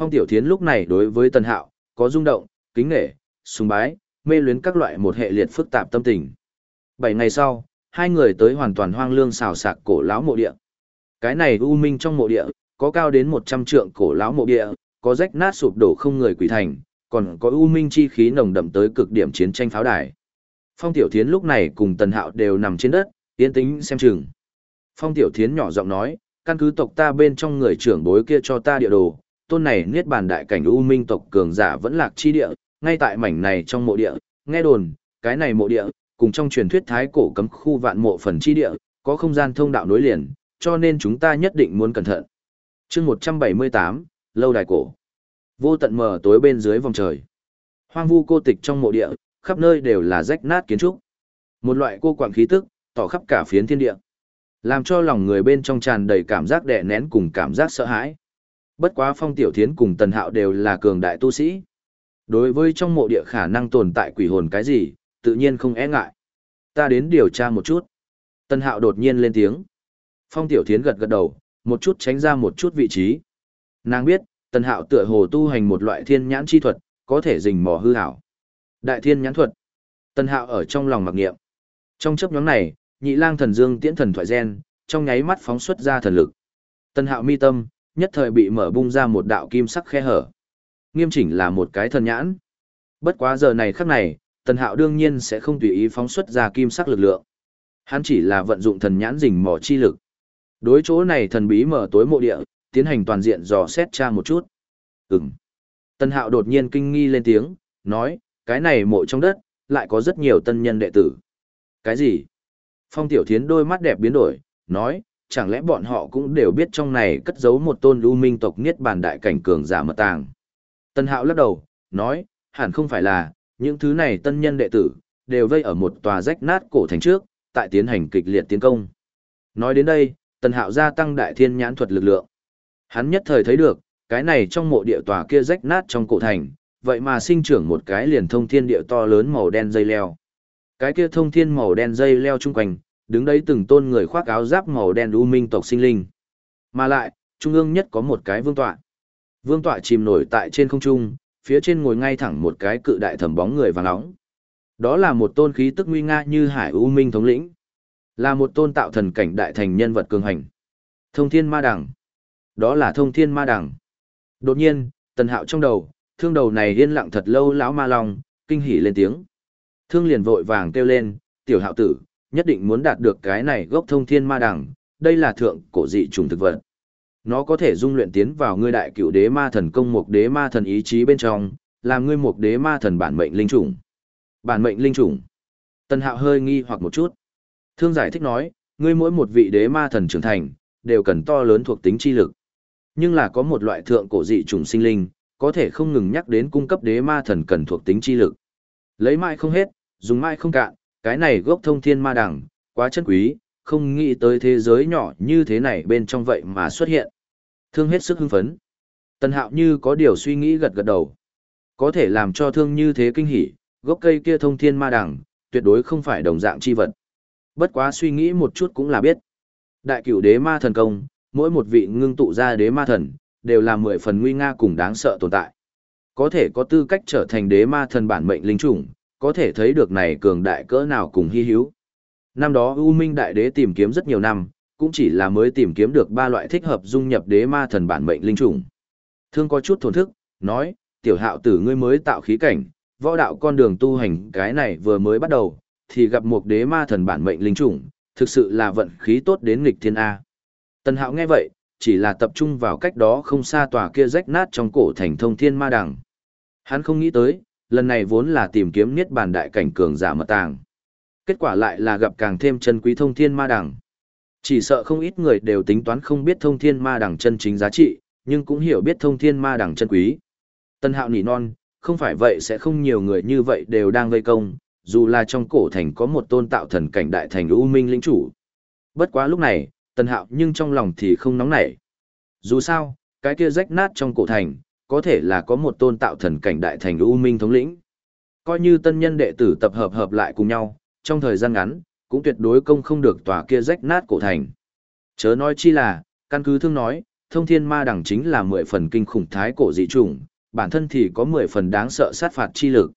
Phong Tiểu Thiến lúc này đối với Tần Hạo, có rung động, kính nghệ, sùng bái, mê luyến các loại một hệ liệt phức tạp tâm tình. Bảy ngày sau, hai người tới hoàn toàn hoang lương xào sạc cổ lão mộ địa. Cái này u minh trong mộ địa, có cao đến 100 trượng cổ lão mộ địa, có rách nát sụp đổ không người quỷ thành, còn có u minh chi khí nồng đậm tới cực điểm chiến tranh pháo đài. Phong Tiểu Thiến lúc này cùng Tần Hạo đều nằm trên đất, yên tĩnh xem chừng. Phong Tiểu Thiến nhỏ giọng nói, căn cứ tộc ta bên trong người trưởng bối kia cho ta địa đồ, tôn này niết bàn đại cảnh u minh tộc cường giả vẫn lạc chi địa, ngay tại mảnh này trong mộ địa, nghe đồn, cái này mộ địa, cùng trong truyền thuyết thái cổ cấm khu vạn mộ phần chi địa, có không gian thông đạo nối liền, cho nên chúng ta nhất định muốn cẩn thận. chương 178, Lâu Đài Cổ. Vô tận mờ tối bên dưới vòng trời. Hoang vu cô tịch trong mộ địa, khắp nơi đều là rách nát kiến trúc. Một loại cô quạng khí tức, tỏ khắp cả phiến thiên địa. Làm cho lòng người bên trong tràn đầy cảm giác đè nén cùng cảm giác sợ hãi. Bất quá phong tiểu thiến cùng tần hạo đều là cường đại tu sĩ. Đối với trong mộ địa khả năng tồn tại quỷ hồn cái gì, tự nhiên không e ngại. Ta đến điều tra một chút. Tần hạo đột nhiên lên tiếng. Phong tiểu thiến gật gật đầu, một chút tránh ra một chút vị trí. Nàng biết, tần hạo tựa hồ tu hành một loại thiên nhãn chi thuật, có thể rình mò hư hảo. Đại thiên nhãn thuật. Tần hạo ở trong lòng mặc nghiệm. Trong chấp nhóm này, nhị lang thần dương tiễn thần thoại gen, trong nháy mắt phóng xuất ra thần lực. Tần hạo mi tâm, nhất thời bị mở bung ra một đạo kim sắc khe hở. Nghiêm chỉnh là một cái thần nhãn. Bất quá giờ này khắc này, tần hạo đương nhiên sẽ không tùy ý phóng xuất ra kim sắc lực lượng. Hắn chỉ là vận dụng thần nhãn rình mò chi lực. Đối chỗ này thần bí mở tối mộ địa, tiến hành toàn diện dò xét tra một chút. Ừm. Tần hạo đột nhiên kinh nghi lên tiếng, nói, cái này mộ trong đất, lại có rất nhiều tân nhân đệ tử. Cái gì? Phong tiểu thiến đôi mắt đẹp biến đổi, nói, chẳng lẽ bọn họ cũng đều biết trong này cất giấu một tôn lưu minh tộc niết bàn đại cảnh cường giả mật tàng. Tân hạo lắc đầu, nói, hẳn không phải là, những thứ này tân nhân đệ tử, đều vây ở một tòa rách nát cổ thành trước, tại tiến hành kịch liệt tiến công. Nói đến đây, Tần Hạo gia tăng đại thiên nhãn thuật lực lượng. Hắn nhất thời thấy được, cái này trong mộ địa tòa kia rách nát trong cổ thành, vậy mà sinh trưởng một cái liền thông thiên địa to lớn màu đen dây leo. Cái kia thông thiên màu đen dây leo chung quanh, đứng đấy từng tôn người khoác áo giáp màu đen u minh tộc sinh linh. Mà lại, trung ương nhất có một cái vương tọa. Vương tọa chìm nổi tại trên không trung, phía trên ngồi ngay thẳng một cái cự đại thẩm bóng người vàng nóng. Đó là một tôn khí tức nguy nga như hải u minh thống lĩnh. Là một tôn tạo thần cảnh đại thành nhân vật cường hành. Thông thiên ma đằng. Đó là thông thiên ma đằng. Đột nhiên, tần hạo trong đầu, thương đầu này yên lặng thật lâu lão ma long, kinh hỉ lên tiếng. Thương liền vội vàng kêu lên, tiểu hạo tử, nhất định muốn đạt được cái này gốc thông thiên ma đằng, đây là thượng cổ dị trùng thực vật. Nó có thể dung luyện tiến vào ngươi đại cựu đế ma thần công mục đế ma thần ý chí bên trong, làm ngươi mục đế ma thần bản mệnh linh trùng. Bản mệnh linh trùng. Tần Hạo hơi nghi hoặc một chút. Thương giải thích nói, ngươi mỗi một vị đế ma thần trưởng thành, đều cần to lớn thuộc tính chi lực. Nhưng là có một loại thượng cổ dị trùng sinh linh, có thể không ngừng nhắc đến cung cấp đế ma thần cần thuộc tính chi lực. Lấy mãi không hết, dùng mãi không cạn, cái này gốc thông thiên ma đằng, quá chân quý, không nghĩ tới thế giới nhỏ như thế này bên trong vậy mà xuất hiện. Thương hết sức hưng phấn. Tần hạo như có điều suy nghĩ gật gật đầu. Có thể làm cho thương như thế kinh hỉ, gốc cây kia thông thiên ma đằng, tuyệt đối không phải đồng dạng chi vật. Bất quá suy nghĩ một chút cũng là biết. Đại cửu đế ma thần công, mỗi một vị ngưng tụ ra đế ma thần, đều là mười phần nguy nga cùng đáng sợ tồn tại. Có thể có tư cách trở thành đế ma thần bản mệnh linh chủng, có thể thấy được này cường đại cỡ nào cùng hy hữu. Năm đó U Minh Đại Đế tìm kiếm rất nhiều năm, cũng chỉ là mới tìm kiếm được ba loại thích hợp dung nhập đế ma thần bản mệnh linh trùng Thương có chút thổn thức, nói, tiểu hạo tử ngươi mới tạo khí cảnh, võ đạo con đường tu hành cái này vừa mới bắt đầu, thì gặp một đế ma thần bản mệnh linh trùng thực sự là vận khí tốt đến nghịch thiên A. Tần hạo nghe vậy, chỉ là tập trung vào cách đó không xa tòa kia rách nát trong cổ thành thông thiên ma đằng. Hắn không nghĩ tới, lần này vốn là tìm kiếm niết bàn đại cảnh cường giả mật tàng. Kết quả lại là gặp càng thêm chân quý thông thiên ma đằng. Chỉ sợ không ít người đều tính toán không biết thông thiên ma đằng chân chính giá trị, nhưng cũng hiểu biết thông thiên ma đằng chân quý. Tân hạo nỉ non, không phải vậy sẽ không nhiều người như vậy đều đang gây công, dù là trong cổ thành có một tôn tạo thần cảnh đại thành U Minh lĩnh chủ. Bất quá lúc này, Tân hạo nhưng trong lòng thì không nóng nảy. Dù sao, cái kia rách nát trong cổ thành, có thể là có một tôn tạo thần cảnh đại thành U Minh thống lĩnh. Coi như tân nhân đệ tử tập hợp hợp lại cùng nhau, trong thời gian ngắn, cũng tuyệt đối công không được tòa kia rách nát cổ thành. Chớ nói chi là, căn cứ thương nói, thông thiên ma đẳng chính là mười phần kinh khủng thái cổ dị trùng, bản thân thì có mười phần đáng sợ sát phạt chi lực.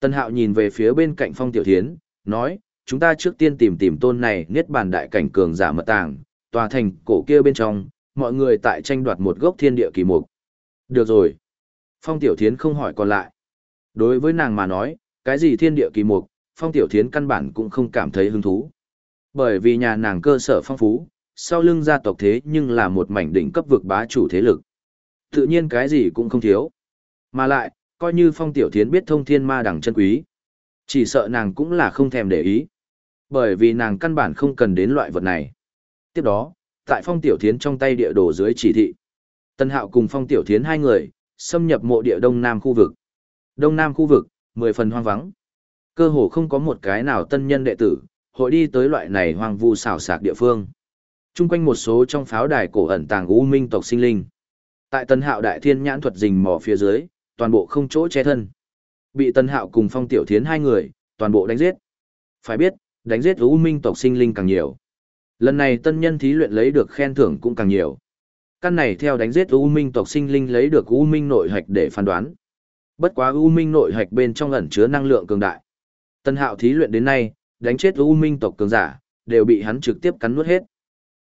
Tân hạo nhìn về phía bên cạnh phong tiểu thiến, nói, chúng ta trước tiên tìm tìm tôn này niết bàn đại cảnh cường giả mật tàng, tòa thành cổ kia bên trong, mọi người tại tranh đoạt một gốc thiên địa kỳ mục. Được rồi. Phong tiểu thiến không hỏi còn lại. Đối với nàng mà nói, cái gì thiên địa kỳ mục, phong tiểu thiến căn bản cũng không cảm thấy hứng thú. Bởi vì nhà nàng cơ sở phong phú, sau lưng gia tộc thế nhưng là một mảnh đỉnh cấp vực bá chủ thế lực. Tự nhiên cái gì cũng không thiếu. Mà lại, coi như phong tiểu thiến biết thông thiên ma đẳng chân quý. Chỉ sợ nàng cũng là không thèm để ý. Bởi vì nàng căn bản không cần đến loại vật này. Tiếp đó, tại phong tiểu thiến trong tay địa đồ dưới chỉ thị. Tân hạo cùng phong tiểu thiến hai người, xâm nhập mộ địa đông nam khu vực. Đông nam khu vực, mười phần hoang vắng. Cơ hồ không có một cái nào tân nhân đệ tử, hội đi tới loại này hoang vu xảo sạc địa phương. Trung quanh một số trong pháo đài cổ ẩn tàng u minh tộc sinh linh. Tại tân hạo đại thiên nhãn thuật rình mò phía dưới, toàn bộ không chỗ che thân. Bị tân hạo cùng phong tiểu thiến hai người, toàn bộ đánh giết. Phải biết, đánh giết u minh tộc sinh linh càng nhiều. Lần này tân nhân thí luyện lấy được khen thưởng cũng càng nhiều. Căn này theo đánh giết U Minh tộc sinh linh lấy được U Minh nội hạch để phán đoán. Bất quá U Minh nội hạch bên trong ẩn chứa năng lượng cường đại. Tân Hạo thí luyện đến nay, đánh chết U Minh tộc cường giả, đều bị hắn trực tiếp cắn nuốt hết.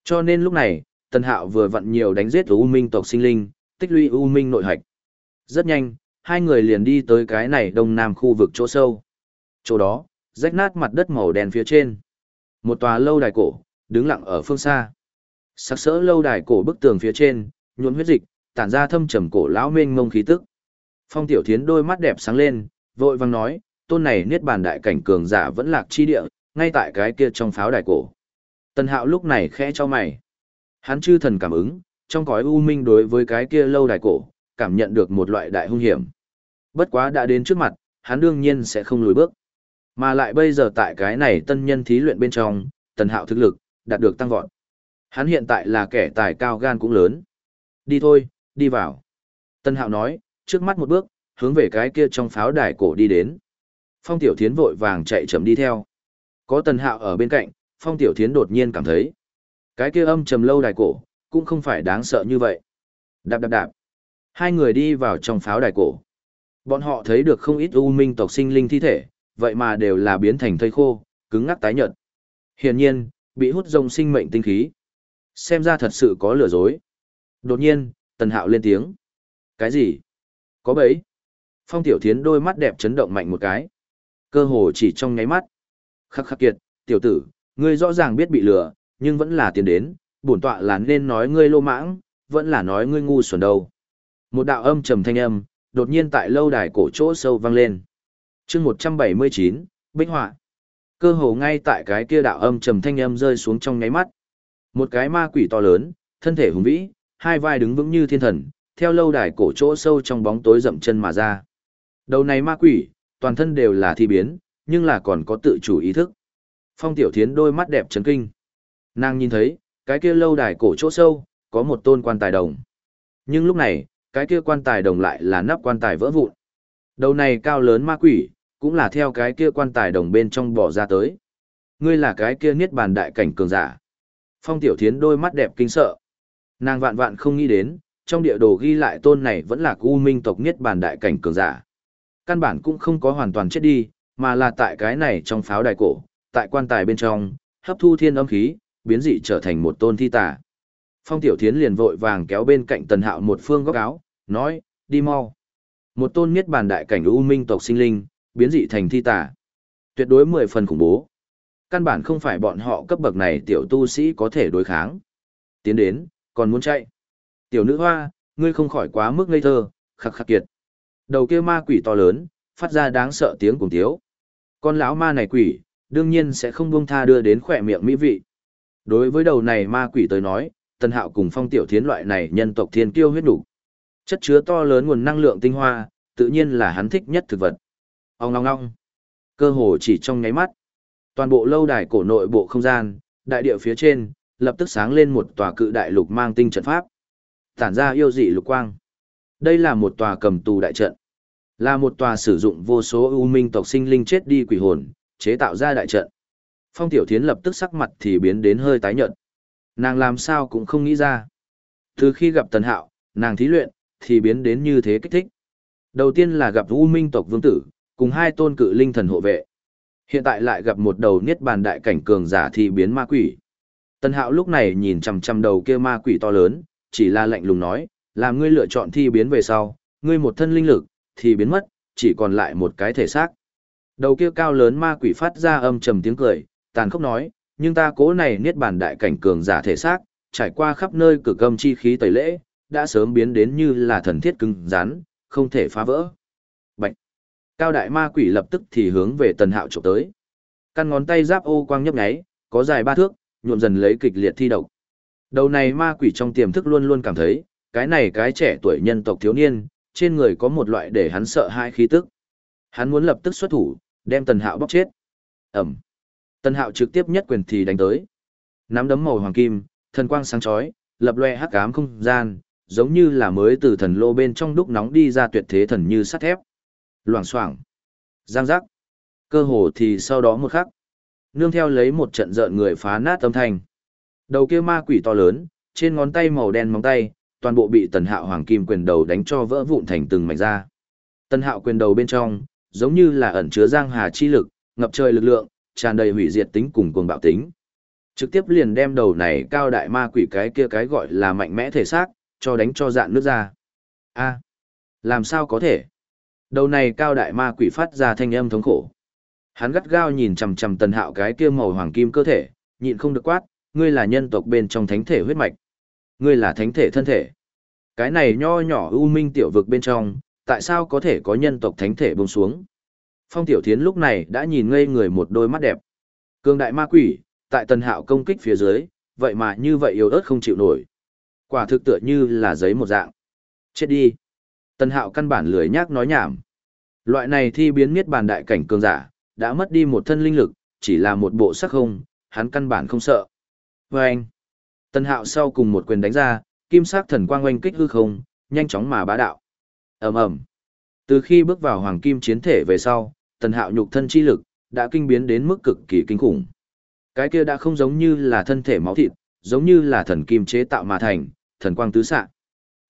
Cho nên lúc này, Tân Hạo vừa vặn nhiều đánh giết U Minh tộc sinh linh, tích lũy U Minh nội hạch. Rất nhanh, hai người liền đi tới cái này đông nam khu vực chỗ sâu. Chỗ đó, rách nát mặt đất màu đen phía trên. Một tòa lâu đài cổ, đứng lặng ở phương xa. Sắc sỡ lâu đài cổ bức tường phía trên, nhuộm huyết dịch, tản ra thâm trầm cổ lão mênh mông khí tức. Phong Tiểu Thiến đôi mắt đẹp sáng lên, vội vang nói, tôn này niết bàn đại cảnh cường giả vẫn lạc chi địa, ngay tại cái kia trong pháo đài cổ. Tần Hạo lúc này khẽ cho mày. Hắn chư thần cảm ứng, trong cõi u minh đối với cái kia lâu đài cổ, cảm nhận được một loại đại hung hiểm. Bất quá đã đến trước mặt, hắn đương nhiên sẽ không lùi bước. Mà lại bây giờ tại cái này tân nhân thí luyện bên trong, Tần Hạo thực lực, đạt được tăng vọt. Hắn hiện tại là kẻ tài cao gan cũng lớn. Đi thôi, đi vào. Tân Hạo nói, trước mắt một bước, hướng về cái kia trong pháo đài cổ đi đến. Phong Tiểu Thiến vội vàng chạy chậm đi theo. Có Tân Hạo ở bên cạnh, Phong Tiểu Thiến đột nhiên cảm thấy. Cái kia âm trầm lâu đài cổ, cũng không phải đáng sợ như vậy. Đạp đạp đạp. Hai người đi vào trong pháo đài cổ. Bọn họ thấy được không ít u minh tộc sinh linh thi thể, vậy mà đều là biến thành thây khô, cứng ngắc tái nhợt. Hiển nhiên, bị hút rông sinh mệnh tinh khí. Xem ra thật sự có lừa dối. Đột nhiên, Tần Hạo lên tiếng. Cái gì? Có bấy. Phong Tiểu Thiến đôi mắt đẹp chấn động mạnh một cái. Cơ hồ chỉ trong nháy mắt. Khắc khắc kiệt, tiểu tử, ngươi rõ ràng biết bị lừa, nhưng vẫn là tiền đến, bổn tọa là nên nói ngươi lô mãng, vẫn là nói ngươi ngu xuẩn đâu. Một đạo âm trầm thanh âm, đột nhiên tại lâu đài cổ chỗ sâu vang lên. chương 179, Bích Họa. Cơ hồ ngay tại cái kia đạo âm trầm thanh âm rơi xuống trong nháy mắt. Một cái ma quỷ to lớn, thân thể hùng vĩ, hai vai đứng vững như thiên thần, theo lâu đài cổ chỗ sâu trong bóng tối dậm chân mà ra. Đầu này ma quỷ, toàn thân đều là thi biến, nhưng là còn có tự chủ ý thức. Phong Tiểu Thiến đôi mắt đẹp chấn kinh. Nàng nhìn thấy, cái kia lâu đài cổ chỗ sâu, có một tôn quan tài đồng. Nhưng lúc này, cái kia quan tài đồng lại là nắp quan tài vỡ vụn. Đầu này cao lớn ma quỷ, cũng là theo cái kia quan tài đồng bên trong bỏ ra tới. Ngươi là cái kia niết bàn đại cảnh cường giả. Phong Tiểu Thiến đôi mắt đẹp kinh sợ. Nàng vạn vạn không nghĩ đến, trong địa đồ ghi lại tôn này vẫn là U Minh tộc niết bàn đại cảnh cường giả. Căn bản cũng không có hoàn toàn chết đi, mà là tại cái này trong pháo đài cổ, tại quan tài bên trong, hấp thu thiên âm khí, biến dị trở thành một tôn thi tà. Phong Tiểu Thiến liền vội vàng kéo bên cạnh Tần Hạo một phương góc áo, nói, đi mau. Một tôn niết bàn đại cảnh U Minh tộc sinh linh, biến dị thành thi tà. Tuyệt đối mười phần khủng bố. Căn bản không phải bọn họ cấp bậc này tiểu tu sĩ có thể đối kháng. Tiến đến, còn muốn chạy. Tiểu nữ hoa, ngươi không khỏi quá mức ngây thơ, khắc khắc kiệt. Đầu kia ma quỷ to lớn, phát ra đáng sợ tiếng cùng tiếu. Con lão ma này quỷ, đương nhiên sẽ không buông tha đưa đến khỏe miệng mỹ vị. Đối với đầu này ma quỷ tới nói, Tần Hạo cùng Phong Tiểu Thiến loại này nhân tộc thiên kiêu huyết đủ. Chất chứa to lớn nguồn năng lượng tinh hoa, tự nhiên là hắn thích nhất thực vật. Ông ngong ngong. Cơ hồ chỉ trong nháy mắt. Toàn bộ lâu đài cổ nội bộ không gian, đại địa phía trên, lập tức sáng lên một tòa cự đại lục mang tinh trận pháp. Tản ra yêu dị lục quang. Đây là một tòa cầm tù đại trận. Là một tòa sử dụng vô số ưu minh tộc sinh linh chết đi quỷ hồn, chế tạo ra đại trận. Phong Tiểu Thiến lập tức sắc mặt thì biến đến hơi tái nhợt. Nàng làm sao cũng không nghĩ ra. Từ khi gặp Tần Hạo, nàng thí luyện, thì biến đến như thế kích thích. Đầu tiên là gặp U Minh tộc vương tử, cùng hai tôn cự linh thần hộ vệ. Hiện tại lại gặp một đầu niết bàn đại cảnh cường giả thì biến ma quỷ. Tần Hạo lúc này nhìn chằm chằm đầu kia ma quỷ to lớn, chỉ là lạnh lùng nói, làm ngươi lựa chọn thi biến về sau, ngươi một thân linh lực thì biến mất, chỉ còn lại một cái thể xác. Đầu kia cao lớn ma quỷ phát ra âm trầm tiếng cười, tàn khốc nói, nhưng ta cố này niết bàn đại cảnh cường giả thể xác, trải qua khắp nơi cực âm chi khí tẩy lễ, đã sớm biến đến như là thần thiết cứng rắn, không thể phá vỡ. Cao đại ma quỷ lập tức thì hướng về Tần Hạo chụp tới. Căn ngón tay giáp ô quang nhấp nháy, có dài ba thước, nhuộm dần lấy kịch liệt thi độc. Đầu này ma quỷ trong tiềm thức luôn luôn cảm thấy, cái này cái trẻ tuổi nhân tộc thiếu niên, trên người có một loại để hắn sợ hai khí tức. Hắn muốn lập tức xuất thủ, đem Tần Hạo bóc chết. Ẩm. Tần Hạo trực tiếp nhất quyền thì đánh tới. Nắm đấm màu hoàng kim, thần quang sáng chói, lập loe hắc ám không gian, giống như là mới từ thần lô bên trong đúc nóng đi ra tuyệt thế thần như sắt thép. Loảng xoảng, giang giác. Cơ hồ thì sau đó một khắc, nương theo lấy một trận rợn người phá nát âm thanh. Đầu kia ma quỷ to lớn, trên ngón tay màu đen móng tay, toàn bộ bị Tần Hạo hoàng kim quyền đầu đánh cho vỡ vụn thành từng mảnh ra. Tần Hạo quyền đầu bên trong, giống như là ẩn chứa giang hà chi lực, ngập trời lực lượng, tràn đầy hủy diệt tính cùng cuồng bạo tính. Trực tiếp liền đem đầu này cao đại ma quỷ cái kia cái gọi là mạnh mẽ thể xác, cho đánh cho dạn nước ra. a làm sao có thể? Đầu này cao đại ma quỷ phát ra thanh âm thống khổ. Hắn gắt gao nhìn chằm chằm tần hạo cái kia màu hoàng kim cơ thể, nhịn không được quát, ngươi là nhân tộc bên trong thánh thể huyết mạch. Ngươi là thánh thể thân thể. Cái này nho nhỏ u minh tiểu vực bên trong, tại sao có thể có nhân tộc thánh thể buông xuống? Phong tiểu thiến lúc này đã nhìn ngây người một đôi mắt đẹp. Cương đại ma quỷ, tại tần hạo công kích phía dưới, vậy mà như vậy yếu ớt không chịu nổi. Quả thực tựa như là giấy một dạng. Chết đi. Tần hạo căn bản lười nhác nói nhảm. Loại này thi biến miết bàn đại cảnh cường giả, đã mất đi một thân linh lực, chỉ là một bộ sắc không, hắn căn bản không sợ. Và. Tần hạo sau cùng một quyền đánh ra, kim sắc thần quang oanh kích hư không, nhanh chóng mà bá đạo. ầm ầm Từ khi bước vào hoàng kim chiến thể về sau, tần hạo nhục thân chi lực, đã kinh biến đến mức cực kỳ kinh khủng. Cái kia đã không giống như là thân thể máu thịt, giống như là thần kim chế tạo mà thành, thần quang tứ xạ.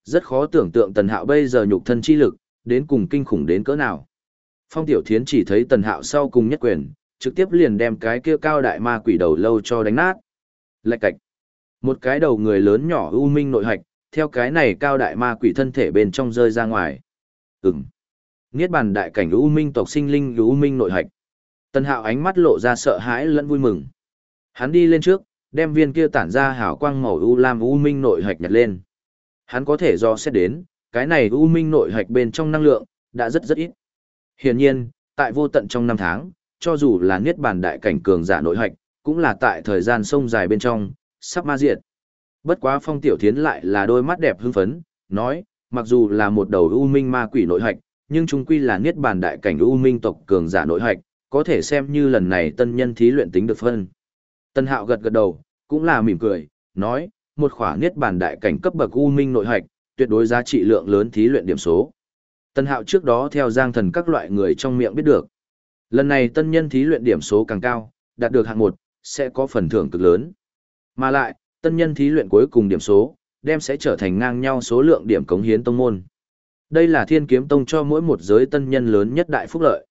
Rất khó tưởng tượng Tần Hạo bây giờ nhục thân chi lực, đến cùng kinh khủng đến cỡ nào. Phong Tiểu Thiến chỉ thấy Tần Hạo sau cùng nhất quyền, trực tiếp liền đem cái kia cao đại ma quỷ đầu lâu cho đánh nát. Lạch cạch. Một cái đầu người lớn nhỏ u minh nội hạch, theo cái này cao đại ma quỷ thân thể bên trong rơi ra ngoài. Ừm. Niết bàn đại cảnh u minh tộc sinh linh u minh nội hạch. Tần Hạo ánh mắt lộ ra sợ hãi lẫn vui mừng. Hắn đi lên trước, đem viên kia tản ra hào quang màu u lam u minh nội hạch nhặt lên. Hắn có thể do xét đến, cái này u minh nội hạch bên trong năng lượng đã rất rất ít. Hiển nhiên, tại vô tận trong năm tháng, cho dù là niết bàn đại cảnh cường giả nội hạch, cũng là tại thời gian sông dài bên trong, sắp ma diệt. Bất quá Phong Tiểu Thiến lại là đôi mắt đẹp hưng phấn, nói, mặc dù là một đầu u minh ma quỷ nội hạch, nhưng chúng quy là niết bàn đại cảnh u minh tộc cường giả nội hạch, có thể xem như lần này tân nhân thí luyện tính được phân. Tân hạo gật gật đầu, cũng là mỉm cười, nói, một khỏa niết bàn đại cảnh cấp bậc u minh nội hạch, tuyệt đối giá trị lượng lớn thí luyện điểm số. Tân hạo trước đó theo giang thần các loại người trong miệng biết được. Lần này tân nhân thí luyện điểm số càng cao, đạt được hạng một, sẽ có phần thưởng cực lớn. Mà lại, tân nhân thí luyện cuối cùng điểm số, đem sẽ trở thành ngang nhau số lượng điểm cống hiến tông môn. Đây là thiên kiếm tông cho mỗi một giới tân nhân lớn nhất đại phúc lợi.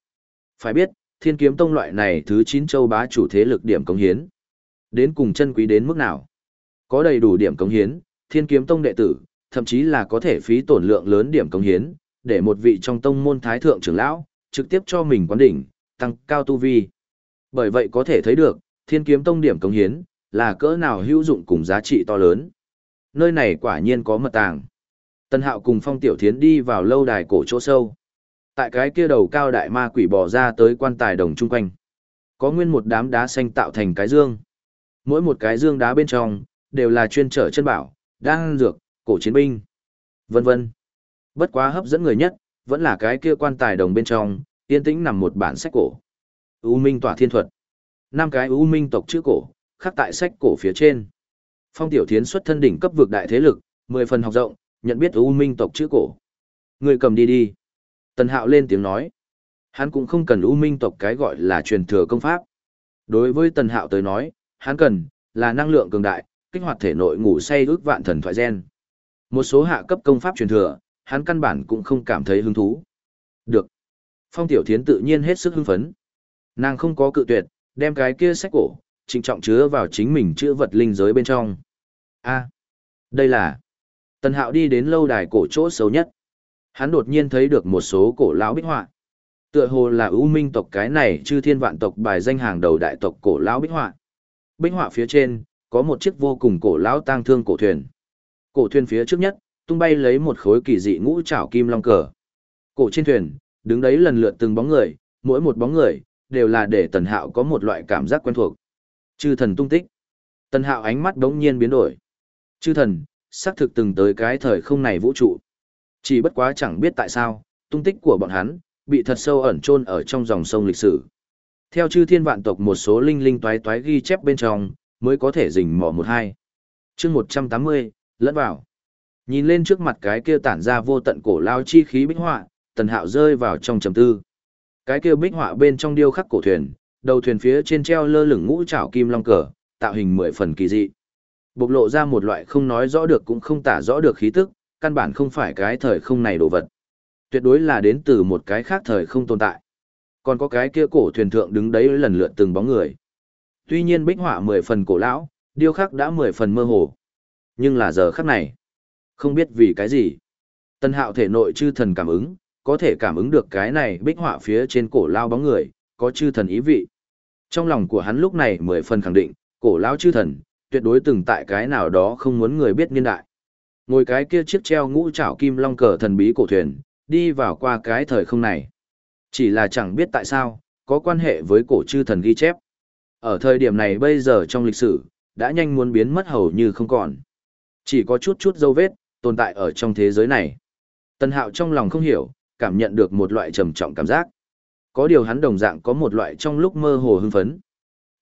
Phải biết, thiên kiếm tông loại này thứ 9 châu bá chủ thế lực điểm cống hiến. Đến cùng chân quý đến mức nào? Có đầy đủ điểm cống hiến, thiên kiếm tông đệ tử, thậm chí là có thể phí tổn lượng lớn điểm cống hiến, để một vị trong tông môn thái thượng trưởng lão, trực tiếp cho mình quán đỉnh, tăng cao tu vi. Bởi vậy có thể thấy được, thiên kiếm tông điểm cống hiến, là cỡ nào hữu dụng cùng giá trị to lớn. Nơi này quả nhiên có mật tàng. Tân hạo cùng phong tiểu thiến đi vào lâu đài cổ chỗ sâu. Tại cái kia đầu cao đại ma quỷ bò ra tới quan tài đồng chung quanh. Có nguyên một đám đá xanh tạo thành cái dương. Mỗi một cái dương đá bên trong, đều là chuyên trở chân bảo, đang dược, cổ chiến binh, vân vân. Bất quá hấp dẫn người nhất, vẫn là cái kia quan tài đồng bên trong, yên tĩnh nằm một bản sách cổ. U Minh tỏa thiên thuật. năm cái U Minh tộc chữ cổ, khắc tại sách cổ phía trên. Phong Tiểu Thiến xuất thân đỉnh cấp vực đại thế lực, mười phần học rộng, nhận biết U Minh tộc chữ cổ. Người cầm đi đi. Tần Hạo lên tiếng nói. Hắn cũng không cần U Minh tộc cái gọi là truyền thừa công pháp. Đối với Tần Hạo tới nói, hắn cần là năng lượng cường đại, kích hoạt thể nội ngủ say ước vạn thần thoại gen. Một số hạ cấp công pháp truyền thừa, hắn căn bản cũng không cảm thấy hứng thú. Được. Phong Tiểu Thiến tự nhiên hết sức hưng phấn. Nàng không có cự tuyệt, đem cái kia sách cổ, trịnh trọng chứa vào chính mình chữa vật linh giới bên trong. A, đây là... Tần Hạo đi đến lâu đài cổ chỗ xấu nhất. Hắn đột nhiên thấy được một số cổ lão bích họa. Tựa hồ là ưu minh tộc cái này chư thiên vạn tộc bài danh hàng đầu đại tộc cổ lão bích họa. Bích họa phía trên, có một chiếc vô cùng cổ lão tang thương cổ thuyền. Cổ thuyền phía trước nhất, tung bay lấy một khối kỳ dị ngũ trảo kim long cờ. Cổ trên thuyền, đứng đấy lần lượt từng bóng người, mỗi một bóng người, đều là để tần hạo có một loại cảm giác quen thuộc. Chư thần tung tích. Tần hạo ánh mắt đống nhiên biến đổi. Chư thần, xác thực từng tới cái thời không này vũ trụ. Chỉ bất quá chẳng biết tại sao, tung tích của bọn hắn, bị thật sâu ẩn chôn ở trong dòng sông lịch sử. Theo chư thiên vạn tộc một số linh linh toái toái ghi chép bên trong, mới có thể rình mò một hai. chương 180, lẫn vào. Nhìn lên trước mặt cái kia tản ra vô tận cổ lao chi khí bích họa, tần hạo rơi vào trong trầm tư. Cái kia bích họa bên trong điêu khắc cổ thuyền, đầu thuyền phía trên treo lơ lửng ngũ trảo kim long cờ, tạo hình mười phần kỳ dị. Bộc lộ ra một loại không nói rõ được cũng không tả rõ được khí tức, căn bản không phải cái thời không này đồ vật. Tuyệt đối là đến từ một cái khác thời không tồn tại. Còn có cái kia cổ thuyền thượng đứng đấy lần lượt từng bóng người. Tuy nhiên bích họa mười phần cổ lão, điêu khắc đã mười phần mơ hồ. Nhưng là giờ khắc này, không biết vì cái gì. Tân hạo thể nội chư thần cảm ứng, có thể cảm ứng được cái này bích họa phía trên cổ lao bóng người, có chư thần ý vị. Trong lòng của hắn lúc này mười phần khẳng định, cổ lao chư thần, tuyệt đối từng tại cái nào đó không muốn người biết niên đại. Ngồi cái kia chiếc treo ngũ trảo kim long cờ thần bí cổ thuyền, đi vào qua cái thời không này. Chỉ là chẳng biết tại sao, có quan hệ với cổ chư thần ghi chép. Ở thời điểm này bây giờ trong lịch sử, đã nhanh muốn biến mất hầu như không còn. Chỉ có chút chút dấu vết, tồn tại ở trong thế giới này. Tân hạo trong lòng không hiểu, cảm nhận được một loại trầm trọng cảm giác. Có điều hắn đồng dạng có một loại trong lúc mơ hồ hưng phấn.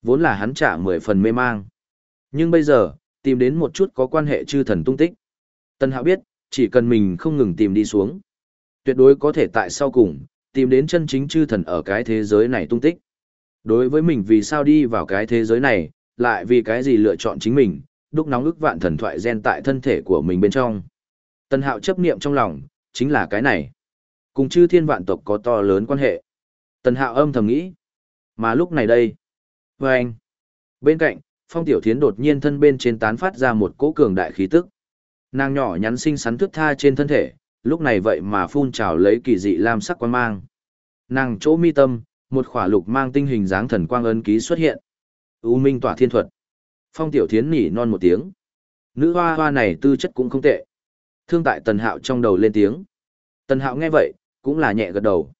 Vốn là hắn trả mười phần mê mang. Nhưng bây giờ, tìm đến một chút có quan hệ chư thần tung tích. Tân hạo biết, chỉ cần mình không ngừng tìm đi xuống. Tuyệt đối có thể tại sau cùng, tìm đến chân chính chư thần ở cái thế giới này tung tích. Đối với mình vì sao đi vào cái thế giới này, lại vì cái gì lựa chọn chính mình, đúc nóng ức vạn thần thoại gen tại thân thể của mình bên trong. Tân hạo chấp niệm trong lòng, chính là cái này. Cùng chư thiên vạn tộc có to lớn quan hệ. Tân hạo âm thầm nghĩ. Mà lúc này đây. Và anh. Bên cạnh, phong tiểu thiến đột nhiên thân bên trên tán phát ra một cỗ cường đại khí tức. Nàng nhỏ nhắn xinh xắn thước tha trên thân thể, lúc này vậy mà phun trào lấy kỳ dị lam sắc quan mang. Nàng chỗ mi tâm, một khỏa lục mang tinh hình dáng thần quang ấn ký xuất hiện. U minh tỏa thiên thuật. Phong tiểu thiến nỉ non một tiếng. Nữ hoa hoa này tư chất cũng không tệ. Thương tại tần hạo trong đầu lên tiếng. Tần hạo nghe vậy, cũng là nhẹ gật đầu.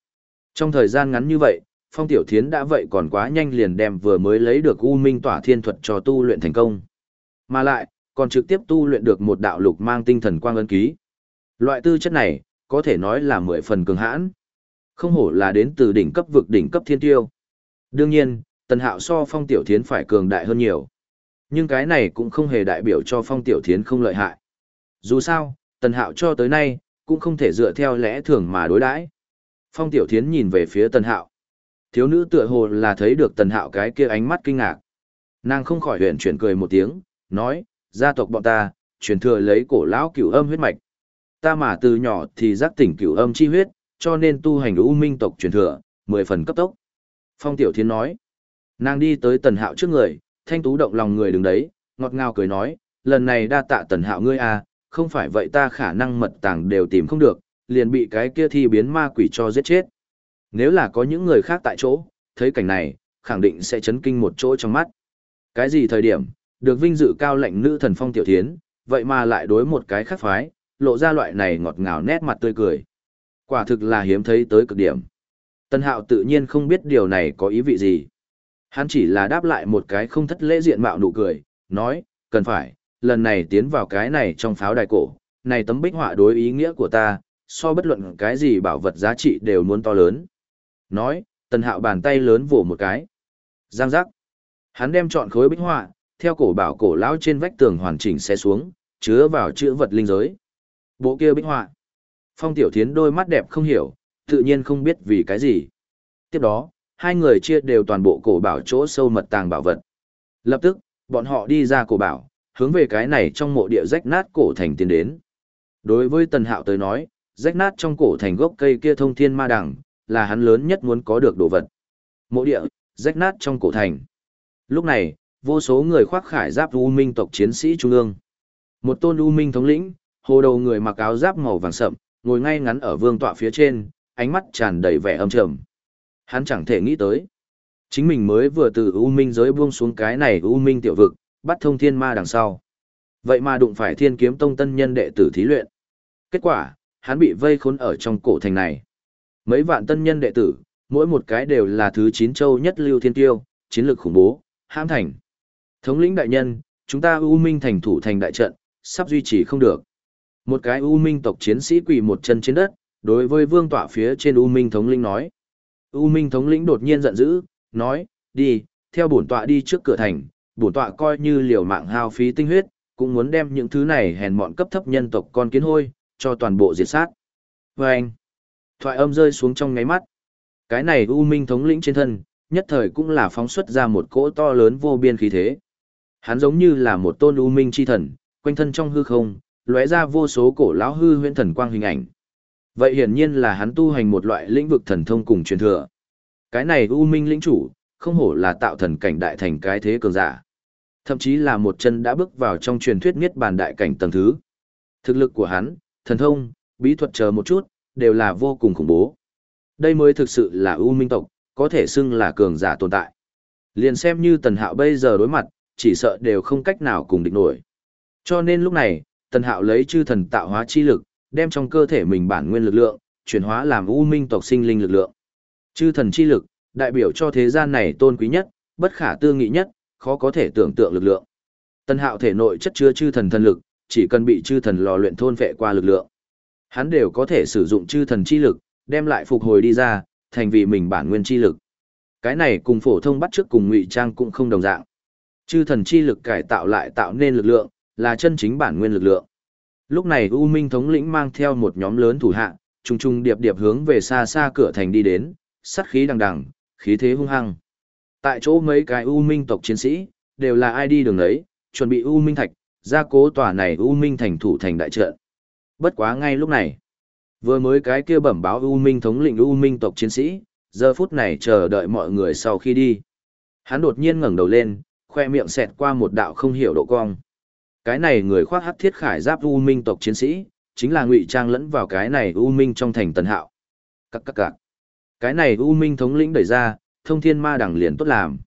Trong thời gian ngắn như vậy, Phong Tiểu Thiến đã vậy còn quá nhanh liền đem vừa mới lấy được U Minh Tỏa Thiên Thuật cho tu luyện thành công. Mà lại, còn trực tiếp tu luyện được một đạo lục mang tinh thần quang ấn ký. Loại tư chất này, có thể nói là mười phần cường hãn. Không hổ là đến từ đỉnh cấp vực đỉnh cấp thiên tiêu. Đương nhiên, Tần Hạo so Phong Tiểu Thiến phải cường đại hơn nhiều. Nhưng cái này cũng không hề đại biểu cho Phong Tiểu Thiến không lợi hại. Dù sao, Tần Hạo cho tới nay, cũng không thể dựa theo lẽ thường mà đối đãi. Phong Tiểu Thiến nhìn về phía Tần Hạo. Thiếu nữ tựa hồ là thấy được Tần Hạo cái kia ánh mắt kinh ngạc. Nàng không khỏi huyền chuyển cười một tiếng, nói, gia tộc bọn ta, truyền thừa lấy cổ lão cửu âm huyết mạch. Ta mà từ nhỏ thì giác tỉnh cửu âm chi huyết, cho nên tu hành u minh tộc truyền thừa, mười phần cấp tốc. Phong Tiểu Thiến nói, nàng đi tới Tần Hạo trước người, thanh tú động lòng người đứng đấy, ngọt ngào cười nói, lần này đa tạ Tần Hạo ngươi à, không phải vậy ta khả năng mật tàng đều tìm không được, liền bị cái kia thi biến ma quỷ cho giết chết. Nếu là có những người khác tại chỗ, thấy cảnh này, khẳng định sẽ chấn kinh một chỗ trong mắt. Cái gì thời điểm, được vinh dự cao lệnh nữ thần phong tiểu thiến, vậy mà lại đối một cái khác phái, lộ ra loại này ngọt ngào nét mặt tươi cười. Quả thực là hiếm thấy tới cực điểm. Tân hạo tự nhiên không biết điều này có ý vị gì. Hắn chỉ là đáp lại một cái không thất lễ diện mạo nụ cười, nói, cần phải, lần này tiến vào cái này trong pháo đài cổ, này tấm bích họa đối ý nghĩa của ta, so bất luận cái gì bảo vật giá trị đều muốn to lớn. Nói, tần hạo bàn tay lớn vỗ một cái. Giang giác. Hắn đem chọn khối bích họa, theo cổ bảo cổ lão trên vách tường hoàn chỉnh xe xuống, chứa vào chữ vật linh giới. Bộ kia bích họa. Phong tiểu thiến đôi mắt đẹp không hiểu, tự nhiên không biết vì cái gì. Tiếp đó, hai người chia đều toàn bộ cổ bảo chỗ sâu mật tàng bảo vật. Lập tức, bọn họ đi ra cổ bảo, hướng về cái này trong mộ địa rách nát cổ thành tiến đến. Đối với Tần Hạo tới nói, rách nát trong cổ thành gốc cây kia thông thiên ma đằng, là hắn lớn nhất muốn có được đồ vật. Mộ địa, rách nát trong cổ thành. Lúc này, vô số người khoác khải giáp U Minh tộc chiến sĩ trung ương. Một tôn U Minh thống lĩnh, hồ đầu người mặc áo giáp màu vàng sậm, ngồi ngay ngắn ở vương tọa phía trên, ánh mắt tràn đầy vẻ âm trầm. Hắn chẳng thể nghĩ tới. Chính mình mới vừa từ U Minh giới buông xuống cái này U Minh tiểu vực, bắt thông thiên ma đằng sau. Vậy mà đụng phải thiên kiếm tông tân nhân đệ tử thí luyện. Kết quả, hắn bị vây khốn ở trong cổ thành này. Mấy vạn tân nhân đệ tử, mỗi một cái đều là thứ chín châu nhất lưu thiên tiêu, chiến lược khủng bố, hãm thành. Thống lĩnh đại nhân, chúng ta U Minh thành thủ thành đại trận, sắp duy trì không được. Một cái U Minh tộc chiến sĩ quỳ một chân trên đất, đối với vương tọa phía trên U Minh thống lĩnh nói. U Minh thống lĩnh đột nhiên giận dữ, nói, đi, theo bổn tọa đi trước cửa thành, bổn tọa coi như liều mạng hao phí tinh huyết, cũng muốn đem những thứ này hèn mọn cấp thấp nhân tộc con kiến hôi, cho toàn bộ diệt sát. Và anh, thoại âm rơi xuống trong ngáy mắt. Cái này U Minh thống lĩnh trên thân, nhất thời cũng là phóng xuất ra một cỗ to lớn vô biên khí thế. Hắn giống như là một tôn U Minh chi thần, quanh thân trong hư không, lóe ra vô số cổ lão hư huyễn thần quang hình ảnh. Vậy hiển nhiên là hắn tu hành một loại lĩnh vực thần thông cùng truyền thừa. Cái này U Minh lĩnh chủ, không hổ là tạo thần cảnh đại thành cái thế cường giả. Thậm chí là một chân đã bước vào trong truyền thuyết niết bàn đại cảnh tầng thứ. Thực lực của hắn, thần thông, bí thuật chờ một chút, đều là vô cùng khủng bố. Đây mới thực sự là U Minh tộc, có thể xưng là cường giả tồn tại. Liền xem như Tần Hạo bây giờ đối mặt, chỉ sợ đều không cách nào cùng địch nổi. Cho nên lúc này, Tần Hạo lấy chư thần tạo hóa chi lực, đem trong cơ thể mình bản nguyên lực lượng, chuyển hóa làm U Minh tộc sinh linh lực lượng. Chư thần chi lực, đại biểu cho thế gian này tôn quý nhất, bất khả tư nghị nhất, khó có thể tưởng tượng lực lượng. Tần Hạo thể nội chất chứa chư thần thần lực, chỉ cần bị chư thần lò luyện thôn vệ qua lực lượng. Hắn đều có thể sử dụng chư thần chi lực, đem lại phục hồi đi ra, thành vì mình bản nguyên chi lực. Cái này cùng phổ thông bắt trước cùng ngụy trang cũng không đồng dạng. Chư thần chi lực cải tạo lại tạo nên lực lượng, là chân chính bản nguyên lực lượng. Lúc này U Minh thống lĩnh mang theo một nhóm lớn thủ hạ, trùng trùng điệp điệp hướng về xa xa cửa thành đi đến, sắt khí đằng đằng, khí thế hung hăng. Tại chỗ mấy cái U Minh tộc chiến sĩ, đều là ai đi đường ấy, chuẩn bị U Minh thạch, gia cố tòa này U Minh thành thủ thành đại trận. Bất quá ngay lúc này, vừa mới cái kia bẩm báo U Minh thống lĩnh U Minh tộc chiến sĩ, giờ phút này chờ đợi mọi người sau khi đi. Hắn đột nhiên ngẩng đầu lên, khoe miệng xẹt qua một đạo không hiểu độ cong. Cái này người khoác hắc thiết khải giáp U Minh tộc chiến sĩ, chính là ngụy trang lẫn vào cái này U Minh trong thành tần hạo. Các các các. Cái này U Minh thống lĩnh đẩy ra, thông thiên ma đẳng liền tốt làm.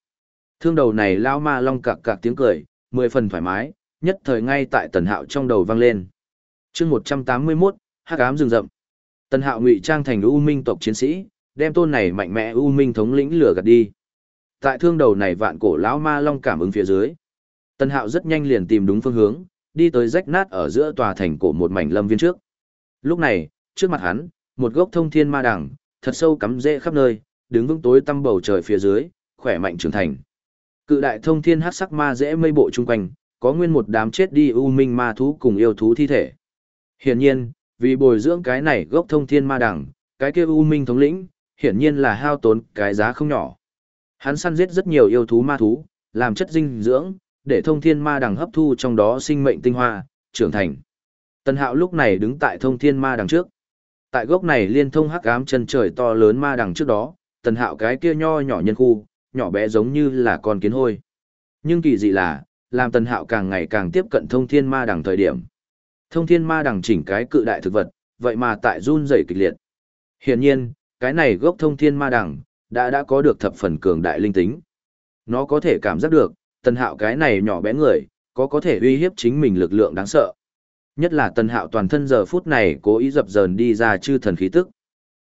Thương đầu này lao ma long cạc cạc tiếng cười, mười phần thoải mái, nhất thời ngay tại tần hạo trong đầu vang lên. chương một trăm tám mươi 181, hắc ám rừng rậm. Tần hạo ngụy trang thành U Minh tộc chiến sĩ, đem tôn này mạnh mẽ U Minh thống lĩnh lửa gạt đi. Tại thương đầu này vạn cổ lão ma long cảm ứng phía dưới. Tần hạo rất nhanh liền tìm đúng phương hướng, đi tới rách nát ở giữa tòa thành cổ một mảnh lâm viên trước. Lúc này, trước mặt hắn, một gốc thông thiên ma đẳng thật sâu cắm rễ khắp nơi, đứng vững tối tăm bầu trời phía dưới, khỏe mạnh trưởng thành. Cự đại thông thiên hắc sắc ma rễ mây bộ chung quanh, có nguyên một đám chết đi u minh ma thú cùng yêu thú thi thể. Hiển nhiên, vì bồi dưỡng cái này gốc thông thiên ma đẳng, cái kia u minh thống lĩnh, hiển nhiên là hao tốn cái giá không nhỏ. Hắn săn giết rất nhiều yêu thú ma thú, làm chất dinh dưỡng, để thông thiên ma đằng hấp thu trong đó sinh mệnh tinh hoa, trưởng thành. Tần hạo lúc này đứng tại thông thiên ma đằng trước. Tại gốc này liên thông hắc ám chân trời to lớn ma đằng trước đó, tần hạo cái kia nho nhỏ nhân khu, nhỏ bé giống như là con kiến hôi. Nhưng kỳ dị là, làm tần hạo càng ngày càng tiếp cận thông thiên ma đằng thời điểm. Thông thiên ma đằng chỉnh cái cự đại thực vật, vậy mà tại run rẩy kịch liệt. Hiển nhiên, cái này gốc thông thiên ma đằng, đã đã có được thập phần cường đại linh tính. Nó có thể cảm giác được, tần hạo cái này nhỏ bé người, có có thể uy hiếp chính mình lực lượng đáng sợ. Nhất là tần hạo toàn thân giờ phút này cố ý dập dờn đi ra chư thần khí tức.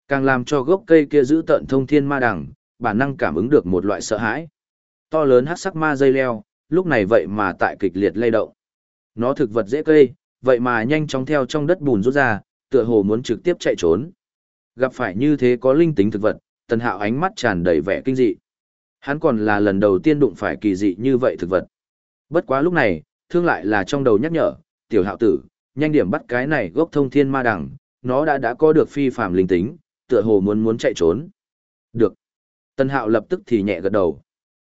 Càng làm cho gốc cây kia giữ tận thông thiên ma đằng, bản năng cảm ứng được một loại sợ hãi. To lớn hát sắc ma dây leo, lúc này vậy mà tại kịch liệt lay động. Nó thực vật dễ cây, vậy mà nhanh chóng theo trong đất bùn rút ra, tựa hồ muốn trực tiếp chạy trốn. Gặp phải như thế có linh tính thực vật, tần hạo ánh mắt tràn đầy vẻ kinh dị. Hắn còn là lần đầu tiên đụng phải kỳ dị như vậy thực vật. Bất quá lúc này, thương lại là trong đầu nhắc nhở, tiểu hạo tử, nhanh điểm bắt cái này gốc thông thiên ma đằng, nó đã đã có được phi phạm linh tính, tựa hồ muốn muốn chạy trốn. Được. Tân hạo lập tức thì nhẹ gật đầu.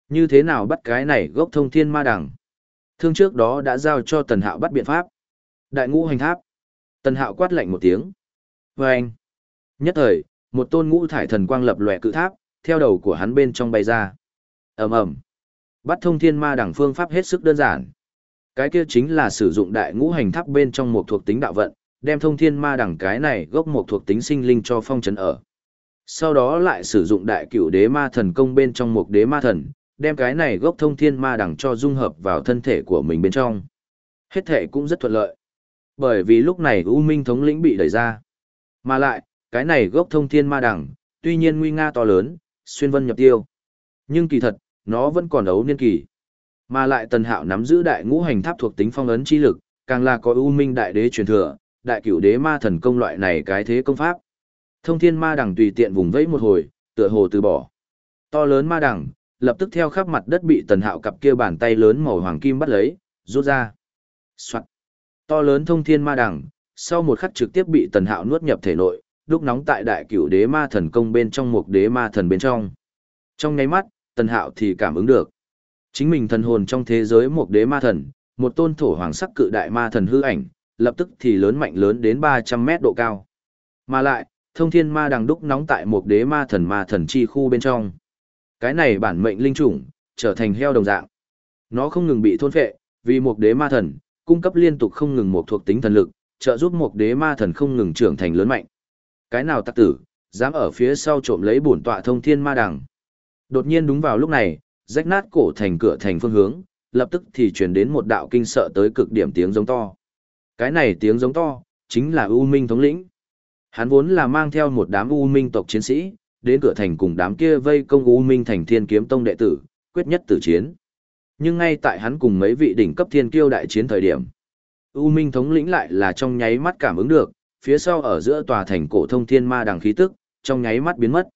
Như thế nào bắt cái này gốc thông thiên ma đằng? Thương trước đó đã giao cho tần hạo bắt biện pháp. Đại ngũ hành tháp. Tần Hạo quát lạnh một tiếng. Vâng. anh. Nhất thời, một tôn ngũ thải thần quang lập lòe cự tháp, theo đầu của hắn bên trong bay ra. Ầm ầm. Bắt thông thiên ma đẳng phương pháp hết sức đơn giản. Cái kia chính là sử dụng đại ngũ hành tháp bên trong một thuộc tính đạo vận, đem thông thiên ma đẳng cái này gốc một thuộc tính sinh linh cho phong trấn ở. Sau đó lại sử dụng đại cửu đế ma thần công bên trong một đế ma thần, đem cái này gốc thông thiên ma đẳng cho dung hợp vào thân thể của mình bên trong. Hết thể cũng rất thuận lợi. Bởi vì lúc này U Minh thống lĩnh bị đẩy ra. Mà lại, cái này gốc thông thiên ma đẳng, tuy nhiên nguy nga to lớn, xuyên vân nhập tiêu. Nhưng kỳ thật, nó vẫn còn ấu niên kỳ. Mà lại tần hạo nắm giữ đại ngũ hành tháp thuộc tính phong ấn chi lực, càng là có U Minh đại đế truyền thừa, đại cửu đế ma thần công loại này cái thế công pháp. Thông thiên ma đẳng tùy tiện vùng vẫy một hồi, tựa hồ từ bỏ. To lớn ma đẳng, lập tức theo khắp mặt đất bị tần hạo cặp kia bàn tay lớn màu hoàng kim bắt lấy, rút ra. Soạt. To lớn thông thiên ma đẳng, sau một khắc trực tiếp bị tần hạo nuốt nhập thể nội, đúc nóng tại đại cửu đế ma thần công bên trong một đế ma thần bên trong. Trong nháy mắt, tần hạo thì cảm ứng được. Chính mình thần hồn trong thế giới một đế ma thần, một tôn thổ hoàng sắc cự đại ma thần hư ảnh, lập tức thì lớn mạnh lớn đến 300 mét độ cao. Mà lại, thông thiên ma đằng đúc nóng tại một đế ma thần ma thần chi khu bên trong. Cái này bản mệnh linh chủng, trở thành heo đồng dạng. Nó không ngừng bị thôn phệ, vì một đế ma thần, cung cấp liên tục không ngừng một thuộc tính thần lực, trợ giúp một đế ma thần không ngừng trưởng thành lớn mạnh. Cái nào tặc tử, dám ở phía sau trộm lấy bổn tọa thông thiên ma đằng. Đột nhiên đúng vào lúc này, rách nát cổ thành cửa thành phương hướng, lập tức thì truyền đến một đạo kinh sợ tới cực điểm tiếng giống to. Cái này tiếng giống to, chính là U Minh thống lĩnh. Hắn vốn là mang theo một đám U Minh tộc chiến sĩ, đến cửa thành cùng đám kia vây công U Minh thành thiên kiếm tông đệ tử, quyết nhất tử chiến. Nhưng ngay tại hắn cùng mấy vị đỉnh cấp thiên kiêu đại chiến thời điểm, U Minh thống lĩnh lại là trong nháy mắt cảm ứng được, phía sau ở giữa tòa thành cổ thông thiên ma đằng khí tức, trong nháy mắt biến mất.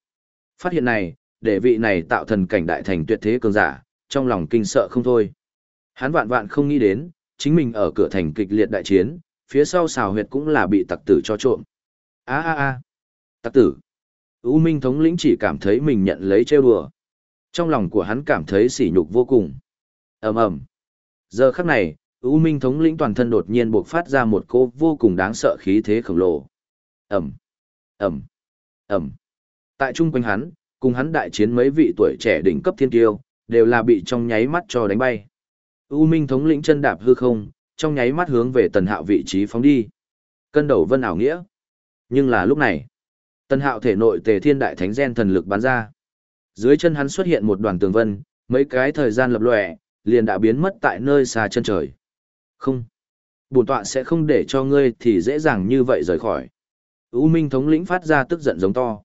Phát hiện này, để vị này tạo thần cảnh đại thành tuyệt thế cường giả, trong lòng kinh sợ không thôi. Hắn vạn vạn không nghĩ đến, chính mình ở cửa thành kịch liệt đại chiến, phía sau xào huyệt cũng là bị tặc tử cho trộm. a a a tặc tử. U Minh thống lĩnh chỉ cảm thấy mình nhận lấy trêu đùa. Trong lòng của hắn cảm thấy sỉ nhục vô cùng. ầm ầm Giờ khắc này, U Minh thống lĩnh toàn thân đột nhiên buộc phát ra một cô vô cùng đáng sợ khí thế khổng lồ. ầm ầm ầm Tại trung quanh hắn, cùng hắn đại chiến mấy vị tuổi trẻ đỉnh cấp thiên kiêu, đều là bị trong nháy mắt cho đánh bay. U Minh thống lĩnh chân đạp hư không, trong nháy mắt hướng về Tần Hạo vị trí phóng đi. Cân đầu vân ảo nghĩa. Nhưng là lúc này, Tần Hạo thể nội Tề Thiên Đại Thánh gen thần lực bắn ra. Dưới chân hắn xuất hiện một đoàn tường vân, mấy cái thời gian lập lòe, liền đã biến mất tại nơi xa chân trời. Không, bổn tọa sẽ không để cho ngươi thì dễ dàng như vậy rời khỏi. U Minh thống lĩnh phát ra tức giận giống to.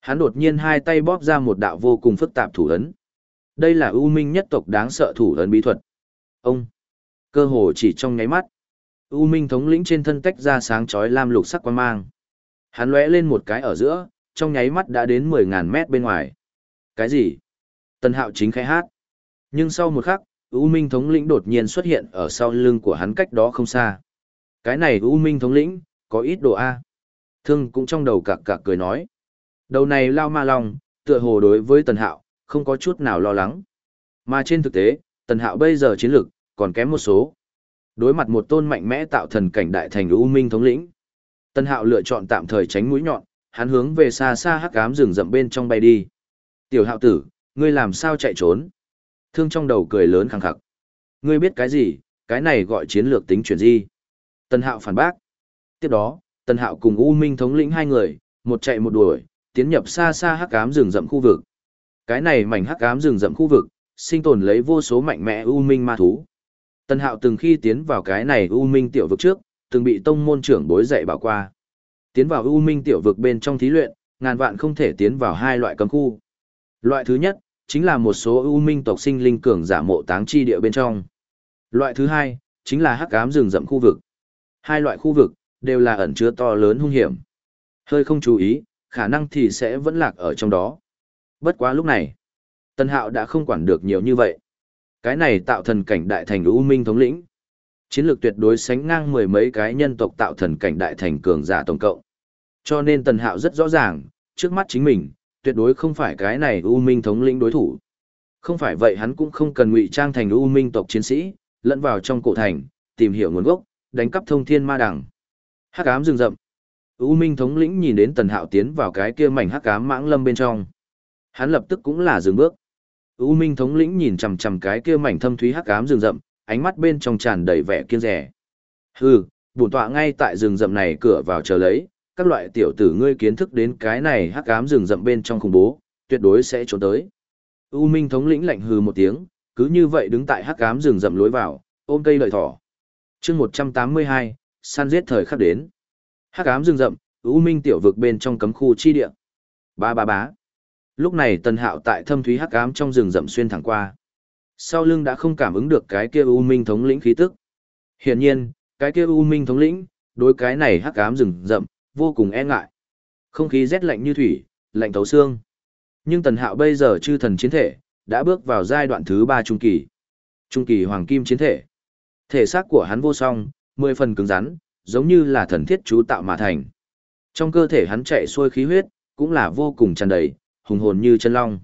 Hắn đột nhiên hai tay bóp ra một đạo vô cùng phức tạp thủ ấn. Đây là U Minh nhất tộc đáng sợ thủ ấn bí thuật. Ông, cơ hồ chỉ trong nháy mắt, U Minh thống lĩnh trên thân tách ra sáng chói lam lục sắc quang mang. Hắn lóe lên một cái ở giữa, trong nháy mắt đã đến 10.000 mét bên ngoài. Cái gì? Tần Hạo chính khai hát. Nhưng sau một khắc, U Minh thống lĩnh đột nhiên xuất hiện ở sau lưng của hắn cách đó không xa. Cái này U Minh thống lĩnh, có ít đồ A. Thương cũng trong đầu cạc cạc cười nói. Đầu này lao ma lòng, tựa hồ đối với Tần Hạo, không có chút nào lo lắng. Mà trên thực tế, Tần Hạo bây giờ chiến lực, còn kém một số. Đối mặt một tôn mạnh mẽ tạo thần cảnh đại thành U Minh thống lĩnh. Tần Hạo lựa chọn tạm thời tránh mũi nhọn, hắn hướng về xa xa hắc ám rừng rậm bên trong bay đi. Tiểu Hạo tử, ngươi làm sao chạy trốn? Thương trong đầu cười lớn khẳng khặc. Ngươi biết cái gì, cái này gọi chiến lược tính chuyển di. tân Hạo phản bác. Tiếp đó, tân Hạo cùng U Minh thống lĩnh hai người, một chạy một đuổi, tiến nhập xa xa hắc ám rừng rậm khu vực. Cái này mảnh hắc ám rừng rậm khu vực, sinh tồn lấy vô số mạnh mẽ u minh ma thú. tân Hạo từng khi tiến vào cái này u minh tiểu vực trước, từng bị tông môn trưởng bối dạy bảo qua. Tiến vào u minh tiểu vực bên trong thí luyện, ngàn vạn không thể tiến vào hai loại cấm khu. Loại thứ nhất, chính là một số ưu minh tộc sinh linh cường giả mộ táng chi địa bên trong. Loại thứ hai, chính là hắc ám rừng rậm khu vực. Hai loại khu vực, đều là ẩn chứa to lớn hung hiểm. Hơi không chú ý, khả năng thì sẽ vẫn lạc ở trong đó. Bất quá lúc này, Tân Hạo đã không quản được nhiều như vậy. Cái này tạo thần cảnh đại thành ưu Minh thống lĩnh. Chiến lược tuyệt đối sánh ngang mười mấy cái nhân tộc tạo thần cảnh đại thành cường giả tổng cộng. Cho nên Tần Hạo rất rõ ràng, trước mắt chính mình, tuyệt đối không phải cái này U Minh thống lĩnh đối thủ. Không phải vậy hắn cũng không cần ngụy trang thành U Minh tộc chiến sĩ, lẫn vào trong cổ thành, tìm hiểu nguồn gốc, đánh cắp thông thiên ma đằng. Hắc ám rừng rậm. U Minh thống lĩnh nhìn đến Tần Hạo tiến vào cái kia mảnh hắc ám mãng lâm bên trong. Hắn lập tức cũng là dừng bước. U Minh thống lĩnh nhìn chằm chằm cái kia mảnh thâm thúy hắc ám rừng rậm, ánh mắt bên trong tràn đầy vẻ kiêng dè. Hừ, bổn tọa ngay tại rừng rậm này cửa vào chờ lấy, các loại tiểu tử ngươi kiến thức đến cái này hắc ám rừng rậm bên trong khủng bố, tuyệt đối sẽ trốn tới. U Minh thống lĩnh lạnh hừ một tiếng, cứ như vậy đứng tại hắc ám rừng rậm lối vào, ôm cây lợi thỏ. Chương 182, săn giết thời khắc đến. Hắc ám rừng rậm, U Minh tiểu vực bên trong cấm khu chi địa. Ba ba bá. Lúc này Tần Hạo tại thâm thúy hắc ám trong rừng rậm xuyên thẳng qua. Sau lưng đã không cảm ứng được cái kia U Minh thống lĩnh khí tức. Hiển nhiên, cái kia U Minh thống lĩnh, đối cái này hắc ám rừng rậm, vô cùng e ngại. Không khí rét lạnh như thủy, lạnh thấu xương. Nhưng Tần Hạo bây giờ chư thần chiến thể, đã bước vào giai đoạn thứ ba trung kỳ. Trung kỳ hoàng kim chiến thể. Thể xác của hắn vô song, mười phần cứng rắn, giống như là thần thiết chú tạo mà thành. Trong cơ thể hắn chạy xuôi khí huyết, cũng là vô cùng tràn đầy, hùng hồn như chân long.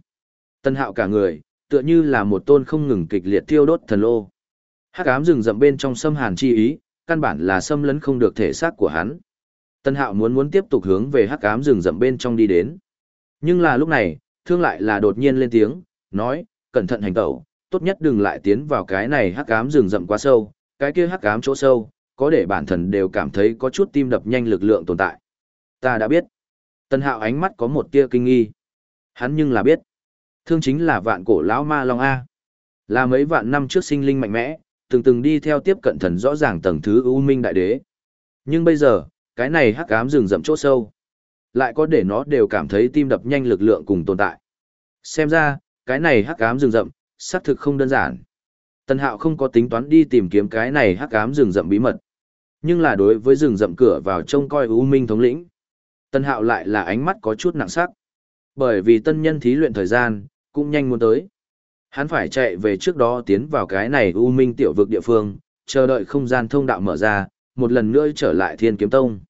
Tân hạo cả người, tựa như là một tôn không ngừng kịch liệt tiêu đốt thần lô. Hắc ám rừng rậm bên trong xâm hàn chi ý, căn bản là xâm lấn không được thể xác của hắn. Tân hạo muốn muốn tiếp tục hướng về hắc ám rừng rậm bên trong đi đến. Nhưng là lúc này, thương lại là đột nhiên lên tiếng, nói, cẩn thận hành tẩu, tốt nhất đừng lại tiến vào cái này hắc ám rừng rậm quá sâu, cái kia hắc ám chỗ sâu, có để bản thân đều cảm thấy có chút tim đập nhanh lực lượng tồn tại. Ta đã biết. Tân hạo ánh mắt có một tia kinh nghi. Hắn nhưng là biết. Thương chính là vạn cổ lão ma long A. Là mấy vạn năm trước sinh linh mạnh mẽ, từng từng đi theo tiếp cận thần rõ ràng tầng thứ ưu minh đại đế. Nhưng bây giờ, cái này hắc ám rừng rậm chỗ sâu. Lại có để nó đều cảm thấy tim đập nhanh lực lượng cùng tồn tại. Xem ra, cái này hắc ám rừng rậm, xác thực không đơn giản. Tần Hạo không có tính toán đi tìm kiếm cái này hắc ám rừng rậm bí mật. Nhưng là đối với rừng rậm cửa vào trông coi U Minh thống lĩnh, tân Hạo lại là ánh mắt có chút nặng sắc. Bởi vì tân nhân thí luyện thời gian, cũng nhanh muốn tới. Hắn phải chạy về trước đó tiến vào cái này U Minh tiểu vực địa phương, chờ đợi không gian thông đạo mở ra, một lần nữa trở lại Thiên Kiếm Tông.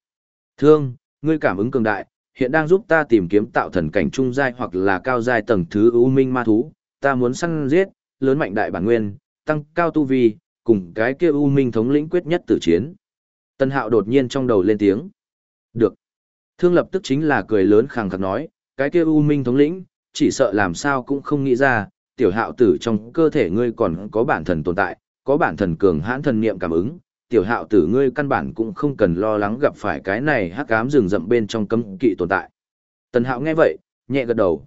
Thương, ngươi cảm ứng cường đại, hiện đang giúp ta tìm kiếm tạo thần cảnh trung giai hoặc là cao giai tầng thứ ưu Minh ma thú, ta muốn săn giết, lớn mạnh đại bản nguyên, tăng cao tu vi, cùng cái kia ưu Minh thống lĩnh quyết nhất tử chiến. Tân Hạo đột nhiên trong đầu lên tiếng. Được. Thương lập tức chính là cười lớn khẳng khắc nói, cái kia ưu Minh thống lĩnh, chỉ sợ làm sao cũng không nghĩ ra, tiểu hạo tử trong cơ thể ngươi còn có bản thần tồn tại, có bản thần cường hãn thần niệm cảm ứng, tiểu hạo tử ngươi căn bản cũng không cần lo lắng gặp phải cái này hắc ám rừng rậm bên trong cấm kỵ tồn tại. Tần hạo nghe vậy, nhẹ gật đầu.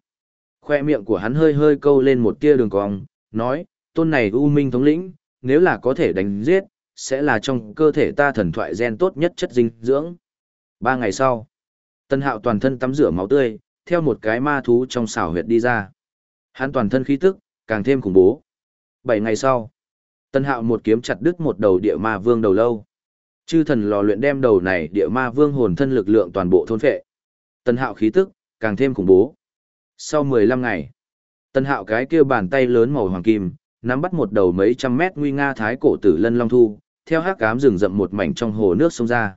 Khoe miệng của hắn hơi hơi câu lên một tia đường cong, nói, tôn này U Minh thống lĩnh, nếu là có thể đánh giết, sẽ là trong cơ thể ta thần thoại gen tốt nhất chất dinh dưỡng. Ba ngày sau, Tân Hạo toàn thân tắm rửa máu tươi, theo một cái ma thú trong xảo huyệt đi ra. Hắn toàn thân khí tức, càng thêm khủng bố. Bảy ngày sau, Tân Hạo một kiếm chặt đứt một đầu địa ma vương đầu lâu. Chư thần lò luyện đem đầu này địa ma vương hồn thân lực lượng toàn bộ thôn phệ. Tân Hạo khí tức, càng thêm khủng bố. Sau 15 ngày, Tân Hạo cái kia bàn tay lớn màu hoàng kim, nắm bắt một đầu mấy trăm mét nguy nga thái cổ tử lân long thu, theo hắc cám rừng rậm một mảnh trong hồ nước sông ra.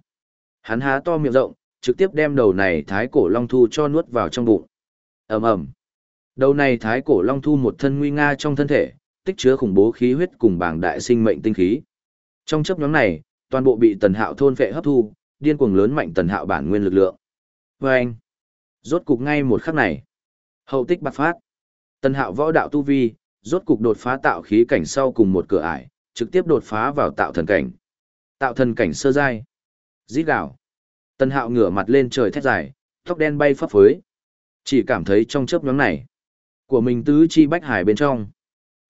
Hắn há to miệng rộng, trực tiếp đem đầu này thái cổ long thu cho nuốt vào trong bụng. Ầm ầm. Đầu này thái cổ long thu một thân nguy nga trong thân thể, tích chứa khủng bố khí huyết cùng bảng đại sinh mệnh tinh khí. Trong chấp nhóm này, toàn bộ bị Tần Hạo thôn phệ hấp thu, điên cuồng lớn mạnh Tần Hạo bản nguyên lực lượng. Và anh, rốt cục ngay một khắc này, hậu tích bạc phát. Tần Hạo võ đạo tu vi, rốt cục đột phá tạo khí cảnh sau cùng một cửa ải, trực tiếp đột phá vào tạo thần cảnh. Tạo thần cảnh sơ giai. Rít gào. tần hạo ngửa mặt lên trời thét dài, tóc đen bay phấp phới. Chỉ cảm thấy trong chớp nhoáng này, của mình tứ chi bách hải bên trong.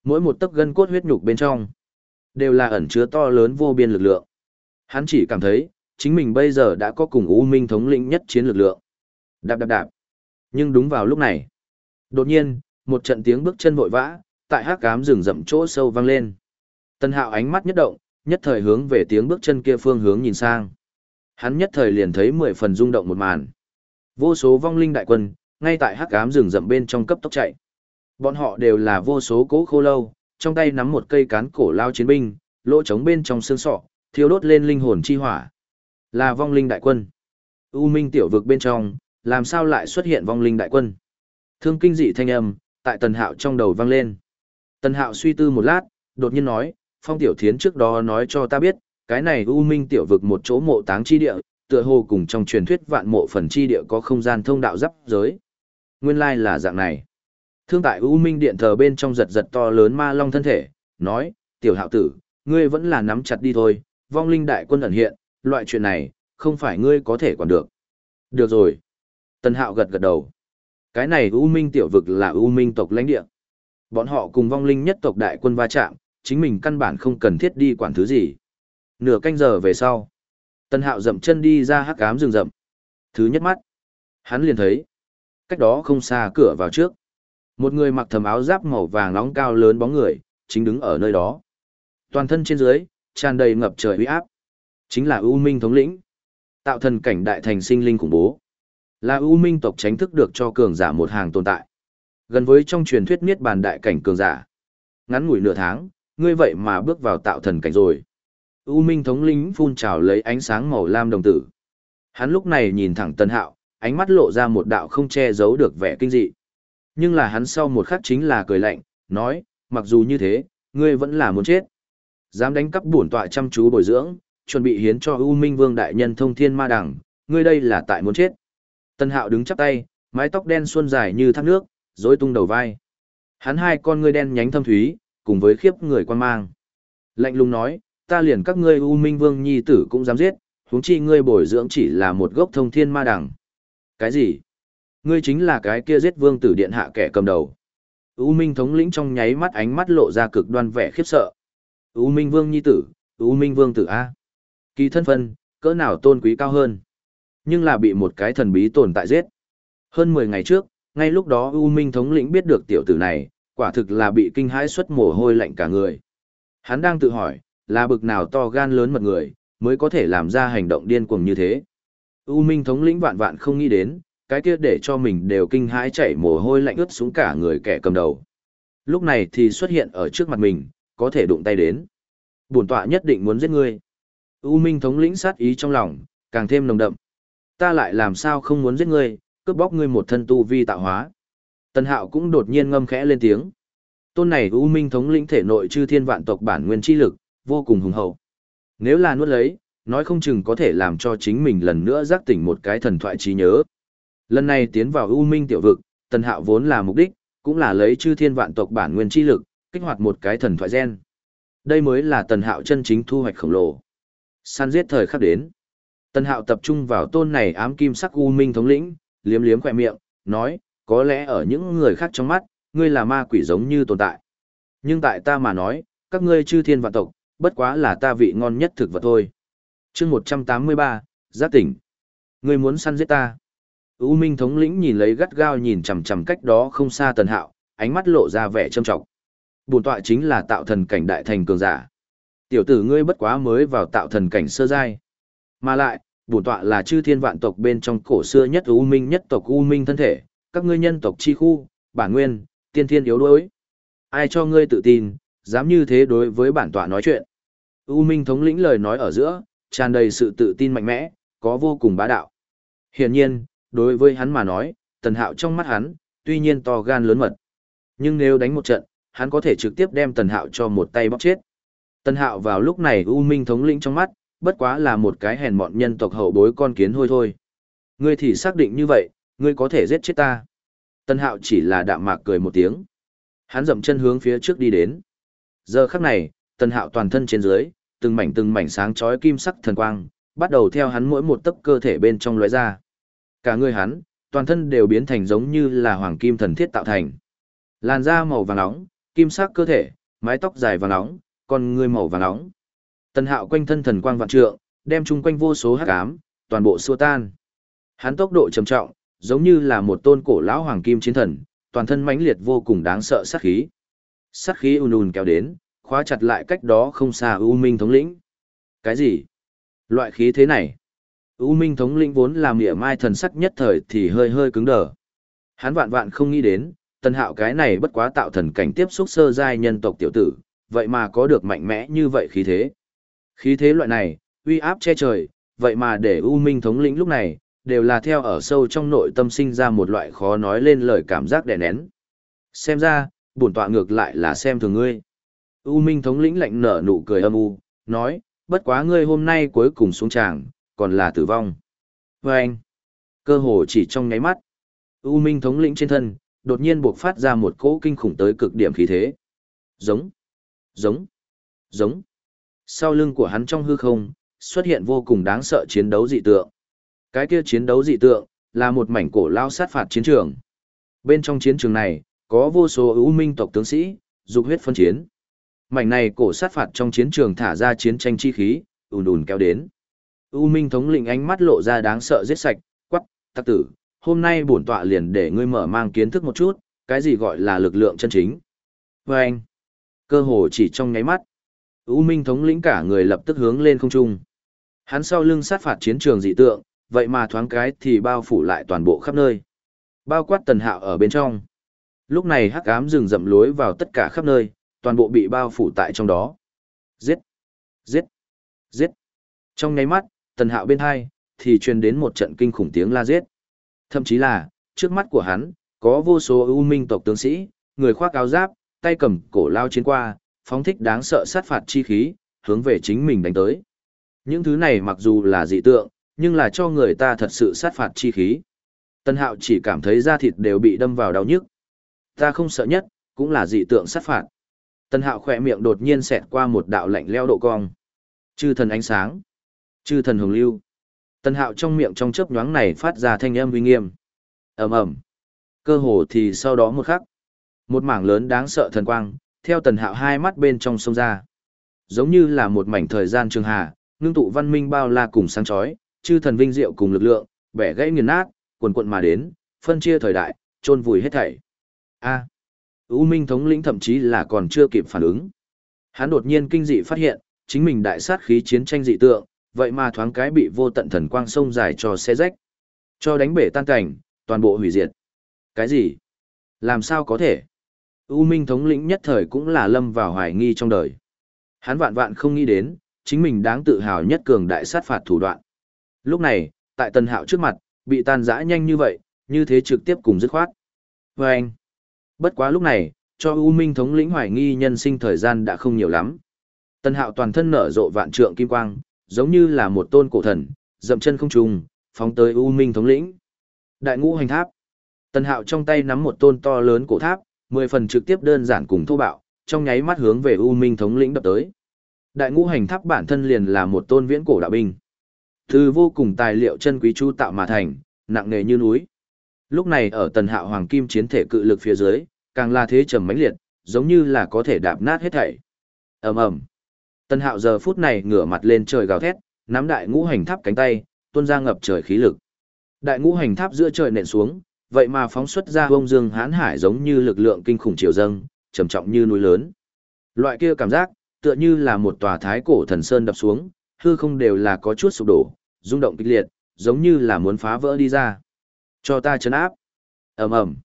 Mỗi một tấc gân cốt huyết nhục bên trong, đều là ẩn chứa to lớn vô biên lực lượng. Hắn chỉ cảm thấy, chính mình bây giờ đã có cùng U Minh thống lĩnh nhất chiến lực lượng. Đạp đạp đạp. Nhưng đúng vào lúc này, đột nhiên, một trận tiếng bước chân vội vã, tại hắc cám rừng rậm chỗ sâu vang lên. Tân hạo ánh mắt nhất động, nhất thời hướng về tiếng bước chân kia phương hướng nhìn sang. Hắn nhất thời liền thấy mười phần rung động một màn. Vô số vong linh đại quân, ngay tại hắc ám rừng rậm bên trong cấp tốc chạy. Bọn họ đều là vô số cố khô lâu, trong tay nắm một cây cán cổ lao chiến binh, lỗ trống bên trong xương sọ, thiêu đốt lên linh hồn chi hỏa. Là vong linh đại quân. U minh tiểu vực bên trong, làm sao lại xuất hiện vong linh đại quân? Thương kinh dị thanh âm, tại tần hạo trong đầu vang lên. Tần hạo suy tư một lát, đột nhiên nói, phong tiểu thiến trước đó nói cho ta biết, cái này U Minh tiểu vực một chỗ mộ táng chi địa, tựa hồ cùng trong truyền thuyết vạn mộ phần chi địa có không gian thông đạo giáp giới. Nguyên lai là dạng này. Thương tại U Minh điện thờ bên trong giật giật to lớn ma long thân thể, nói, tiểu hạo tử, ngươi vẫn là nắm chặt đi thôi, vong linh đại quân ẩn hiện, loại chuyện này, không phải ngươi có thể quản được. Được rồi. Tần hạo gật gật đầu. Cái này U Minh tiểu vực là U Minh tộc lãnh địa. Bọn họ cùng vong linh nhất tộc đại quân va chạm, chính mình căn bản không cần thiết đi quản thứ gì. Nửa canh giờ về sau, Tần Hạo dậm chân đi ra hắc ám rừng rậm. Thứ nhất mắt, hắn liền thấy, cách đó không xa cửa vào trước. Một người mặc thầm áo giáp màu vàng nóng cao lớn bóng người, chính đứng ở nơi đó. Toàn thân trên dưới, tràn đầy ngập trời uy áp. Chính là U Minh thống lĩnh. Tạo thần cảnh đại thành sinh linh khủng bố. Là U Minh tộc tránh thức được cho cường giả một hàng tồn tại. Gần với trong truyền thuyết niết bàn đại cảnh cường giả. Ngắn ngủi nửa tháng, ngươi vậy mà bước vào tạo thần cảnh rồi. U Minh thống lĩnh phun trào lấy ánh sáng màu lam đồng tử. Hắn lúc này nhìn thẳng Tân Hạo, ánh mắt lộ ra một đạo không che giấu được vẻ kinh dị. Nhưng là hắn sau một khắc chính là cười lạnh, nói, mặc dù như thế, ngươi vẫn là muốn chết. Dám đánh cắp bổn tọa chăm chú bồi dưỡng, chuẩn bị hiến cho U Minh Vương đại nhân thông thiên ma đẳng, ngươi đây là tại muốn chết. Tân Hạo đứng chắp tay, mái tóc đen suôn dài như thác nước, rối tung đầu vai. Hắn hai con ngươi đen nhánh thâm thúy, cùng với khiếp người quan mang. Lạnh lùng nói, ta liền các ngươi U Minh Vương nhi tử cũng dám giết, huống chi ngươi bồi dưỡng chỉ là một gốc thông thiên ma đẳng Cái gì? Ngươi chính là cái kia giết vương tử điện hạ kẻ cầm đầu. U Minh thống lĩnh trong nháy mắt ánh mắt lộ ra cực đoan vẻ khiếp sợ. U Minh Vương nhi tử, U Minh Vương tử A. Kỳ thân phân, cỡ nào tôn quý cao hơn. Nhưng là bị một cái thần bí tồn tại giết. Hơn 10 ngày trước, ngay lúc đó U Minh thống lĩnh biết được tiểu tử này, quả thực là bị kinh hãi xuất mồ hôi lạnh cả người. Hắn đang tự hỏi, là bực nào to gan lớn mật người, mới có thể làm ra hành động điên cuồng như thế. U Minh thống lĩnh vạn vạn không nghĩ đến, cái kia để cho mình đều kinh hãi chảy mồ hôi lạnh ướt xuống cả người kẻ cầm đầu. Lúc này thì xuất hiện ở trước mặt mình, có thể đụng tay đến. Bổn tọa nhất định muốn giết ngươi. U Minh thống lĩnh sát ý trong lòng, càng thêm nồng đậm. Ta lại làm sao không muốn giết ngươi, cướp bóc ngươi một thân tu vi tạo hóa. Tần Hạo cũng đột nhiên ngâm khẽ lên tiếng. Tôn này U Minh thống lĩnh thể nội chư thiên vạn tộc bản nguyên chi lực, vô cùng hùng hậu. Nếu là nuốt lấy, nói không chừng có thể làm cho chính mình lần nữa giác tỉnh một cái thần thoại trí nhớ. Lần này tiến vào U Minh tiểu vực, Tần Hạo vốn là mục đích, cũng là lấy chư thiên vạn tộc bản nguyên chi lực, kích hoạt một cái thần thoại gen. Đây mới là Tần Hạo chân chính thu hoạch khổng lồ. Săn giết thời khắc đến. Tần Hạo tập trung vào tôn này ám kim sắc U Minh thống lĩnh, liếm liếm khỏe miệng, nói, có lẽ ở những người khác trong mắt, ngươi là ma quỷ giống như tồn tại. Nhưng tại ta mà nói, các ngươi chư thiên vạn tộc, bất quá là ta vị ngon nhất thực vật thôi. chương 183, giác tỉnh. Ngươi muốn săn giết ta. U Minh thống lĩnh nhìn lấy gắt gao nhìn chằm chằm cách đó không xa tần hạo, ánh mắt lộ ra vẻ trâm trọng. Bổn tọa chính là tạo thần cảnh đại thành cường giả. Tiểu tử ngươi bất quá mới vào tạo thần cảnh sơ giai. Mà lại, bổn tọa là chư thiên vạn tộc bên trong cổ xưa nhất U Minh nhất tộc U Minh thân thể, các ngươi nhân tộc chi khu, bản nguyên, tiên thiên yếu đuối. Ai cho ngươi tự tin, dám như thế đối với bản tọa nói chuyện. U Minh thống lĩnh lời nói ở giữa, tràn đầy sự tự tin mạnh mẽ, có vô cùng bá đạo. Hiển nhiên, đối với hắn mà nói, tần hạo trong mắt hắn, tuy nhiên to gan lớn mật. Nhưng nếu đánh một trận, hắn có thể trực tiếp đem tần hạo cho một tay bóc chết. Tần hạo vào lúc này U Minh thống lĩnh trong mắt, bất quá là một cái hèn mọn nhân tộc hậu bối con kiến hôi thôi. Ngươi thì xác định như vậy, ngươi có thể giết chết ta. Tần hạo chỉ là đạm mạc cười một tiếng. Hắn dậm chân hướng phía trước đi đến. Giờ khắc này, tần hạo toàn thân trên dưới, từng mảnh từng mảnh sáng chói kim sắc thần quang, bắt đầu theo hắn mỗi một tấc cơ thể bên trong lóe ra. Cả người hắn, toàn thân đều biến thành giống như là hoàng kim thần thiết tạo thành. Làn da màu vàng nóng, kim sắc cơ thể, mái tóc dài vàng nóng, con người màu vàng nóng. Tần Hạo quanh thân thần quang vạn trượng, đem chung quanh vô số hắc ám, toàn bộ xua tan. Hắn tốc độ trầm trọng, giống như là một tôn cổ lão hoàng kim chiến thần, toàn thân mãnh liệt vô cùng đáng sợ sát khí. Sát khí ùn ùn kéo đến, khóa chặt lại cách đó không xa U Minh thống lĩnh. Cái gì? Loại khí thế này? U Minh thống lĩnh vốn làm mỉa mai thần sắc nhất thời thì hơi hơi cứng đờ. Hắn vạn vạn không nghĩ đến, tần hạo cái này bất quá tạo thần cảnh tiếp xúc sơ giai nhân tộc tiểu tử, vậy mà có được mạnh mẽ như vậy khí thế. Khí thế loại này, uy áp che trời, vậy mà để U Minh thống lĩnh lúc này, đều là theo ở sâu trong nội tâm sinh ra một loại khó nói lên lời cảm giác đè nén. Xem ra, bổn tọa ngược lại là xem thường ngươi. U Minh thống lĩnh lạnh nở nụ cười âm u, nói, bất quá ngươi hôm nay cuối cùng xuống tràng, còn là tử vong. Và anh, cơ hồ chỉ trong nháy mắt, U Minh thống lĩnh trên thân, đột nhiên buộc phát ra một cỗ kinh khủng tới cực điểm khí thế. Giống, giống, giống. Sau lưng của hắn trong hư không, xuất hiện vô cùng đáng sợ chiến đấu dị tượng. Cái kia chiến đấu dị tượng, là một mảnh cổ lao sát phạt chiến trường. Bên trong chiến trường này, có vô số ưu minh tộc tướng sĩ, dục huyết phân chiến. Mảnh này cổ sát phạt trong chiến trường thả ra chiến tranh chi khí, ùn ùn kéo đến. U Minh thống lĩnh ánh mắt lộ ra đáng sợ giết sạch, quắc, tắc tử, hôm nay bổn tọa liền để ngươi mở mang kiến thức một chút, cái gì gọi là lực lượng chân chính. Và anh, cơ hồ chỉ trong nháy mắt, U Minh thống lĩnh cả người lập tức hướng lên không trung. Hắn sau lưng sát phạt chiến trường dị tượng, vậy mà thoáng cái thì bao phủ lại toàn bộ khắp nơi. Bao quát tần hạo ở bên trong. Lúc này hắc ám rừng rậm lối vào tất cả khắp nơi, toàn bộ bị bao phủ tại trong đó. Giết! Giết! Giết! Trong nháy mắt, tần hạo bên hai, thì truyền đến một trận kinh khủng tiếng la giết. Thậm chí là, trước mắt của hắn, có vô số ưu minh tộc tướng sĩ, người khoác áo giáp, tay cầm cổ lao chiến qua, phóng thích đáng sợ sát phạt chi khí, hướng về chính mình đánh tới. Những thứ này mặc dù là dị tượng, nhưng là cho người ta thật sự sát phạt chi khí. Tân hạo chỉ cảm thấy da thịt đều bị đâm vào đau nhức. Ta không sợ nhất, cũng là dị tượng sát phạt. Tân hạo khỏe miệng đột nhiên xẹt qua một đạo lạnh leo độ cong. Chư thần ánh sáng. Chư thần hồng lưu. Tân hạo trong miệng trong chớp nhoáng này phát ra thanh âm uy nghiêm. ầm ầm Cơ hồ thì sau đó một khắc. Một mảng lớn đáng sợ thần quang, theo tần hạo hai mắt bên trong sông ra. Giống như là một mảnh thời gian trường hà, ngưng tụ văn minh bao la cùng sáng chói, chư thần vinh diệu cùng lực lượng, bẻ gãy nghiền nát, quần quận mà đến, phân chia thời đại, chôn vùi hết thảy. A. À, U Minh thống lĩnh thậm chí là còn chưa kịp phản ứng. Hắn đột nhiên kinh dị phát hiện, chính mình đại sát khí chiến tranh dị tượng, vậy mà thoáng cái bị vô tận thần quang sông dài cho xe rách, cho đánh bể tan cảnh, toàn bộ hủy diệt. Cái gì? Làm sao có thể? U Minh thống lĩnh nhất thời cũng là lâm vào hoài nghi trong đời. Hắn vạn vạn không nghĩ đến, chính mình đáng tự hào nhất cường đại sát phạt thủ đoạn. Lúc này, tại Tần Hạo trước mặt, bị tan rã nhanh như vậy, như thế trực tiếp cùng dứt khoát. Và anh, bất quá lúc này, cho U Minh thống lĩnh hoài nghi nhân sinh thời gian đã không nhiều lắm. Tần Hạo toàn thân nở rộ vạn trượng kim quang, giống như là một tôn cổ thần, dậm chân không trùng, phóng tới U Minh thống lĩnh. Đại ngũ hành tháp. Tần Hạo trong tay nắm một tôn to lớn cổ tháp, mười phần trực tiếp đơn giản cùng thô bạo, trong nháy mắt hướng về U Minh thống lĩnh đập tới. Đại ngũ hành tháp bản thân liền là một tôn viễn cổ đạo binh. Từ vô cùng tài liệu chân quý chu tạo mà thành, nặng nề như núi. Lúc này ở tần hạo hoàng kim chiến thể cự lực phía dưới, càng là thế trầm mãnh liệt, giống như là có thể đạp nát hết thảy. ầm ầm Tần hạo giờ phút này ngửa mặt lên trời gào thét, nắm đại ngũ hành tháp cánh tay, tuôn ra ngập trời khí lực. Đại ngũ hành tháp giữa trời nện xuống, vậy mà phóng xuất ra bông dương hán hải giống như lực lượng kinh khủng triều dâng, trầm trọng như núi lớn. Loại kia cảm giác, tựa như là một tòa thái cổ thần sơn đập xuống, hư không đều là có chút sụp đổ, rung động kịch liệt, giống như là muốn phá vỡ đi ra. Cho ta chấn áp. ầm ầm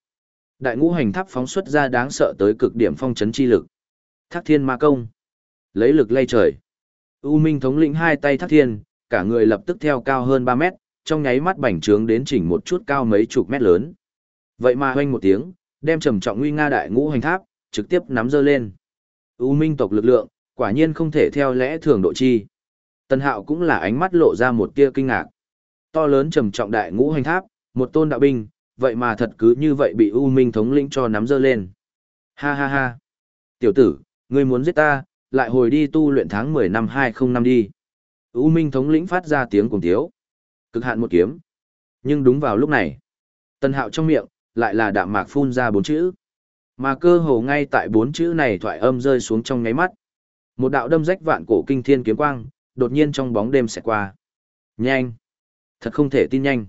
Đại ngũ hành tháp phóng xuất ra đáng sợ tới cực điểm phong chấn chi lực. Thác thiên ma công. Lấy lực lay trời. U Minh thống lĩnh hai tay thác thiên, cả người lập tức theo cao hơn 3 mét, trong nháy mắt bành trướng đến chỉnh một chút cao mấy chục mét lớn. Vậy mà hoanh một tiếng, đem trầm trọng nguy nga đại ngũ hành tháp, trực tiếp nắm dơ lên. U Minh tộc lực lượng, quả nhiên không thể theo lẽ thường độ chi. Tần Hạo cũng là ánh mắt lộ ra một tia kinh ngạc. To lớn trầm trọng đại ngũ hành tháp, một tôn đạo binh, vậy mà thật cứ như vậy bị U Minh thống lĩnh cho nắm dơ lên. Ha ha ha. Tiểu tử, ngươi muốn giết ta, lại hồi đi tu luyện tháng 10 năm 205 đi. U Minh thống lĩnh phát ra tiếng cùng thiếu, Cực hạn một kiếm. Nhưng đúng vào lúc này, Tần Hạo trong miệng, lại là đạm mạc phun ra bốn chữ. Mà cơ hồ ngay tại bốn chữ này thoại âm rơi xuống trong ngáy mắt. Một đạo đâm rách vạn cổ kinh thiên kiếm quang, đột nhiên trong bóng đêm sẽ qua. Nhanh! Thật không thể tin nhanh.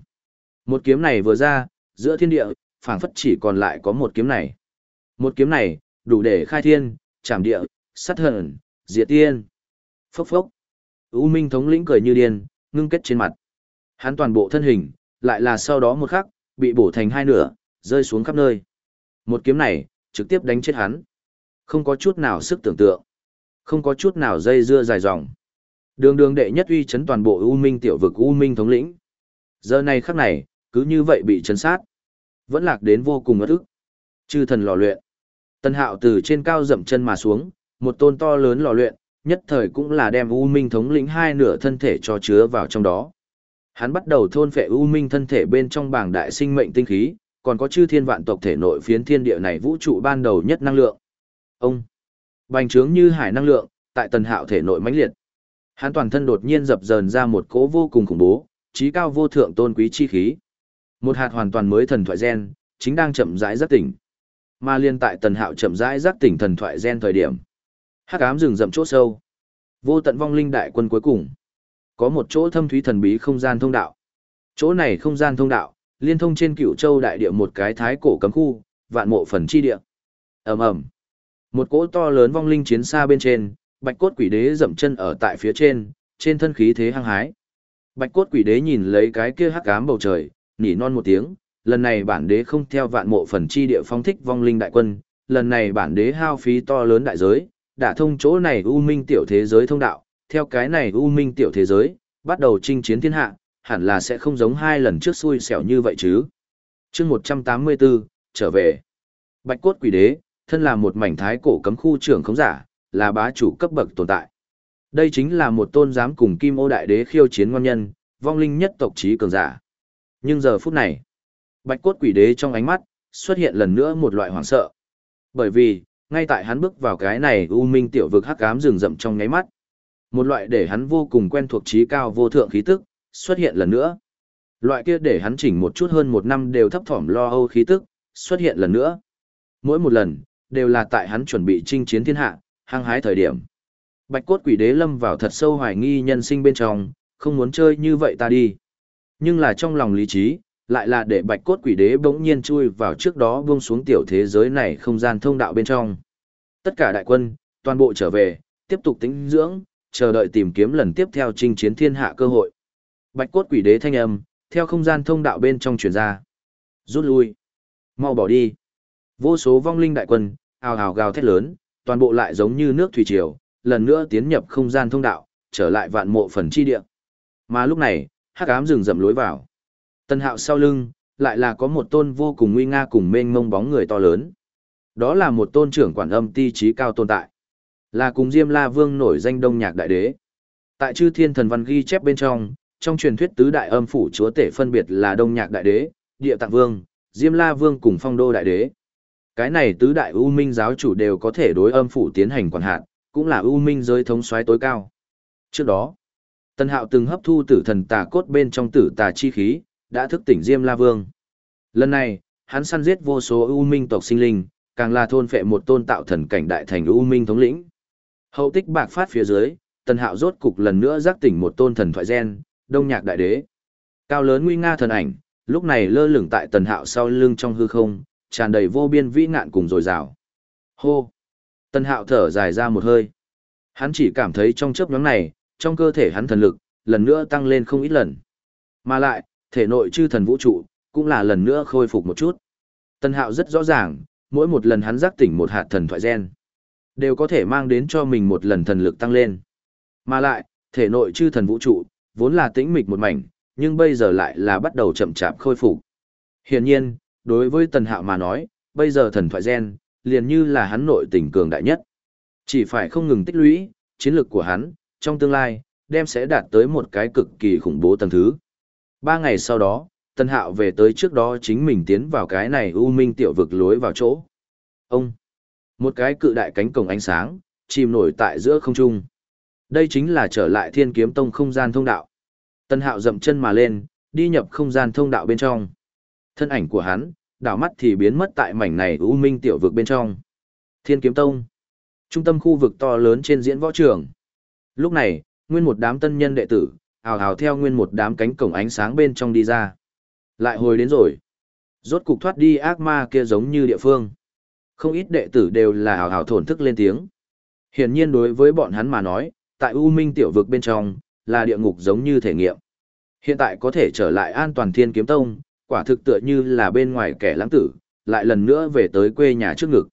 Một kiếm này vừa ra, giữa thiên địa, phảng phất chỉ còn lại có một kiếm này. Một kiếm này, đủ để khai thiên, chạm địa, sát hận, diệt tiên. Phốc phốc. U Minh thống lĩnh cười như điên, ngưng kết trên mặt. Hắn toàn bộ thân hình, lại là sau đó một khắc, bị bổ thành hai nửa, rơi xuống khắp nơi. Một kiếm này, trực tiếp đánh chết hắn. Không có chút nào sức tưởng tượng. Không có chút nào dây dưa dài dòng. Đường đường đệ nhất uy chấn toàn bộ U Minh tiểu vực U Minh thống lĩnh. Giờ này khắc này, cứ như vậy bị chấn sát. Vẫn lạc đến vô cùng ất ức. Chư thần lò luyện. Tân hạo từ trên cao dậm chân mà xuống, một tôn to lớn lò luyện, nhất thời cũng là đem U Minh thống lĩnh hai nửa thân thể cho chứa vào trong đó. Hắn bắt đầu thôn phệ u minh thân thể bên trong bảng đại sinh mệnh tinh khí, còn có chư thiên vạn tộc thể nội phiến thiên địa này vũ trụ ban đầu nhất năng lượng. Ông bành trướng như hải năng lượng, tại tần hạo thể nội mãnh liệt. Hắn toàn thân đột nhiên dập dờn ra một cỗ vô cùng khủng bố, trí cao vô thượng tôn quý chi khí. Một hạt hoàn toàn mới thần thoại gen, chính đang chậm rãi giác tỉnh. Mà liên tại tần hạo chậm rãi giác tỉnh thần thoại gen thời điểm. Hắc ám rừng rậm chỗ sâu. Vô tận vong linh đại quân cuối cùng. Có một chỗ thâm thúy thần bí không gian thông đạo. Chỗ này không gian thông đạo, liên thông trên cựu châu đại địa một cái thái cổ cấm khu, vạn mộ phần chi địa. ầm ầm Một cỗ to lớn vong linh chiến xa bên trên, bạch cốt quỷ đế dậm chân ở tại phía trên, trên thân khí thế hăng hái. Bạch cốt quỷ đế nhìn lấy cái kia hắc ám bầu trời, nỉ non một tiếng, lần này bản đế không theo vạn mộ phần chi địa phong thích vong linh đại quân, lần này bản đế hao phí to lớn đại giới, đã thông chỗ này u minh tiểu thế giới thông đạo, theo cái này u minh tiểu thế giới, bắt đầu chinh chiến thiên hạ, hẳn là sẽ không giống hai lần trước xui xẻo như vậy chứ. chương 184, trở về. Bạch cốt quỷ đế, thân là một mảnh thái cổ cấm khu trưởng khống giả, là bá chủ cấp bậc tồn tại. Đây chính là một tôn giám cùng kim ô đại đế khiêu chiến ngon nhân, vong linh nhất tộc trí cường giả. Nhưng giờ phút này, bạch cốt quỷ đế trong ánh mắt, xuất hiện lần nữa một loại hoảng sợ. Bởi vì, ngay tại hắn bước vào cái này u minh tiểu vực hắc ám rừng rậm trong nháy mắt. Một loại để hắn vô cùng quen thuộc trí cao vô thượng khí tức, xuất hiện lần nữa. Loại kia để hắn chỉnh một chút hơn một năm đều thấp thỏm lo âu khí tức, xuất hiện lần nữa. Mỗi một lần, đều là tại hắn chuẩn bị chinh chiến thiên hạ, hăng hái thời điểm. Bạch cốt quỷ đế lâm vào thật sâu hoài nghi nhân sinh bên trong, không muốn chơi như vậy ta đi. Nhưng là trong lòng lý trí, lại là để bạch cốt quỷ đế bỗng nhiên chui vào trước đó buông xuống tiểu thế giới này không gian thông đạo bên trong. Tất cả đại quân, toàn bộ trở về, tiếp tục tĩnh dưỡng, chờ đợi tìm kiếm lần tiếp theo chinh chiến thiên hạ cơ hội. Bạch cốt quỷ đế thanh âm, theo không gian thông đạo bên trong truyền ra. Rút lui. Mau bỏ đi. Vô số vong linh đại quân, ào ào gào thét lớn, toàn bộ lại giống như nước thủy triều, lần nữa tiến nhập không gian thông đạo, trở lại vạn mộ phần chi địa. Mà lúc này, hắc ám rừng rậm lối vào. Tân hạo sau lưng, lại là có một tôn vô cùng nguy nga cùng mênh mông bóng người to lớn. Đó là một tôn trưởng quản âm ti trí cao tồn tại. Là cùng Diêm La Vương nổi danh đông nhạc đại đế. Tại chư thiên thần văn ghi chép bên trong, trong truyền thuyết tứ đại âm phủ chúa tể phân biệt là đông nhạc đại đế, địa tạng vương, Diêm La Vương cùng phong đô đại đế. Cái này tứ đại U Minh giáo chủ đều có thể đối âm phủ tiến hành quản hạt, cũng là U Minh giới thống soái tối cao. Trước đó, Tân Hạo từng hấp thu tử thần tà cốt bên trong tử tà chi khí, đã thức tỉnh Diêm La Vương. Lần này, hắn săn giết vô số U Minh tộc sinh linh, càng là thôn phệ một tôn tạo thần cảnh đại thành U Minh thống lĩnh. Hậu tích bạc phát phía dưới, tần Hạo rốt cục lần nữa giác tỉnh một tôn thần thoại gen, Đông Nhạc đại đế. Cao lớn nguy nga thần ảnh, lúc này lơ lửng tại Tần Hạo sau lưng trong hư không, tràn đầy vô biên vĩ ngạn cùng dồi dào. Hô! tần hạo thở dài ra một hơi. Hắn chỉ cảm thấy trong chớp nhóm này, trong cơ thể hắn thần lực, lần nữa tăng lên không ít lần. Mà lại, thể nội chư thần vũ trụ, cũng là lần nữa khôi phục một chút. Tân hạo rất rõ ràng, mỗi một lần hắn giác tỉnh một hạt thần thoại gen, đều có thể mang đến cho mình một lần thần lực tăng lên. Mà lại, thể nội chư thần vũ trụ, vốn là tĩnh mịch một mảnh, nhưng bây giờ lại là bắt đầu chậm chạp khôi phục. Hiển nhiên, đối với tần hạo mà nói, bây giờ thần thoại gen, liền như là hắn nội tình cường đại nhất. Chỉ phải không ngừng tích lũy, chiến lược của hắn, trong tương lai, đem sẽ đạt tới một cái cực kỳ khủng bố tầng thứ. Ba ngày sau đó, Tân Hạo về tới trước đó chính mình tiến vào cái này u minh tiểu vực lối vào chỗ. Ông! Một cái cự đại cánh cổng ánh sáng, chìm nổi tại giữa không trung. Đây chính là trở lại thiên kiếm tông không gian thông đạo. Tân Hạo dậm chân mà lên, đi nhập không gian thông đạo bên trong. Thân ảnh của hắn, đảo mắt thì biến mất tại mảnh này u minh tiểu vực bên trong. Thiên Kiếm Tông, trung tâm khu vực to lớn trên diễn võ trường. Lúc này, nguyên một đám tân nhân đệ tử, hào hào theo nguyên một đám cánh cổng ánh sáng bên trong đi ra. Lại hồi đến rồi. Rốt cục thoát đi ác ma kia giống như địa phương. Không ít đệ tử đều là hào hào thổn thức lên tiếng. Hiển nhiên đối với bọn hắn mà nói, tại U Minh tiểu vực bên trong, là địa ngục giống như thể nghiệm. Hiện tại có thể trở lại an toàn thiên kiếm tông, quả thực tựa như là bên ngoài kẻ lãng tử, lại lần nữa về tới quê nhà trước ngực.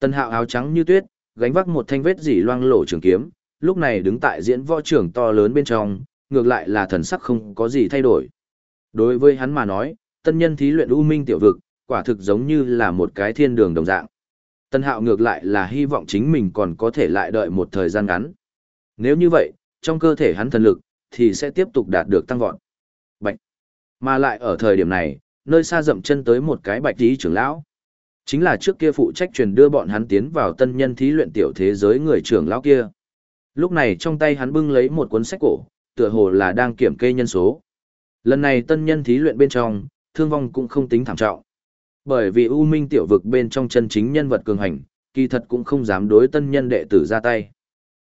Tân hạo áo trắng như tuyết, gánh vác một thanh vết dỉ loang lổ trường kiếm, lúc này đứng tại diễn võ trường to lớn bên trong, ngược lại là thần sắc không có gì thay đổi. Đối với hắn mà nói, tân nhân thí luyện u minh tiểu vực, quả thực giống như là một cái thiên đường đồng dạng. Tân hạo ngược lại là hy vọng chính mình còn có thể lại đợi một thời gian ngắn. Nếu như vậy, trong cơ thể hắn thần lực, thì sẽ tiếp tục đạt được tăng vọt. Bạch. Mà lại ở thời điểm này, nơi xa dậm chân tới một cái bạch tí trưởng lão. Chính là trước kia phụ trách truyền đưa bọn hắn tiến vào tân nhân thí luyện tiểu thế giới người trưởng lão kia. Lúc này trong tay hắn bưng lấy một cuốn sách cổ, tựa hồ là đang kiểm kê nhân số. Lần này tân nhân thí luyện bên trong, thương vong cũng không tính thảm trọng. Bởi vì U Minh tiểu vực bên trong chân chính nhân vật cường hành, kỳ thật cũng không dám đối tân nhân đệ tử ra tay.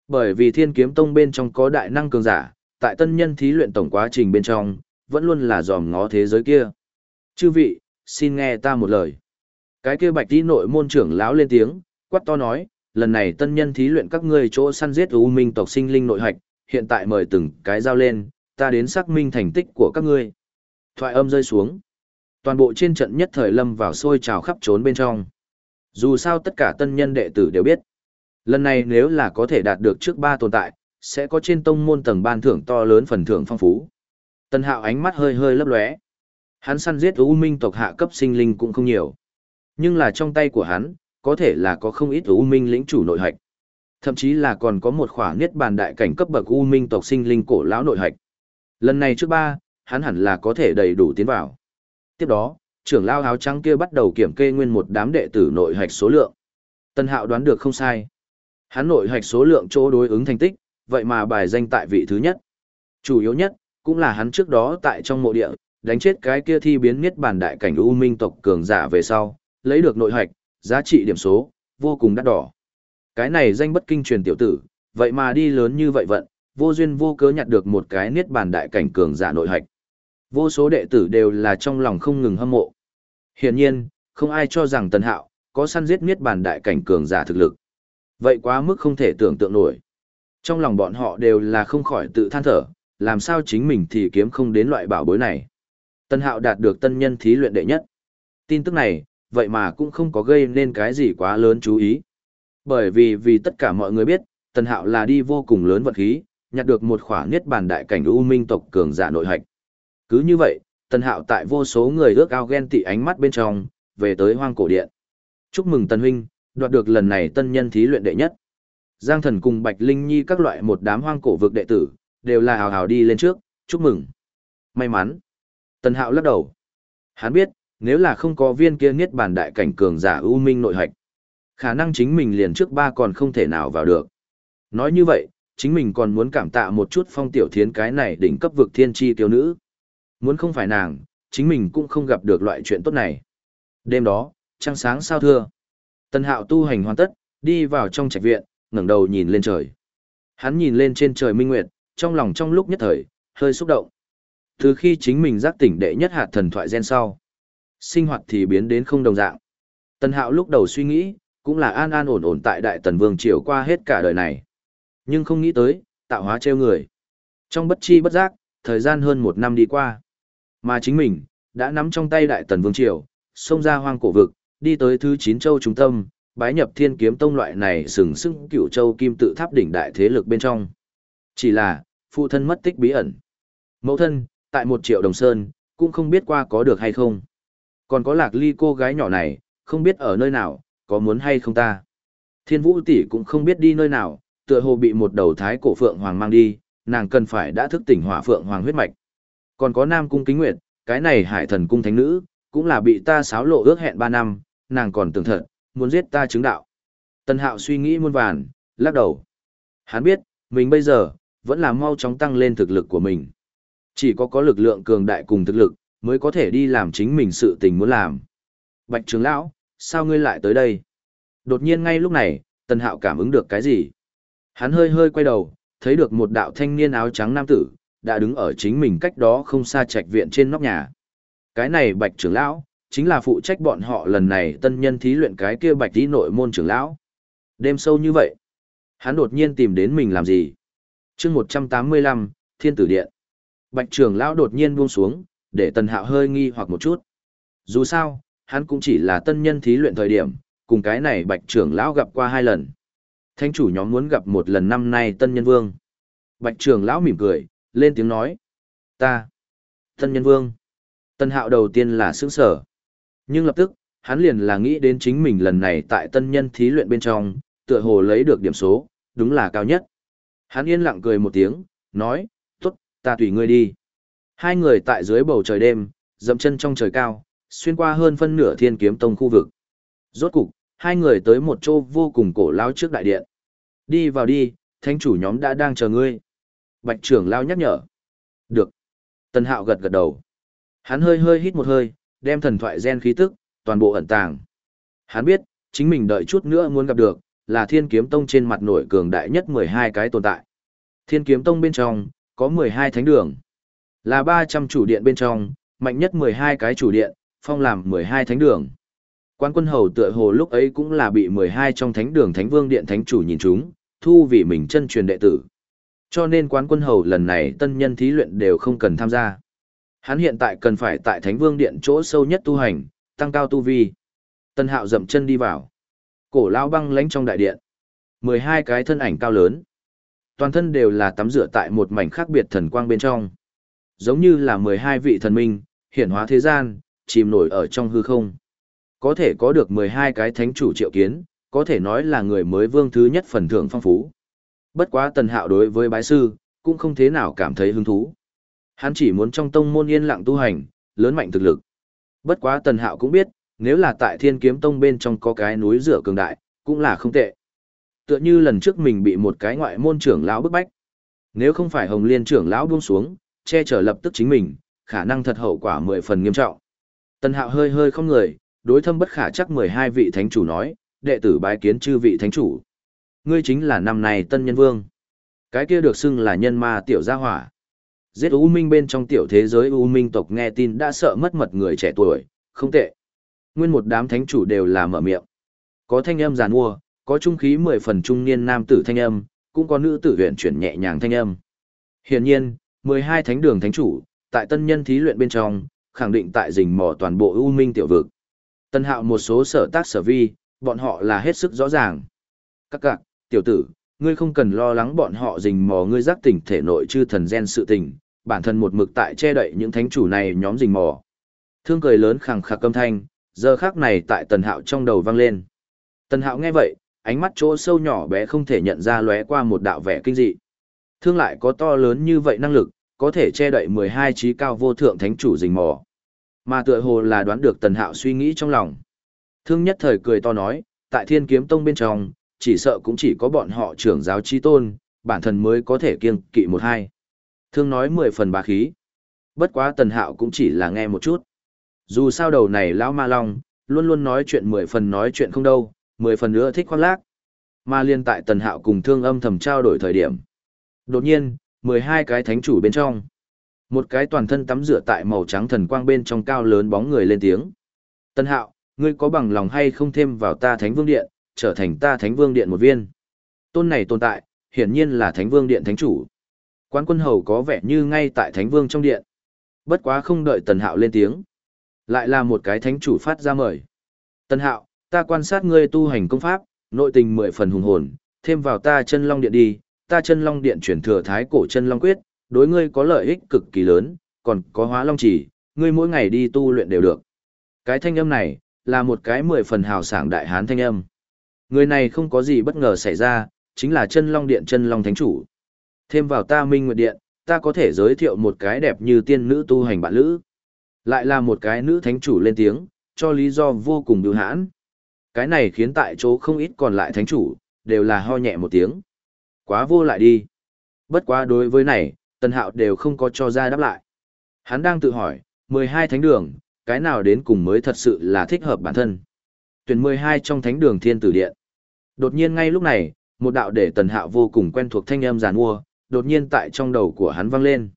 Bởi vì thiên kiếm tông bên trong có đại năng cường giả, tại tân nhân thí luyện tổng quá trình bên trong, vẫn luôn là dòm ngó thế giới kia. Chư vị, xin nghe ta một lời. Cái kia bạch tí nội môn trưởng lão lên tiếng, quát to nói, lần này tân nhân thí luyện các ngươi chỗ săn giết U Minh tộc sinh linh nội hạch, hiện tại mời từng cái giao lên, ta đến xác minh thành tích của các ngươi. Thoại âm rơi xuống. Toàn bộ trên trận nhất thời lâm vào sôi trào khắp trốn bên trong. Dù sao tất cả tân nhân đệ tử đều biết. Lần này nếu là có thể đạt được trước ba tồn tại, sẽ có trên tông môn tầng ban thưởng to lớn phần thưởng phong phú. Tân hạo ánh mắt hơi hơi lấp lóe. Hắn săn giết U Minh tộc hạ cấp sinh linh cũng không nhiều. Nhưng là trong tay của hắn, có thể là có không ít U Minh lĩnh chủ nội hạch. Thậm chí là còn có một khỏa niết bàn đại cảnh cấp bậc U Minh tộc sinh linh cổ lão nội hạch. Lần này trước ba, hắn hẳn là có thể đầy đủ tiến vào. Tiếp đó, trưởng lao áo trắng kia bắt đầu kiểm kê nguyên một đám đệ tử nội hạch số lượng. Tân Hạo đoán được không sai. Hắn nội hạch số lượng chỗ đối ứng thành tích, vậy mà bài danh tại vị thứ nhất. Chủ yếu nhất, cũng là hắn trước đó tại trong mộ địa, đánh chết cái kia thi biến miết bản đại cảnh U Minh tộc cường giả về sau, lấy được nội hạch, giá trị điểm số, vô cùng đắt đỏ. Cái này danh bất kinh truyền tiểu tử, vậy mà đi lớn như vậy vận, vô duyên vô cớ nhặt được một cái niết bàn đại cảnh cường giả nội hạch. Vô số đệ tử đều là trong lòng không ngừng hâm mộ. Hiển nhiên, không ai cho rằng Tần Hạo có săn giết niết bàn đại cảnh cường giả thực lực. Vậy quá mức không thể tưởng tượng nổi. Trong lòng bọn họ đều là không khỏi tự than thở, làm sao chính mình thì kiếm không đến loại bảo bối này. Tân Hạo đạt được tân nhân thí luyện đệ nhất. Tin tức này, vậy mà cũng không có gây nên cái gì quá lớn chú ý. Bởi vì vì tất cả mọi người biết, tần Hạo là đi vô cùng lớn vật khí, nhặt được một khỏa niết bàn đại cảnh U Minh tộc cường giả nội hạch. Cứ như vậy, tần Hạo tại vô số người ước ao ghen tị ánh mắt bên trong, về tới hoang cổ điện. Chúc mừng tần Huynh, đoạt được lần này tân nhân thí luyện đệ nhất. Giang thần cùng Bạch Linh Nhi các loại một đám hoang cổ vực đệ tử, đều là hào hào đi lên trước, chúc mừng. May mắn. tần Hạo lắc đầu. Hắn biết, nếu là không có viên kia niết bàn đại cảnh cường giả u minh nội hạch, khả năng chính mình liền trước ba còn không thể nào vào được. Nói như vậy, chính mình còn muốn cảm tạ một chút phong tiểu thiến cái này đỉnh cấp vực thiên tri tiêu nữ. Muốn không phải nàng, chính mình cũng không gặp được loại chuyện tốt này. Đêm đó, trăng sáng sao thưa. Tần hạo tu hành hoàn tất, đi vào trong trạch viện, ngẩng đầu nhìn lên trời. Hắn nhìn lên trên trời minh nguyệt, trong lòng trong lúc nhất thời, hơi xúc động. Từ khi chính mình giác tỉnh đệ nhất hạt thần thoại gen sau, sinh hoạt thì biến đến không đồng dạng. Tần hạo lúc đầu suy nghĩ, cũng là an an ổn ổn tại đại tần vương triều qua hết cả đời này. Nhưng không nghĩ tới, tạo hóa treo người. Trong bất chi bất giác, thời gian hơn một năm đi qua. Mà chính mình, đã nắm trong tay đại tần vương triều, xông ra hoang cổ vực, đi tới thứ chín châu trung tâm, bái nhập thiên kiếm tông loại này sừng sững cựu châu kim tự tháp đỉnh đại thế lực bên trong. Chỉ là, phụ thân mất tích bí ẩn. Mẫu thân, tại một triệu đồng sơn, cũng không biết qua có được hay không. Còn có lạc ly cô gái nhỏ này, không biết ở nơi nào, có muốn hay không ta. Thiên vũ tỷ cũng không biết đi nơi nào, tựa hồ bị một đầu thái cổ phượng hoàng mang đi, nàng cần phải đã thức tỉnh hỏa phượng hoàng huyết mạch. Còn có Nam cung Kính Nguyệt, cái này Hải Thần cung thánh nữ, cũng là bị ta xáo lộ ước hẹn 3 năm, nàng còn tưởng thật, muốn giết ta chứng đạo. Tân Hạo suy nghĩ muôn vàn, lắc đầu. Hắn biết, mình bây giờ, vẫn là mau chóng tăng lên thực lực của mình. Chỉ có có lực lượng cường đại cùng thực lực, mới có thể đi làm chính mình sự tình muốn làm. Bạch trưởng lão, sao ngươi lại tới đây? Đột nhiên ngay lúc này, Tần Hạo cảm ứng được cái gì? Hắn hơi hơi quay đầu, thấy được một đạo thanh niên áo trắng nam tử, đã đứng ở chính mình cách đó không xa trạch viện trên nóc nhà. Cái này bạch trưởng lão, chính là phụ trách bọn họ lần này tân nhân thí luyện cái kia bạch tí nội môn trưởng lão. Đêm sâu như vậy, hắn đột nhiên tìm đến mình làm gì? chương 185, Thiên Tử Điện. Bạch trưởng lão đột nhiên buông xuống, để tần hạo hơi nghi hoặc một chút. Dù sao, hắn cũng chỉ là tân nhân thí luyện thời điểm, cùng cái này bạch trưởng lão gặp qua hai lần. Thánh chủ nhóm muốn gặp một lần năm nay tân nhân vương. Bạch trưởng lão mỉm cười, lên tiếng nói. Ta. Tân nhân vương. Tân hạo đầu tiên là sướng sở. Nhưng lập tức, hắn liền là nghĩ đến chính mình lần này tại tân nhân thí luyện bên trong, tựa hồ lấy được điểm số, đúng là cao nhất. Hắn yên lặng cười một tiếng, nói, tốt, ta tùy ngươi đi. Hai người tại dưới bầu trời đêm, dậm chân trong trời cao, xuyên qua hơn phân nửa thiên kiếm tông khu vực. Rốt cục, hai người tới một chỗ vô cùng cổ lao trước đại điện. Đi vào đi, thánh chủ nhóm đã đang chờ ngươi. Bạch trưởng lao nhắc nhở. Được. Tần hạo gật gật đầu. Hắn hơi hơi hít một hơi, đem thần thoại gen khí tức, toàn bộ ẩn tàng. Hắn biết, chính mình đợi chút nữa muốn gặp được, là thiên kiếm tông trên mặt nổi cường đại nhất 12 cái tồn tại. Thiên kiếm tông bên trong, có 12 thánh đường. Là 300 chủ điện bên trong, mạnh nhất 12 cái chủ điện, phong làm 12 thánh đường. Quan quân hầu tựa hồ lúc ấy cũng là bị 12 trong thánh đường thánh vương điện thánh chủ nhìn chúng, thu vì mình chân truyền đệ tử. Cho nên quán quân hầu lần này tân nhân thí luyện đều không cần tham gia. Hắn hiện tại cần phải tại thánh vương điện chỗ sâu nhất tu hành, tăng cao tu vi. Tân hạo dậm chân đi vào. Cổ lao băng lánh trong đại điện. 12 cái thân ảnh cao lớn. Toàn thân đều là tắm rửa tại một mảnh khác biệt thần quang bên trong. Giống như là 12 vị thần minh, hiển hóa thế gian, chìm nổi ở trong hư không. Có thể có được 12 cái thánh chủ triệu kiến, có thể nói là người mới vương thứ nhất phần thưởng phong phú. Bất quá tần hạo đối với bái sư, cũng không thế nào cảm thấy hứng thú. Hắn chỉ muốn trong tông môn yên lặng tu hành, lớn mạnh thực lực. Bất quá tần hạo cũng biết, nếu là tại thiên kiếm tông bên trong có cái núi rửa cường đại, cũng là không tệ. Tựa như lần trước mình bị một cái ngoại môn trưởng lão bức bách. Nếu không phải hồng liên trưởng lão buông xuống, che chở lập tức chính mình, khả năng thật hậu quả mười phần nghiêm trọng. Tần hạo hơi hơi không người, đối thâm bất khả chắc 12 vị thánh chủ nói, đệ tử bái kiến chư vị thánh chủ. Ngươi chính là năm này tân nhân vương. Cái kia được xưng là nhân ma tiểu gia hỏa. Giết U Minh bên trong tiểu thế giới U Minh tộc nghe tin đã sợ mất mật người trẻ tuổi, không tệ. Nguyên một đám thánh chủ đều là mở miệng. Có thanh âm giàn mua, có trung khí mười phần trung niên nam tử thanh âm, cũng có nữ tử huyện chuyển nhẹ nhàng thanh âm. Hiển nhiên, 12 thánh đường thánh chủ, tại tân nhân thí luyện bên trong, khẳng định tại rình mò toàn bộ U Minh tiểu vực. Tân hạo một số sở tác sở vi, bọn họ là hết sức rõ ràng. Các cạc, tiểu tử, ngươi không cần lo lắng bọn họ rình mò ngươi giác tỉnh thể nội chư thần gen sự tình, bản thân một mực tại che đậy những thánh chủ này nhóm rình mò. Thương cười lớn khẳng khạc âm thanh, giờ khác này tại tần hạo trong đầu vang lên. Tần hạo nghe vậy, ánh mắt chỗ sâu nhỏ bé không thể nhận ra lóe qua một đạo vẻ kinh dị. Thương lại có to lớn như vậy năng lực, có thể che đậy 12 trí cao vô thượng thánh chủ rình mò. Mà tựa hồ là đoán được tần hạo suy nghĩ trong lòng. Thương nhất thời cười to nói, tại thiên kiếm tông bên trong, chỉ sợ cũng chỉ có bọn họ trưởng giáo chi tôn, bản thân mới có thể kiêng kỵ một hai. Thương nói mười phần bá khí. Bất quá tần hạo cũng chỉ là nghe một chút. Dù sao đầu này lão ma long, luôn luôn nói chuyện mười phần nói chuyện không đâu, mười phần nữa thích khoác lác. Mà liên tại tần hạo cùng thương âm thầm trao đổi thời điểm. Đột nhiên, mười hai cái thánh chủ bên trong. Một cái toàn thân tắm rửa tại màu trắng thần quang bên trong cao lớn bóng người lên tiếng. Tần hạo, ngươi có bằng lòng hay không thêm vào ta thánh vương điện, trở thành ta thánh vương điện một viên. Tôn này tồn tại, hiển nhiên là thánh vương điện thánh chủ. Quán quân hầu có vẻ như ngay tại thánh vương trong điện. Bất quá không đợi tần hạo lên tiếng. Lại là một cái thánh chủ phát ra mời. Tần hạo, ta quan sát ngươi tu hành công pháp, nội tình mười phần hùng hồn, thêm vào ta chân long điện đi, ta chân long điện chuyển thừa thái cổ chân long quyết, đối ngươi có lợi ích cực kỳ lớn, còn có hóa long chỉ, ngươi mỗi ngày đi tu luyện đều được. Cái thanh âm này, là một cái mười phần hào sảng đại hán thanh âm. Người này không có gì bất ngờ xảy ra, chính là chân long điện chân long thánh chủ. Thêm vào ta minh nguyệt điện, ta có thể giới thiệu một cái đẹp như tiên nữ tu hành bạn lữ. Lại là một cái nữ thánh chủ lên tiếng, cho lý do vô cùng điều hãn. Cái này khiến tại chỗ không ít còn lại thánh chủ, đều là ho nhẹ một tiếng. Quá vô lại đi. Bất quá đối với này, tần hạo đều không có cho ra đáp lại. Hắn đang tự hỏi, 12 thánh đường, cái nào đến cùng mới thật sự là thích hợp bản thân. Tuyển 12 trong thánh đường thiên tử điện. Đột nhiên ngay lúc này, một đạo để tần hạo vô cùng quen thuộc thanh âm giàn mua, đột nhiên tại trong đầu của hắn vang lên.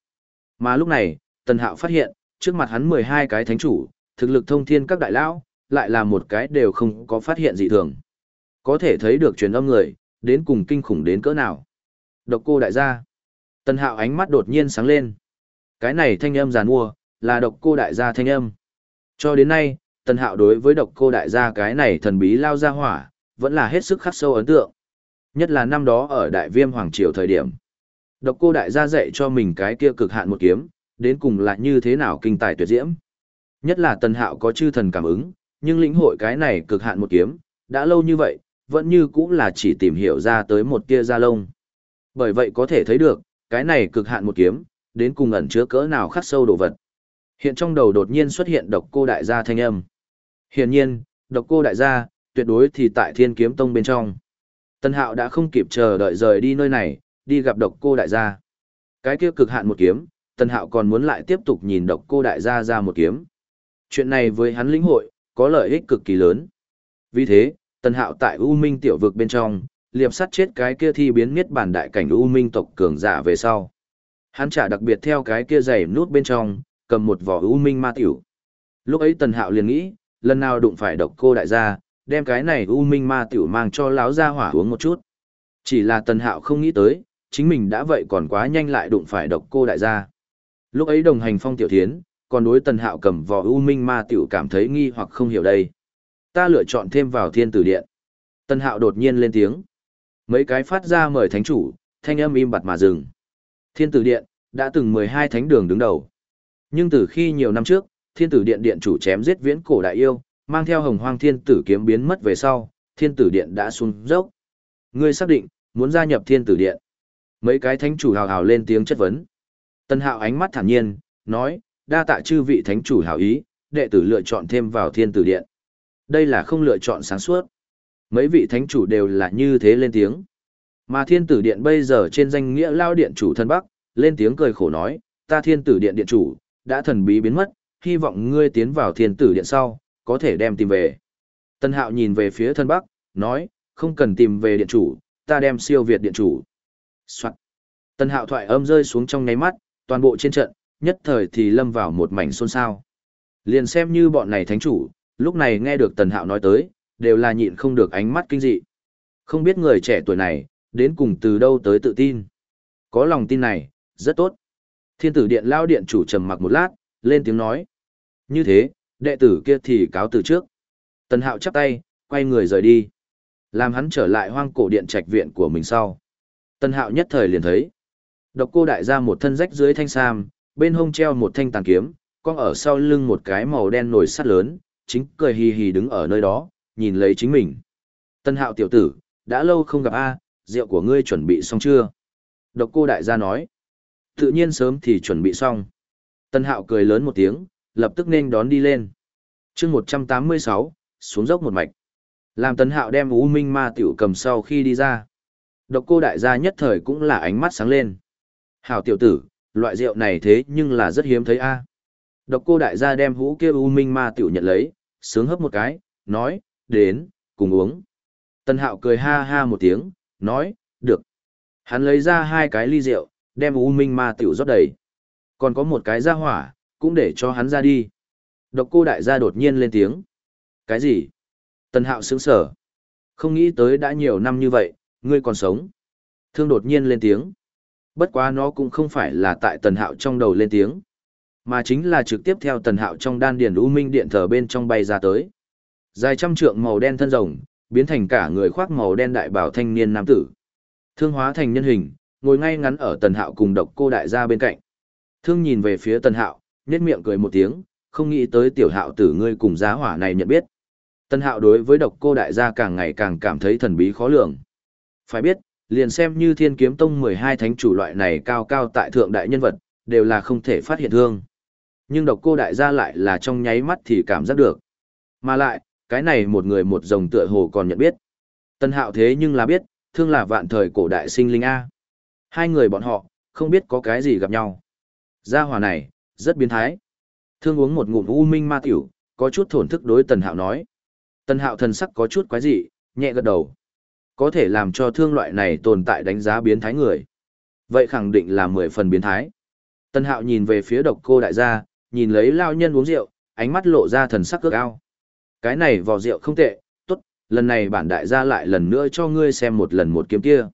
Mà lúc này, tần hạo phát hiện, trước mặt hắn 12 cái thánh chủ, thực lực thông thiên các đại lão, lại là một cái đều không có phát hiện dị thường. Có thể thấy được truyền âm người, đến cùng kinh khủng đến cỡ nào. Độc cô đại gia. Tần hạo ánh mắt đột nhiên sáng lên. Cái này thanh âm giàn mua, là độc cô đại gia thanh âm. Cho đến nay, tần hạo đối với độc cô đại gia cái này thần bí lao ra hỏa, vẫn là hết sức khắc sâu ấn tượng. Nhất là năm đó ở đại viêm hoàng triều thời điểm. Độc cô đại gia dạy cho mình cái kia cực hạn một kiếm, đến cùng là như thế nào kinh tài tuyệt diễm. Nhất là tần hạo có chư thần cảm ứng, nhưng lĩnh hội cái này cực hạn một kiếm, đã lâu như vậy, vẫn như cũng là chỉ tìm hiểu ra tới một tia da lông. Bởi vậy có thể thấy được, cái này cực hạn một kiếm, đến cùng ẩn chứa cỡ nào khắc sâu đồ vật. Hiện trong đầu đột nhiên xuất hiện độc cô đại gia thanh âm. Hiển nhiên, độc cô đại gia, tuyệt đối thì tại thiên kiếm tông bên trong. Tân hạo đã không kịp chờ đợi rời đi nơi này, đi gặp độc cô đại gia. Cái kia cực hạn một kiếm, tân hạo còn muốn lại tiếp tục nhìn độc cô đại gia ra một kiếm. Chuyện này với hắn lĩnh hội, có lợi ích cực kỳ lớn. Vì thế, tân hạo tại U Minh tiểu vực bên trong, liệp sắt chết cái kia thi biến miết bản đại cảnh U Minh tộc cường giả về sau. Hắn trả đặc biệt theo cái kia giày nút bên trong, cầm một vỏ U Minh ma tiểu. Lúc ấy Tần Hạo liền nghĩ, lần nào đụng phải độc cô đại gia, đem cái này U Minh ma tiểu mang cho lão gia hỏa uống một chút. Chỉ là Tần Hạo không nghĩ tới, chính mình đã vậy còn quá nhanh lại đụng phải độc cô đại gia. Lúc ấy đồng hành phong tiểu thiến, còn đối Tần Hạo cầm vỏ U Minh ma tiểu cảm thấy nghi hoặc không hiểu đây. Ta lựa chọn thêm vào thiên tử điện. Tần Hạo đột nhiên lên tiếng. Mấy cái phát ra mời thánh chủ, thanh âm im bặt mà dừng. Thiên tử điện, đã từng 12 thánh đường đứng đầu. Nhưng từ khi nhiều năm trước, thiên tử điện điện chủ chém giết viễn cổ đại yêu, mang theo hồng hoang thiên tử kiếm biến mất về sau, thiên tử điện đã xuống dốc. Ngươi xác định, muốn gia nhập thiên tử điện. Mấy cái thánh chủ hào hào lên tiếng chất vấn. Tân hạo ánh mắt thản nhiên, nói, đa tạ chư vị thánh chủ hào ý, đệ tử lựa chọn thêm vào thiên tử điện. Đây là không lựa chọn sáng suốt. Mấy vị thánh chủ đều là như thế lên tiếng. Mà thiên tử điện bây giờ trên danh nghĩa lao điện chủ thân Bắc, lên tiếng cười khổ nói, ta thiên tử điện điện chủ, đã thần bí biến mất, hy vọng ngươi tiến vào thiên tử điện sau, có thể đem tìm về. Tân hạo nhìn về phía thân Bắc, nói, không cần tìm về điện chủ, ta đem siêu việt điện chủ. Soạn. Tân hạo thoại âm rơi xuống trong ngáy mắt, toàn bộ trên trận, nhất thời thì lâm vào một mảnh xôn xao. Liền xem như bọn này thánh chủ, lúc này nghe được tần hạo nói tới, đều là nhịn không được ánh mắt kinh dị. Không biết người trẻ tuổi này, đến cùng từ đâu tới tự tin. Có lòng tin này, rất tốt. Thiên tử điện lao điện chủ trầm mặc một lát, lên tiếng nói. Như thế, đệ tử kia thì cáo từ trước. Tần hạo chắp tay, quay người rời đi. Làm hắn trở lại hoang cổ điện trạch viện của mình sau. Tần hạo nhất thời liền thấy. Độc cô đại ra một thân rách dưới thanh sam, bên hông treo một thanh tàn kiếm, con ở sau lưng một cái màu đen nổi sắt lớn, chính cười hì hì đứng ở nơi đó, nhìn lấy chính mình. Tân hạo tiểu tử, đã lâu không gặp A, rượu của ngươi chuẩn bị xong chưa? Độc cô đại gia nói. Tự nhiên sớm thì chuẩn bị xong. Tân hạo cười lớn một tiếng, lập tức nên đón đi lên. chương 186, xuống dốc một mạch. Làm tân hạo đem U Minh ma tiểu cầm sau khi đi ra. Độc cô đại gia nhất thời cũng là ánh mắt sáng lên. Hảo tiểu tử, loại rượu này thế nhưng là rất hiếm thấy a. Độc cô đại gia đem hũ kia U Minh ma tiểu nhận lấy, sướng hấp một cái, nói, đến, cùng uống. Tân hạo cười ha ha một tiếng, nói, được. Hắn lấy ra hai cái ly rượu, đem U Minh ma tiểu rót đầy. Còn có một cái ra hỏa, cũng để cho hắn ra đi. Độc cô đại gia đột nhiên lên tiếng. Cái gì? Tân hạo sướng sở. Không nghĩ tới đã nhiều năm như vậy, ngươi còn sống. Thương đột nhiên lên tiếng. Bất quá nó cũng không phải là tại tần hạo trong đầu lên tiếng, mà chính là trực tiếp theo tần hạo trong đan điền U Minh điện thờ bên trong bay ra tới. Dài trăm trượng màu đen thân rồng, biến thành cả người khoác màu đen đại bảo thanh niên nam tử. Thương hóa thành nhân hình, ngồi ngay ngắn ở tần hạo cùng độc cô đại gia bên cạnh. Thương nhìn về phía tần hạo, nhếch miệng cười một tiếng, không nghĩ tới tiểu hạo tử ngươi cùng giá hỏa này nhận biết. Tần hạo đối với độc cô đại gia càng ngày càng cảm thấy thần bí khó lường. Phải biết, liền xem như thiên kiếm tông 12 thánh chủ loại này cao cao tại thượng đại nhân vật, đều là không thể phát hiện thương. Nhưng độc cô đại gia lại là trong nháy mắt thì cảm giác được. Mà lại, cái này một người một rồng tựa hồ còn nhận biết. Tân hạo thế nhưng là biết, thương là vạn thời cổ đại sinh linh A. Hai người bọn họ, không biết có cái gì gặp nhau. Gia hỏa này, rất biến thái. Thương uống một ngụm u minh ma tiểu, có chút thổn thức đối tần hạo nói. Tần hạo thần sắc có chút quái dị, nhẹ gật đầu. Có thể làm cho thương loại này tồn tại đánh giá biến thái người. Vậy khẳng định là mười phần biến thái. Tần hạo nhìn về phía độc cô đại gia, nhìn lấy lao nhân uống rượu, ánh mắt lộ ra thần sắc cước ao. Cái này vò rượu không tệ, tốt, lần này bản đại gia lại lần nữa cho ngươi xem một lần một kiếm kia.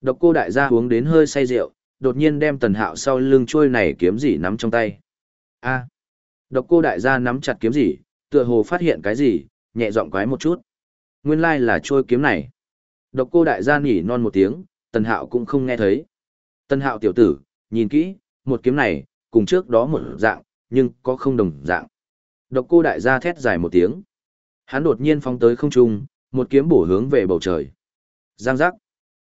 Độc cô đại gia uống đến hơi say rượu, đột nhiên đem tần hạo sau lưng trôi này kiếm gì nắm trong tay. a Độc cô đại gia nắm chặt kiếm gì, tựa hồ phát hiện cái gì, nhẹ giọng quái một chút. Nguyên lai là trôi kiếm này. Độc cô đại gia nhỉ non một tiếng, tần hạo cũng không nghe thấy. Tần hạo tiểu tử, nhìn kỹ, một kiếm này, cùng trước đó một dạng, nhưng có không đồng dạng. Độc cô đại gia thét dài một tiếng. Hắn đột nhiên phóng tới không trung, một kiếm bổ hướng về bầu trời. Giang giác.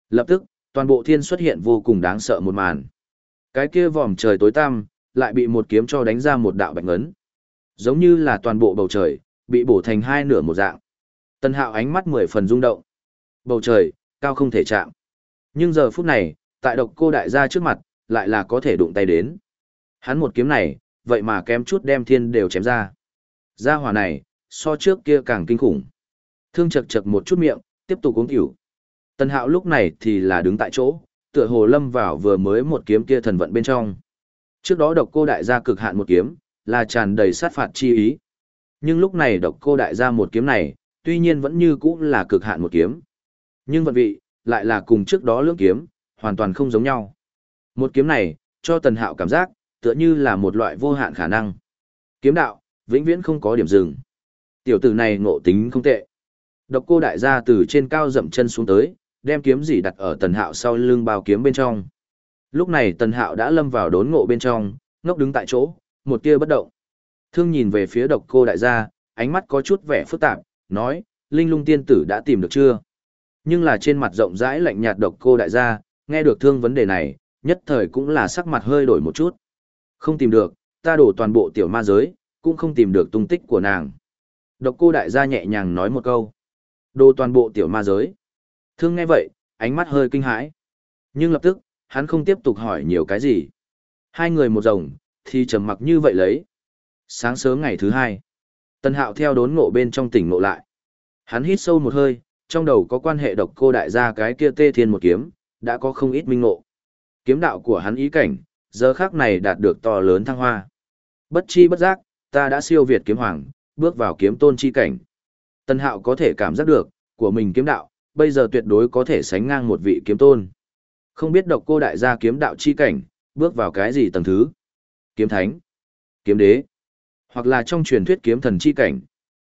Lập tức, toàn bộ thiên xuất hiện vô cùng đáng sợ một màn. Cái kia vòm trời tối tăm, lại bị một kiếm cho đánh ra một đạo bạch ngấn. Giống như là toàn bộ bầu trời, bị bổ thành hai nửa một dạng. Tân hạo ánh mắt mười phần rung động. Bầu trời, cao không thể chạm. Nhưng giờ phút này, tại độc cô đại gia trước mặt, lại là có thể đụng tay đến. Hắn một kiếm này, vậy mà kém chút đem thiên đều chém ra. Gia hỏa này, so trước kia càng kinh khủng. Thương chật chật một chút miệng, tiếp tục uống tiểu. Tần hạo lúc này thì là đứng tại chỗ, tựa hồ lâm vào vừa mới một kiếm kia thần vận bên trong. Trước đó độc cô đại gia cực hạn một kiếm, là tràn đầy sát phạt chi ý. Nhưng lúc này độc cô đại gia một kiếm này, tuy nhiên vẫn như cũ là cực hạn một kiếm. Nhưng vận vị, lại là cùng trước đó lưỡng kiếm, hoàn toàn không giống nhau. Một kiếm này, cho tần hạo cảm giác, tựa như là một loại vô hạn khả năng. Kiếm đạo, vĩnh viễn không có điểm dừng. Tiểu tử này ngộ tính không tệ. Độc cô đại gia từ trên cao dậm chân xuống tới, đem kiếm gì đặt ở tần hạo sau lưng bao kiếm bên trong. Lúc này tần hạo đã lâm vào đốn ngộ bên trong, ngốc đứng tại chỗ, một tia bất động. Thương nhìn về phía độc cô đại gia, ánh mắt có chút vẻ phức tạp, nói, linh lung tiên tử đã tìm được chưa? Nhưng là trên mặt rộng rãi lạnh nhạt độc cô đại gia, nghe được thương vấn đề này, nhất thời cũng là sắc mặt hơi đổi một chút. Không tìm được, ta đổ toàn bộ tiểu ma giới, cũng không tìm được tung tích của nàng. Độc cô đại gia nhẹ nhàng nói một câu. Đồ toàn bộ tiểu ma giới. Thương nghe vậy, ánh mắt hơi kinh hãi. Nhưng lập tức, hắn không tiếp tục hỏi nhiều cái gì. Hai người một rồng, thì trầm mặc như vậy lấy. Sáng sớm ngày thứ hai, Tân Hạo theo đốn ngộ bên trong tỉnh ngộ lại. Hắn hít sâu một hơi, trong đầu có quan hệ độc cô đại gia cái kia tê thiên một kiếm, đã có không ít minh ngộ. Kiếm đạo của hắn ý cảnh, giờ khác này đạt được to lớn thăng hoa. Bất chi bất giác, ta đã siêu việt kiếm hoàng, bước vào kiếm tôn chi cảnh. Tân Hạo có thể cảm giác được, của mình kiếm đạo, bây giờ tuyệt đối có thể sánh ngang một vị kiếm tôn. Không biết độc cô đại gia kiếm đạo chi cảnh, bước vào cái gì tầng thứ? Kiếm thánh, kiếm đế, hoặc là trong truyền thuyết kiếm thần chi cảnh.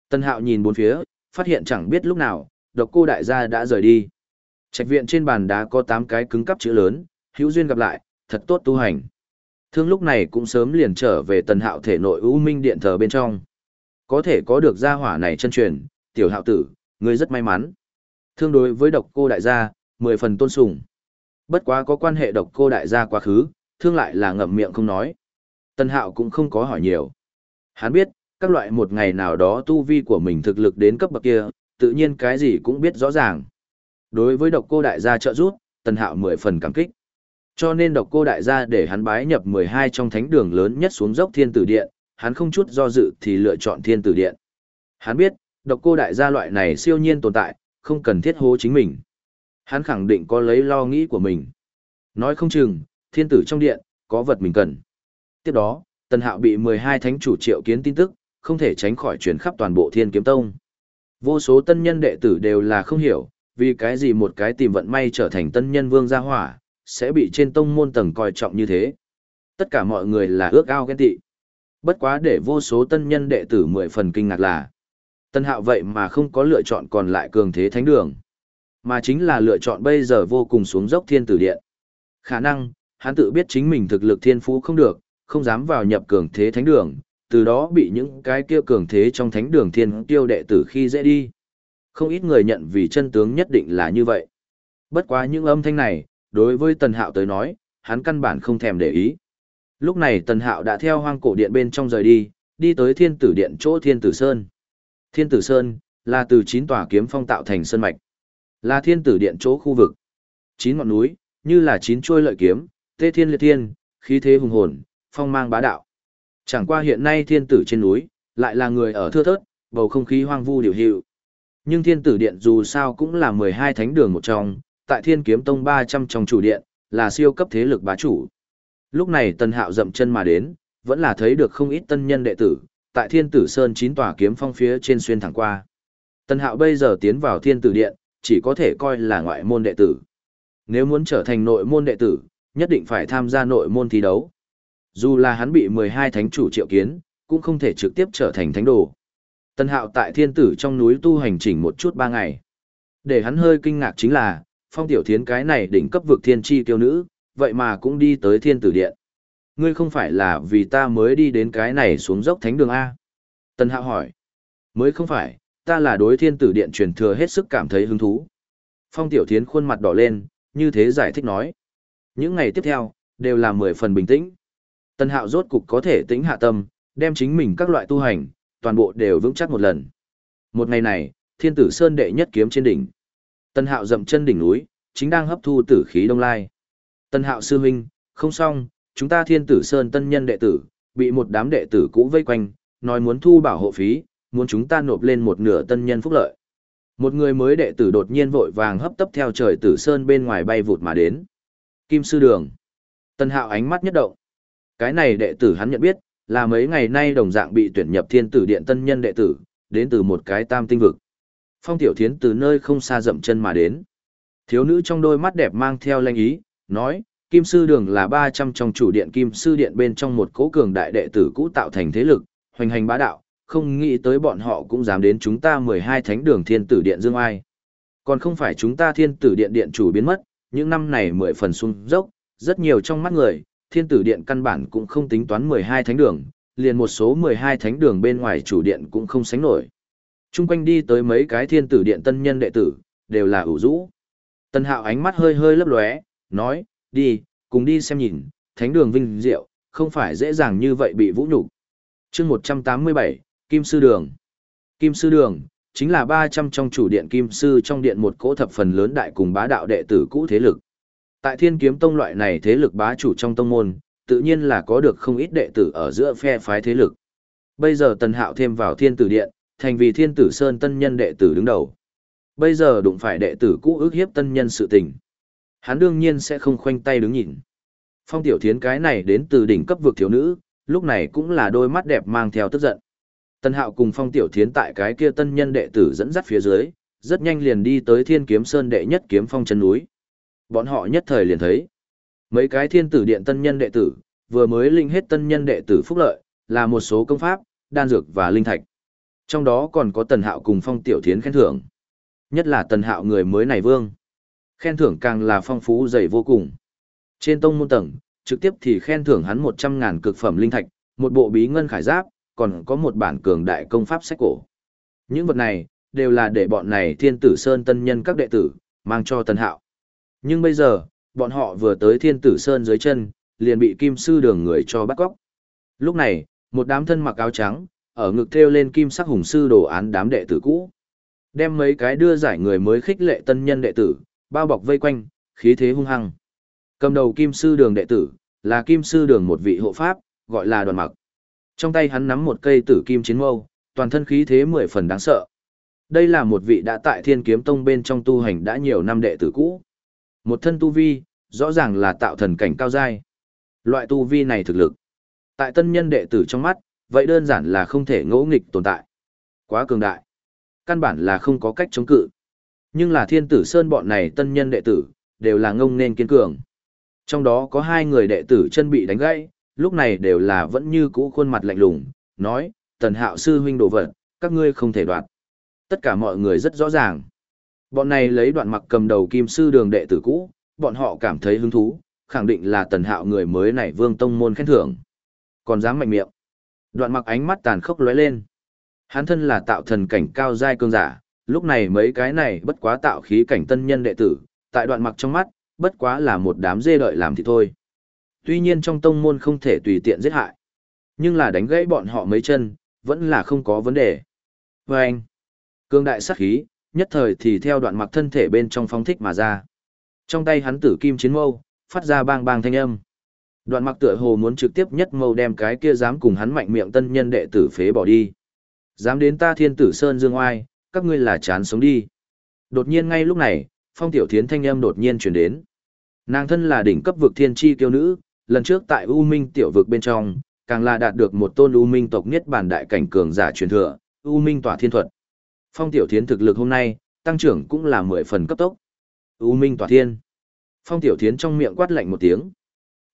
Tân Hạo nhìn bốn phía, phát hiện chẳng biết lúc nào, độc cô đại gia đã rời đi. Trạch viện trên bàn đá có 8 cái cứng cắp chữ lớn, hữu duyên gặp lại, thật tốt tu hành. Thương lúc này cũng sớm liền trở về tần hạo thể nội U Minh điện thờ bên trong. Có thể có được gia hỏa này chân truyền, tiểu hạo tử, người rất may mắn. Thương đối với độc cô đại gia, mười phần tôn sùng. Bất quá có quan hệ độc cô đại gia quá khứ, thương lại là ngậm miệng không nói. tân hạo cũng không có hỏi nhiều. Hắn biết, các loại một ngày nào đó tu vi của mình thực lực đến cấp bậc kia, tự nhiên cái gì cũng biết rõ ràng. Đối với độc cô đại gia trợ giúp, tân hạo mười phần cảm kích. Cho nên độc cô đại gia để hắn bái nhập 12 trong thánh đường lớn nhất xuống dốc thiên tử điện, hắn không chút do dự thì lựa chọn thiên tử điện. Hắn biết, độc cô đại gia loại này siêu nhiên tồn tại, không cần thiết hố chính mình. Hắn khẳng định có lấy lo nghĩ của mình. Nói không chừng, thiên tử trong điện, có vật mình cần. Tiếp đó, Tần Hạo bị 12 thánh chủ triệu kiến tin tức, không thể tránh khỏi truyền khắp toàn bộ thiên kiếm tông. Vô số tân nhân đệ tử đều là không hiểu, vì cái gì một cái tìm vận may trở thành tân nhân vương gia hỏa, sẽ bị trên tông môn tầng coi trọng như thế. Tất cả mọi người là ước ao ghen tị. Bất quá để vô số tân nhân đệ tử mười phần kinh ngạc là, tân hạo vậy mà không có lựa chọn còn lại cường thế thánh đường, mà chính là lựa chọn bây giờ vô cùng xuống dốc thiên tử điện. Khả năng, hắn tự biết chính mình thực lực thiên phú không được, không dám vào nhập cường thế thánh đường, từ đó bị những cái kia cường thế trong thánh đường thiên tiêu đệ tử khi dễ đi. Không ít người nhận vì chân tướng nhất định là như vậy. Bất quá những âm thanh này, đối với Tần Hạo tới nói, hắn căn bản không thèm để ý. Lúc này Tần Hạo đã theo hoang cổ điện bên trong rời đi, đi tới thiên tử điện chỗ thiên tử sơn. Thiên tử sơn, là từ chín tòa kiếm phong tạo thành sơn mạch. Là thiên tử điện chỗ khu vực. Chín ngọn núi, như là chín chuôi lợi kiếm, tê thiên liệt thiên, khí thế hùng hồn, phong mang bá đạo. Chẳng qua hiện nay thiên tử trên núi, lại là người ở thưa thớt, bầu không khí hoang vu điều hiệu. Nhưng thiên tử điện dù sao cũng là 12 thánh đường một trong, tại thiên kiếm tông 300 trong chủ điện, là siêu cấp thế lực bá chủ. Lúc này tần hạo dậm chân mà đến, vẫn là thấy được không ít tân nhân đệ tử, tại thiên tử sơn chín tòa kiếm phong phía trên xuyên thẳng qua. Tần hạo bây giờ tiến vào thiên tử điện, chỉ có thể coi là ngoại môn đệ tử. Nếu muốn trở thành nội môn đệ tử, nhất định phải tham gia nội môn thi đấu. Dù là hắn bị 12 thánh chủ triệu kiến, cũng không thể trực tiếp trở thành thánh đồ. Tân hạo tại thiên tử trong núi tu hành chỉnh một chút ba ngày. Để hắn hơi kinh ngạc chính là, phong tiểu thiến cái này đỉnh cấp vực thiên tri tiêu nữ, vậy mà cũng đi tới thiên tử điện. Ngươi không phải là vì ta mới đi đến cái này xuống dốc thánh đường A. tần hạo hỏi. Mới không phải, ta là đối thiên tử điện truyền thừa hết sức cảm thấy hứng thú. Phong tiểu thiến khuôn mặt đỏ lên, như thế giải thích nói. Những ngày tiếp theo, đều là mười phần bình tĩnh. tần hạo rốt cục có thể tĩnh hạ tâm, đem chính mình các loại tu hành, toàn bộ đều vững chắc một lần. Một ngày này, thiên tử sơn đệ nhất kiếm trên đỉnh. tần hạo dậm chân đỉnh núi, chính đang hấp thu tử khí đông lai. Tân hạo sư huynh, không xong, chúng ta thiên tử sơn tân nhân đệ tử, bị một đám đệ tử cũ vây quanh, nói muốn thu bảo hộ phí, muốn chúng ta nộp lên một nửa tân nhân phúc lợi. Một người mới đệ tử đột nhiên vội vàng hấp tấp theo trời tử sơn bên ngoài bay vụt mà đến. Kim sư đường. Tân hạo ánh mắt nhất động. Cái này đệ tử hắn nhận biết, là mấy ngày nay đồng dạng bị tuyển nhập thiên tử điện tân nhân đệ tử, đến từ một cái tam tinh vực. Phong tiểu thiến từ nơi không xa dậm chân mà đến. Thiếu nữ trong đôi mắt đẹp mang theo lanh ý, nói, Kim Sư Đường là 300 trong chủ điện Kim Sư Điện bên trong một cố cường đại đệ tử cũ tạo thành thế lực, hoành hành bá đạo, không nghĩ tới bọn họ cũng dám đến chúng ta 12 thánh đường thiên tử điện dương ai. Còn không phải chúng ta thiên tử điện điện chủ biến mất, những năm này mười phần sung dốc, rất nhiều trong mắt người, thiên tử điện căn bản cũng không tính toán 12 thánh đường, liền một số 12 thánh đường bên ngoài chủ điện cũng không sánh nổi. Trung quanh đi tới mấy cái thiên tử điện tân nhân đệ tử, đều là ủ rũ. Tân hạo ánh mắt hơi hơi lấp lóe, nói, đi, cùng đi xem nhìn, thánh đường vinh diệu, không phải dễ dàng như vậy bị vũ nhục. chương 187, Kim Sư Đường. Kim Sư Đường, chính là 300 trong chủ điện Kim Sư trong điện một cỗ thập phần lớn đại cùng bá đạo đệ tử cũ thế lực. Tại thiên kiếm tông loại này thế lực bá chủ trong tông môn, tự nhiên là có được không ít đệ tử ở giữa phe phái thế lực. Bây giờ tần hạo thêm vào thiên tử điện, thành vì thiên tử sơn tân nhân đệ tử đứng đầu. Bây giờ đụng phải đệ tử cũ ước hiếp tân nhân sự tình. Hắn đương nhiên sẽ không khoanh tay đứng nhìn. Phong tiểu thiến cái này đến từ đỉnh cấp vực thiếu nữ, lúc này cũng là đôi mắt đẹp mang theo tức giận. Tân hạo cùng phong tiểu thiến tại cái kia tân nhân đệ tử dẫn dắt phía dưới, rất nhanh liền đi tới thiên kiếm sơn đệ nhất kiếm phong chân núi. Bọn họ nhất thời liền thấy. Mấy cái thiên tử điện tân nhân đệ tử, vừa mới linh hết tân nhân đệ tử phúc lợi, là một số công pháp, đan dược và linh thạch. Trong đó còn có tần hạo cùng phong tiểu thiến khen thưởng. Nhất là tần hạo người mới này vương. Khen thưởng càng là phong phú dày vô cùng. Trên tông môn tầng, trực tiếp thì khen thưởng hắn 100.000 cực phẩm linh thạch, một bộ bí ngân khải giáp, còn có một bản cường đại công pháp sách cổ. Những vật này, đều là để bọn này thiên tử sơn tân nhân các đệ tử, mang cho tân hạo. Nhưng bây giờ, bọn họ vừa tới thiên tử sơn dưới chân, liền bị kim sư đường người cho bắt cóc. Lúc này, một đám thân mặc áo trắng, ở ngực thêu lên kim sắc hùng sư đồ án đám đệ tử cũ. Đem mấy cái đưa giải người mới khích lệ tân nhân đệ tử, bao bọc vây quanh, khí thế hung hăng. Cầm đầu kim sư đường đệ tử, là kim sư đường một vị hộ pháp, gọi là đoàn mặc. Trong tay hắn nắm một cây tử kim chiến mâu, toàn thân khí thế mười phần đáng sợ. Đây là một vị đã tại thiên kiếm tông bên trong tu hành đã nhiều năm đệ tử cũ. Một thân tu vi, rõ ràng là tạo thần cảnh cao giai. Loại tu vi này thực lực. Tại tân nhân đệ tử trong mắt, vậy đơn giản là không thể ngỗ nghịch tồn tại. Quá cường đại. Căn bản là không có cách chống cự. Nhưng là thiên tử sơn bọn này tân nhân đệ tử, đều là ngông nên kiên cường. Trong đó có hai người đệ tử chân bị đánh gãy, lúc này đều là vẫn như cũ khuôn mặt lạnh lùng, nói, tần hạo sư huynh đồ vật, các ngươi không thể đoạt. Tất cả mọi người rất rõ ràng. Bọn này lấy đoạn mặc cầm đầu kim sư đường đệ tử cũ, bọn họ cảm thấy hứng thú, khẳng định là tần hạo người mới này vương tông môn khen thưởng. Còn dám mạnh miệng. Đoạn mặc ánh mắt tàn khốc lóe lên. Hắn thân là tạo thần cảnh cao giai cương giả, lúc này mấy cái này bất quá tạo khí cảnh tân nhân đệ tử, tại đoạn mặc trong mắt, bất quá là một đám dê đợi làm thì thôi. Tuy nhiên trong tông môn không thể tùy tiện giết hại, nhưng là đánh gãy bọn họ mấy chân, vẫn là không có vấn đề. Và anh, cương đại sát khí, nhất thời thì theo đoạn mặc thân thể bên trong phóng thích mà ra. Trong tay hắn tử kim chiến mâu, phát ra bang bang thanh âm. Đoạn mặc tựa hồ muốn trực tiếp nhất mâu đem cái kia dám cùng hắn mạnh miệng tân nhân đệ tử phế bỏ đi. Dám đến ta thiên tử sơn dương oai, các ngươi là chán sống đi. Đột nhiên ngay lúc này, phong tiểu thiến thanh âm đột nhiên chuyển đến. Nàng thân là đỉnh cấp vực thiên chi kiêu nữ, lần trước tại U Minh tiểu vực bên trong, càng là đạt được một tôn U Minh tộc nhất bản đại cảnh cường giả truyền thừa, U Minh tỏa thiên thuật. Phong tiểu thiến thực lực hôm nay, tăng trưởng cũng là mười phần cấp tốc. U Minh tỏa thiên. Phong tiểu thiến trong miệng quát lạnh một tiếng.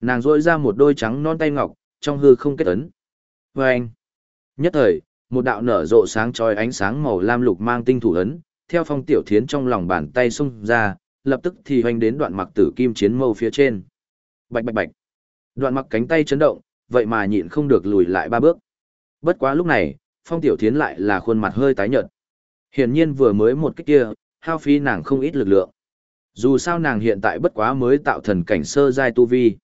Nàng rôi ra một đôi trắng non tay ngọc, trong hư không kết ấn. Vâng! anh. Nhất thời, một đạo nở rộ sáng chói ánh sáng màu lam lục mang tinh thủ ấn, theo phong tiểu thiến trong lòng bàn tay xung ra, lập tức thì hoành đến đoạn mặc tử kim chiến mâu phía trên. Bạch bạch bạch. Đoạn mặc cánh tay chấn động, vậy mà nhịn không được lùi lại ba bước. Bất quá lúc này, phong tiểu thiến lại là khuôn mặt hơi tái nhợt. Hiển nhiên vừa mới một cái kia, hao phí nàng không ít lực lượng. Dù sao nàng hiện tại bất quá mới tạo thần cảnh sơ giai tu vi.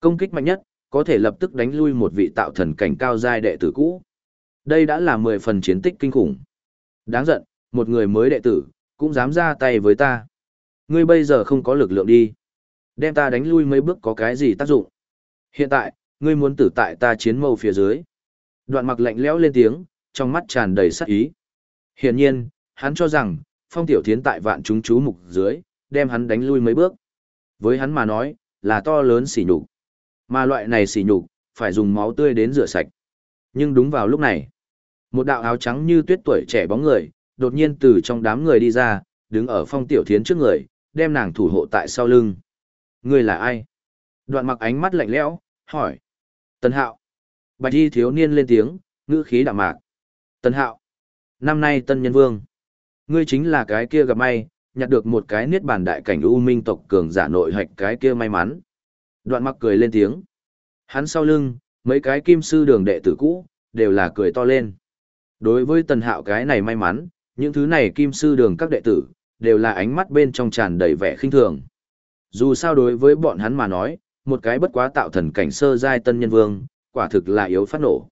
Công kích mạnh nhất, có thể lập tức đánh lui một vị tạo thần cảnh cao giai đệ tử cũ. Đây đã là 10 phần chiến tích kinh khủng. Đáng giận, một người mới đệ tử, cũng dám ra tay với ta. Ngươi bây giờ không có lực lượng đi. Đem ta đánh lui mấy bước có cái gì tác dụng. Hiện tại, ngươi muốn tử tại ta chiến mâu phía dưới. Đoạn mặc lạnh lẽo lên tiếng, trong mắt tràn đầy sát ý. Hiển nhiên, hắn cho rằng, phong tiểu thiến tại vạn chúng chú mục dưới, đem hắn đánh lui mấy bước. Với hắn mà nói, là to lớn xỉ nhục. Mà loại này xỉ nhục, phải dùng máu tươi đến rửa sạch. Nhưng đúng vào lúc này, một đạo áo trắng như tuyết tuổi trẻ bóng người, đột nhiên từ trong đám người đi ra, đứng ở phong tiểu thiến trước người, đem nàng thủ hộ tại sau lưng. Người là ai? Đoạn mặc ánh mắt lạnh lẽo, hỏi. Tần hạo. Bạch y thiếu niên lên tiếng, ngữ khí đạm mạc. Tần hạo. Năm nay tân nhân vương. Ngươi chính là cái kia gặp may, nhặt được một cái niết bàn đại cảnh u minh tộc cường giả nội hạch cái kia may mắn. Đoạn mặc cười lên tiếng. Hắn sau lưng, mấy cái kim sư đường đệ tử cũ, đều là cười to lên. Đối với tần hạo cái này may mắn, những thứ này kim sư đường các đệ tử, đều là ánh mắt bên trong tràn đầy vẻ khinh thường. Dù sao đối với bọn hắn mà nói, một cái bất quá tạo thần cảnh sơ giai tân nhân vương, quả thực là yếu phát nổ.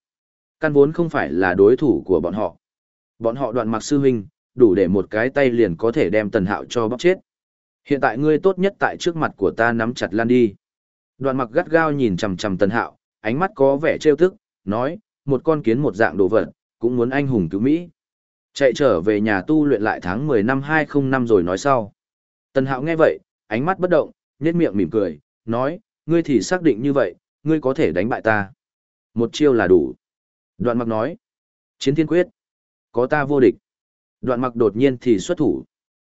Căn vốn không phải là đối thủ của bọn họ. Bọn họ đoạn mặc sư huynh, đủ để một cái tay liền có thể đem tần hạo cho bóc chết. Hiện tại ngươi tốt nhất tại trước mặt của ta nắm chặt lan đi. Đoạn mặc gắt gao nhìn chằm chằm tần hạo, ánh mắt có vẻ trêu tức, nói, một con kiến một dạng đồ vật, cũng muốn anh hùng cứu Mỹ. Chạy trở về nhà tu luyện lại tháng 10 năm 2005 rồi nói sau. Tần hạo nghe vậy, ánh mắt bất động, nhét miệng mỉm cười, nói, ngươi thì xác định như vậy, ngươi có thể đánh bại ta. Một chiêu là đủ. Đoạn mặc nói, chiến thiên quyết, có ta vô địch. Đoạn mặc đột nhiên thì xuất thủ.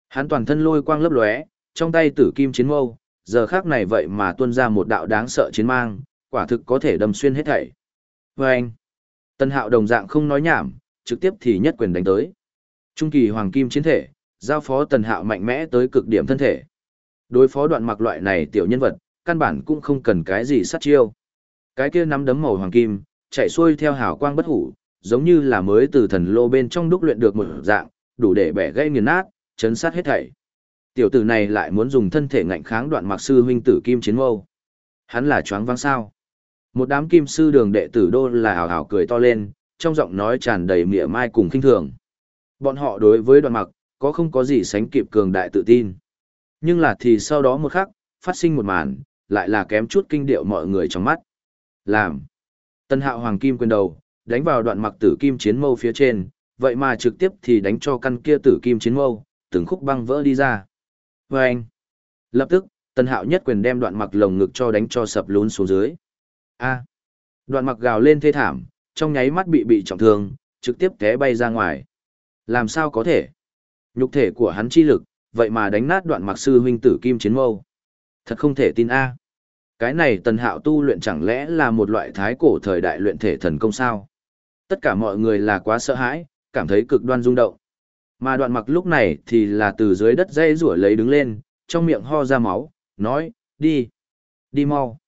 Hắn toàn thân lôi quang lấp lóe, trong tay tử kim chiến mâu, giờ khác này vậy mà tuôn ra một đạo đáng sợ chiến mang, quả thực có thể đâm xuyên hết thảy. Vâng! anh, Tân hạo đồng dạng không nói nhảm, trực tiếp thì nhất quyền đánh tới. Trung kỳ hoàng kim chiến thể, giao phó tần hạo mạnh mẽ tới cực điểm thân thể. Đối phó đoạn mặc loại này tiểu nhân vật, căn bản cũng không cần cái gì sát chiêu. Cái kia nắm đấm màu hoàng kim, chạy xuôi theo hào quang bất hủ, giống như là mới từ thần lô bên trong đúc luyện được một dạng, đủ để bẻ gãy nghiền nát, chấn sát hết thảy. Tiểu tử này lại muốn dùng thân thể ngạnh kháng đoạn mặc sư huynh tử kim chiến mâu. Hắn là choáng váng sao? Một đám kim sư đường đệ tử đô là hào hào cười to lên, trong giọng nói tràn đầy mỉa mai cùng khinh thường. Bọn họ đối với đoạn mặc, có không có gì sánh kịp cường đại tự tin. Nhưng là thì sau đó một khắc, phát sinh một màn, lại là kém chút kinh điệu mọi người trong mắt. Làm. Tân hạo hoàng kim quyền đầu, đánh vào đoạn mặc tử kim chiến mâu phía trên, vậy mà trực tiếp thì đánh cho căn kia tử kim chiến mâu, từng khúc băng vỡ đi ra. Và anh. Lập tức, tân hạo nhất quyền đem đoạn mặc lồng ngực cho đánh cho sập lún xuống dưới. A. Đoạn mặc gào lên thê thảm, trong nháy mắt bị bị trọng thương, trực tiếp té bay ra ngoài. Làm sao có thể? Nhục thể của hắn chi lực, vậy mà đánh nát đoạn mặc sư huynh tử kim chiến mâu. Thật không thể tin a. Cái này tần hạo tu luyện chẳng lẽ là một loại thái cổ thời đại luyện thể thần công sao? Tất cả mọi người là quá sợ hãi, cảm thấy cực đoan rung động. Mà đoạn mặc lúc này thì là từ dưới đất dây rủa lấy đứng lên, trong miệng ho ra máu, nói, đi, đi mau.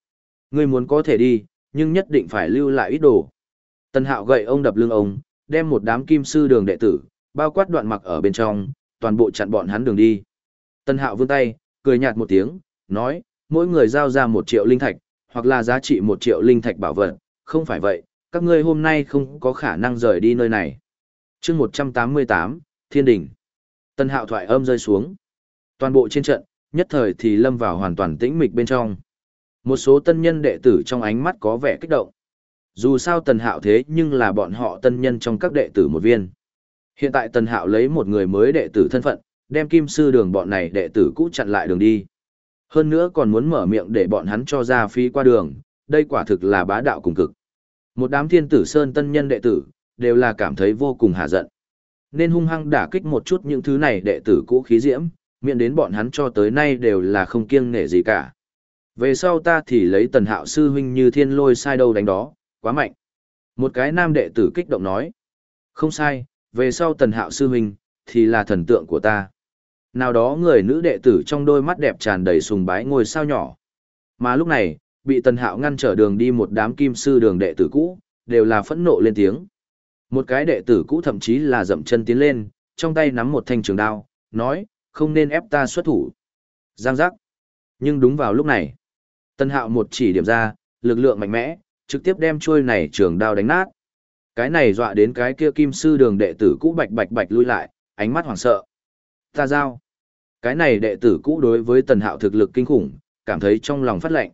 Ngươi muốn có thể đi, nhưng nhất định phải lưu lại ít đồ. Tần hạo gậy ông đập lưng ông, đem một đám kim sư đường đệ tử, bao quát đoạn mặc ở bên trong, toàn bộ chặn bọn hắn đường đi. Tần hạo vươn tay, cười nhạt một tiếng, nói, mỗi người giao ra một triệu linh thạch, hoặc là giá trị một triệu linh thạch bảo vật, không phải vậy, các ngươi hôm nay không có khả năng rời đi nơi này. chương 188, Thiên Đình. Tân hạo thoại âm rơi xuống. Toàn bộ trên trận, nhất thời thì lâm vào hoàn toàn tĩnh mịch bên trong. Một số tân nhân đệ tử trong ánh mắt có vẻ kích động. Dù sao tần hạo thế nhưng là bọn họ tân nhân trong các đệ tử một viên. Hiện tại tần hạo lấy một người mới đệ tử thân phận, đem kim sư đường bọn này đệ tử cũ chặn lại đường đi. Hơn nữa còn muốn mở miệng để bọn hắn cho ra phí qua đường, đây quả thực là bá đạo cùng cực. Một đám thiên tử sơn tân nhân đệ tử, đều là cảm thấy vô cùng hạ giận. Nên hung hăng đả kích một chút những thứ này đệ tử cũ khí diễm, miệng đến bọn hắn cho tới nay đều là không kiêng nể gì cả. Về sau ta thì lấy tần hạo sư huynh như thiên lôi sai đâu đánh đó, quá mạnh. Một cái nam đệ tử kích động nói. Không sai, về sau tần hạo sư huynh, thì là thần tượng của ta. Nào đó người nữ đệ tử trong đôi mắt đẹp tràn đầy sùng bái ngôi sao nhỏ. Mà lúc này, bị tần hạo ngăn trở đường đi một đám kim sư đường đệ tử cũ, đều là phẫn nộ lên tiếng. Một cái đệ tử cũ thậm chí là dậm chân tiến lên, trong tay nắm một thanh trường đao, nói, không nên ép ta xuất thủ. Giang giác. Nhưng đúng vào lúc này, Tân hạo một chỉ điểm ra, lực lượng mạnh mẽ, trực tiếp đem trôi này trường đao đánh nát. Cái này dọa đến cái kia kim sư đường đệ tử cũ bạch bạch bạch lui lại, ánh mắt hoảng sợ. Ta giao. Cái này đệ tử cũ đối với tần hạo thực lực kinh khủng, cảm thấy trong lòng phát lạnh.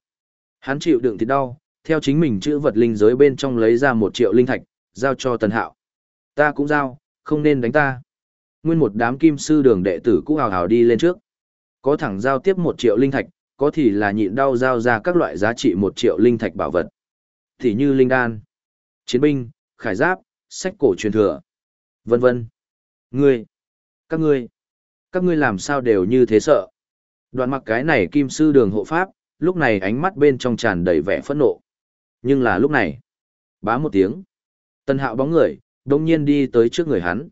Hắn chịu đựng thì đau, theo chính mình chữ vật linh giới bên trong lấy ra một triệu linh thạch, giao cho tần hạo. Ta cũng giao, không nên đánh ta. Nguyên một đám kim sư đường đệ tử cũ hào hào đi lên trước. Có thẳng giao tiếp một triệu linh thạch, có thì là nhịn đau giao ra các loại giá trị một triệu linh thạch bảo vật. Thì như linh đan, chiến binh, khải giáp, sách cổ truyền thừa, vân vân. Ngươi, các ngươi, các ngươi làm sao đều như thế sợ. Đoạn mặc cái này kim sư đường hộ pháp, lúc này ánh mắt bên trong tràn đầy vẻ phẫn nộ. Nhưng là lúc này, bá một tiếng, tân hạo bóng người, đông nhiên đi tới trước người hắn.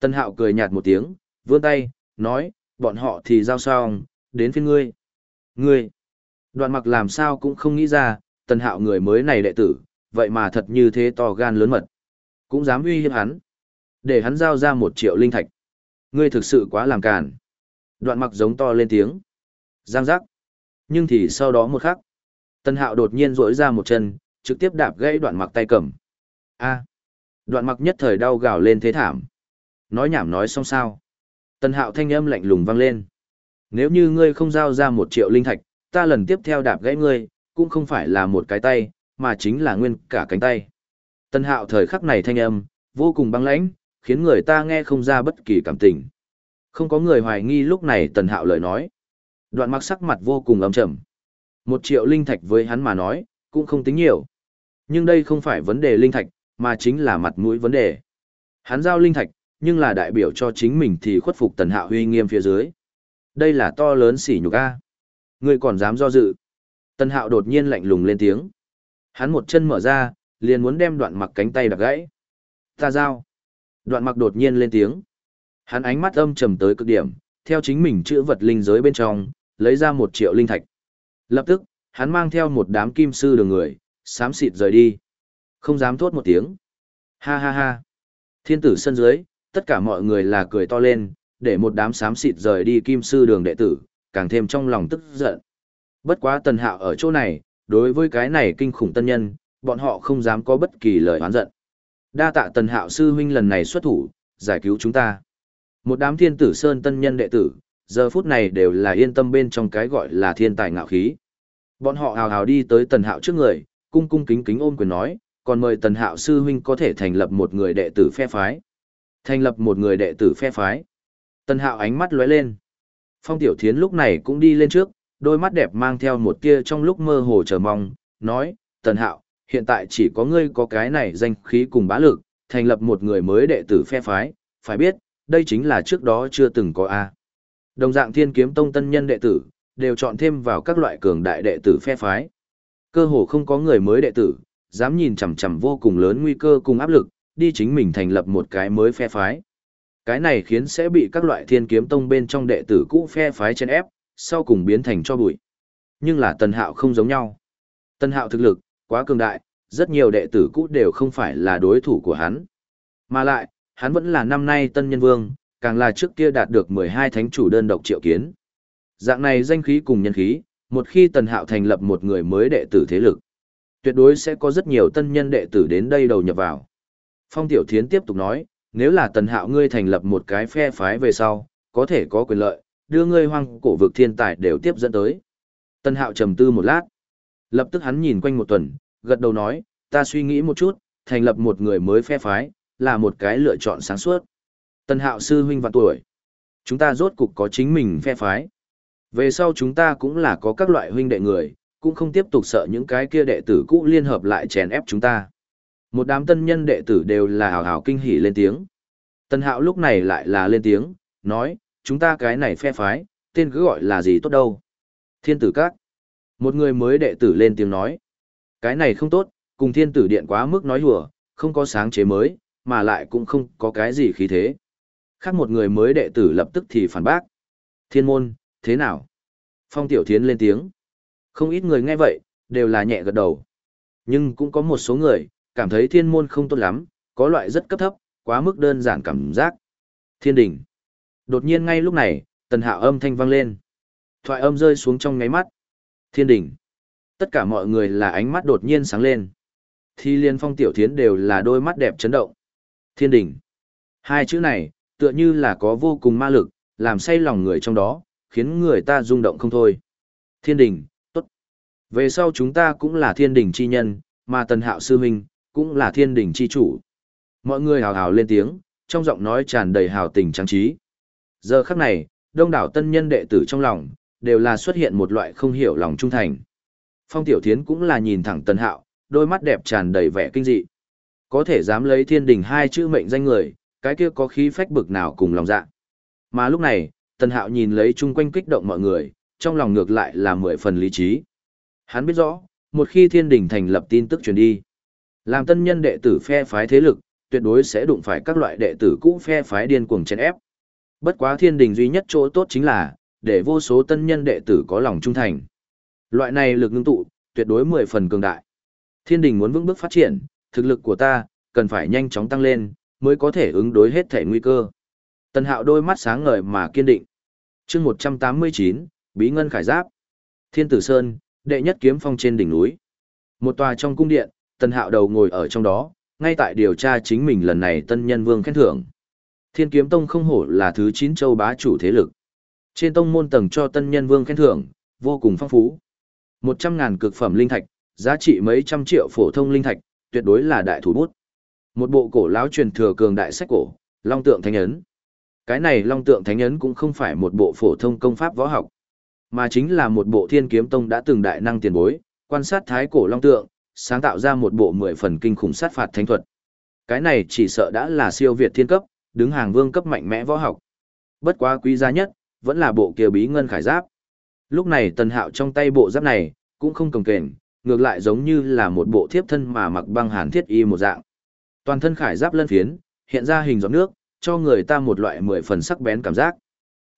Tân hạo cười nhạt một tiếng, vươn tay, nói, bọn họ thì giao xong, đến phiên ngươi. Ngươi, đoạn mặc làm sao cũng không nghĩ ra, Tần hạo người mới này đệ tử, vậy mà thật như thế to gan lớn mật. Cũng dám uy hiếp hắn. Để hắn giao ra một triệu linh thạch. Ngươi thực sự quá làm càn. Đoạn mặc giống to lên tiếng. Giang giác. Nhưng thì sau đó một khắc. Tần hạo đột nhiên rỗi ra một chân, trực tiếp đạp gãy đoạn mặc tay cầm. a Đoạn mặc nhất thời đau gào lên thế thảm. Nói nhảm nói xong sao. Tần hạo thanh âm lạnh lùng vang lên. Nếu như ngươi không giao ra một triệu linh thạch, ta lần tiếp theo đạp gãy ngươi, cũng không phải là một cái tay, mà chính là nguyên cả cánh tay. Tân hạo thời khắc này thanh âm, vô cùng băng lãnh, khiến người ta nghe không ra bất kỳ cảm tình. Không có người hoài nghi lúc này tần hạo lời nói. Đoạn mặc sắc mặt vô cùng ấm trầm. Một triệu linh thạch với hắn mà nói, cũng không tính nhiều. Nhưng đây không phải vấn đề linh thạch, mà chính là mặt mũi vấn đề. Hắn giao linh thạch, nhưng là đại biểu cho chính mình thì khuất phục tần hạo huy nghiêm phía dưới. Đây là to lớn sỉ nhục a. Ngươi còn dám do dự. Tần hạo đột nhiên lạnh lùng lên tiếng. Hắn một chân mở ra, liền muốn đem đoạn mặc cánh tay đập gãy. Ta giao. Đoạn mặc đột nhiên lên tiếng. Hắn ánh mắt âm trầm tới cực điểm, theo chính mình chữa vật linh giới bên trong, lấy ra một triệu linh thạch. Lập tức, hắn mang theo một đám kim sư đường người, xám xịt rời đi. Không dám thốt một tiếng. Ha ha ha. Thiên tử sân dưới, tất cả mọi người là cười to lên, để một đám xám xịt rời đi kim sư đường đệ tử, càng thêm trong lòng tức giận. Bất quá tần hạo ở chỗ này, đối với cái này kinh khủng tân nhân, bọn họ không dám có bất kỳ lời oán giận. Đa tạ tần hạo sư huynh lần này xuất thủ, giải cứu chúng ta. Một đám thiên tử sơn tân nhân đệ tử, giờ phút này đều là yên tâm bên trong cái gọi là thiên tài ngạo khí. Bọn họ hào hào đi tới tần hạo trước người, cung cung kính kính ôm quyền nói, còn mời tần hạo sư huynh có thể thành lập một người đệ tử phe phái. Thành lập một người đệ tử phe phái. Tần hạo ánh mắt lóe lên. Phong tiểu thiến lúc này cũng đi lên trước, đôi mắt đẹp mang theo một tia trong lúc mơ hồ chờ mong, nói, tần hạo, hiện tại chỉ có ngươi có cái này danh khí cùng bá lực, thành lập một người mới đệ tử phe phái, phải biết, đây chính là trước đó chưa từng có A. Đồng dạng thiên kiếm tông tân nhân đệ tử, đều chọn thêm vào các loại cường đại đệ tử phe phái. Cơ hồ không có người mới đệ tử, dám nhìn chằm chằm vô cùng lớn nguy cơ cùng áp lực, đi chính mình thành lập một cái mới phe phái. Cái này khiến sẽ bị các loại thiên kiếm tông bên trong đệ tử cũ phe phái chen ép, sau cùng biến thành cho bụi. Nhưng là Tần Hạo không giống nhau. Tần Hạo thực lực, quá cường đại, rất nhiều đệ tử cũ đều không phải là đối thủ của hắn. Mà lại, hắn vẫn là năm nay tân nhân vương, càng là trước kia đạt được 12 thánh chủ đơn độc triệu kiến. Dạng này danh khí cùng nhân khí, một khi Tần Hạo thành lập một người mới đệ tử thế lực, tuyệt đối sẽ có rất nhiều tân nhân đệ tử đến đây đầu nhập vào. Phong Tiểu Thiến tiếp tục nói, nếu là Tần Hạo ngươi thành lập một cái phe phái về sau, có thể có quyền lợi, đưa ngươi hoang cổ vực thiên tài đều tiếp dẫn tới. Tần Hạo trầm tư một lát, lập tức hắn nhìn quanh một tuần, gật đầu nói, ta suy nghĩ một chút, thành lập một người mới phe phái, là một cái lựa chọn sáng suốt. Tần Hạo sư huynh vạn tuổi, chúng ta rốt cục có chính mình phe phái. Về sau chúng ta cũng là có các loại huynh đệ người, cũng không tiếp tục sợ những cái kia đệ tử cũ liên hợp lại chèn ép chúng ta. Một đám tân nhân đệ tử đều là hào hào kinh hỉ lên tiếng. Tân hạo lúc này lại là lên tiếng, nói, chúng ta cái này phe phái, tên cứ gọi là gì tốt đâu. Thiên tử các. Một người mới đệ tử lên tiếng nói. Cái này không tốt, cùng thiên tử điện quá mức nói hùa, không có sáng chế mới, mà lại cũng không có cái gì khí thế. Khác một người mới đệ tử lập tức thì phản bác. Thiên môn, thế nào? Phong tiểu thiến lên tiếng. Không ít người nghe vậy, đều là nhẹ gật đầu. Nhưng cũng có một số người, cảm thấy thiên môn không tốt lắm, có loại rất cấp thấp, quá mức đơn giản cảm giác. Thiên đỉnh. Đột nhiên ngay lúc này, tần hạo âm thanh vang lên. Thoại âm rơi xuống trong ngáy mắt. Thiên đỉnh. Tất cả mọi người là ánh mắt đột nhiên sáng lên. Thi liên phong tiểu thiến đều là đôi mắt đẹp chấn động. Thiên đỉnh. Hai chữ này, tựa như là có vô cùng ma lực, làm say lòng người trong đó, khiến người ta rung động không thôi. Thiên đỉnh, tốt. Về sau chúng ta cũng là thiên đỉnh chi nhân, mà tần hạo sư huynh, cũng là thiên đình chi chủ. Mọi người hào hào lên tiếng, trong giọng nói tràn đầy hào tình trang trí. Giờ khắc này, đông đảo tân nhân đệ tử trong lòng, đều là xuất hiện một loại không hiểu lòng trung thành. Phong Tiểu Thiến cũng là nhìn thẳng Tần Hạo, đôi mắt đẹp tràn đầy vẻ kinh dị. Có thể dám lấy thiên đình hai chữ mệnh danh người, cái kia có khí phách bực nào cùng lòng dạ. Mà lúc này, Tần Hạo nhìn lấy chung quanh kích động mọi người, trong lòng ngược lại là mười phần lý trí. Hắn biết rõ, một khi thiên đình thành lập tin tức truyền đi, làm tân nhân đệ tử phe phái thế lực, tuyệt đối sẽ đụng phải các loại đệ tử cũ phe phái điên cuồng chèn ép. Bất quá thiên đình duy nhất chỗ tốt chính là, để vô số tân nhân đệ tử có lòng trung thành. Loại này lực ngưng tụ, tuyệt đối mười phần cường đại. Thiên đình muốn vững bước phát triển, thực lực của ta, cần phải nhanh chóng tăng lên, mới có thể ứng đối hết thể nguy cơ. Tần hạo đôi mắt sáng ngời mà kiên định. chương 189, Bí Ngân Khải Giáp. Thiên Tử Sơn, đệ nhất kiếm phong trên đỉnh núi. Một tòa trong cung điện, tần hạo đầu ngồi ở trong đó, ngay tại điều tra chính mình lần này tân nhân vương khen thưởng. Thiên kiếm tông không hổ là thứ 9 châu bá chủ thế lực. Trên tông môn tầng cho tân nhân vương khen thưởng, vô cùng phong phú. Một trăm ngàn cực phẩm linh thạch, giá trị mấy trăm triệu phổ thông linh thạch, tuyệt đối là đại thủ bút. Một bộ cổ lão truyền thừa cường đại sách cổ, Long tượng thánh ấn. Cái này Long tượng thánh ấn cũng không phải một bộ phổ thông công pháp võ học, mà chính là một bộ Thiên Kiếm Tông đã từng đại năng tiền bối, quan sát thái cổ long tượng, sáng tạo ra một bộ mười phần kinh khủng sát phạt thánh thuật. Cái này chỉ sợ đã là siêu việt thiên cấp, đứng hàng vương cấp mạnh mẽ võ học. Bất quá quý giá nhất, vẫn là bộ kia bí ngân khải giáp. Lúc này tần hạo trong tay bộ giáp này, cũng không cầm kềnh, ngược lại giống như là một bộ thiếp thân mà mặc băng hàn thiết y một dạng. Toàn thân khải giáp lân phiến, hiện ra hình giọt nước, cho người ta một loại mười phần sắc bén cảm giác.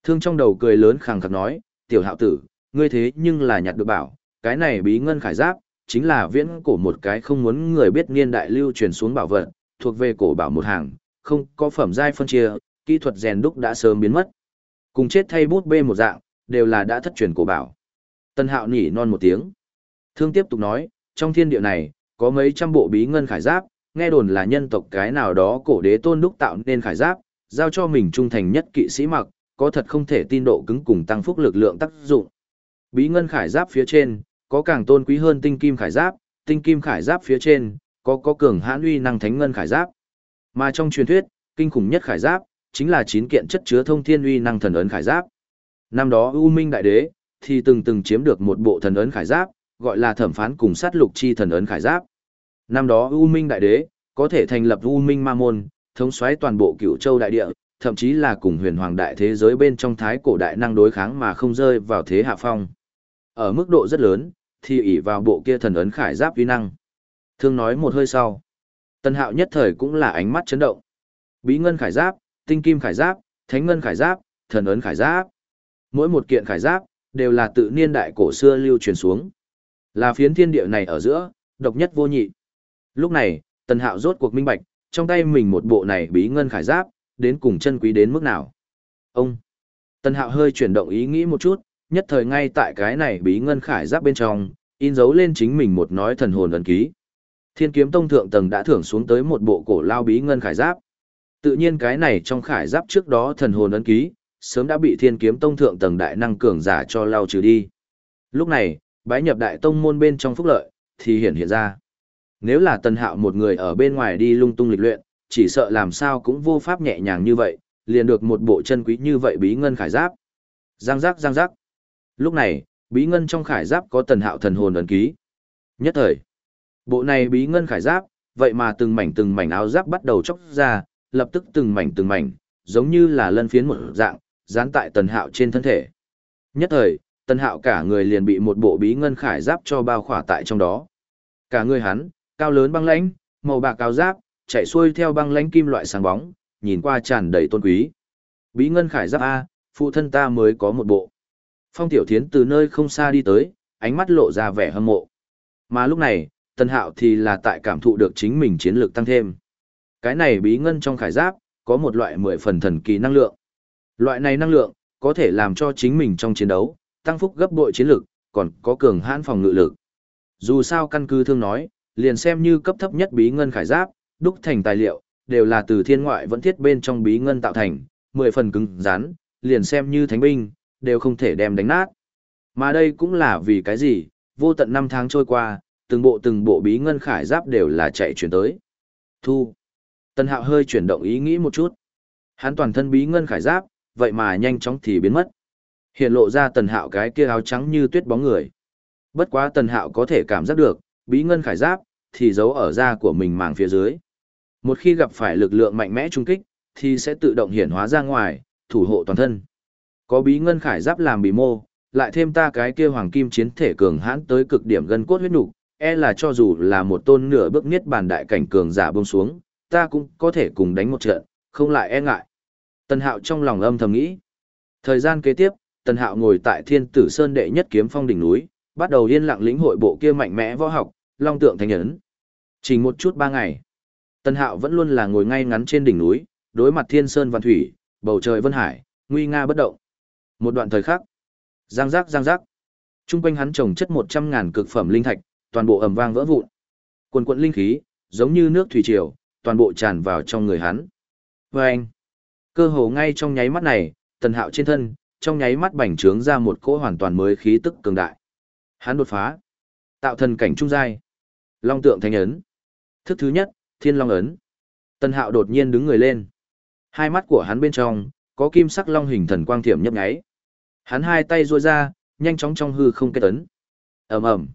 Thương trong đầu cười lớn khẳng khắc nói, tiểu hạo tử, ngươi thế nhưng là nhặt được bảo, cái này bí ngân khải giáp, chính là viễn cổ một cái không muốn người biết niên đại lưu truyền xuống bảo vật, thuộc về cổ bảo một hàng, không có phẩm giai phân chia, kỹ thuật rèn đúc đã sớm biến mất. Cùng chết thay bút bê một dạng, đều là đã thất truyền cổ bảo. Tân hạo nhỉ non một tiếng. Thương tiếp tục nói, trong thiên địa này, có mấy trăm bộ bí ngân khải giáp, nghe đồn là nhân tộc cái nào đó cổ đế tôn đúc tạo nên khải giáp, giao cho mình trung thành nhất kỵ sĩ mặc, có thật không thể tin độ cứng cùng tăng phúc lực lượng tác dụng. Bí ngân khải giáp phía trên, có càng tôn quý hơn tinh kim khải giáp, tinh kim khải giáp phía trên, có có cường hãn uy năng thánh ngân khải giáp. Mà trong truyền thuyết, kinh khủng nhất khải giáp, chính là chín kiện chất chứa thông thiên uy năng thần ấn khải giáp. Năm đó U Minh Đại Đế, thì từng từng chiếm được một bộ thần ấn khải giáp, gọi là thẩm phán cùng sát lục chi thần ấn khải giáp. Năm đó U Minh Đại Đế, có thể thành lập U Minh Ma Môn, thống soái toàn bộ cửu châu đại địa, thậm chí là cùng huyền hoàng đại thế giới bên trong thái cổ đại năng đối kháng mà không rơi vào thế hạ phong. Ở mức độ rất lớn, thì ỉ vào bộ kia thần ấn khải giáp uy năng. Thương nói một hơi sau. Tân hạo nhất thời cũng là ánh mắt chấn động. Bí ngân khải giáp, tinh kim khải giáp, thánh ngân khải giáp, thần ấn khải giáp. Mỗi một kiện khải giáp, đều là tự niên đại cổ xưa lưu truyền xuống. Là phiến thiên địa này ở giữa, độc nhất vô nhị. Lúc này, tần hạo rốt cuộc minh bạch, trong tay mình một bộ này bí ngân khải giáp, đến cùng chân quý đến mức nào. Ông! Tần hạo hơi chuyển động ý nghĩ một chút, nhất thời ngay tại cái này bí ngân khải giáp bên trong, in dấu lên chính mình một nói thần hồn ấn ký. Thiên kiếm tông thượng tầng đã thưởng xuống tới một bộ cổ lao bí ngân khải giáp. Tự nhiên cái này trong khải giáp trước đó thần hồn ấn ký, sớm đã bị thiên kiếm tông thượng tầng đại năng cường giả cho lao trừ đi. Lúc này, bái nhập đại tông môn bên trong phúc lợi, thì hiện hiện ra. Nếu là tần hạo một người ở bên ngoài đi lung tung lịch luyện, chỉ sợ làm sao cũng vô pháp nhẹ nhàng như vậy, liền được một bộ chân quý như vậy bí ngân khải giáp. Giang giác giang giác. Lúc này, bí ngân trong khải giáp có tần hạo thần hồn ấn ký. Nhất thời, bộ này bí ngân khải giáp, vậy mà từng mảnh từng mảnh áo giáp bắt đầu chóc ra, lập tức từng mảnh từng mảnh, giống như là lân phiến một dạng, dán tại tần hạo trên thân thể. Nhất thời, tần hạo cả người liền bị một bộ bí ngân khải giáp cho bao khỏa tại trong đó. Cả người hắn, cao lớn băng lãnh, màu bạc cao giáp, chạy xuôi theo băng lãnh kim loại sáng bóng, nhìn qua tràn đầy tôn quý. Bí ngân khải giáp A, phụ thân ta mới có một bộ. Phong tiểu thiến từ nơi không xa đi tới, ánh mắt lộ ra vẻ hâm mộ. Mà lúc này, tần hạo thì là tại cảm thụ được chính mình chiến lược tăng thêm. Cái này bí ngân trong khải giáp, có một loại mười phần thần kỳ năng lượng. Loại này năng lượng, có thể làm cho chính mình trong chiến đấu, tăng phúc gấp bội chiến lực, còn có cường hãn phòng ngự lực. Dù sao căn cứ thương nói, liền xem như cấp thấp nhất bí ngân khải giáp, đúc thành tài liệu, đều là từ thiên ngoại vẫn thiết bên trong bí ngân tạo thành, 10 phần cứng rắn, liền xem như thánh binh, đều không thể đem đánh nát. Mà đây cũng là vì cái gì, vô tận năm tháng trôi qua, từng bộ từng bộ bí ngân khải giáp đều là chạy chuyển tới. Thu. Tân hạo hơi chuyển động ý nghĩ một chút. Hắn toàn thân bí ngân khải giáp, vậy mà nhanh chóng thì biến mất. Hiện lộ ra tần hạo cái kia áo trắng như tuyết bóng người. Bất quá tần hạo có thể cảm giác được, bí ngân khải giáp, thì giấu ở da của mình màng phía dưới. Một khi gặp phải lực lượng mạnh mẽ trung kích, thì sẽ tự động hiển hóa ra ngoài, thủ hộ toàn thân. Có bí ngân khải giáp làm bị mô, lại thêm ta cái kia hoàng kim chiến thể cường hãn tới cực điểm gần cốt huyết nục, e là cho dù là một tôn nửa bước niết bàn đại cảnh cường giả buông xuống, ta cũng có thể cùng đánh một trận, không lại e ngại. Tần Hạo trong lòng âm thầm nghĩ. Thời gian kế tiếp, Tần Hạo ngồi tại Thiên Tử Sơn đệ nhất kiếm phong đỉnh núi, bắt đầu yên lặng lĩnh hội bộ kia mạnh mẽ võ học, Long Tượng Thánh Ấn. Chỉ một chút ba ngày, Tần Hạo vẫn luôn là ngồi ngay ngắn trên đỉnh núi, đối mặt Thiên Sơn Văn Thủy, bầu trời Vân Hải, nguy nga bất động. Một đoạn thời khắc, giang giác giang giác. Trung quanh hắn trồng chất một trăm ngàn cực phẩm linh thạch, toàn bộ ầm vang vỡ vụn. Quần quận linh khí, giống như nước thủy triều, toàn bộ tràn vào trong người hắn. Và anh, cơ hồ ngay trong nháy mắt này, tần hạo trên thân, trong nháy mắt bành trướng ra một cỗ hoàn toàn mới khí tức cường đại. Hắn đột phá, tạo thần cảnh trung giai, long tượng thanh ấn. Thức thứ nhất, thiên long ấn. Tần hạo đột nhiên đứng người lên. Hai mắt của hắn bên trong, có kim sắc long hình thần quang thiểm nhấp nháy. Hắn hai tay duỗi ra, nhanh chóng trong hư không kết ấn. ầm ầm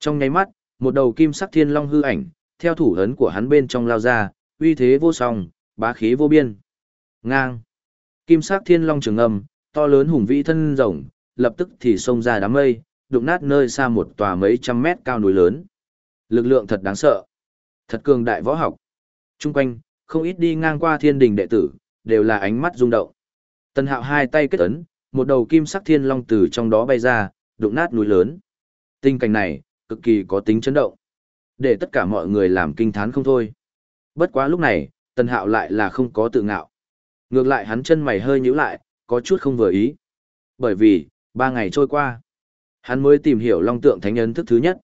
Trong nháy mắt, một đầu kim sắc thiên long hư ảnh, theo thủ ấn của hắn bên trong lao ra, uy thế vô song, bá khí vô biên. Ngang. Kim sắc thiên long trường âm, to lớn hùng vĩ thân rồng, lập tức thì xông ra đám mây, đụng nát nơi xa một tòa mấy trăm mét cao núi lớn. Lực lượng thật đáng sợ. Thật cường đại võ học. Trung quanh, không ít đi ngang qua thiên đình đệ tử, đều là ánh mắt rung động. Tần hạo hai tay kết ấn, một đầu kim sắc thiên long từ trong đó bay ra, đụng nát núi lớn. Tình cảnh này, cực kỳ có tính chấn động. Để tất cả mọi người làm kinh thán không thôi. Bất quá lúc này, tần hạo lại là không có tự ngạo. Ngược lại hắn chân mày hơi nhíu lại, có chút không vừa ý. Bởi vì, ba ngày trôi qua, hắn mới tìm hiểu long tượng thánh ấn thức thứ nhất.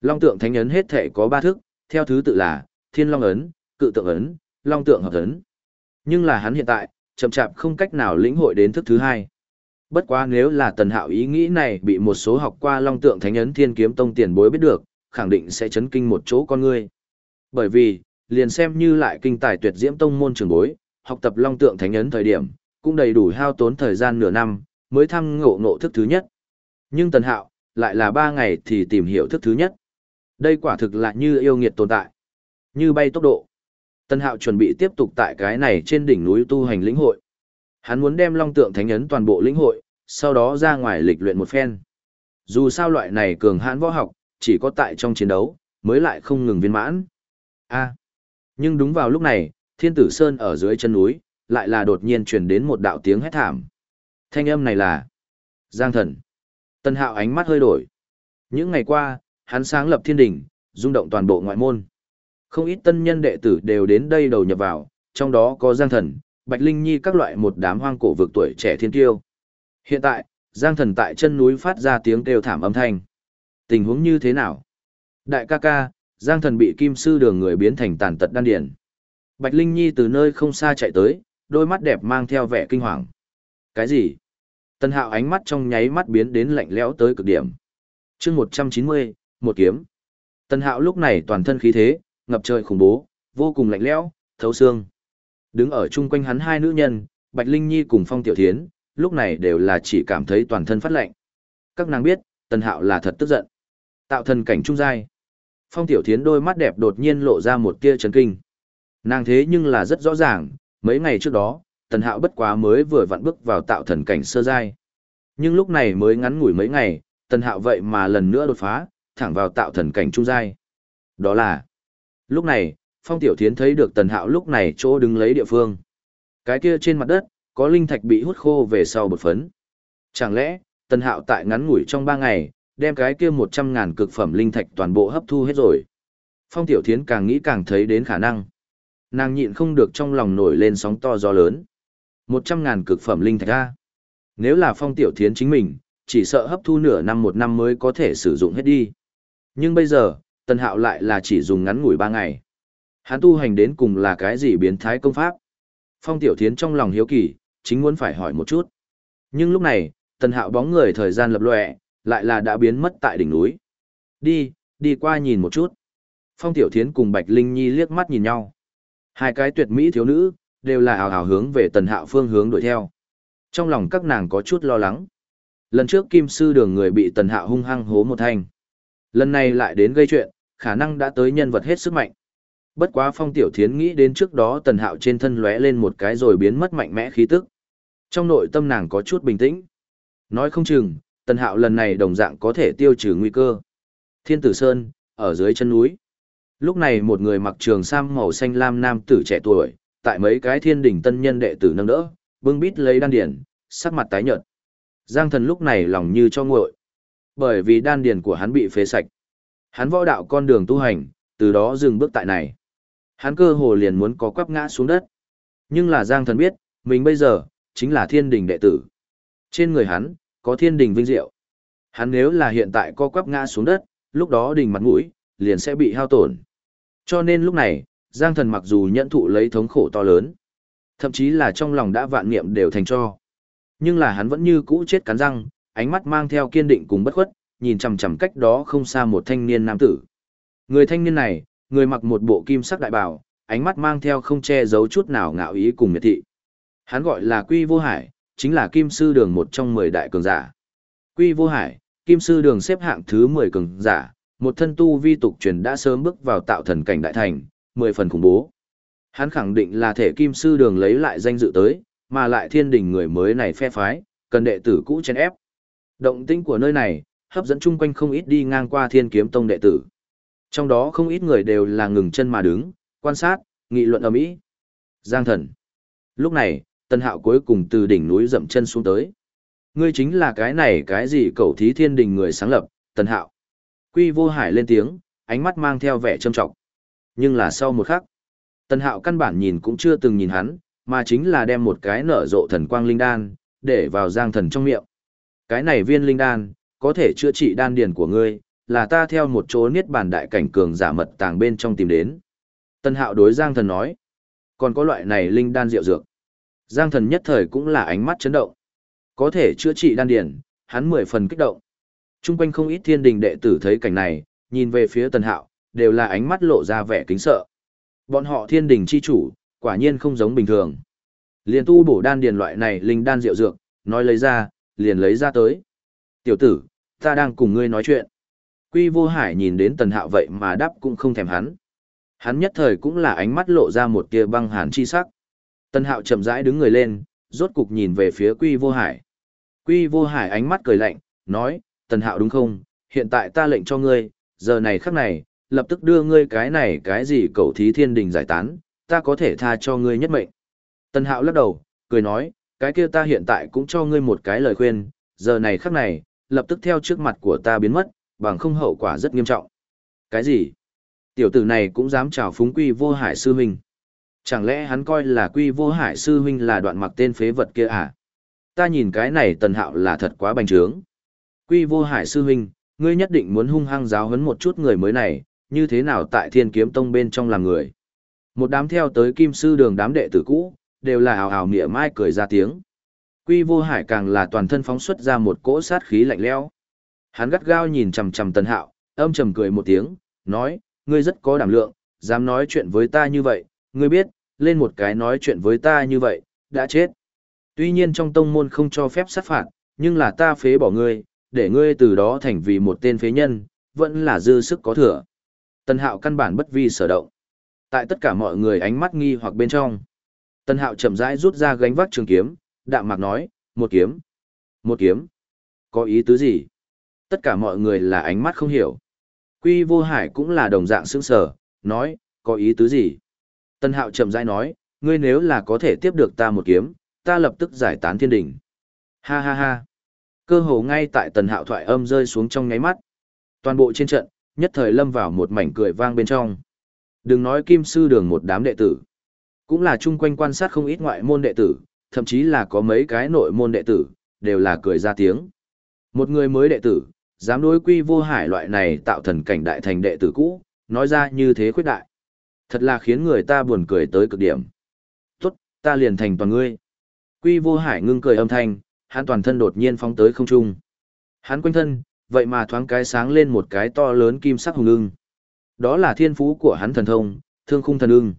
Long tượng thánh ấn hết thể có ba thức, theo thứ tự là thiên long ấn, cự tượng ấn, long tượng hợp ấn. Nhưng là hắn hiện tại, chậm chạp không cách nào lĩnh hội đến thức thứ hai. Bất quá nếu là tần hạo ý nghĩ này bị một số học qua long tượng thánh ấn thiên kiếm tông tiền bối biết được, khẳng định sẽ chấn kinh một chỗ con người. Bởi vì, liền xem như lại kinh tài tuyệt diễm tông môn trường bối, học tập long tượng thánh ấn thời điểm, cũng đầy đủ hao tốn thời gian nửa năm, mới thăm ngộ ngộ thức thứ nhất. Nhưng tần hạo, lại là ba ngày thì tìm hiểu thức thứ nhất. Đây quả thực là như yêu nghiệt tồn tại. Như bay tốc độ. Tần hạo chuẩn bị tiếp tục tại cái này trên đỉnh núi tu hành lĩnh hội. Hắn muốn đem long tượng thánh ấn toàn bộ lĩnh hội, sau đó ra ngoài lịch luyện một phen. Dù sao loại này cường hãn võ học, chỉ có tại trong chiến đấu, mới lại không ngừng viên mãn. A. nhưng đúng vào lúc này, thiên tử sơn ở dưới chân núi, lại là đột nhiên truyền đến một đạo tiếng hét thảm. Thanh âm này là Giang thần. Tân hạo ánh mắt hơi đổi. Những ngày qua, hắn sáng lập thiên đỉnh, rung động toàn bộ ngoại môn. Không ít tân nhân đệ tử đều đến đây đầu nhập vào, trong đó có Giang thần, Bạch Linh Nhi các loại một đám hoang cổ vực tuổi trẻ thiên kiêu. Hiện tại, Giang thần tại chân núi phát ra tiếng kêu thảm âm thanh. Tình huống như thế nào? Đại ca ca, Giang thần bị kim sư đường người biến thành tàn tật đan điền. Bạch Linh Nhi từ nơi không xa chạy tới, đôi mắt đẹp mang theo vẻ kinh hoàng. Cái gì? Tân hạo ánh mắt trong nháy mắt biến đến lạnh lẽo tới cực điểm. chương 190, một kiếm. Tân hạo lúc này toàn thân khí thế, ngập trời khủng bố, vô cùng lạnh lẽo, thấu xương. Đứng ở chung quanh hắn hai nữ nhân, Bạch Linh Nhi cùng Phong Tiểu Thiến, lúc này đều là chỉ cảm thấy toàn thân phát lạnh. Các nàng biết, Tần Hạo là thật tức giận. Tạo thần cảnh trung giai. Phong Tiểu Thiến đôi mắt đẹp đột nhiên lộ ra một tia chấn kinh. Nàng thế nhưng là rất rõ ràng, mấy ngày trước đó, Tần Hạo bất quá mới vừa vặn bước vào tạo thần cảnh sơ giai. Nhưng lúc này mới ngắn ngủi mấy ngày, Tần Hạo vậy mà lần nữa đột phá, thẳng vào tạo thần cảnh trung giai. Đó là, lúc này, Phong Tiểu Thiến thấy được Tần Hạo lúc này chỗ đứng lấy địa phương. Cái kia trên mặt đất, có linh thạch bị hút khô về sau bột phấn. Chẳng lẽ, Tần Hạo tại ngắn ngủi trong 3 ngày, đem cái kia 100 ngàn cực phẩm linh thạch toàn bộ hấp thu hết rồi. Phong Tiểu Thiến càng nghĩ càng thấy đến khả năng. Nàng nhịn không được trong lòng nổi lên sóng to gió lớn. 100 ngàn cực phẩm linh thạch ra. Nếu là Phong Tiểu Thiến chính mình, chỉ sợ hấp thu nửa năm một năm mới có thể sử dụng hết đi. Nhưng bây giờ, Tần Hạo lại là chỉ dùng ngắn ngủi ba ngày. Hắn tu hành đến cùng là cái gì biến thái công pháp? Phong Tiểu Thiến trong lòng hiếu kỳ, chính muốn phải hỏi một chút. Nhưng lúc này, Tần Hạo bóng người thời gian lập lòe, lại là đã biến mất tại đỉnh núi. Đi, đi qua nhìn một chút. Phong Tiểu Thiến cùng Bạch Linh Nhi liếc mắt nhìn nhau. Hai cái tuyệt mỹ thiếu nữ, đều là ảo ảo hướng về Tần Hạo phương hướng đuổi theo. Trong lòng các nàng có chút lo lắng. Lần trước Kim Sư Đường người bị Tần Hạo hung hăng hố một thanh. Lần này lại đến gây chuyện, khả năng đã tới nhân vật hết sức mạnh. Bất quá Phong Tiểu Thiến nghĩ đến trước đó Tần Hạo trên thân lóe lên một cái rồi biến mất mạnh mẽ khí tức. Trong nội tâm nàng có chút bình tĩnh. Nói không chừng, Tần Hạo lần này đồng dạng có thể tiêu trừ nguy cơ. Thiên Tử Sơn, ở dưới chân núi. Lúc này một người mặc trường sam màu xanh lam nam tử trẻ tuổi, tại mấy cái thiên đỉnh tân nhân đệ tử nâng đỡ, bưng bít lấy đan điển, sắc mặt tái nhợt. Giang thần lúc này lòng như cho nguội. Bởi vì đan điển của hắn bị phế sạch. Hắn võ đạo con đường tu hành, từ đó dừng bước tại này. Hắn cơ hồ liền muốn có quắp ngã xuống đất. Nhưng là Giang thần biết, mình bây giờ, chính là thiên đình đệ tử. Trên người hắn, có thiên đình vinh diệu. Hắn nếu là hiện tại co quắp ngã xuống đất, lúc đó đình mặt mũi, liền sẽ bị hao tổn. Cho nên lúc này, Giang thần mặc dù nhận thụ lấy thống khổ to lớn, thậm chí là trong lòng đã vạn niệm đều thành cho. Nhưng là hắn vẫn như cũ chết cắn răng, ánh mắt mang theo kiên định cùng bất khuất, nhìn chằm chằm cách đó không xa một thanh niên nam tử. Người thanh niên này, người mặc một bộ kim sắc đại bảo, ánh mắt mang theo không che giấu chút nào ngạo ý cùng miệt thị. Hắn gọi là Quy Vô Hải, chính là Kim Sư Đường một trong 10 đại cường giả. Quy Vô Hải, Kim Sư Đường xếp hạng thứ 10 cường giả, một thân tu vi tục truyền đã sớm bước vào tạo thần cảnh đại thành, 10 phần khủng bố. Hắn khẳng định là thể Kim Sư Đường lấy lại danh dự tới, mà lại thiên đình người mới này phe phái, cần đệ tử cũ chen ép. Động tĩnh của nơi này, hấp dẫn chung quanh không ít đi ngang qua thiên kiếm tông đệ tử. Trong đó không ít người đều là ngừng chân mà đứng, quan sát, nghị luận ầm ĩ. Giang thần. Lúc này, Tân Hạo cuối cùng từ đỉnh núi dậm chân xuống tới. Ngươi chính là cái này cái gì cầu thí thiên đình người sáng lập, Tân Hạo. Quy vô hải lên tiếng, ánh mắt mang theo vẻ trâm trọng. Nhưng là sau một khắc, Tân Hạo căn bản nhìn cũng chưa từng nhìn hắn, mà chính là đem một cái nở rộ thần quang linh đan, để vào giang thần trong miệng. Cái này viên linh đan, có thể chữa trị đan điền của ngươi, là ta theo một chỗ niết bàn đại cảnh cường giả mật tàng bên trong tìm đến. Tân hạo đối giang thần nói, còn có loại này linh đan rượu dược. Giang thần nhất thời cũng là ánh mắt chấn động. Có thể chữa trị đan điền, hắn mười phần kích động. Trung quanh không ít thiên đình đệ tử thấy cảnh này, nhìn về phía tần hạo, đều là ánh mắt lộ ra vẻ kính sợ. Bọn họ thiên đình chi chủ, quả nhiên không giống bình thường. Liền tu bổ đan điền loại này linh đan rượu dược, nói lấy ra, liền lấy ra tới. Tiểu tử, ta đang cùng ngươi nói chuyện. Quy vô hải nhìn đến tần hạo vậy mà đáp cũng không thèm hắn. Hắn nhất thời cũng là ánh mắt lộ ra một tia băng hàn chi sắc. Tần hạo chậm rãi đứng người lên, rốt cục nhìn về phía quy vô hải. Quy vô hải ánh mắt cười lạnh, nói, tần hạo đúng không, hiện tại ta lệnh cho ngươi, giờ này khắc này, lập tức đưa ngươi cái này cái gì cầu thí thiên đình giải tán, ta có thể tha cho ngươi nhất mệnh. Tần hạo lắc đầu, cười nói, cái kia ta hiện tại cũng cho ngươi một cái lời khuyên, giờ này khắc này, lập tức theo trước mặt của ta biến mất, bằng không hậu quả rất nghiêm trọng. Cái gì? Tiểu tử này cũng dám chào phúng quy vô hải sư huynh. Chẳng lẽ hắn coi là quy vô hải sư huynh là đoạn mặc tên phế vật kia à? Ta nhìn cái này tần hạo là thật quá bành trướng. Quy vô hải sư huynh, ngươi nhất định muốn hung hăng giáo huấn một chút người mới này, như thế nào tại thiên kiếm tông bên trong làm người. Một đám theo tới kim sư đường đám đệ tử cũ, đều là hào hào mỉa mai cười ra tiếng. Quy vô hải càng là toàn thân phóng xuất ra một cỗ sát khí lạnh lẽo. Hắn gắt gao nhìn chằm chằm Tần Hạo, âm trầm cười một tiếng, nói, ngươi rất có đảm lượng, dám nói chuyện với ta như vậy, ngươi biết, lên một cái nói chuyện với ta như vậy, đã chết. Tuy nhiên trong tông môn không cho phép sát phạt, nhưng là ta phế bỏ ngươi, để ngươi từ đó thành vì một tên phế nhân, vẫn là dư sức có thừa. Tần Hạo căn bản bất vi sở động. Tại tất cả mọi người ánh mắt nghi hoặc bên trong, Tần Hạo chậm rãi rút ra gánh vác trường kiếm, đạm mạc nói, một kiếm. Một kiếm. Có ý tứ gì? Tất cả mọi người là ánh mắt không hiểu. Quy vô hải cũng là đồng dạng sững sở, nói, có ý tứ gì? Tân hạo chậm rãi nói, ngươi nếu là có thể tiếp được ta một kiếm, ta lập tức giải tán thiên đỉnh. Ha ha ha. Cơ hồ ngay tại tần hạo thoại âm rơi xuống trong ngáy mắt. Toàn bộ trên trận, nhất thời lâm vào một mảnh cười vang bên trong. Đừng nói kim sư đường một đám đệ tử. Cũng là chung quanh quan sát không ít ngoại môn đệ tử, thậm chí là có mấy cái nội môn đệ tử, đều là cười ra tiếng. Một người mới đệ tử, Dám đối quy vô hải loại này tạo thần cảnh đại thành đệ tử cũ, nói ra như thế khuyết đại. Thật là khiến người ta buồn cười tới cực điểm. Tốt, ta liền thành toàn ngươi. Quy vô hải ngưng cười âm thanh, hắn toàn thân đột nhiên phóng tới không trung. Hắn quanh thân, vậy mà thoáng cái sáng lên một cái to lớn kim sắc hùng ưng. Đó là thiên phú của hắn thần thông, thương khung thần ưng.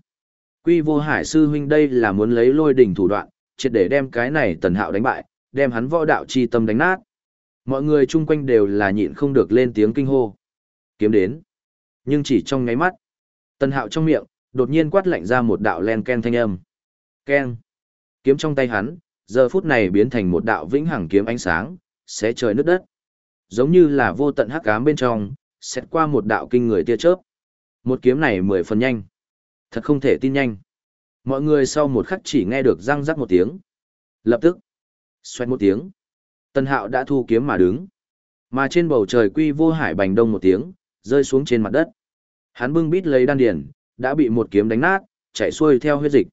Quy vô hải sư huynh đây là muốn lấy lôi đỉnh thủ đoạn, triệt để đem cái này tần hạo đánh bại, đem hắn võ đạo chi tâm đánh nát. Mọi người chung quanh đều là nhịn không được lên tiếng kinh hô. Kiếm đến. Nhưng chỉ trong ngáy mắt, tần hạo trong miệng, đột nhiên quát lạnh ra một đạo len ken thanh âm. Ken. Kiếm trong tay hắn, giờ phút này biến thành một đạo vĩnh hằng kiếm ánh sáng, xé trời nước đất. Giống như là vô tận hắc ám bên trong, xét qua một đạo kinh người tia chớp. Một kiếm này mười phần nhanh. Thật không thể tin nhanh. Mọi người sau một khắc chỉ nghe được răng rắc một tiếng. Lập tức, xoẹt một tiếng. Tân hạo đã thu kiếm mà đứng. Mà trên bầu trời quy vô hải bành đông một tiếng, rơi xuống trên mặt đất. Hắn bưng bít lấy đan điền, đã bị một kiếm đánh nát, chạy xuôi theo huyết dịch.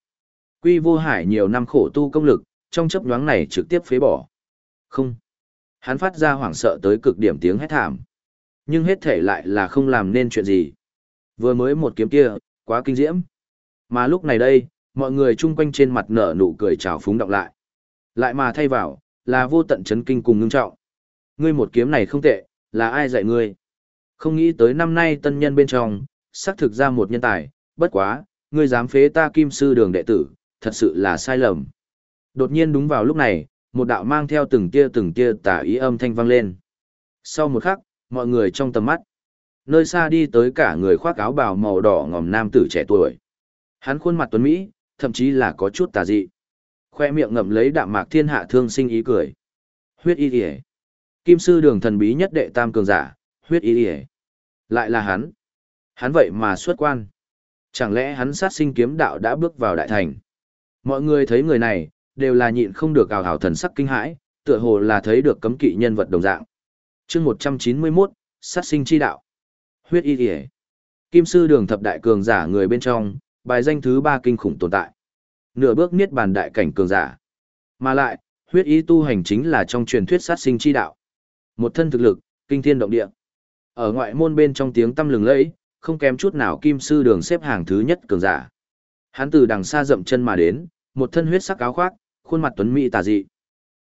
Quy vô hải nhiều năm khổ tu công lực, trong chấp nhoáng này trực tiếp phế bỏ. Không. Hắn phát ra hoảng sợ tới cực điểm tiếng hét thảm. Nhưng hết thể lại là không làm nên chuyện gì. Vừa mới một kiếm kia, quá kinh diễm. Mà lúc này đây, mọi người chung quanh trên mặt nở nụ cười trào phúng động lại. Lại mà thay vào, là vô tận chấn kinh cùng ngưng trọng. Ngươi một kiếm này không tệ, là ai dạy ngươi? Không nghĩ tới năm nay tân nhân bên trong, xác thực ra một nhân tài, bất quá, ngươi dám phế ta kim sư đường đệ tử, thật sự là sai lầm. Đột nhiên đúng vào lúc này, một đạo mang theo từng tia từng tia tà ý âm thanh vang lên. Sau một khắc, mọi người trong tầm mắt, nơi xa đi tới cả người khoác áo bào màu đỏ ngòm nam tử trẻ tuổi. Hắn khuôn mặt tuấn Mỹ, thậm chí là có chút tà dị. Khoe miệng ngậm lấy đạm mạc thiên hạ thương sinh ý cười. Huyết y kìa. Kim sư đường thần bí nhất đệ tam cường giả, huyết y kìa. Lại là hắn. Hắn vậy mà xuất quan. Chẳng lẽ hắn sát sinh kiếm đạo đã bước vào đại thành? Mọi người thấy người này, đều là nhịn không được ào ào thần sắc kinh hãi, tựa hồ là thấy được cấm kỵ nhân vật đồng dạng. chương 191, sát sinh chi đạo. Huyết y kìa. Kim sư đường thập đại cường giả người bên trong, bài danh thứ ba kinh khủng tồn tại. Nửa bước niết bàn đại cảnh cường giả. Mà lại, huyết ý tu hành chính là trong truyền thuyết sát sinh chi đạo. Một thân thực lực, kinh thiên động địa. Ở ngoại môn bên trong tiếng tâm lừng lẫy, không kém chút nào kim sư đường xếp hàng thứ nhất cường giả. Hắn từ đằng xa dậm chân mà đến, một thân huyết sắc áo khoác, khuôn mặt tuấn mỹ tà dị.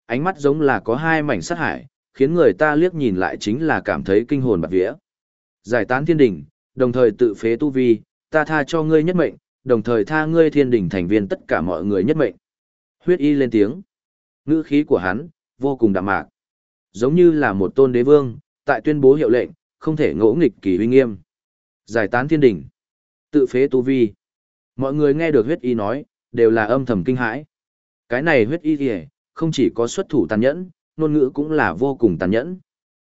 Ánh mắt giống là có hai mảnh sát hải, khiến người ta liếc nhìn lại chính là cảm thấy kinh hồn bạt vía. Giải tán thiên đỉnh, đồng thời tự phế tu vi, ta tha cho ngươi nhất mệnh, đồng thời tha ngươi thiên đỉnh thành viên tất cả mọi người nhất mệnh. Huyết y lên tiếng. Ngữ khí của hắn, vô cùng đạm mạc. Giống như là một tôn đế vương, tại tuyên bố hiệu lệnh, không thể ngỗ nghịch kỳ huy nghiêm. Giải tán thiên đỉnh. Tự phế tu vi. Mọi người nghe được huyết y nói, đều là âm thầm kinh hãi. Cái này huyết y kìa, không chỉ có xuất thủ tàn nhẫn, ngôn ngữ cũng là vô cùng tàn nhẫn.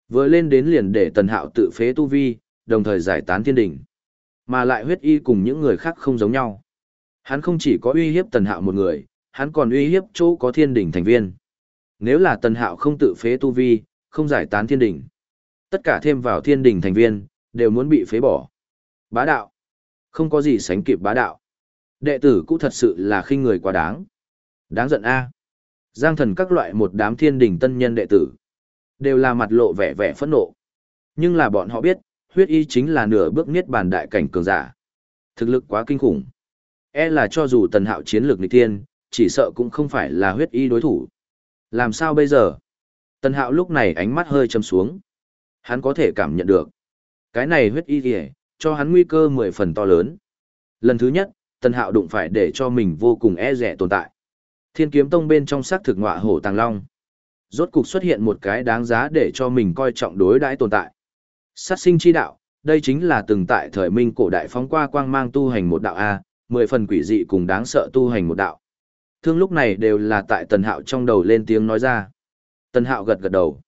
Vừa lên đến liền để tần hạo tự phế tu vi, đồng thời giải tán thiên đỉnh. Mà lại huyết y cùng những người khác không giống nhau. Hắn không chỉ có uy hiếp tần hạo một người, hắn còn uy hiếp chỗ có thiên đỉnh thành viên. Nếu là tần hạo không tự phế tu vi, không giải tán thiên đỉnh. Tất cả thêm vào thiên đỉnh thành viên, đều muốn bị phế bỏ. Bá đạo. Không có gì sánh kịp bá đạo. Đệ tử cũng thật sự là khinh người quá đáng. Đáng giận a. Giang thần các loại một đám thiên đỉnh tân nhân đệ tử. Đều là mặt lộ vẻ vẻ phẫn nộ. Nhưng là bọn họ biết, huyết y chính là nửa bước niết bàn đại cảnh cường giả. Thực lực quá kinh khủng. E là cho dù tần hạo chiến lược nịch tiên, chỉ sợ cũng không phải là huyết y đối thủ. Làm sao bây giờ? Tần hạo lúc này ánh mắt hơi châm xuống. Hắn có thể cảm nhận được. Cái này huyết y kìa, cho hắn nguy cơ mười phần to lớn. Lần thứ nhất, tần hạo đụng phải để cho mình vô cùng e rẻ tồn tại. Thiên kiếm tông bên trong xác thực ngọa hổ tàng long. Rốt cục xuất hiện một cái đáng giá để cho mình coi trọng đối đãi tồn tại. Sát sinh chi đạo, đây chính là từng tại thời minh cổ đại phóng qua quang mang tu hành một đạo A, mười phần quỷ dị cùng đáng sợ tu hành một đạo. Thương lúc này đều là tại tần hạo trong đầu lên tiếng nói ra. Tần hạo gật gật đầu.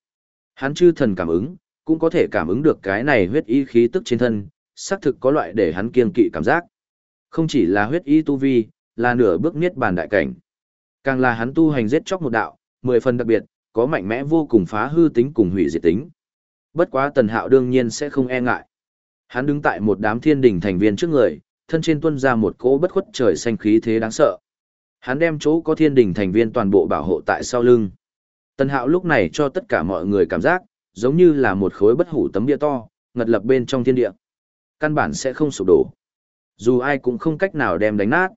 Hắn chư thần cảm ứng, cũng có thể cảm ứng được cái này huyết y khí tức trên thân, xác thực có loại để hắn kiên kỵ cảm giác. Không chỉ là huyết y tu vi, là nửa bước niết bàn đại cảnh. Càng là hắn tu hành giết chóc một đạo, mười phần đặc biệt, có mạnh mẽ vô cùng phá hư tính cùng hủy diệt tính. Bất quá tần hạo đương nhiên sẽ không e ngại. Hắn đứng tại một đám thiên đình thành viên trước người, thân trên tuân ra một cỗ bất khuất trời xanh khí thế đáng sợ. Hắn đem chỗ có thiên đình thành viên toàn bộ bảo hộ tại sau lưng. Tần hạo lúc này cho tất cả mọi người cảm giác, giống như là một khối bất hủ tấm bia to, ngật lập bên trong thiên địa. Căn bản sẽ không sụp đổ. Dù ai cũng không cách nào đem đánh nát.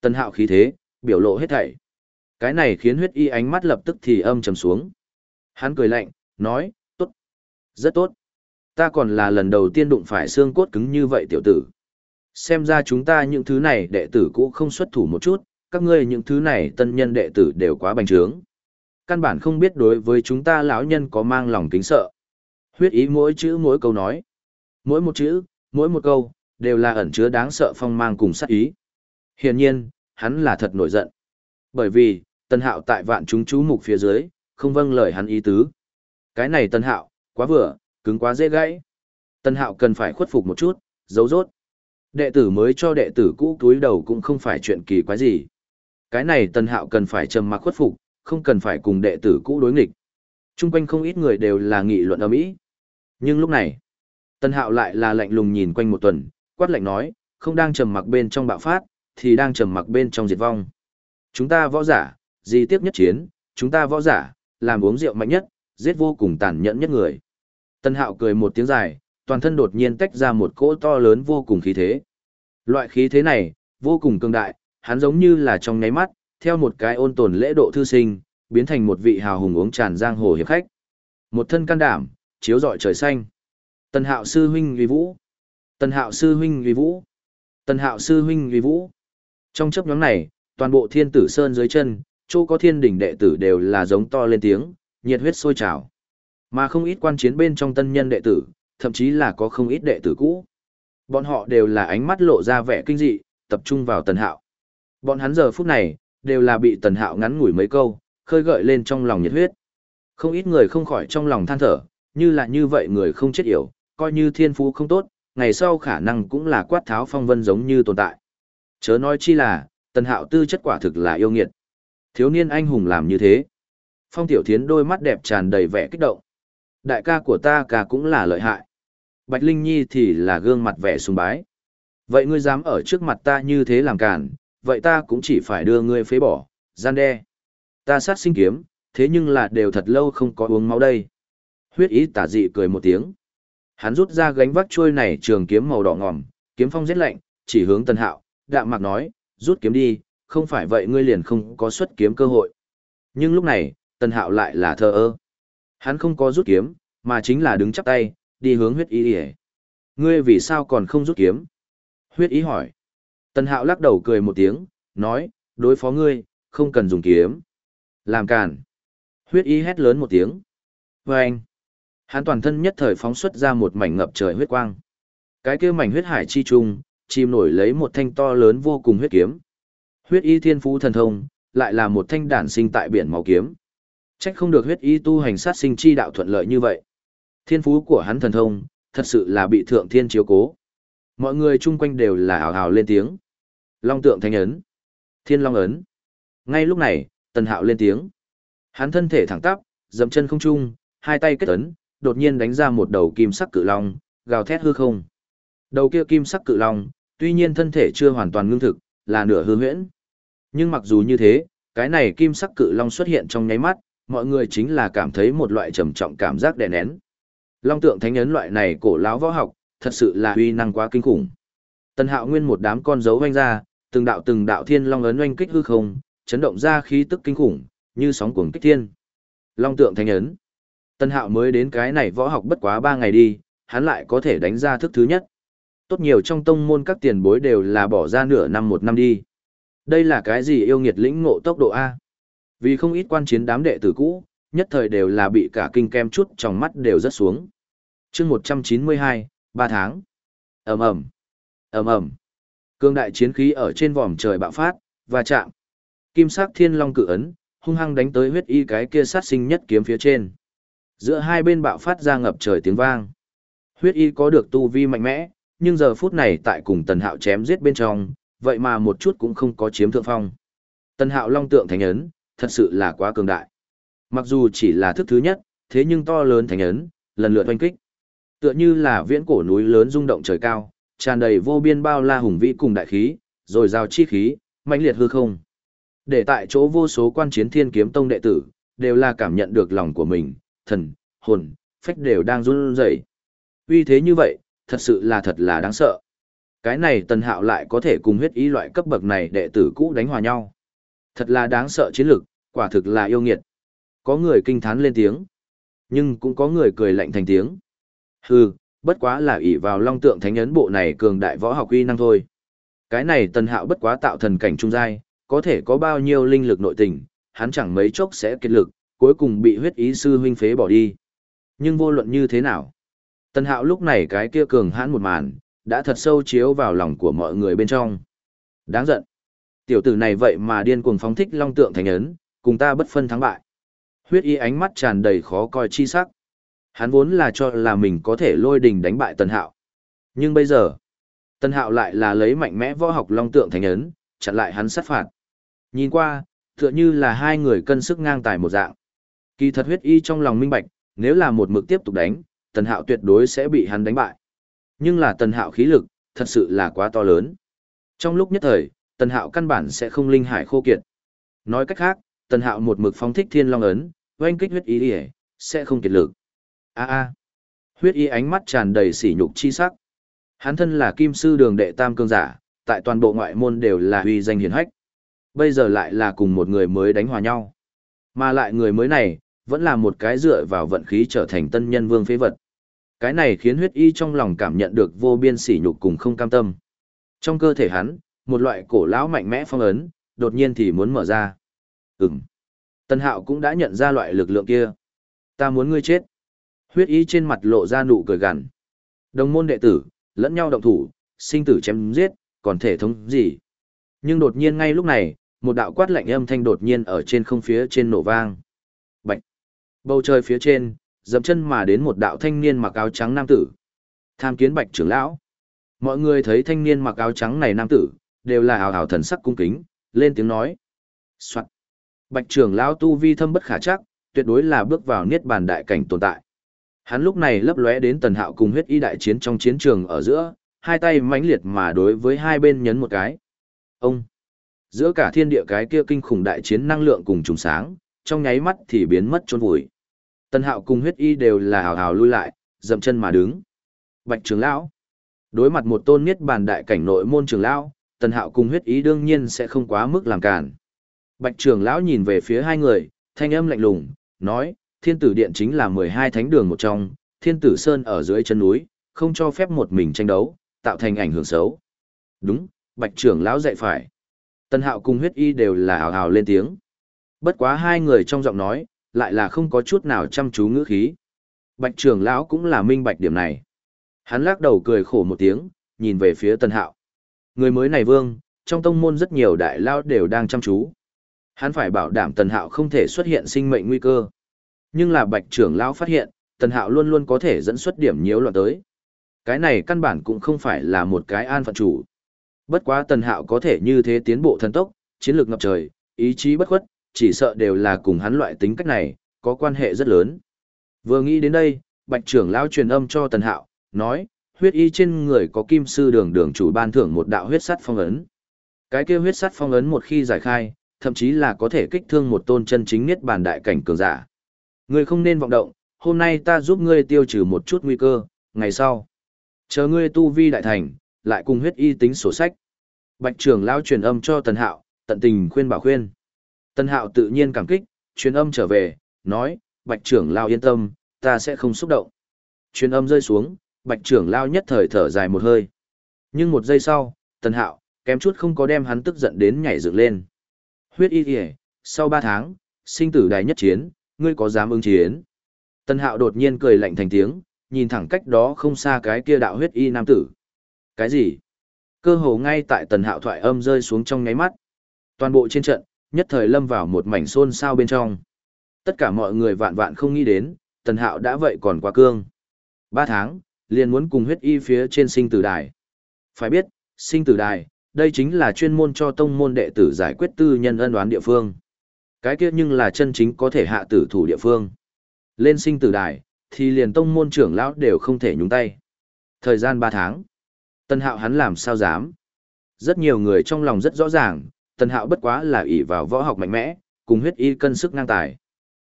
Tần hạo khí thế, biểu lộ hết thảy. Cái này khiến huyết y ánh mắt lập tức thì âm trầm xuống. Hắn cười lạnh, nói, rất tốt. Ta còn là lần đầu tiên đụng phải xương cốt cứng như vậy tiểu tử. Xem ra chúng ta những thứ này đệ tử cũ không xuất thủ một chút, các ngươi những thứ này tân nhân đệ tử đều quá bành trướng. Căn bản không biết đối với chúng ta lão nhân có mang lòng kính sợ. Huyết ý mỗi chữ mỗi câu nói. Mỗi một chữ, mỗi một câu, đều là ẩn chứa đáng sợ phong mang cùng sát ý. Hiển nhiên, hắn là thật nổi giận. Bởi vì, Tân Hạo tại vạn chúng chú mục phía dưới, không vâng lời hắn ý tứ. Cái này Tân Hạo, quá vừa, cứng quá dễ gãy. Tân Hạo cần phải khuất phục một chút, giấu rốt. Đệ tử mới cho đệ tử cũ túi đầu cũng không phải chuyện kỳ quái gì. Cái này Tân Hạo cần phải trầm mặc khuất phục, không cần phải cùng đệ tử cũ đối nghịch. Trung quanh không ít người đều là nghị luận ầm ĩ. Nhưng lúc này, Tân Hạo lại là lạnh lùng nhìn quanh một tuần, quát lạnh nói, không đang trầm mặc bên trong bạo phát, thì đang trầm mặc bên trong diệt vong. Chúng ta võ giả, gì tiếp nhất chiến, chúng ta võ giả, làm uống rượu mạnh nhất, giết vô cùng tàn nhẫn nhất người. Tân Hạo cười một tiếng dài, toàn thân đột nhiên tách ra một cỗ to lớn vô cùng khí thế. Loại khí thế này, vô cùng cường đại, hắn giống như là trong nháy mắt, theo một cái ôn tồn lễ độ thư sinh, biến thành một vị hào hùng uống tràn giang hồ hiệp khách. Một thân can đảm, chiếu rọi trời xanh. Tần Hạo sư huynh uy vũ. Tần Hạo sư huynh uy vũ. Tần Hạo sư huynh uy vũ. Trong chấp nhóm này, toàn bộ Thiên Tử Sơn dưới chân, chỗ có thiên đỉnh đệ tử đều là giống to lên tiếng, nhiệt huyết sôi trào. Mà không ít quan chiến bên trong tân nhân đệ tử, thậm chí là có không ít đệ tử cũ. Bọn họ đều là ánh mắt lộ ra vẻ kinh dị, tập trung vào Tần Hạo. Bọn hắn giờ phút này, đều là bị Tần Hạo ngắn ngủi mấy câu, khơi gợi lên trong lòng nhiệt huyết. Không ít người không khỏi trong lòng than thở, như là như vậy người không chết yểu, coi như thiên phú không tốt, ngày sau khả năng cũng là quát tháo phong vân giống như tồn tại. Chớ nói chi là, Tần Hạo tư chất quả thực là yêu nghiệt. Thiếu niên anh hùng làm như thế. Phong Tiểu Thiến đôi mắt đẹp tràn đầy vẻ kích động. Đại ca của ta ca cũng là lợi hại. Bạch Linh Nhi thì là gương mặt vẻ sùng bái. Vậy ngươi dám ở trước mặt ta như thế làm cản, vậy ta cũng chỉ phải đưa ngươi phế bỏ, gian đe. Ta sát sinh kiếm, thế nhưng là đều thật lâu không có uống máu đây. Huyết ý tả dị cười một tiếng. Hắn rút ra gánh vác trôi này trường kiếm màu đỏ ngòm, kiếm phong rất lạnh, chỉ hướng Tân Hạo, đạm mạc nói, rút kiếm đi, không phải vậy ngươi liền không có xuất kiếm cơ hội. Nhưng lúc này, Tân Hạo lại là thờ ơ. Hắn không có rút kiếm, mà chính là đứng chắp tay, đi hướng huyết ý ỉa. Ngươi vì sao còn không rút kiếm? Huyết ý hỏi. Tần Hạo lắc đầu cười một tiếng, nói, đối phó ngươi, không cần dùng kiếm. Làm càn. Huyết ý hét lớn một tiếng. Và anh. Hắn toàn thân nhất thời phóng xuất ra một mảnh ngập trời huyết quang. Cái kia mảnh huyết hải chi trung, chìm nổi lấy một thanh to lớn vô cùng huyết kiếm. Huyết y thiên phú thần thông, lại là một thanh đản sinh tại biển máu kiếm. Trách không được huyết y tu hành sát sinh chi đạo thuận lợi như vậy. Thiên phú của hắn thần thông, thật sự là bị thượng thiên chiếu cố. Mọi người chung quanh đều là ảo ảo lên tiếng. Long tượng thanh ấn. Thiên long ấn. Ngay lúc này, tần hạo lên tiếng. Hắn thân thể thẳng tắp, dầm chân không trung, hai tay kết ấn, đột nhiên đánh ra một đầu kim sắc cự long, gào thét hư không. Đầu kia kim sắc cự long, tuy nhiên thân thể chưa hoàn toàn ngưng thực, là nửa hư huyễn. Nhưng mặc dù như thế, cái này kim sắc cự long xuất hiện trong nháy mắt, mọi người chính là cảm thấy một loại trầm trọng cảm giác đè nén. Long tượng thánh ấn loại này cổ lão võ học, thật sự là uy năng quá kinh khủng. Tần Hạo Nguyên một đám con dấu vanh ra, từng đạo từng đạo thiên long ấn oanh kích hư không, chấn động ra khí tức kinh khủng, như sóng cuồng kích thiên. Long tượng thánh ấn. Tân hạo mới đến cái này võ học bất quá 3 ngày đi, hắn lại có thể đánh ra thức thứ nhất. Tốt nhiều trong tông môn các tiền bối đều là bỏ ra nửa năm một năm đi. Đây là cái gì yêu nghiệt lĩnh ngộ tốc độ A? Vì không ít quan chiến đám đệ tử cũ, nhất thời đều là bị cả kinh kem chút trong mắt đều rất xuống. chương 192, 3 tháng. ầm ầm ầm ầm Cương đại chiến khí ở trên vòm trời bạo phát, và chạm. Kim sắc thiên long cự ấn, hung hăng đánh tới huyết y cái kia sát sinh nhất kiếm phía trên. Giữa hai bên bạo phát ra ngập trời tiếng vang. Huyết y có được tu vi mạnh mẽ, nhưng giờ phút này tại cùng tần hạo chém giết bên trong, vậy mà một chút cũng không có chiếm thượng phong. Tần hạo long tượng thánh ấn, thật sự là quá cường đại. Mặc dù chỉ là thức thứ nhất, thế nhưng to lớn thánh ấn, lần lượt oanh kích. Tựa như là viễn cổ núi lớn rung động trời cao, tràn đầy vô biên bao la hùng vĩ cùng đại khí, rồi giao chi khí, mãnh liệt hư không. Để tại chỗ vô số quan chiến thiên kiếm tông đệ tử, đều là cảm nhận được lòng của mình, thần, hồn, phách đều đang run rẩy. Uy thế như vậy, thật sự là thật là đáng sợ. Cái này tần hạo lại có thể cùng huyết ý loại cấp bậc này đệ tử cũ đánh hòa nhau. Thật là đáng sợ chiến lực, quả thực là yêu nghiệt. Có người kinh thán lên tiếng, nhưng cũng có người cười lạnh thành tiếng. Hừ, bất quá là ỷ vào long tượng thánh ấn bộ này cường đại võ học uy năng thôi. Cái này tần hạo bất quá tạo thần cảnh trung giai, có thể có bao nhiêu linh lực nội tình, hắn chẳng mấy chốc sẽ kết lực, cuối cùng bị huyết ý sư huynh phế bỏ đi. Nhưng vô luận như thế nào? Tần hạo lúc này cái kia cường hãn một màn, đã thật sâu chiếu vào lòng của mọi người bên trong. Đáng giận. Tiểu tử này vậy mà điên cuồng phóng thích long tượng thánh ấn, cùng ta bất phân thắng bại. Huyết y ánh mắt tràn đầy khó coi chi sắc. Hắn vốn là cho là mình có thể lôi đình đánh bại tần hạo. Nhưng bây giờ, tần hạo lại là lấy mạnh mẽ võ học long tượng thành ấn, chặn lại hắn sát phạt. Nhìn qua, tựa như là hai người cân sức ngang tài một dạng. Kỳ thật huyết y trong lòng minh bạch, nếu là một mực tiếp tục đánh, tần hạo tuyệt đối sẽ bị hắn đánh bại. Nhưng là tần hạo khí lực, thật sự là quá to lớn. Trong lúc nhất thời, tần hạo căn bản sẽ không linh hải khô kiệt. Nói cách khác, tần hạo một mực phóng thích thiên long ấn, oanh kích huyết ý ỉa sẽ không kiệt lực. A a. Huyết ý ánh mắt tràn đầy sỉ nhục chi sắc. Hắn thân là kim sư đường đệ tam cương giả tại toàn bộ ngoại môn đều là uy danh hiển hách. Bây giờ lại là cùng một người mới đánh hòa nhau. Mà lại người mới này vẫn là một cái dựa vào vận khí trở thành tân nhân vương phế vật. Cái này khiến huyết y trong lòng cảm nhận được vô biên sỉ nhục cùng không cam tâm. Trong cơ thể hắn một loại cổ lão mạnh mẽ phong ấn đột nhiên thì muốn mở ra ừng Tân hạo cũng đã nhận ra loại lực lượng kia. Ta muốn ngươi chết. Huyết ý trên mặt lộ ra nụ cười gằn. Đồng môn đệ tử, lẫn nhau động thủ, sinh tử chém giết, còn thể thống gì. Nhưng đột nhiên ngay lúc này, một đạo quát lạnh âm thanh đột nhiên ở trên không phía trên nổ vang. Bạch. Bầu trời phía trên, dậm chân mà đến một đạo thanh niên mặc áo trắng nam tử. Tham kiến bạch trưởng lão. Mọi người thấy thanh niên mặc áo trắng này nam tử, đều là hào hào thần sắc cung kính, lên tiếng nói. Soạn. Bạch trưởng lão tu vi thâm bất khả chắc, tuyệt đối là bước vào niết bàn đại cảnh tồn tại. Hắn lúc này lấp lóe đến tần hạo cùng huyết y đại chiến trong chiến trường ở giữa, hai tay mãnh liệt mà đối với hai bên nhấn một cái. Ông! Giữa cả thiên địa cái kia kinh khủng đại chiến năng lượng cùng trùng sáng, trong nháy mắt thì biến mất chôn vùi. Tần hạo cùng huyết y đều là hào hào lui lại, dậm chân mà đứng. Bạch trưởng lão! Đối mặt một tôn niết bàn đại cảnh nội môn trưởng lão, tần hạo cùng huyết ý đương nhiên sẽ không quá mức làm cản. Bạch trưởng lão nhìn về phía hai người, thanh âm lạnh lùng, nói, thiên tử điện chính là 12 thánh đường một trong, thiên tử sơn ở dưới chân núi, không cho phép một mình tranh đấu, tạo thành ảnh hưởng xấu. Đúng, bạch trưởng lão dạy phải. Tân hạo cùng huyết y đều là hào hào lên tiếng. Bất quá hai người trong giọng nói, lại là không có chút nào chăm chú ngữ khí. Bạch trưởng lão cũng là minh bạch điểm này. Hắn lắc đầu cười khổ một tiếng, nhìn về phía tân hạo. Người mới này vương, trong tông môn rất nhiều đại lao đều đang chăm chú. Hắn phải bảo đảm Tần Hạo không thể xuất hiện sinh mệnh nguy cơ. Nhưng là Bạch trưởng lão phát hiện, Tần Hạo luôn luôn có thể dẫn xuất điểm nhiễu loạn tới. Cái này căn bản cũng không phải là một cái an phận chủ. Bất quá Tần Hạo có thể như thế tiến bộ thần tốc, chiến lược ngập trời, ý chí bất khuất, chỉ sợ đều là cùng hắn loại tính cách này, có quan hệ rất lớn. Vừa nghĩ đến đây, Bạch trưởng lão truyền âm cho Tần Hạo, nói, huyết y trên người có kim sư đường đường chủ ban thưởng một đạo huyết sắt phong ấn. Cái kia huyết sắt phong ấn một khi giải khai, thậm chí là có thể kích thương một tôn chân chính niết bàn đại cảnh cường giả. Ngươi không nên vọng động, hôm nay ta giúp ngươi tiêu trừ một chút nguy cơ, ngày sau. Chờ ngươi tu vi đại thành, lại cùng huyết y tính sổ sách. Bạch trưởng lão truyền âm cho Tần Hạo, tận tình khuyên bảo khuyên. Tần Hạo tự nhiên cảm kích, truyền âm trở về, nói, Bạch trưởng lão yên tâm, ta sẽ không xúc động. Truyền âm rơi xuống, Bạch trưởng lão nhất thời thở dài một hơi. Nhưng một giây sau, Tần Hạo, kém chút không có đem hắn tức giận đến nhảy dựng lên huyết y kìa, sau ba tháng, sinh tử đài nhất chiến, ngươi có dám ứng chiến? Tân hạo đột nhiên cười lạnh thành tiếng, nhìn thẳng cách đó không xa cái kia đạo huyết y nam tử. Cái gì? Cơ hồ ngay tại tần hạo thoại âm rơi xuống trong ngáy mắt. Toàn bộ trên trận, nhất thời lâm vào một mảnh xôn xao bên trong. Tất cả mọi người vạn vạn không nghĩ đến, tần hạo đã vậy còn quá cương. Ba tháng, liền muốn cùng huyết y phía trên sinh tử đài. Phải biết, sinh tử đài, đây chính là chuyên môn cho tông môn đệ tử giải quyết tư nhân ân đoán địa phương. Cái kia nhưng là chân chính có thể hạ tử thủ địa phương. Lên sinh tử đài, thì liền tông môn trưởng lão đều không thể nhúng tay. Thời gian 3 tháng. Tân hạo hắn làm sao dám. Rất nhiều người trong lòng rất rõ ràng, tân hạo bất quá là ỷ vào võ học mạnh mẽ, cùng huyết y cân sức ngang tài.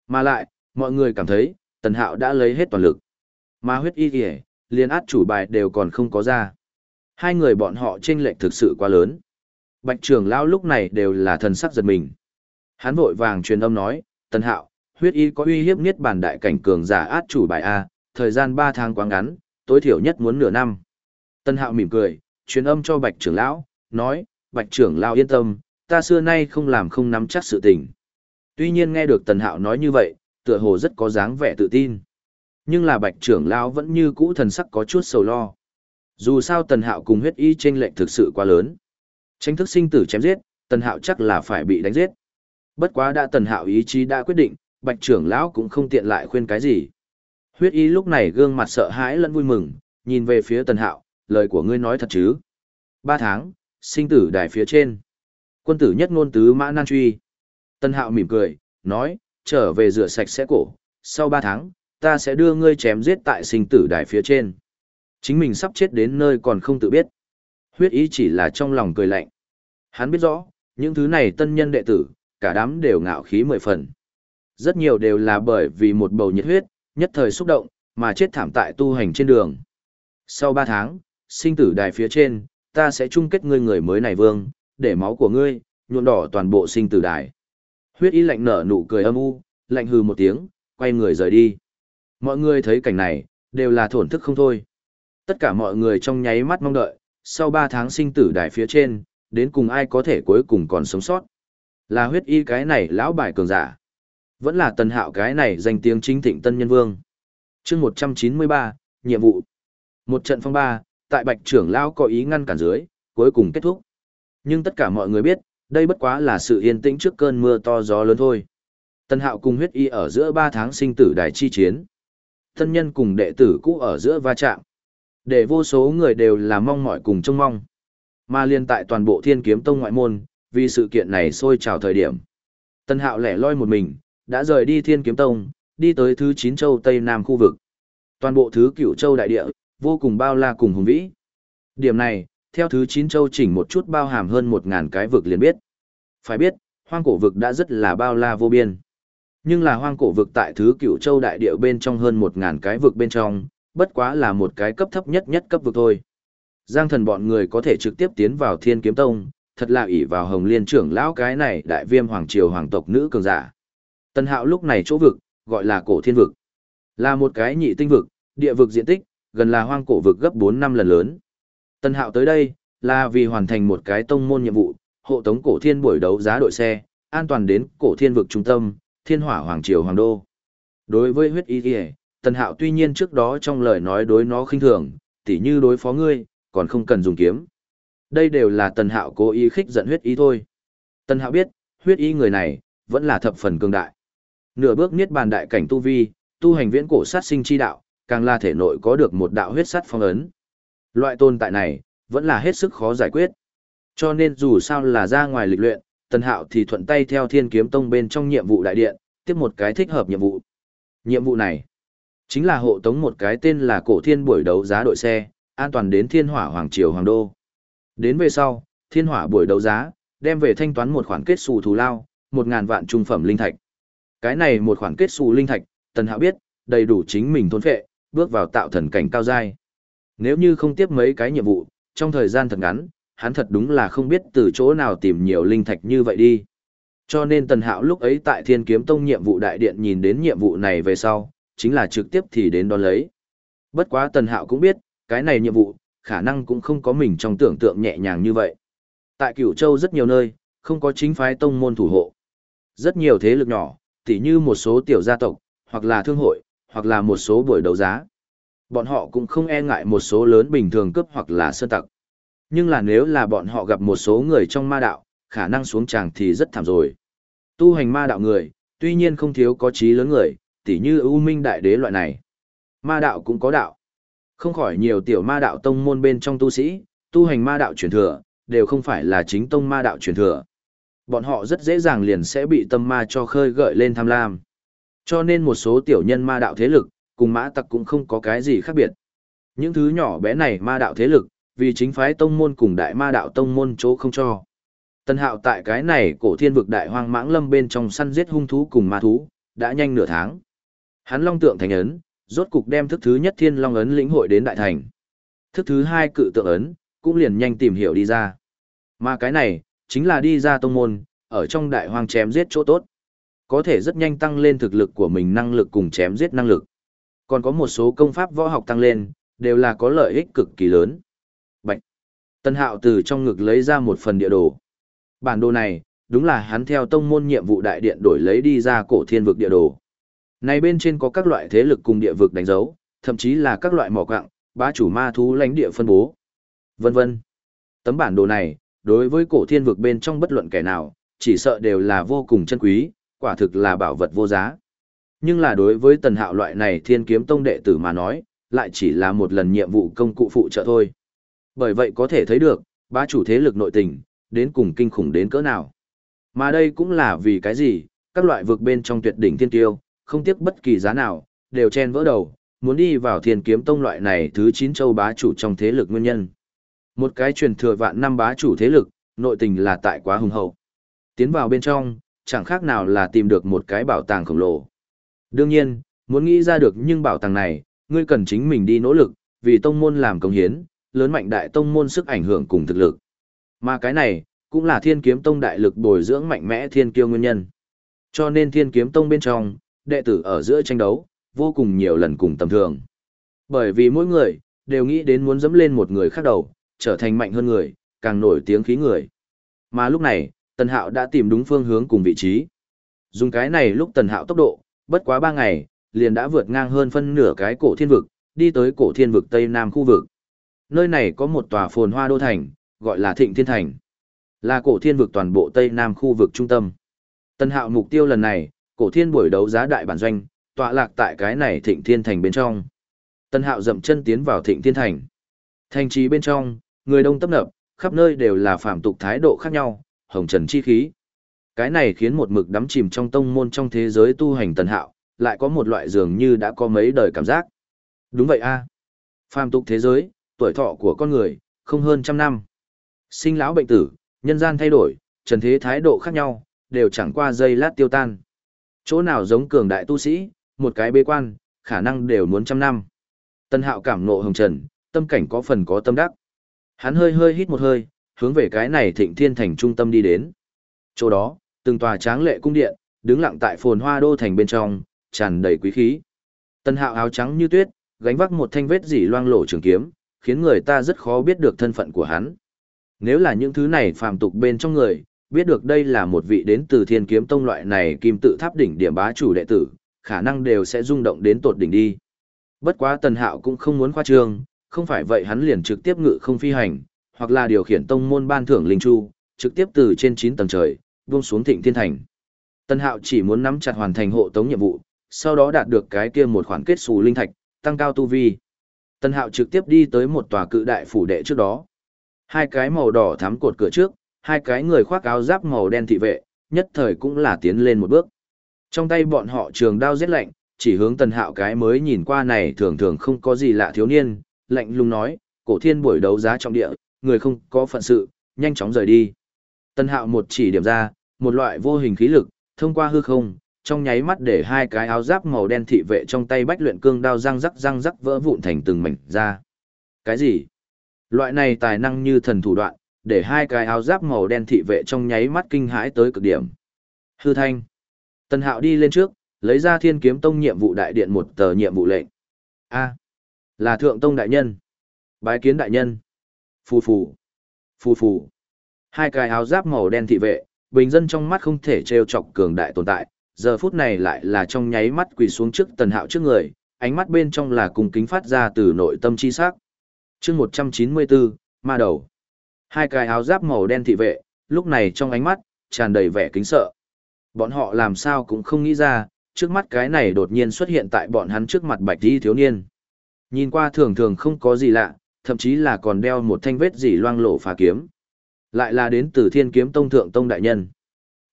Mà lại, mọi người cảm thấy, tân Hạo đã lấy hết toàn lực. Mà huyết y kìa, liền át chủ bài đều còn không có ra. Hai người bọn họ chênh lệch thực sự quá lớn. Bạch trưởng lão lúc này đều là thần sắc giật mình. Hắn vội vàng truyền âm nói, Tần Hạo, huyết y có uy hiếp niết bàn đại cảnh cường giả át chủ bài A, thời gian 3 tháng quá ngắn, tối thiểu nhất muốn nửa năm. Tần Hạo mỉm cười, truyền âm cho Bạch trưởng lão, nói, Bạch trưởng lão yên tâm, ta xưa nay không làm không nắm chắc sự tình. Tuy nhiên nghe được Tần Hạo nói như vậy, tựa hồ rất có dáng vẻ tự tin. Nhưng là Bạch trưởng lão vẫn như cũ thần sắc có chút sầu lo. Dù sao Tần Hạo cùng huyết y chênh lệch thực sự quá lớn. Tranh thức sinh tử chém giết, Tần Hạo chắc là phải bị đánh giết. Bất quá đã Tần Hạo ý chí đã quyết định, Bạch trưởng lão cũng không tiện lại khuyên cái gì. Huyết y lúc này gương mặt sợ hãi lẫn vui mừng, nhìn về phía Tần Hạo, lời của ngươi nói thật chứ? Ba tháng, sinh tử đài phía trên. Quân tử nhất ngôn tứ mã nan truy. Tần Hạo mỉm cười, nói, trở về rửa sạch sẽ cổ, sau ba tháng, ta sẽ đưa ngươi chém giết tại sinh tử đài phía trên. Chính mình sắp chết đến nơi còn không tự biết. Huyết ý chỉ là trong lòng cười lạnh. Hắn biết rõ, những thứ này tân nhân đệ tử, cả đám đều ngạo khí mười phần. Rất nhiều đều là bởi vì một bầu nhiệt huyết, nhất thời xúc động, mà chết thảm tại tu hành trên đường. Sau ba tháng, sinh tử đài phía trên, ta sẽ chung kết ngươi người mới này vương, để máu của ngươi, nhuộm đỏ toàn bộ sinh tử đài. Huyết ý lạnh nở nụ cười âm u, lạnh hừ một tiếng, quay người rời đi. Mọi người thấy cảnh này, đều là thổn thức không thôi. Tất cả mọi người trong nháy mắt mong đợi, sau 3 tháng sinh tử đài phía trên, đến cùng ai có thể cuối cùng còn sống sót. Là huyết y cái này lão bài cường giả. Vẫn là tần hạo cái này danh tiếng chính thịnh tân nhân vương. chương 193, nhiệm vụ. Một trận phong ba, tại bạch trưởng lão có ý ngăn cản dưới, cuối cùng kết thúc. Nhưng tất cả mọi người biết, đây bất quá là sự yên tĩnh trước cơn mưa to gió lớn thôi. Tần hạo cùng huyết y ở giữa 3 tháng sinh tử đài chi chiến. Tân nhân cùng đệ tử cũ ở giữa va chạm. Để vô số người đều là mong mỏi cùng trông mong. Mà liên tại toàn bộ thiên kiếm tông ngoại môn, vì sự kiện này sôi trào thời điểm. Tân hạo lẻ loi một mình, đã rời đi thiên kiếm tông, đi tới thứ 9 châu Tây Nam khu vực. Toàn bộ thứ cửu châu đại địa, vô cùng bao la cùng hùng vĩ. Điểm này, theo thứ 9 châu chỉnh một chút bao hàm hơn 1.000 cái vực liền biết. Phải biết, hoang cổ vực đã rất là bao la vô biên. Nhưng là hoang cổ vực tại thứ cửu châu đại địa bên trong hơn 1.000 cái vực bên trong, bất quá là một cái cấp thấp nhất nhất cấp vực thôi. Giang thần bọn người có thể trực tiếp tiến vào thiên kiếm tông, thật là ỷ vào hồng liên trưởng lão cái này đại viêm hoàng triều hoàng tộc nữ cường giả. Tân hạo lúc này chỗ vực, gọi là cổ thiên vực. Là một cái nhị tinh vực, địa vực diện tích, gần là hoang cổ vực gấp 4 năm lần lớn. Tân hạo tới đây, là vì hoàn thành một cái tông môn nhiệm vụ, hộ tống cổ thiên buổi đấu giá đội xe, an toàn đến cổ thiên vực trung tâm, thiên hỏa hoàng triều hoàng đô. Đối với huyết y kìa, Tần Hạo tuy nhiên trước đó trong lời nói đối nó khinh thường, tỉ như đối phó ngươi, còn không cần dùng kiếm. Đây đều là Tần Hạo cố ý khích giận huyết ý thôi. Tần Hạo biết, huyết ý người này, vẫn là thập phần cường đại. Nửa bước niết bàn đại cảnh tu vi, tu hành viễn cổ sát sinh chi đạo, càng là thể nội có được một đạo huyết sắt phong ấn. Loại tồn tại này, vẫn là hết sức khó giải quyết. Cho nên dù sao là ra ngoài lịch luyện, Tần Hạo thì thuận tay theo Thiên Kiếm Tông bên trong nhiệm vụ đại điện, tiếp một cái thích hợp nhiệm vụ. Nhiệm vụ này, Chính là hộ tống một cái tên là cổ thiên buổi đấu giá đội xe, an toàn đến thiên hỏa hoàng triều hoàng đô. Đến về sau, thiên hỏa buổi đấu giá, đem về thanh toán một khoản kết xù thù lao, một ngàn vạn trung phẩm linh thạch. Cái này một khoản kết xù linh thạch, tần hạo biết, đầy đủ chính mình thôn phệ, bước vào tạo thần cảnh cao giai. Nếu như không tiếp mấy cái nhiệm vụ, trong thời gian thật ngắn, hắn thật đúng là không biết từ chỗ nào tìm nhiều linh thạch như vậy đi. Cho nên Tần Hạo lúc ấy tại Thiên Kiếm Tông nhiệm vụ đại điện nhìn đến nhiệm vụ này về sau, chính là trực tiếp thì đến đón lấy. Bất quá Tần Hạo cũng biết, cái này nhiệm vụ, khả năng cũng không có mình trong tưởng tượng nhẹ nhàng như vậy. Tại Cửu Châu rất nhiều nơi, không có chính phái tông môn thủ hộ. Rất nhiều thế lực nhỏ, tỉ như một số tiểu gia tộc, hoặc là thương hội, hoặc là một số buổi đấu giá. Bọn họ cũng không e ngại một số lớn bình thường cướp hoặc là sơn tặc. Nhưng là nếu là bọn họ gặp một số người trong ma đạo, khả năng xuống tràng thì rất thảm rồi. Tu hành ma đạo người, tuy nhiên không thiếu có trí lớn người, tỉ như ưu minh đại đế loại này. Ma đạo cũng có đạo. Không khỏi nhiều tiểu ma đạo tông môn bên trong tu sĩ, tu hành ma đạo truyền thừa, đều không phải là chính tông ma đạo truyền thừa. Bọn họ rất dễ dàng liền sẽ bị tâm ma cho khơi gợi lên tham lam. Cho nên một số tiểu nhân ma đạo thế lực, cùng mã tặc cũng không có cái gì khác biệt. Những thứ nhỏ bé này ma đạo thế lực, vì chính phái tông môn cùng đại ma đạo tông môn chỗ không cho. Tân hạo tại cái này cổ thiên vực đại hoang mãng lâm bên trong săn giết hung thú cùng ma thú, đã nhanh nửa tháng. Hắn long tượng thành ấn, rốt cục đem thức thứ nhất thiên long ấn lĩnh hội đến đại thành. Thức thứ hai cự tượng ấn, cũng liền nhanh tìm hiểu đi ra. Mà cái này, chính là đi ra tông môn, ở trong đại hoang chém giết chỗ tốt. Có thể rất nhanh tăng lên thực lực của mình năng lực cùng chém giết năng lực. Còn có một số công pháp võ học tăng lên, đều là có lợi ích cực kỳ lớn. Bạch. Tân hạo từ trong ngực lấy ra một phần địa đồ. Bản đồ này, đúng là hắn theo tông môn nhiệm vụ đại điện đổi lấy đi ra cổ thiên vực địa đồ. Này bên trên có các loại thế lực cùng địa vực đánh dấu, thậm chí là các loại mỏ quạng, bá chủ ma thú lãnh địa phân bố. Vân vân. Tấm bản đồ này, đối với cổ thiên vực bên trong bất luận kẻ nào, chỉ sợ đều là vô cùng chân quý, quả thực là bảo vật vô giá. Nhưng là đối với tần hạo loại này thiên kiếm tông đệ tử mà nói, lại chỉ là một lần nhiệm vụ công cụ phụ trợ thôi. Bởi vậy có thể thấy được, bá chủ thế lực nội tình, đến cùng kinh khủng đến cỡ nào. Mà đây cũng là vì cái gì, các loại vực bên trong tuyệt đỉnh thiên tiêu, không tiếc bất kỳ giá nào, đều chen vỡ đầu, muốn đi vào thiên kiếm tông loại này thứ 9 châu bá chủ trong thế lực nguyên nhân. Một cái truyền thừa vạn năm bá chủ thế lực, nội tình là tại quá hùng hậu. Tiến vào bên trong, chẳng khác nào là tìm được một cái bảo tàng khổng lồ. Đương nhiên, muốn nghĩ ra được nhưng bảo tàng này, ngươi cần chính mình đi nỗ lực, vì tông môn làm công hiến, lớn mạnh đại tông môn sức ảnh hưởng cùng thực lực. Mà cái này, cũng là thiên kiếm tông đại lực bồi dưỡng mạnh mẽ thiên kiêu nguyên nhân. Cho nên thiên kiếm tông bên trong, đệ tử ở giữa tranh đấu, vô cùng nhiều lần cùng tầm thường. Bởi vì mỗi người, đều nghĩ đến muốn dẫm lên một người khác đầu, trở thành mạnh hơn người, càng nổi tiếng khí người. Mà lúc này, Tần Hạo đã tìm đúng phương hướng cùng vị trí. Dùng cái này lúc Tần Hạo tốc độ, bất quá 3 ngày, liền đã vượt ngang hơn phân nửa cái cổ thiên vực, đi tới cổ thiên vực Tây Nam khu vực. Nơi này có một tòa phồn hoa đô thành, gọi là Thịnh Thiên Thành. Là cổ thiên vực toàn bộ Tây Nam khu vực trung tâm. Tần Hạo mục tiêu lần này, cổ thiên buổi đấu giá đại bản doanh, tọa lạc tại cái này Thịnh Thiên Thành bên trong. Tân Hạo dậm chân tiến vào Thịnh Thiên Thành. Thành trì bên trong, người đông tấp nập, khắp nơi đều là phạm tục thái độ khác nhau, hồng trần chi khí. Cái này khiến một mực đắm chìm trong tông môn trong thế giới tu hành tần hạo, lại có một loại dường như đã có mấy đời cảm giác. Đúng vậy a Phạm tục thế giới, tuổi thọ của con người, không hơn trăm năm. Sinh lão bệnh tử, nhân gian thay đổi, trần thế thái độ khác nhau, đều chẳng qua giây lát tiêu tan. Chỗ nào giống cường đại tu sĩ, một cái bế quan, khả năng đều muốn trăm năm. Tân hạo cảm nộ hồng trần, tâm cảnh có phần có tâm đắc. Hắn hơi hơi hít một hơi, hướng về cái này thịnh thiên thành trung tâm đi đến. Chỗ đó, từng tòa tráng lệ cung điện, đứng lặng tại phồn hoa đô thành bên trong, tràn đầy quý khí. Tân hạo áo trắng như tuyết, gánh vác một thanh vết dỉ loang lổ trường kiếm, khiến người ta rất khó biết được thân phận của hắn. Nếu là những thứ này phàm tục bên trong người, biết được đây là một vị đến từ thiên kiếm tông loại này kim tự tháp đỉnh điểm bá chủ đệ tử, khả năng đều sẽ rung động đến tột đỉnh đi. Bất quá tần hạo cũng không muốn khoa trương, không phải vậy hắn liền trực tiếp ngự không phi hành, hoặc là điều khiển tông môn ban thưởng linh chu, trực tiếp từ trên 9 tầng trời, buông xuống thịnh thiên thành. Tần hạo chỉ muốn nắm chặt hoàn thành hộ tống nhiệm vụ, sau đó đạt được cái kia một khoản kết xù linh thạch, tăng cao tu vi. Tần hạo trực tiếp đi tới một tòa cự đại phủ đệ trước đó. Hai cái màu đỏ thắm cột cửa trước, hai cái người khoác áo giáp màu đen thị vệ, nhất thời cũng là tiến lên một bước. Trong tay bọn họ trường đao giết lạnh, chỉ hướng tần hạo cái mới nhìn qua này thường thường không có gì lạ thiếu niên, lạnh lùng nói, cổ thiên buổi đấu giá trong địa, người không có phận sự, nhanh chóng rời đi. Tân hạo một chỉ điểm ra, một loại vô hình khí lực, thông qua hư không, trong nháy mắt để hai cái áo giáp màu đen thị vệ trong tay bách luyện cương đao răng rắc răng rắc vỡ vụn thành từng mảnh ra. Cái gì? Loại này tài năng như thần thủ đoạn, để hai cái áo giáp màu đen thị vệ trong nháy mắt kinh hãi tới cực điểm. Hư thanh. Tân hạo đi lên trước, lấy ra thiên kiếm tông nhiệm vụ đại điện một tờ nhiệm vụ lệnh. A. Là thượng tông đại nhân. Bái kiến đại nhân. Phù phù. Phù phù. Hai cái áo giáp màu đen thị vệ, bình dân trong mắt không thể trêu chọc cường đại tồn tại, giờ phút này lại là trong nháy mắt quỳ xuống trước tần hạo trước người, ánh mắt bên trong là cùng kính phát ra từ nội tâm chi sắc. chương 194, ma đầu. Hai cái áo giáp màu đen thị vệ, lúc này trong ánh mắt, tràn đầy vẻ kính sợ. Bọn họ làm sao cũng không nghĩ ra, trước mắt cái này đột nhiên xuất hiện tại bọn hắn trước mặt bạch đi thiếu niên. Nhìn qua thường thường không có gì lạ, thậm chí là còn đeo một thanh vết dỉ loang lổ phá kiếm. Lại là đến từ thiên kiếm tông thượng tông đại nhân.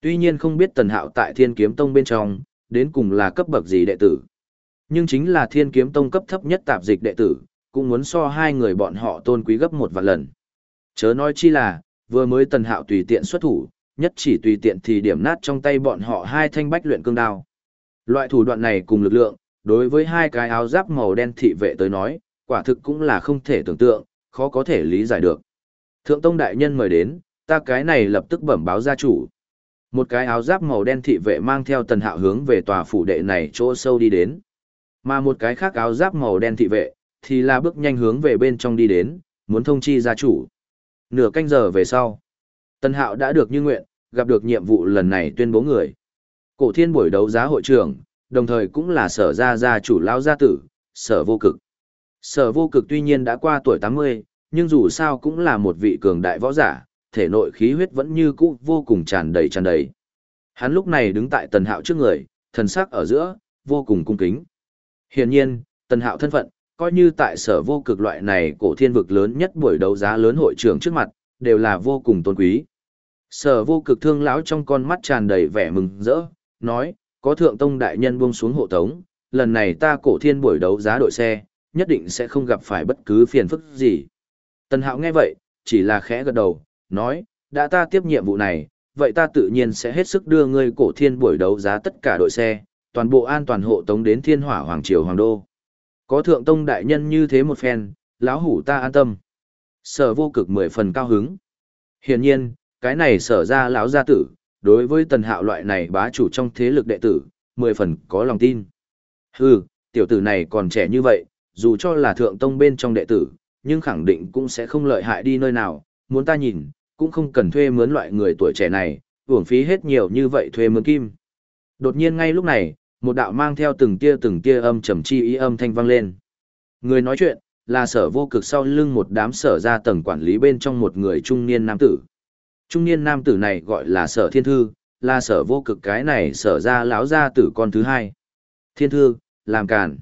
Tuy nhiên không biết tần hạo tại thiên kiếm tông bên trong, đến cùng là cấp bậc gì đệ tử. Nhưng chính là thiên kiếm tông cấp thấp nhất tạp dịch đệ tử, cũng muốn so hai người bọn họ tôn quý gấp một vạn lần. Chớ nói chi là, vừa mới tần hạo tùy tiện xuất thủ, nhất chỉ tùy tiện thì điểm nát trong tay bọn họ hai thanh bách luyện cương đao. Loại thủ đoạn này cùng lực lượng, Đối với hai cái áo giáp màu đen thị vệ tới nói, quả thực cũng là không thể tưởng tượng, khó có thể lý giải được. Thượng tông đại nhân mời đến, ta cái này lập tức bẩm báo gia chủ. Một cái áo giáp màu đen thị vệ mang theo tần hạo hướng về tòa phủ đệ này chỗ sâu đi đến. Mà một cái khác áo giáp màu đen thị vệ, thì là bước nhanh hướng về bên trong đi đến, muốn thông chi gia chủ. Nửa canh giờ về sau, tần hạo đã được như nguyện, gặp được nhiệm vụ lần này tuyên bố người. Cổ thiên buổi đấu giá hội trưởng, đồng thời cũng là sở gia gia chủ lão gia tử, sở vô cực. Sở vô cực tuy nhiên đã qua tuổi 80, nhưng dù sao cũng là một vị cường đại võ giả, thể nội khí huyết vẫn như cũ vô cùng tràn đầy tràn đầy. Hắn lúc này đứng tại tần hạo trước người, thần sắc ở giữa, vô cùng cung kính. Hiển nhiên, tần hạo thân phận, coi như tại sở vô cực loại này cổ thiên vực lớn nhất buổi đấu giá lớn hội trưởng trước mặt, đều là vô cùng tôn quý. Sở vô cực thương lão trong con mắt tràn đầy vẻ mừng rỡ, nói, có thượng tông đại nhân buông xuống hộ tống, lần này ta cổ thiên buổi đấu giá đội xe, nhất định sẽ không gặp phải bất cứ phiền phức gì. Tần hạo nghe vậy, chỉ là khẽ gật đầu, nói, đã ta tiếp nhiệm vụ này, vậy ta tự nhiên sẽ hết sức đưa ngươi cổ thiên buổi đấu giá tất cả đội xe, toàn bộ an toàn hộ tống đến thiên hỏa hoàng triều hoàng đô. Có thượng tông đại nhân như thế một phen, lão hủ ta an tâm. Sở vô cực mười phần cao hứng. Hiển nhiên, cái này sở ra lão gia tử, đối với tần hạo loại này bá chủ trong thế lực đệ tử, mười phần có lòng tin. Hừ, tiểu tử này còn trẻ như vậy, dù cho là thượng tông bên trong đệ tử, nhưng khẳng định cũng sẽ không lợi hại đi nơi nào, muốn ta nhìn, cũng không cần thuê mướn loại người tuổi trẻ này, uổng phí hết nhiều như vậy thuê mướn kim. Đột nhiên ngay lúc này, một đạo mang theo từng tia từng tia âm trầm chi ý âm thanh vang lên. Người nói chuyện, là sở vô cực sau lưng một đám sở ra tầng quản lý bên trong một người trung niên nam tử. Trung niên nam tử này gọi là sở thiên thư, là sở vô cực cái này sở ra lão gia tử con thứ hai. Thiên thư, làm càn.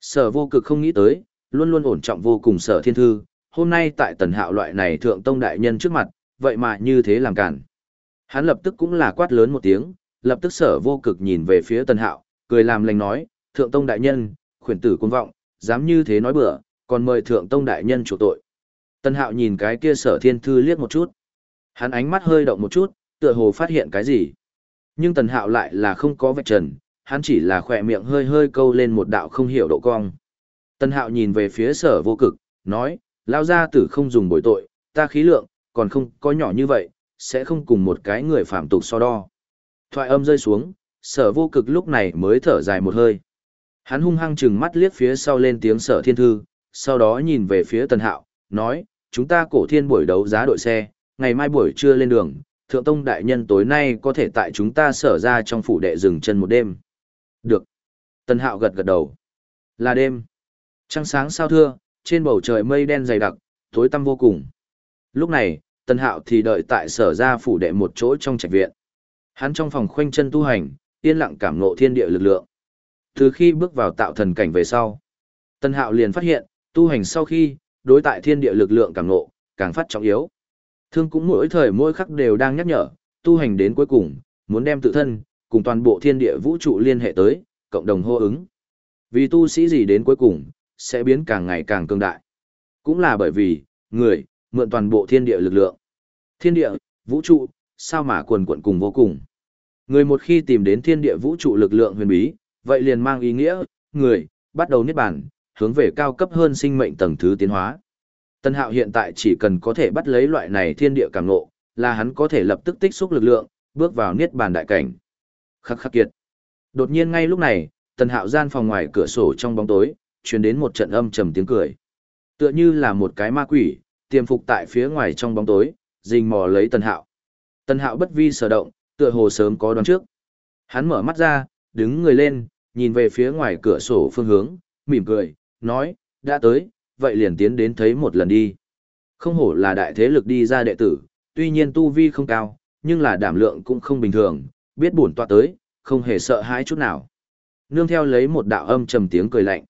Sở vô cực không nghĩ tới, luôn luôn ổn trọng vô cùng sở thiên thư, hôm nay tại tần hạo loại này thượng tông đại nhân trước mặt, vậy mà như thế làm cản. Hắn lập tức cũng là quát lớn một tiếng, lập tức sở vô cực nhìn về phía tần hạo, cười làm lành nói, thượng tông đại nhân, khuyển tử quân vọng, dám như thế nói bừa, còn mời thượng tông đại nhân chủ tội. Tần hạo nhìn cái kia sở thiên thư liếc một chút. Hắn ánh mắt hơi động một chút, tựa hồ phát hiện cái gì. Nhưng tần hạo lại là không có vạch trần, hắn chỉ là khỏe miệng hơi hơi câu lên một đạo không hiểu độ cong. Tần hạo nhìn về phía sở vô cực, nói, lao gia tử không dùng bồi tội, ta khí lượng, còn không có nhỏ như vậy, sẽ không cùng một cái người phạm tục so đo. Thoại âm rơi xuống, sở vô cực lúc này mới thở dài một hơi. Hắn hung hăng chừng mắt liếc phía sau lên tiếng sở thiên thư, sau đó nhìn về phía tần hạo, nói, chúng ta cổ thiên buổi đấu giá đội xe, ngày mai buổi trưa lên đường, thượng tông đại nhân tối nay có thể tại chúng ta sở ra trong phủ đệ dừng chân một đêm. Được. Tần hạo gật gật đầu. Là đêm. Trăng sáng sao thưa, trên bầu trời mây đen dày đặc, tối tăm vô cùng. Lúc này, Tần Hạo thì đợi tại sở ra phủ đệ một chỗ trong trạch viện. Hắn trong phòng khoanh chân tu hành, yên lặng cảm ngộ thiên địa lực lượng. Từ khi bước vào tạo thần cảnh về sau, Tần Hạo liền phát hiện, tu hành sau khi, đối tại thiên địa lực lượng cảm ngộ, càng phát trọng yếu. Thương cũng mỗi thời mỗi khắc đều đang nhắc nhở, tu hành đến cuối cùng, muốn đem tự thân, cùng toàn bộ thiên địa vũ trụ liên hệ tới, cộng đồng hô ứng. Vì tu sĩ gì đến cuối cùng, sẽ biến càng ngày càng cường đại. Cũng là bởi vì, người, mượn toàn bộ thiên địa lực lượng. Thiên địa, vũ trụ, sao mà cuồn cuộn cùng vô cùng. Người một khi tìm đến thiên địa vũ trụ lực lượng huyền bí, vậy liền mang ý nghĩa, người, bắt đầu niết bàn, hướng về cao cấp hơn sinh mệnh tầng thứ tiến hóa. Tân hạo hiện tại chỉ cần có thể bắt lấy loại này thiên địa cảm ngộ, là hắn có thể lập tức tích xúc lực lượng, bước vào niết bàn đại cảnh. Khắc khắc kiệt. Đột nhiên ngay lúc này, tân hạo gian phòng ngoài cửa sổ trong bóng tối, truyền đến một trận âm trầm tiếng cười. Tựa như là một cái ma quỷ, tiềm phục tại phía ngoài trong bóng tối, rình mò lấy tân Hạo. Tần Hạo bất vi sở động, tựa hồ sớm có đoán trước. Hắn mở mắt ra, đứng người lên, nhìn về phía ngoài cửa sổ phương hướng, mỉm cười, nói, đã tới, vậy liền tiến đến thấy một lần đi. Không hổ là đại thế lực đi ra đệ tử, tuy nhiên tu vi không cao, nhưng là đảm lượng cũng không bình thường, biết bổn tọa tới, không hề sợ hãi chút nào. Nương theo lấy một đạo âm trầm tiếng cười lạnh.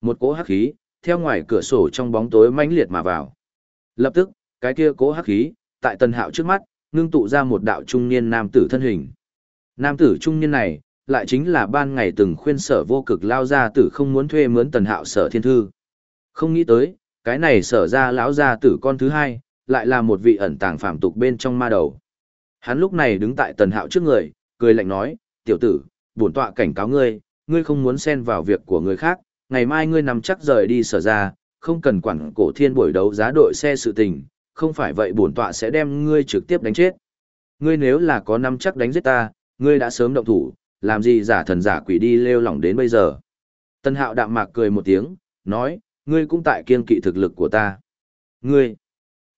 Một cỗ hắc khí, theo ngoài cửa sổ trong bóng tối mãnh liệt mà vào. Lập tức, cái kia cỗ hắc khí, tại tần hạo trước mắt, ngưng tụ ra một đạo trung niên nam tử thân hình. Nam tử trung niên này, lại chính là ban ngày từng khuyên sở vô cực lao ra tử không muốn thuê mướn tần hạo sở thiên thư. Không nghĩ tới, cái này sở ra lão gia tử con thứ hai, lại là một vị ẩn tàng phạm tục bên trong ma đầu. Hắn lúc này đứng tại tần hạo trước người, cười lạnh nói, tiểu tử, bổn tọa cảnh cáo ngươi, ngươi không muốn xen vào việc của người khác, ngày mai ngươi nằm chắc rời đi sở ra, không cần quản cổ thiên buổi đấu giá đội xe sự tình, không phải vậy bổn tọa sẽ đem ngươi trực tiếp đánh chết. Ngươi nếu là có nắm chắc đánh giết ta, ngươi đã sớm động thủ, làm gì giả thần giả quỷ đi lêu lỏng đến bây giờ. Tân hạo đạm mạc cười một tiếng, nói, ngươi cũng tại kiên kỵ thực lực của ta. Ngươi,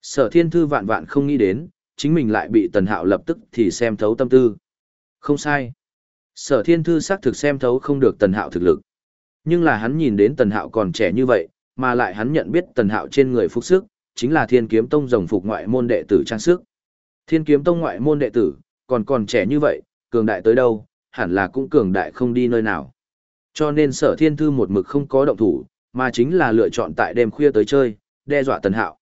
sở thiên thư vạn vạn không nghĩ đến, chính mình lại bị tần hạo lập tức thì xem thấu tâm tư. Không sai. Sở thiên thư xác thực xem thấu không được tần hạo thực lực. Nhưng là hắn nhìn đến tần hạo còn trẻ như vậy, mà lại hắn nhận biết tần hạo trên người phúc sức, chính là thiên kiếm tông rồng phục ngoại môn đệ tử trang sức. Thiên kiếm tông ngoại môn đệ tử, còn còn trẻ như vậy, cường đại tới đâu, hẳn là cũng cường đại không đi nơi nào. Cho nên sở thiên thư một mực không có động thủ, mà chính là lựa chọn tại đêm khuya tới chơi, đe dọa tần hạo.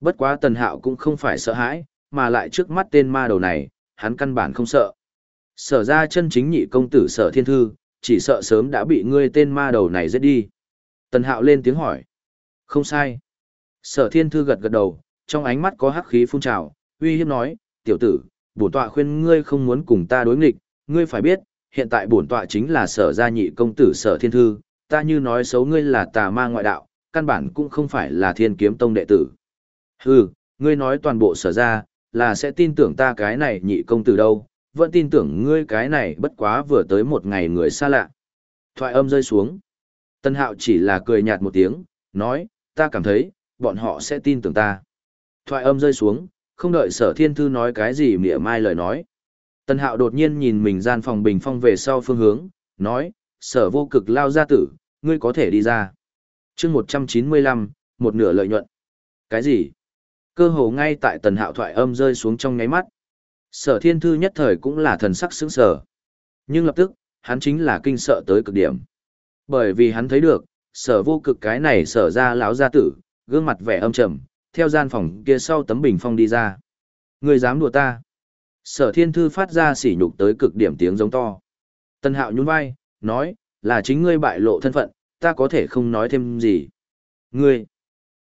Bất quá tần hạo cũng không phải sợ hãi, mà lại trước mắt tên ma đầu này, hắn căn bản không sợ. Sở ra chân chính nhị công tử sở thiên thư, chỉ sợ sớm đã bị ngươi tên ma đầu này giết đi. Tần hạo lên tiếng hỏi. Không sai. Sở thiên thư gật gật đầu, trong ánh mắt có hắc khí phun trào, uy hiếp nói, tiểu tử, bổn tọa khuyên ngươi không muốn cùng ta đối nghịch, ngươi phải biết, hiện tại bổn tọa chính là sở gia nhị công tử sở thiên thư, ta như nói xấu ngươi là tà ma ngoại đạo, căn bản cũng không phải là thiên kiếm tông đệ tử. Hừ, ngươi nói toàn bộ sở gia, là sẽ tin tưởng ta cái này nhị công tử đâu, vẫn tin tưởng ngươi cái này bất quá vừa tới một ngày người xa lạ. Thoại âm rơi xuống. Tân hạo chỉ là cười nhạt một tiếng, nói, ta cảm thấy, bọn họ sẽ tin tưởng ta. Thoại âm rơi xuống, không đợi sở thiên thư nói cái gì mỉa mai lời nói. Tân hạo đột nhiên nhìn mình gian phòng bình phong về sau phương hướng, nói, sở vô cực lao ra tử, ngươi có thể đi ra. chương 195, một nửa lợi nhuận. Cái gì? Cơ hồ ngay tại tần hạo thoại âm rơi xuống trong ngáy mắt. Sở thiên thư nhất thời cũng là thần sắc sững sở. Nhưng lập tức, hắn chính là kinh sợ tới cực điểm. Bởi vì hắn thấy được, sở vô cực cái này sở ra lão gia tử, gương mặt vẻ âm trầm, theo gian phòng kia sau tấm bình phong đi ra. Người dám đùa ta. Sở thiên thư phát ra sỉ nhục tới cực điểm tiếng giống to. Tân hạo nhún vai, nói, là chính ngươi bại lộ thân phận, ta có thể không nói thêm gì. Ngươi.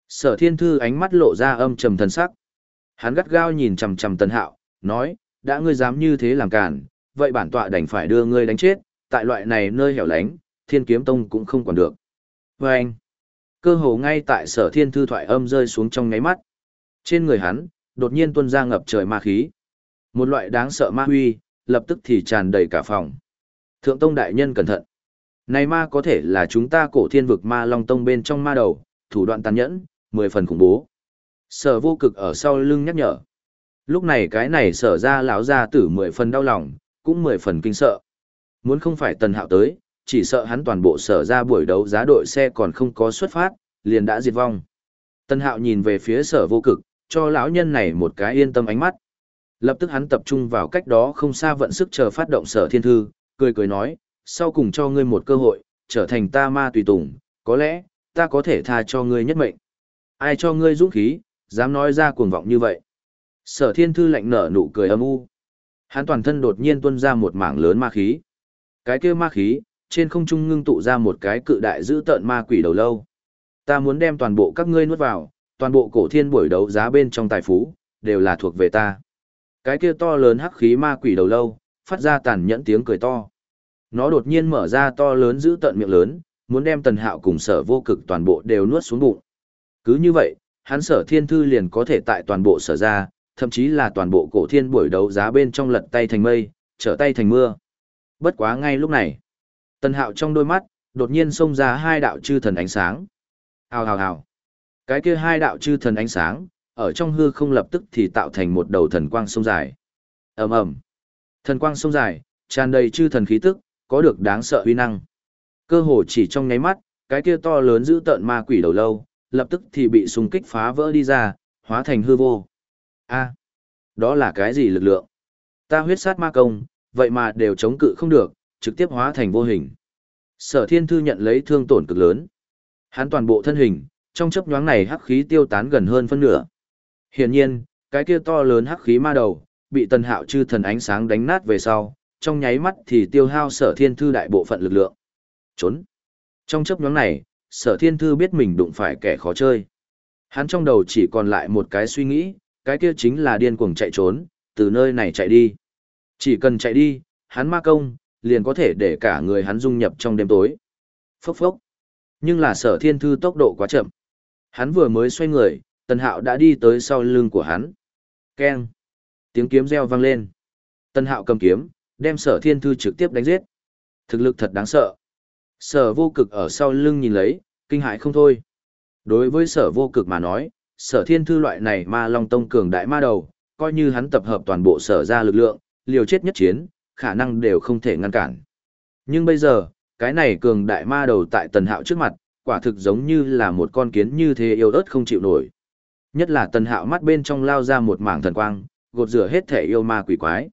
Sở thiên thư ánh mắt lộ ra âm trầm thần sắc. Hắn gắt gao nhìn chầm chầm tân hạo, nói, đã ngươi dám như thế làm cản, vậy bản tọa đành phải đưa ngươi đánh chết, tại loại này nơi hẻo lánh, thiên kiếm tông cũng không còn được. Vâng anh, cơ hồ ngay tại sở thiên thư thoại âm rơi xuống trong ngáy mắt. Trên người hắn, đột nhiên tuôn ra ngập trời ma khí. Một loại đáng sợ ma huy, lập tức thì tràn đầy cả phòng. Thượng tông đại nhân cẩn thận. Này ma có thể là chúng ta cổ thiên vực ma long tông bên trong ma đầu, thủ đoạn tàn nhẫn, mười phần khủng bố. Sở vô cực ở sau lưng nhắc nhở. Lúc này cái này sở ra lão ra tử mười phần đau lòng, cũng mười phần kinh sợ. Muốn không phải tần hạo tới, chỉ sợ hắn toàn bộ sở ra buổi đấu giá đội xe còn không có xuất phát, liền đã diệt vong. Tân hạo nhìn về phía sở vô cực, cho lão nhân này một cái yên tâm ánh mắt. Lập tức hắn tập trung vào cách đó không xa vận sức chờ phát động sở thiên thư, cười cười nói, sau cùng cho ngươi một cơ hội, trở thành ta ma tùy tùng, có lẽ, ta có thể tha cho ngươi nhất mệnh. Ai cho ngươi dũng khí, dám nói ra cuồng vọng như vậy. Sở thiên thư lạnh nở nụ cười âm u. Hắn toàn thân đột nhiên tuôn ra một mảng lớn ma khí. Cái kia ma khí, trên không trung ngưng tụ ra một cái cự đại giữ tợn ma quỷ đầu lâu. Ta muốn đem toàn bộ các ngươi nuốt vào, toàn bộ cổ thiên buổi đấu giá bên trong tài phú, đều là thuộc về ta. Cái kia to lớn hắc khí ma quỷ đầu lâu, phát ra tàn nhẫn tiếng cười to. Nó đột nhiên mở ra to lớn giữ tận miệng lớn, muốn đem tần hạo cùng sở vô cực toàn bộ đều nuốt xuống bụng. Cứ như vậy, hắn sở thiên thư liền có thể tại toàn bộ sở ra, thậm chí là toàn bộ cổ thiên buổi đấu giá bên trong lật tay thành mây, trở tay thành mưa. Bất quá ngay lúc này, tần hạo trong đôi mắt, đột nhiên xông ra hai đạo chư thần ánh sáng. Hào hào hào. Cái kia hai đạo chư thần ánh sáng, ở trong hư không lập tức thì tạo thành một đầu thần quang sông dài. ầm ầm Thần quang sông dài, tràn đầy chư thần khí tức, có được đáng sợ uy năng. Cơ hồ chỉ trong nháy mắt, cái kia to lớn giữ tợn ma quỷ đầu lâu, lập tức thì bị xung kích phá vỡ đi ra, hóa thành hư vô. A, đó là cái gì lực lượng? Ta huyết sát ma công, vậy mà đều chống cự không được, trực tiếp hóa thành vô hình. Sở thiên thư nhận lấy thương tổn cực lớn. Hắn toàn bộ thân hình, trong chớp nhoáng này hắc khí tiêu tán gần hơn phân nửa. Hiển nhiên, cái kia to lớn hắc khí ma đầu, bị tần hạo chư thần ánh sáng đánh nát về sau, trong nháy mắt thì tiêu hao sở thiên thư đại bộ phận lực lượng. Trốn. Trong chấp nhóm này, sở thiên thư biết mình đụng phải kẻ khó chơi. Hắn trong đầu chỉ còn lại một cái suy nghĩ, cái kia chính là điên cuồng chạy trốn, từ nơi này chạy đi. Chỉ cần chạy đi, hắn ma công, liền có thể để cả người hắn dung nhập trong đêm tối. Phốc phốc. Nhưng là sở thiên thư tốc độ quá chậm. Hắn vừa mới xoay người, tần hạo đã đi tới sau lưng của hắn. Keng. Tiếng kiếm reo vang lên. Tần hạo cầm kiếm, đem sở thiên thư trực tiếp đánh giết. Thực lực thật đáng sợ. Sở vô cực ở sau lưng nhìn lấy, kinh hại không thôi. Đối với sở vô cực mà nói, sở thiên thư loại này ma long tông cường đại ma đầu, coi như hắn tập hợp toàn bộ sở ra lực lượng, liều chết nhất chiến, khả năng đều không thể ngăn cản. Nhưng bây giờ, cái này cường đại ma đầu tại tần hạo trước mặt, quả thực giống như là một con kiến như thế yêu ớt không chịu nổi. Nhất là tần hạo mắt bên trong lao ra một mảng thần quang, gột rửa hết thể yêu ma quỷ quái.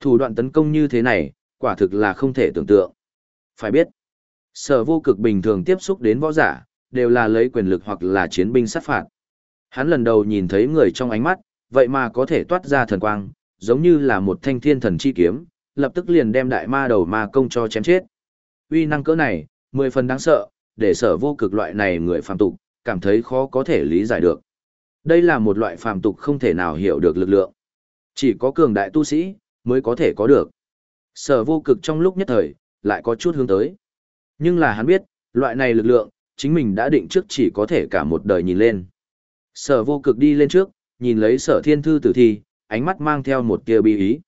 Thủ đoạn tấn công như thế này, quả thực là không thể tưởng tượng. Phải biết, sở vô cực bình thường tiếp xúc đến võ giả, đều là lấy quyền lực hoặc là chiến binh sát phạt. Hắn lần đầu nhìn thấy người trong ánh mắt, vậy mà có thể toát ra thần quang, giống như là một thanh thiên thần chi kiếm, lập tức liền đem đại ma đầu ma công cho chém chết. Uy năng cỡ này, mười phần đáng sợ, để sở vô cực loại này người phàm tục, cảm thấy khó có thể lý giải được. Đây là một loại phàm tục không thể nào hiểu được lực lượng. Chỉ có cường đại tu sĩ, mới có thể có được. Sở vô cực trong lúc nhất thời, lại có chút hướng tới. Nhưng là hắn biết, loại này lực lượng, chính mình đã định trước chỉ có thể cả một đời nhìn lên. Sở vô cực đi lên trước, nhìn lấy sở thiên thư tử thi, ánh mắt mang theo một tia bi ý.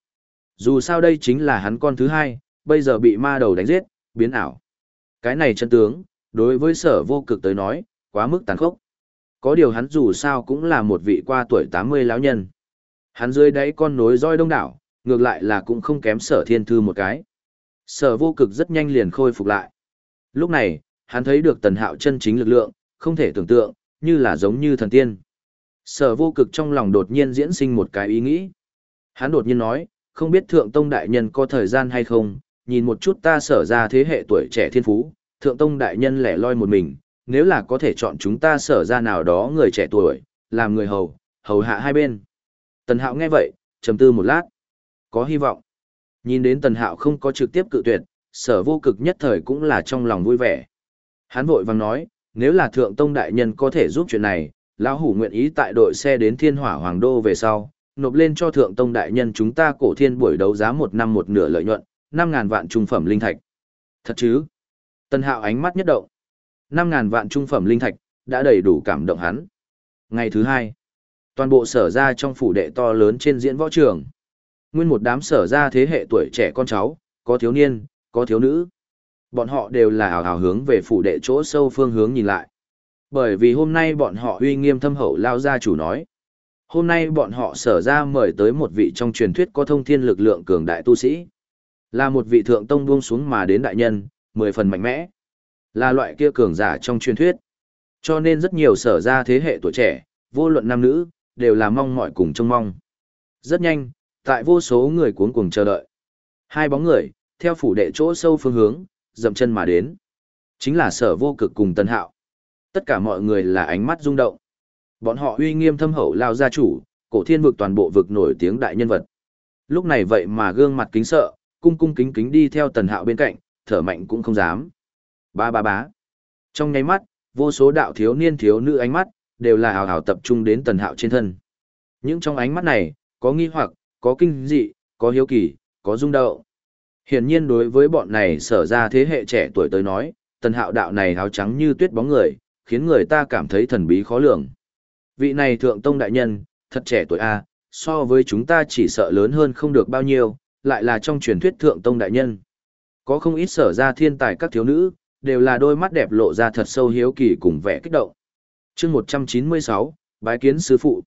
Dù sao đây chính là hắn con thứ hai, bây giờ bị ma đầu đánh giết, biến ảo. Cái này chân tướng, đối với sở vô cực tới nói, quá mức tàn khốc. Có điều hắn dù sao cũng là một vị qua tuổi 80 lão nhân. Hắn dưới đáy con nối roi đông đảo, ngược lại là cũng không kém sở thiên thư một cái. Sở vô cực rất nhanh liền khôi phục lại. Lúc này, hắn thấy được tần hạo chân chính lực lượng, không thể tưởng tượng, như là giống như thần tiên. Sở vô cực trong lòng đột nhiên diễn sinh một cái ý nghĩ. Hắn đột nhiên nói, không biết thượng tông đại nhân có thời gian hay không, nhìn một chút ta sở ra thế hệ tuổi trẻ thiên phú, thượng tông đại nhân lẻ loi một mình, nếu là có thể chọn chúng ta sở ra nào đó người trẻ tuổi, làm người hầu, hầu hạ hai bên. Tần hạo nghe vậy, trầm tư một lát. Có hy vọng. Nhìn đến tần hạo không có trực tiếp cự tuyệt, sở vô cực nhất thời cũng là trong lòng vui vẻ. Hán vội vàng nói, nếu là thượng tông đại nhân có thể giúp chuyện này, lão hủ nguyện ý tại đội xe đến thiên hỏa hoàng đô về sau, nộp lên cho thượng tông đại nhân chúng ta cổ thiên buổi đấu giá một năm một nửa lợi nhuận, năm ngàn vạn trung phẩm linh thạch. Thật chứ? Tân hạo ánh mắt nhất động. năm ngàn vạn trung phẩm linh thạch, đã đầy đủ cảm động hắn. Ngày thứ hai, toàn bộ sở ra trong phủ đệ to lớn trên diễn võ trường. Nguyên một đám sở ra thế hệ tuổi trẻ con cháu, có thiếu niên, có thiếu nữ. Bọn họ đều là hào hào hướng về phủ đệ chỗ sâu phương hướng nhìn lại. Bởi vì hôm nay bọn họ uy nghiêm thâm hậu lao gia chủ nói. Hôm nay bọn họ sở ra mời tới một vị trong truyền thuyết có thông thiên lực lượng cường đại tu sĩ. Là một vị thượng tông buông xuống mà đến đại nhân, mười phần mạnh mẽ. Là loại kia cường giả trong truyền thuyết. Cho nên rất nhiều sở ra thế hệ tuổi trẻ, vô luận nam nữ, đều là mong mọi cùng trông mong. Rất nhanh, tại vô số người cuống cuồng chờ đợi. Hai bóng người, theo phủ đệ chỗ sâu phương hướng, dậm chân mà đến. Chính là sở vô cực cùng tân hạo. Tất cả mọi người là ánh mắt rung động. Bọn họ uy nghiêm thâm hậu lao gia chủ, cổ thiên vực toàn bộ vực nổi tiếng đại nhân vật. Lúc này vậy mà gương mặt kính sợ, cung cung kính kính đi theo tần hạo bên cạnh, thở mạnh cũng không dám. Ba ba bá. Trong nháy mắt, vô số đạo thiếu niên thiếu nữ ánh mắt, đều là hào hào tập trung đến tần hạo trên thân. Những trong ánh mắt này, có nghi hoặc, có kinh dị, có hiếu kỳ, có rung động. Hiển nhiên đối với bọn này sở ra thế hệ trẻ tuổi tới nói, tần hạo đạo này háo trắng như tuyết bóng người, khiến người ta cảm thấy thần bí khó lường. Vị này thượng tông đại nhân, thật trẻ tuổi A, so với chúng ta chỉ sợ lớn hơn không được bao nhiêu, lại là trong truyền thuyết thượng tông đại nhân. Có không ít sở ra thiên tài các thiếu nữ, đều là đôi mắt đẹp lộ ra thật sâu hiếu kỳ cùng vẻ kích động. chương 196, bái kiến sư phụ.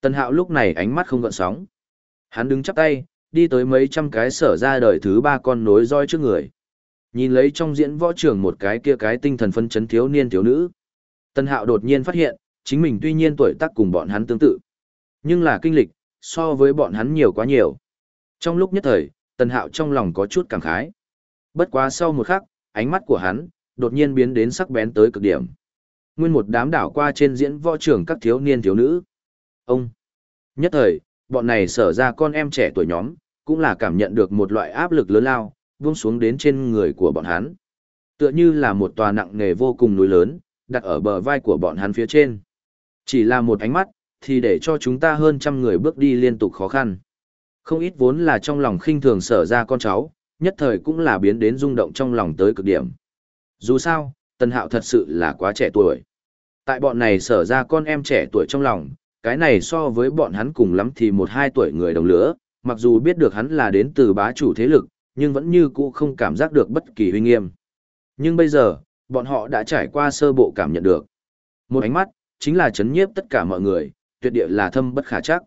tân hạo lúc này ánh mắt không gợn sóng. Hắn đứng chắp tay, đi tới mấy trăm cái sở ra đời thứ ba con nối roi trước người. Nhìn lấy trong diễn võ trường một cái kia cái tinh thần phân chấn thiếu niên thiếu nữ. tân hạo đột nhiên phát hiện, chính mình tuy nhiên tuổi tác cùng bọn hắn tương tự. Nhưng là kinh lịch, so với bọn hắn nhiều quá nhiều. Trong lúc nhất thời, tần hạo trong lòng có chút cảm khái. Bất quá sau một khắc, ánh mắt của hắn, đột nhiên biến đến sắc bén tới cực điểm. Nguyên một đám đảo qua trên diễn võ trường các thiếu niên thiếu nữ. Ông! Nhất thời, bọn này sở ra con em trẻ tuổi nhóm, cũng là cảm nhận được một loại áp lực lớn lao, buông xuống đến trên người của bọn hắn. Tựa như là một tòa nặng nề vô cùng núi lớn, đặt ở bờ vai của bọn hắn phía trên. Chỉ là một ánh mắt, thì để cho chúng ta hơn trăm người bước đi liên tục khó khăn. Không ít vốn là trong lòng khinh thường sở ra con cháu, nhất thời cũng là biến đến rung động trong lòng tới cực điểm. Dù sao, tân Hạo thật sự là quá trẻ tuổi. Tại bọn này sở ra con em trẻ tuổi trong lòng, cái này so với bọn hắn cùng lắm thì một hai tuổi người đồng lứa, mặc dù biết được hắn là đến từ bá chủ thế lực, nhưng vẫn như cũ không cảm giác được bất kỳ huy nghiêm. Nhưng bây giờ, bọn họ đã trải qua sơ bộ cảm nhận được. Một ánh mắt, chính là chấn nhiếp tất cả mọi người, tuyệt địa là thâm bất khả chắc.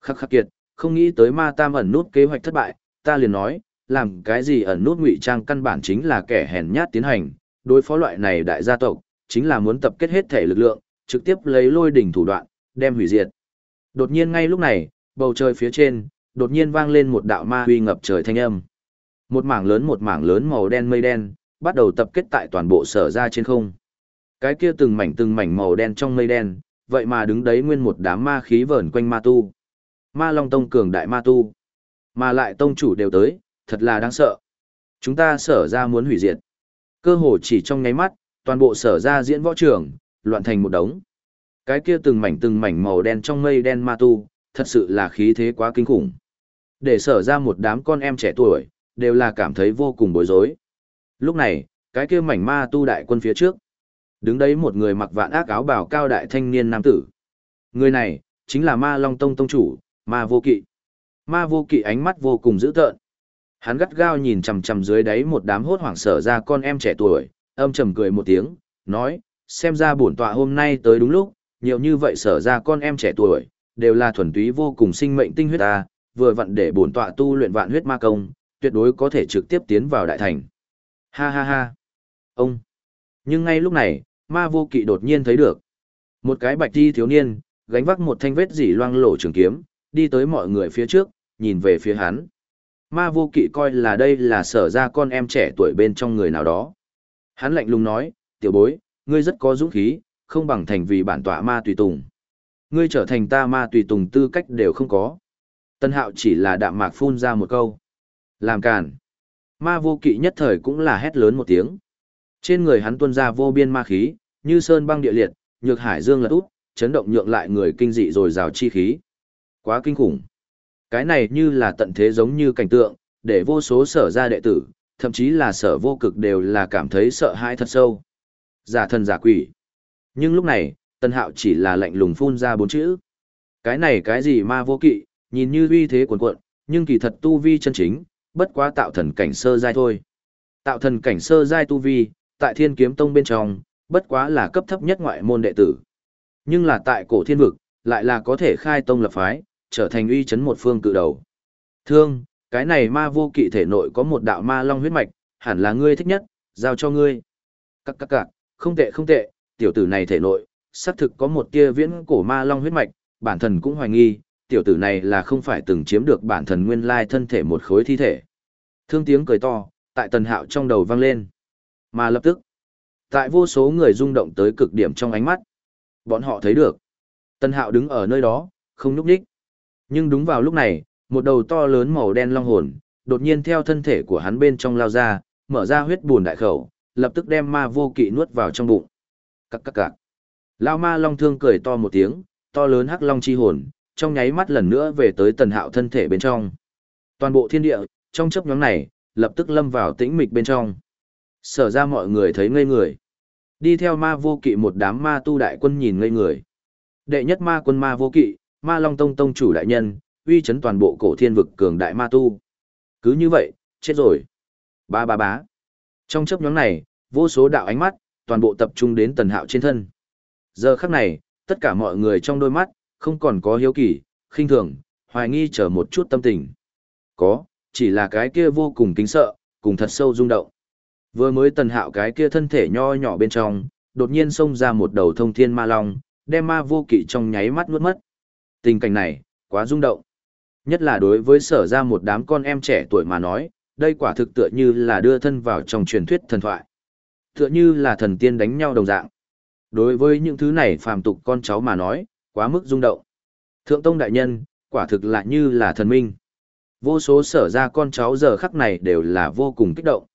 Khắc khắc kiệt, không nghĩ tới ma tam ẩn nút kế hoạch thất bại, ta liền nói, làm cái gì ẩn nút ngụy trang căn bản chính là kẻ hèn nhát tiến hành, đối phó loại này đại gia tộc, chính là muốn tập kết hết thể lực lượng, trực tiếp lấy lôi đỉnh thủ đoạn, đem hủy diệt. Đột nhiên ngay lúc này, bầu trời phía trên, đột nhiên vang lên một đạo ma huy ngập trời thanh âm. Một mảng lớn một mảng lớn màu đen mây đen, bắt đầu tập kết tại toàn bộ sở ra trên không. Cái kia từng mảnh từng mảnh màu đen trong mây đen, vậy mà đứng đấy nguyên một đám ma khí vờn quanh ma tu. Ma Long Tông cường đại ma tu. Mà lại tông chủ đều tới, thật là đáng sợ. Chúng ta sở ra muốn hủy diệt. Cơ hồ chỉ trong nháy mắt, toàn bộ sở ra diễn võ trường, loạn thành một đống. Cái kia từng mảnh từng mảnh màu đen trong mây đen ma tu, thật sự là khí thế quá kinh khủng. Để sở ra một đám con em trẻ tuổi, đều là cảm thấy vô cùng bối rối. Lúc này, cái kia mảnh ma tu đại quân phía trước. Đứng đấy một người mặc vạn ác áo bào cao đại thanh niên nam tử. Người này, chính là ma long tông tông chủ, ma vô kỵ. Ma vô kỵ ánh mắt vô cùng dữ tợn. Hắn gắt gao nhìn chằm chằm dưới đáy một đám hốt hoảng sở ra con em trẻ tuổi, âm trầm cười một tiếng, nói, xem ra bổn tọa hôm nay tới đúng lúc, nhiều như vậy sở ra con em trẻ tuổi, đều là thuần túy vô cùng sinh mệnh tinh huyết ta, vừa vặn để bổn tọa tu luyện vạn huyết ma công, tuyệt đối có thể trực tiếp tiến vào đại thành. Ha ha ha. Ông. Nhưng ngay lúc này, ma vô kỵ đột nhiên thấy được. Một cái bạch đi thiếu niên, gánh vác một thanh vết dỉ loang lổ trường kiếm, đi tới mọi người phía trước, nhìn về phía hắn. Ma vô kỵ coi là đây là sở ra con em trẻ tuổi bên trong người nào đó. Hắn lạnh lùng nói, tiểu bối, ngươi rất có dũng khí, không bằng thành vì bản tọa ma tùy tùng. Ngươi trở thành ta ma tùy tùng tư cách đều không có. Tân hạo chỉ là đạm mạc phun ra một câu. Làm càn. Ma vô kỵ nhất thời cũng là hét lớn một tiếng. Trên người hắn tuôn ra vô biên ma khí, như sơn băng địa liệt, nhược hải dương lật út, chấn động nhượng lại người kinh dị rồi rào chi khí. Quá kinh khủng. Cái này như là tận thế giống như cảnh tượng, để vô số sở ra đệ tử, thậm chí là sở vô cực đều là cảm thấy sợ hãi thật sâu. Giả thần giả quỷ. Nhưng lúc này, Tân Hạo chỉ là lạnh lùng phun ra bốn chữ. Cái này cái gì ma vô kỵ, nhìn như uy thế cuồn cuộn, nhưng kỳ thật tu vi chân chính, bất quá tạo thần cảnh sơ giai thôi. Tạo thần cảnh sơ giai tu vi, tại Thiên Kiếm Tông bên trong, bất quá là cấp thấp nhất ngoại môn đệ tử. Nhưng là tại cổ thiên vực, lại là có thể khai tông lập phái, trở thành uy chấn một phương cự đầu. Thương, cái này ma vô kỵ thể nội có một đạo ma long huyết mạch, hẳn là ngươi thích nhất, giao cho ngươi. Các các các, không tệ không tệ, tiểu tử này thể nội, xác thực có một tia viễn cổ ma long huyết mạch, bản thân cũng hoài nghi, tiểu tử này là không phải từng chiếm được bản thân nguyên lai thân thể một khối thi thể. Thương tiếng cười to, tại tần hạo trong đầu vang lên. Mà lập tức, tại vô số người rung động tới cực điểm trong ánh mắt, bọn họ thấy được. Tần hạo đứng ở nơi đó, không núp đích. Nhưng đúng vào lúc này, một đầu to lớn màu đen long hồn, đột nhiên theo thân thể của hắn bên trong lao ra, mở ra huyết bùn đại khẩu, lập tức đem ma vô kỵ nuốt vào trong bụng. Cắc cắc cạc. Lao ma long thương cười to một tiếng, to lớn hắc long chi hồn, trong nháy mắt lần nữa về tới tần hạo thân thể bên trong. Toàn bộ thiên địa, trong chấp nhóm này, lập tức lâm vào tĩnh mịch bên trong. Sở ra mọi người thấy ngây người. Đi theo ma vô kỵ một đám ma tu đại quân nhìn ngây người. Đệ nhất ma quân ma vô kỵ, ma long tông tông chủ đại nhân, uy chấn toàn bộ cổ thiên vực cường đại ma tu. Cứ như vậy, chết rồi. Ba ba bá. Trong chấp nhóm này, vô số đạo ánh mắt, toàn bộ tập trung đến tần hạo trên thân. Giờ khắc này, tất cả mọi người trong đôi mắt, không còn có hiếu kỳ, khinh thường, hoài nghi chờ một chút tâm tình. Có, chỉ là cái kia vô cùng kính sợ, cùng thật sâu rung động. Vừa mới tần hạo cái kia thân thể nho nhỏ bên trong, đột nhiên xông ra một đầu thông thiên ma long, đem ma vô kỵ trong nháy mắt nuốt mất. Tình cảnh này, quá rung động. Nhất là đối với sở ra một đám con em trẻ tuổi mà nói, đây quả thực tựa như là đưa thân vào trong truyền thuyết thần thoại. Tựa như là thần tiên đánh nhau đồng dạng. Đối với những thứ này phàm tục con cháu mà nói, quá mức rung động. Thượng tông đại nhân, quả thực lại như là thần minh. Vô số sở ra con cháu giờ khắc này đều là vô cùng kích động.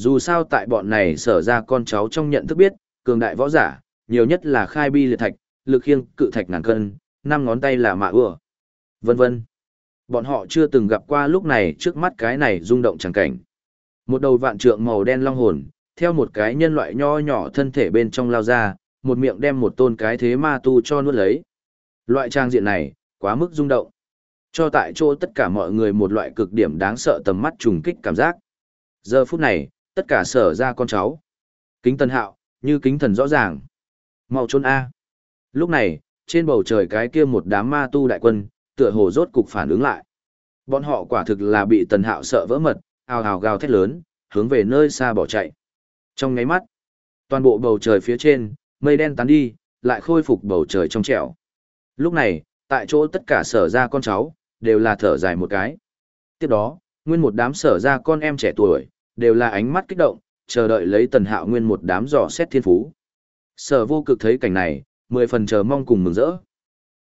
Dù sao tại bọn này sở ra con cháu trong nhận thức biết, cường đại võ giả, nhiều nhất là khai bi liệt thạch, lực khiêng cự thạch ngàn cân, năm ngón tay là mạ ưa. Vân vân. Bọn họ chưa từng gặp qua lúc này trước mắt cái này rung động chẳng cảnh. Một đầu vạn trượng màu đen long hồn, theo một cái nhân loại nho nhỏ thân thể bên trong lao ra, một miệng đem một tôn cái thế ma tu cho nuốt lấy. Loại trang diện này, quá mức rung động. Cho tại chỗ tất cả mọi người một loại cực điểm đáng sợ tầm mắt trùng kích cảm giác. Giờ phút này, tất cả sở ra con cháu. Kính tần hạo, như kính thần rõ ràng. mau trốn A. Lúc này, trên bầu trời cái kia một đám ma tu đại quân, tựa hồ rốt cục phản ứng lại. Bọn họ quả thực là bị tần hạo sợ vỡ mật, ào ào gào thét lớn, hướng về nơi xa bỏ chạy. Trong ngáy mắt, toàn bộ bầu trời phía trên, mây đen tán đi, lại khôi phục bầu trời trong trẻo. Lúc này, tại chỗ tất cả sở ra con cháu, đều là thở dài một cái. Tiếp đó, nguyên một đám sở ra con em trẻ tuổi, đều là ánh mắt kích động, chờ đợi lấy tần hạo nguyên một đám dò xét thiên phú. Sở vô cực thấy cảnh này, mười phần chờ mong cùng mừng rỡ.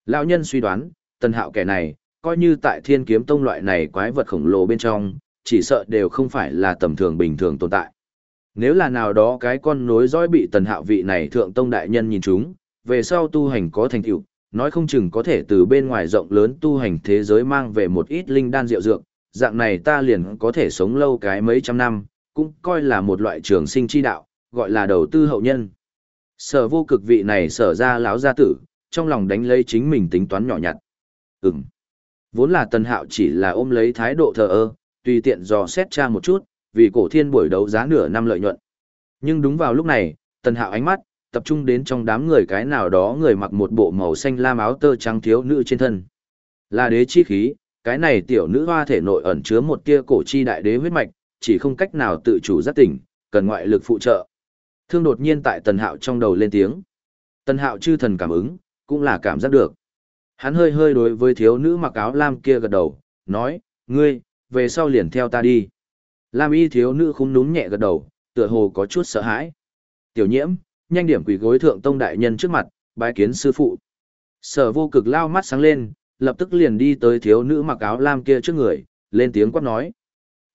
Lão nhân suy đoán, tần hạo kẻ này, coi như tại thiên kiếm tông loại này quái vật khổng lồ bên trong, chỉ sợ đều không phải là tầm thường bình thường tồn tại. Nếu là nào đó cái con nối dõi bị tần hạo vị này thượng tông đại nhân nhìn chúng, về sau tu hành có thành tựu, nói không chừng có thể từ bên ngoài rộng lớn tu hành thế giới mang về một ít linh đan rượu dược, dạng này ta liền có thể sống lâu cái mấy trăm năm, cũng coi là một loại trường sinh chi đạo, gọi là đầu tư hậu nhân. Sở vô cực vị này sở ra láo gia tử, trong lòng đánh lấy chính mình tính toán nhỏ nhặt. Ừm. Vốn là tần hạo chỉ là ôm lấy thái độ thờ ơ, tùy tiện dò xét tra một chút, vì cổ thiên buổi đấu giá nửa năm lợi nhuận. Nhưng đúng vào lúc này, tần hạo ánh mắt, tập trung đến trong đám người cái nào đó người mặc một bộ màu xanh lam áo tơ trắng thiếu nữ trên thân. Là đế chi khí, cái này tiểu nữ hoa thể nội ẩn chứa một tia cổ chi đại đế huyết mạch, chỉ không cách nào tự chủ giác tỉnh, cần ngoại lực phụ trợ. Thương đột nhiên tại tần hạo trong đầu lên tiếng. Tần hạo chư thần cảm ứng, cũng là cảm giác được. Hắn hơi hơi đối với thiếu nữ mặc áo lam kia gật đầu, nói, ngươi, về sau liền theo ta đi. Lam y thiếu nữ khung núm nhẹ gật đầu, tựa hồ có chút sợ hãi. Tiểu nhiễm, nhanh điểm quỳ gối thượng tông đại nhân trước mặt, bái kiến sư phụ. Sở vô cực lao mắt sáng lên, lập tức liền đi tới thiếu nữ mặc áo lam kia trước người, lên tiếng quát nói.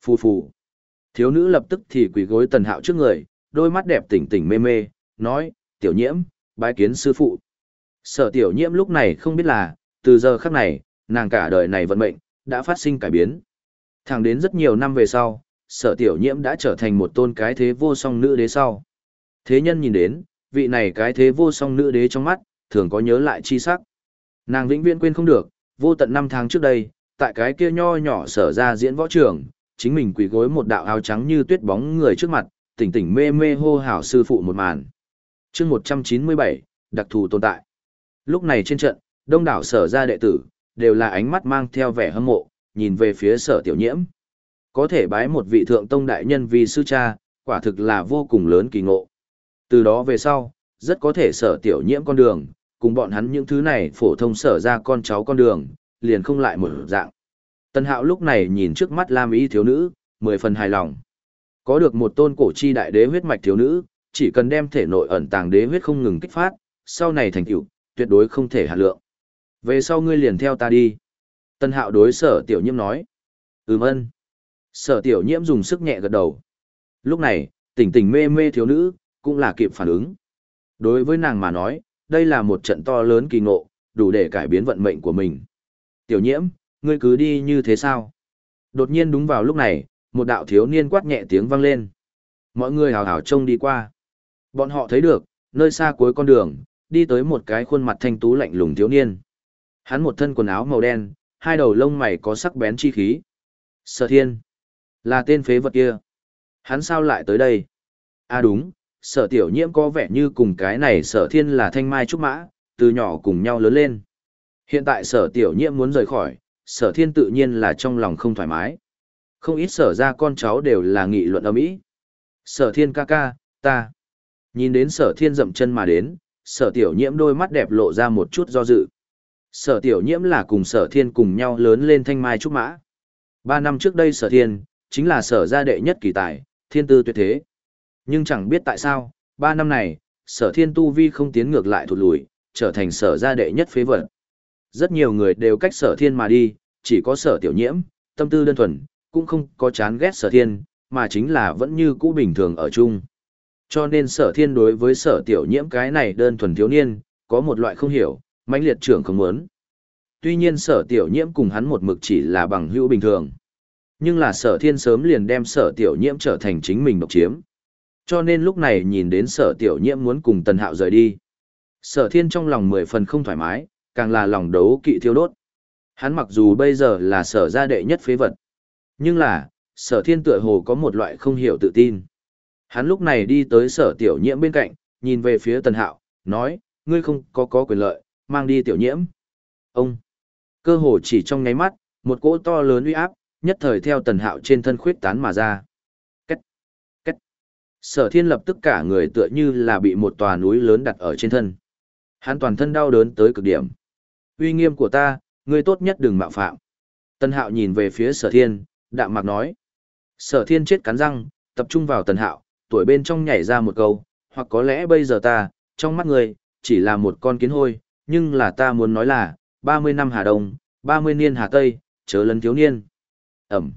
Phù phù. Thiếu nữ lập tức thì quỳ gối tần hạo trước người, đôi mắt đẹp tỉnh tỉnh mê mê, nói, tiểu nhiễm, bái kiến sư phụ. Sở tiểu nhiễm lúc này không biết là, từ giờ khắc này, nàng cả đời này vận mệnh, đã phát sinh cải biến. Thẳng đến rất nhiều năm về sau, sở tiểu nhiễm đã trở thành một tôn cái thế vô song nữ đế sau. Thế nhân nhìn đến, vị này cái thế vô song nữ đế trong mắt, thường có nhớ lại chi sắc. Nàng vĩnh viễn quên không được, vô tận năm tháng trước đây, tại cái kia nho nhỏ sở ra diễn võ trường, chính mình quỳ gối một đạo áo trắng như tuyết bóng người trước mặt, tỉnh tỉnh mê mê hô hào sư phụ một màn. chương 197, đặc thù tồn tại. Lúc này trên trận, đông đảo sở ra đệ tử, đều là ánh mắt mang theo vẻ hâm mộ, nhìn về phía sở tiểu nhiễm. Có thể bái một vị thượng tông đại nhân vì sư cha, quả thực là vô cùng lớn kỳ ngộ. Từ đó về sau, rất có thể sở tiểu nhiễm con đường, cùng bọn hắn những thứ này phổ thông sở ra con cháu con đường, liền không lại một dạng. Tân hạo lúc này nhìn trước mắt Lam Y thiếu nữ, mười phần hài lòng. Có được một tôn cổ chi đại đế huyết mạch thiếu nữ, chỉ cần đem thể nội ẩn tàng đế huyết không ngừng kích phát, sau này thành tựu tuyệt đối không thể hạ lượng. Về sau ngươi liền theo ta đi. Tân hạo đối sở tiểu nhiễm nói. Ừm ân. Sở tiểu nhiễm dùng sức nhẹ gật đầu. Lúc này, tỉnh tỉnh mê mê thiếu nữ, cũng là kịp phản ứng. Đối với nàng mà nói, đây là một trận to lớn kỳ ngộ, đủ để cải biến vận mệnh của mình. Tiểu nhiễm, ngươi cứ đi như thế sao? Đột nhiên đúng vào lúc này, một đạo thiếu niên quát nhẹ tiếng vang lên. Mọi người hào hào trông đi qua. Bọn họ thấy được, nơi xa cuối con đường, đi tới một cái khuôn mặt thanh tú lạnh lùng thiếu niên. Hắn một thân quần áo màu đen, hai đầu lông mày có sắc bén chi khí. Sở thiên. Là tên phế vật kia. Hắn sao lại tới đây? À đúng, sở tiểu nhiễm có vẻ như cùng cái này sở thiên là thanh mai trúc mã, từ nhỏ cùng nhau lớn lên. Hiện tại sở tiểu nhiễm muốn rời khỏi, sở thiên tự nhiên là trong lòng không thoải mái. Không ít sở ra con cháu đều là nghị luận âm ý. Sở thiên ca ca, ta. Nhìn đến sở thiên dậm chân mà đến, sở tiểu nhiễm đôi mắt đẹp lộ ra một chút do dự. Sở tiểu nhiễm là cùng sở thiên cùng nhau lớn lên thanh mai trúc mã. Ba năm trước đây sở thiên, chính là sở gia đệ nhất kỳ tài, thiên tư tuyệt thế. Nhưng chẳng biết tại sao, ba năm này, sở thiên tu vi không tiến ngược lại thụt lùi, trở thành sở gia đệ nhất phế vật. Rất nhiều người đều cách sở thiên mà đi, chỉ có sở tiểu nhiễm, tâm tư đơn thuần, cũng không có chán ghét sở thiên, mà chính là vẫn như cũ bình thường ở chung. Cho nên sở thiên đối với sở tiểu nhiễm cái này đơn thuần thiếu niên, có một loại không hiểu, mãnh liệt trưởng không muốn. Tuy nhiên sở tiểu nhiễm cùng hắn một mực chỉ là bằng hữu bình thường. Nhưng là sở thiên sớm liền đem sở tiểu nhiễm trở thành chính mình độc chiếm. Cho nên lúc này nhìn đến sở tiểu nhiễm muốn cùng tần hạo rời đi. Sở thiên trong lòng mười phần không thoải mái, càng là lòng đấu kỵ thiêu đốt. Hắn mặc dù bây giờ là sở gia đệ nhất phế vật. Nhưng là, sở thiên tựa hồ có một loại không hiểu tự tin. Hắn lúc này đi tới sở tiểu nhiễm bên cạnh, nhìn về phía tần hạo, nói, ngươi không có có quyền lợi, mang đi tiểu nhiễm. Ông, cơ hồ chỉ trong nháy mắt, một cỗ to lớn uy áp, nhất thời theo tần hạo trên thân khuyết tán mà ra. Sở thiên lập tức cả người tựa như là bị một tòa núi lớn đặt ở trên thân. Hắn toàn thân đau đớn tới cực điểm. Uy nghiêm của ta, ngươi tốt nhất đừng mạo phạm. Tần hạo nhìn về phía sở thiên, đạm mạc nói. Sở thiên chết cắn răng, tập trung vào tần hạo, tuổi bên trong nhảy ra một câu, hoặc có lẽ bây giờ ta, trong mắt ngươi, chỉ là một con kiến hôi, nhưng là ta muốn nói là, 30 năm Hà Đông, 30 niên Hà Tây, chớ lấn thiếu niên. Ẩm.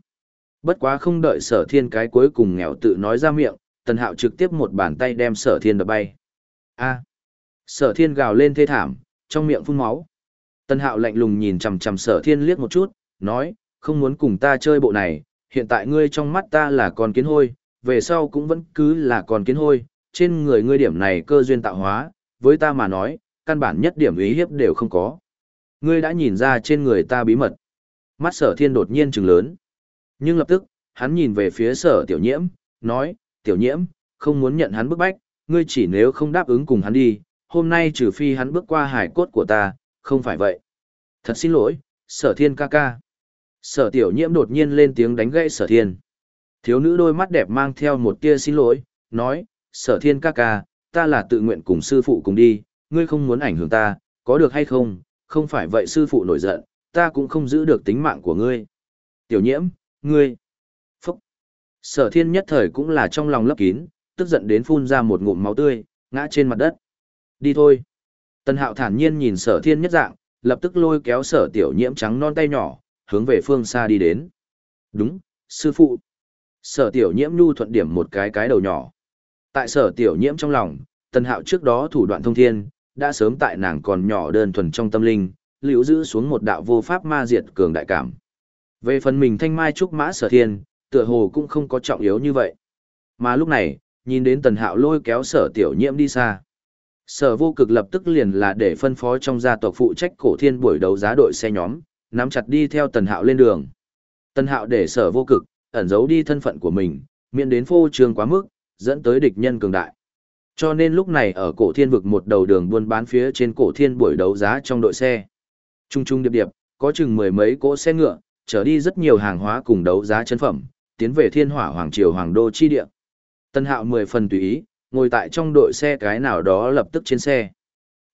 Bất quá không đợi sở thiên cái cuối cùng nghèo tự nói ra miệng, tần hạo trực tiếp một bàn tay đem sở thiên đập bay. A. Sở thiên gào lên thê thảm, trong miệng phun máu. Tần hạo lạnh lùng nhìn chầm chầm sở thiên liếc một chút, nói, không muốn cùng ta chơi bộ này, hiện tại ngươi trong mắt ta là con kiến hôi, về sau cũng vẫn cứ là con kiến hôi, trên người ngươi điểm này cơ duyên tạo hóa, với ta mà nói, căn bản nhất điểm ý hiếp đều không có. Ngươi đã nhìn ra trên người ta bí mật. Mắt sở thiên đột nhiên trừng lớn. Nhưng lập tức, hắn nhìn về phía sở tiểu nhiễm, nói, tiểu nhiễm, không muốn nhận hắn bức bách, ngươi chỉ nếu không đáp ứng cùng hắn đi, hôm nay trừ phi hắn bước qua hải cốt của ta, không phải vậy. Thật xin lỗi, sở thiên ca ca. Sở tiểu nhiễm đột nhiên lên tiếng đánh gãy sở thiên. Thiếu nữ đôi mắt đẹp mang theo một tia xin lỗi, nói, sở thiên ca ca, ta là tự nguyện cùng sư phụ cùng đi, ngươi không muốn ảnh hưởng ta, có được hay không, không phải vậy sư phụ nổi giận, ta cũng không giữ được tính mạng của ngươi. Tiểu nhiễm, ngươi. Sở thiên nhất thời cũng là trong lòng lấp kín, tức giận đến phun ra một ngụm máu tươi, ngã trên mặt đất. Đi thôi. Tần hạo thản nhiên nhìn sở thiên nhất dạng, lập tức lôi kéo sở tiểu nhiễm trắng non tay nhỏ, hướng về phương xa đi đến. Đúng, sư phụ. Sở tiểu nhiễm nhu thuận điểm một cái cái đầu nhỏ. Tại sở tiểu nhiễm trong lòng, tần hạo trước đó thủ đoạn thông thiên, đã sớm tại nàng còn nhỏ đơn thuần trong tâm linh, liễu giữ xuống một đạo vô pháp ma diệt cường đại cảm. Về phần mình thanh mai trúc mã sở thiên, tựa hồ cũng không có trọng yếu như vậy. Mà lúc này, nhìn đến tần hạo lôi kéo sở tiểu nhiễm đi xa. Sở vô cực lập tức liền là để phân phó trong gia tộc phụ trách cổ thiên buổi đấu giá đội xe nhóm, nắm chặt đi theo tần hạo lên đường. Tần hạo để sở vô cực, ẩn giấu đi thân phận của mình, miễn đến phô trương quá mức, dẫn tới địch nhân cường đại. Cho nên lúc này ở cổ thiên vực một đầu đường buôn bán phía trên cổ thiên buổi đấu giá trong đội xe. Trung trung điệp điệp, có chừng mười mấy cỗ xe ngựa, chở đi rất nhiều hàng hóa cùng đấu giá chân phẩm, tiến về thiên hỏa hoàng triều hoàng đô chi địa. Tân hạo mười phần tùy ý, ngồi tại trong đội xe cái nào đó lập tức trên xe.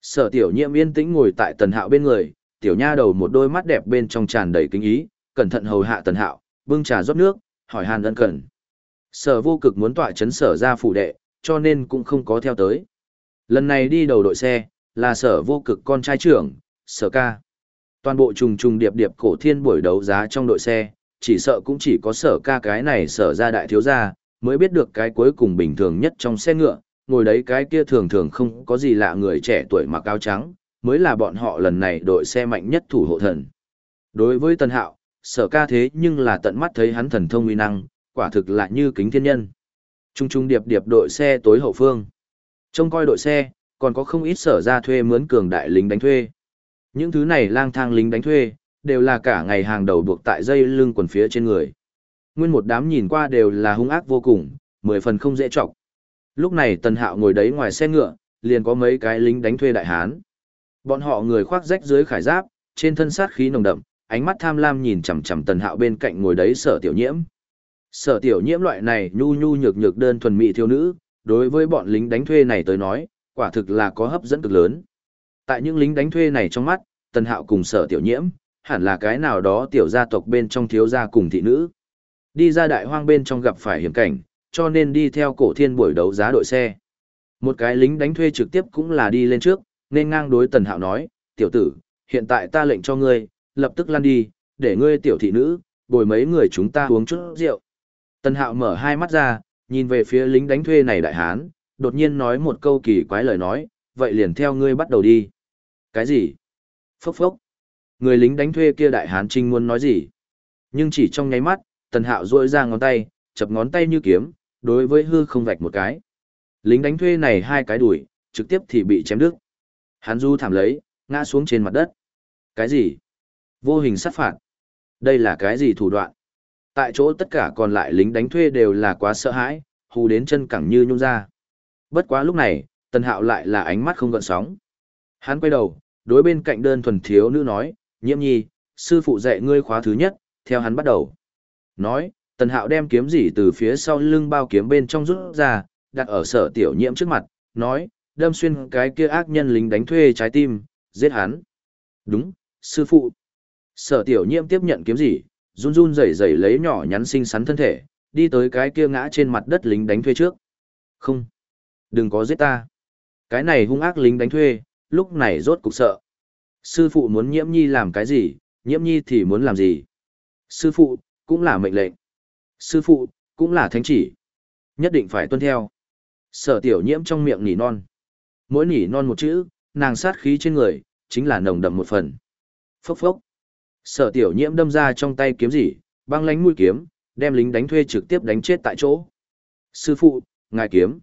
Sở tiểu nhiệm yên tĩnh ngồi tại tần hạo bên người, tiểu nha đầu một đôi mắt đẹp bên trong tràn đầy kính ý, cẩn thận hầu hạ tần hạo, bưng trà rót nước, hỏi hàn ân cần. Sở vô cực muốn tọa chấn sở ra phủ đệ, cho nên cũng không có theo tới. Lần này đi đầu đội xe, là sở vô cực con trai trưởng, sở ca. Toàn bộ trùng trùng điệp điệp cổ thiên buổi đấu giá trong đội xe, chỉ sợ cũng chỉ có sở ca cái này sở ra đại thiếu gia, mới biết được cái cuối cùng bình thường nhất trong xe ngựa, ngồi đấy cái kia thường thường không có gì lạ người trẻ tuổi mặc áo trắng, mới là bọn họ lần này đội xe mạnh nhất thủ hộ thần. Đối với Tân Hạo, sở ca thế nhưng là tận mắt thấy hắn thần thông uy năng, quả thực là như kính thiên nhân. Trung trung điệp điệp đội xe tối hậu phương. Trông coi đội xe, còn có không ít sở ra thuê mướn cường đại lính đánh thuê. Những thứ này lang thang lính đánh thuê, đều là cả ngày hàng đầu buộc tại dây lưng quần phía trên người. Nguyên một đám nhìn qua đều là hung ác vô cùng, mười phần không dễ chọc. Lúc này Tần Hạo ngồi đấy ngoài xe ngựa, liền có mấy cái lính đánh thuê đại hán. Bọn họ người khoác rách dưới khải giáp, trên thân sát khí nồng đậm, ánh mắt tham lam nhìn chằm chằm Tần Hạo bên cạnh ngồi đấy Sở Tiểu Nhiễm. Sở Tiểu Nhiễm loại này nhu nhu nhược nhược đơn thuần mỹ thiếu nữ, đối với bọn lính đánh thuê này tới nói, quả thực là có hấp dẫn cực lớn. Tại những lính đánh thuê này trong mắt, Tần Hạo cùng Sở Tiểu Nhiễm, hẳn là cái nào đó tiểu gia tộc bên trong thiếu gia cùng thị nữ. Đi ra đại hoang bên trong gặp phải hiểm cảnh, cho nên đi theo cổ thiên buổi đấu giá đội xe. Một cái lính đánh thuê trực tiếp cũng là đi lên trước, nên ngang đối Tần Hạo nói, tiểu tử, hiện tại ta lệnh cho ngươi, lập tức lăn đi, để ngươi tiểu thị nữ, bồi mấy người chúng ta uống chút rượu. Tần Hạo mở hai mắt ra, nhìn về phía lính đánh thuê này đại hán, đột nhiên nói một câu kỳ quái lời nói, vậy liền theo ngươi bắt đầu đi. Cái gì? Phốc phốc. Người lính đánh thuê kia đại hán trinh muốn nói gì? Nhưng chỉ trong nháy mắt, tần hạo duỗi ra ngón tay, chập ngón tay như kiếm, đối với hư không vạch một cái. Lính đánh thuê này hai cái đuổi, trực tiếp thì bị chém đứt. Hắn du thảm lấy, ngã xuống trên mặt đất. Cái gì? Vô hình sát phạt. Đây là cái gì thủ đoạn? Tại chỗ tất cả còn lại lính đánh thuê đều là quá sợ hãi, hù đến chân cẳng như nhung ra. Bất quá lúc này, tần hạo lại là ánh mắt không gợn sóng. Hắn quay đầu, đối bên cạnh đơn thuần thiếu nữ nói, nhiễm nhi, sư phụ dạy ngươi khóa thứ nhất, theo hắn bắt đầu. Nói, tần hạo đem kiếm gì từ phía sau lưng bao kiếm bên trong rút ra, đặt ở sở tiểu nhiễm trước mặt, nói, đâm xuyên cái kia ác nhân lính đánh thuê trái tim, giết hắn. Đúng, sư phụ. Sở tiểu nhiễm tiếp nhận kiếm gì, run run rẩy rẩy lấy nhỏ nhắn xinh xắn thân thể, đi tới cái kia ngã trên mặt đất lính đánh thuê trước. Không, đừng có giết ta. Cái này hung ác lính đánh thuê, lúc này rốt cục sợ. Sư phụ muốn nhiễm nhi làm cái gì, nhiễm nhi thì muốn làm gì. Sư phụ, cũng là mệnh lệnh. Sư phụ, cũng là thánh chỉ. Nhất định phải tuân theo. Sở tiểu nhiễm trong miệng nỉ non. Mỗi nỉ non một chữ, nàng sát khí trên người, chính là nồng đậm một phần. Phốc phốc. Sở tiểu nhiễm đâm ra trong tay kiếm gì, băng lánh mũi kiếm, đem lính đánh thuê trực tiếp đánh chết tại chỗ. Sư phụ, ngài kiếm.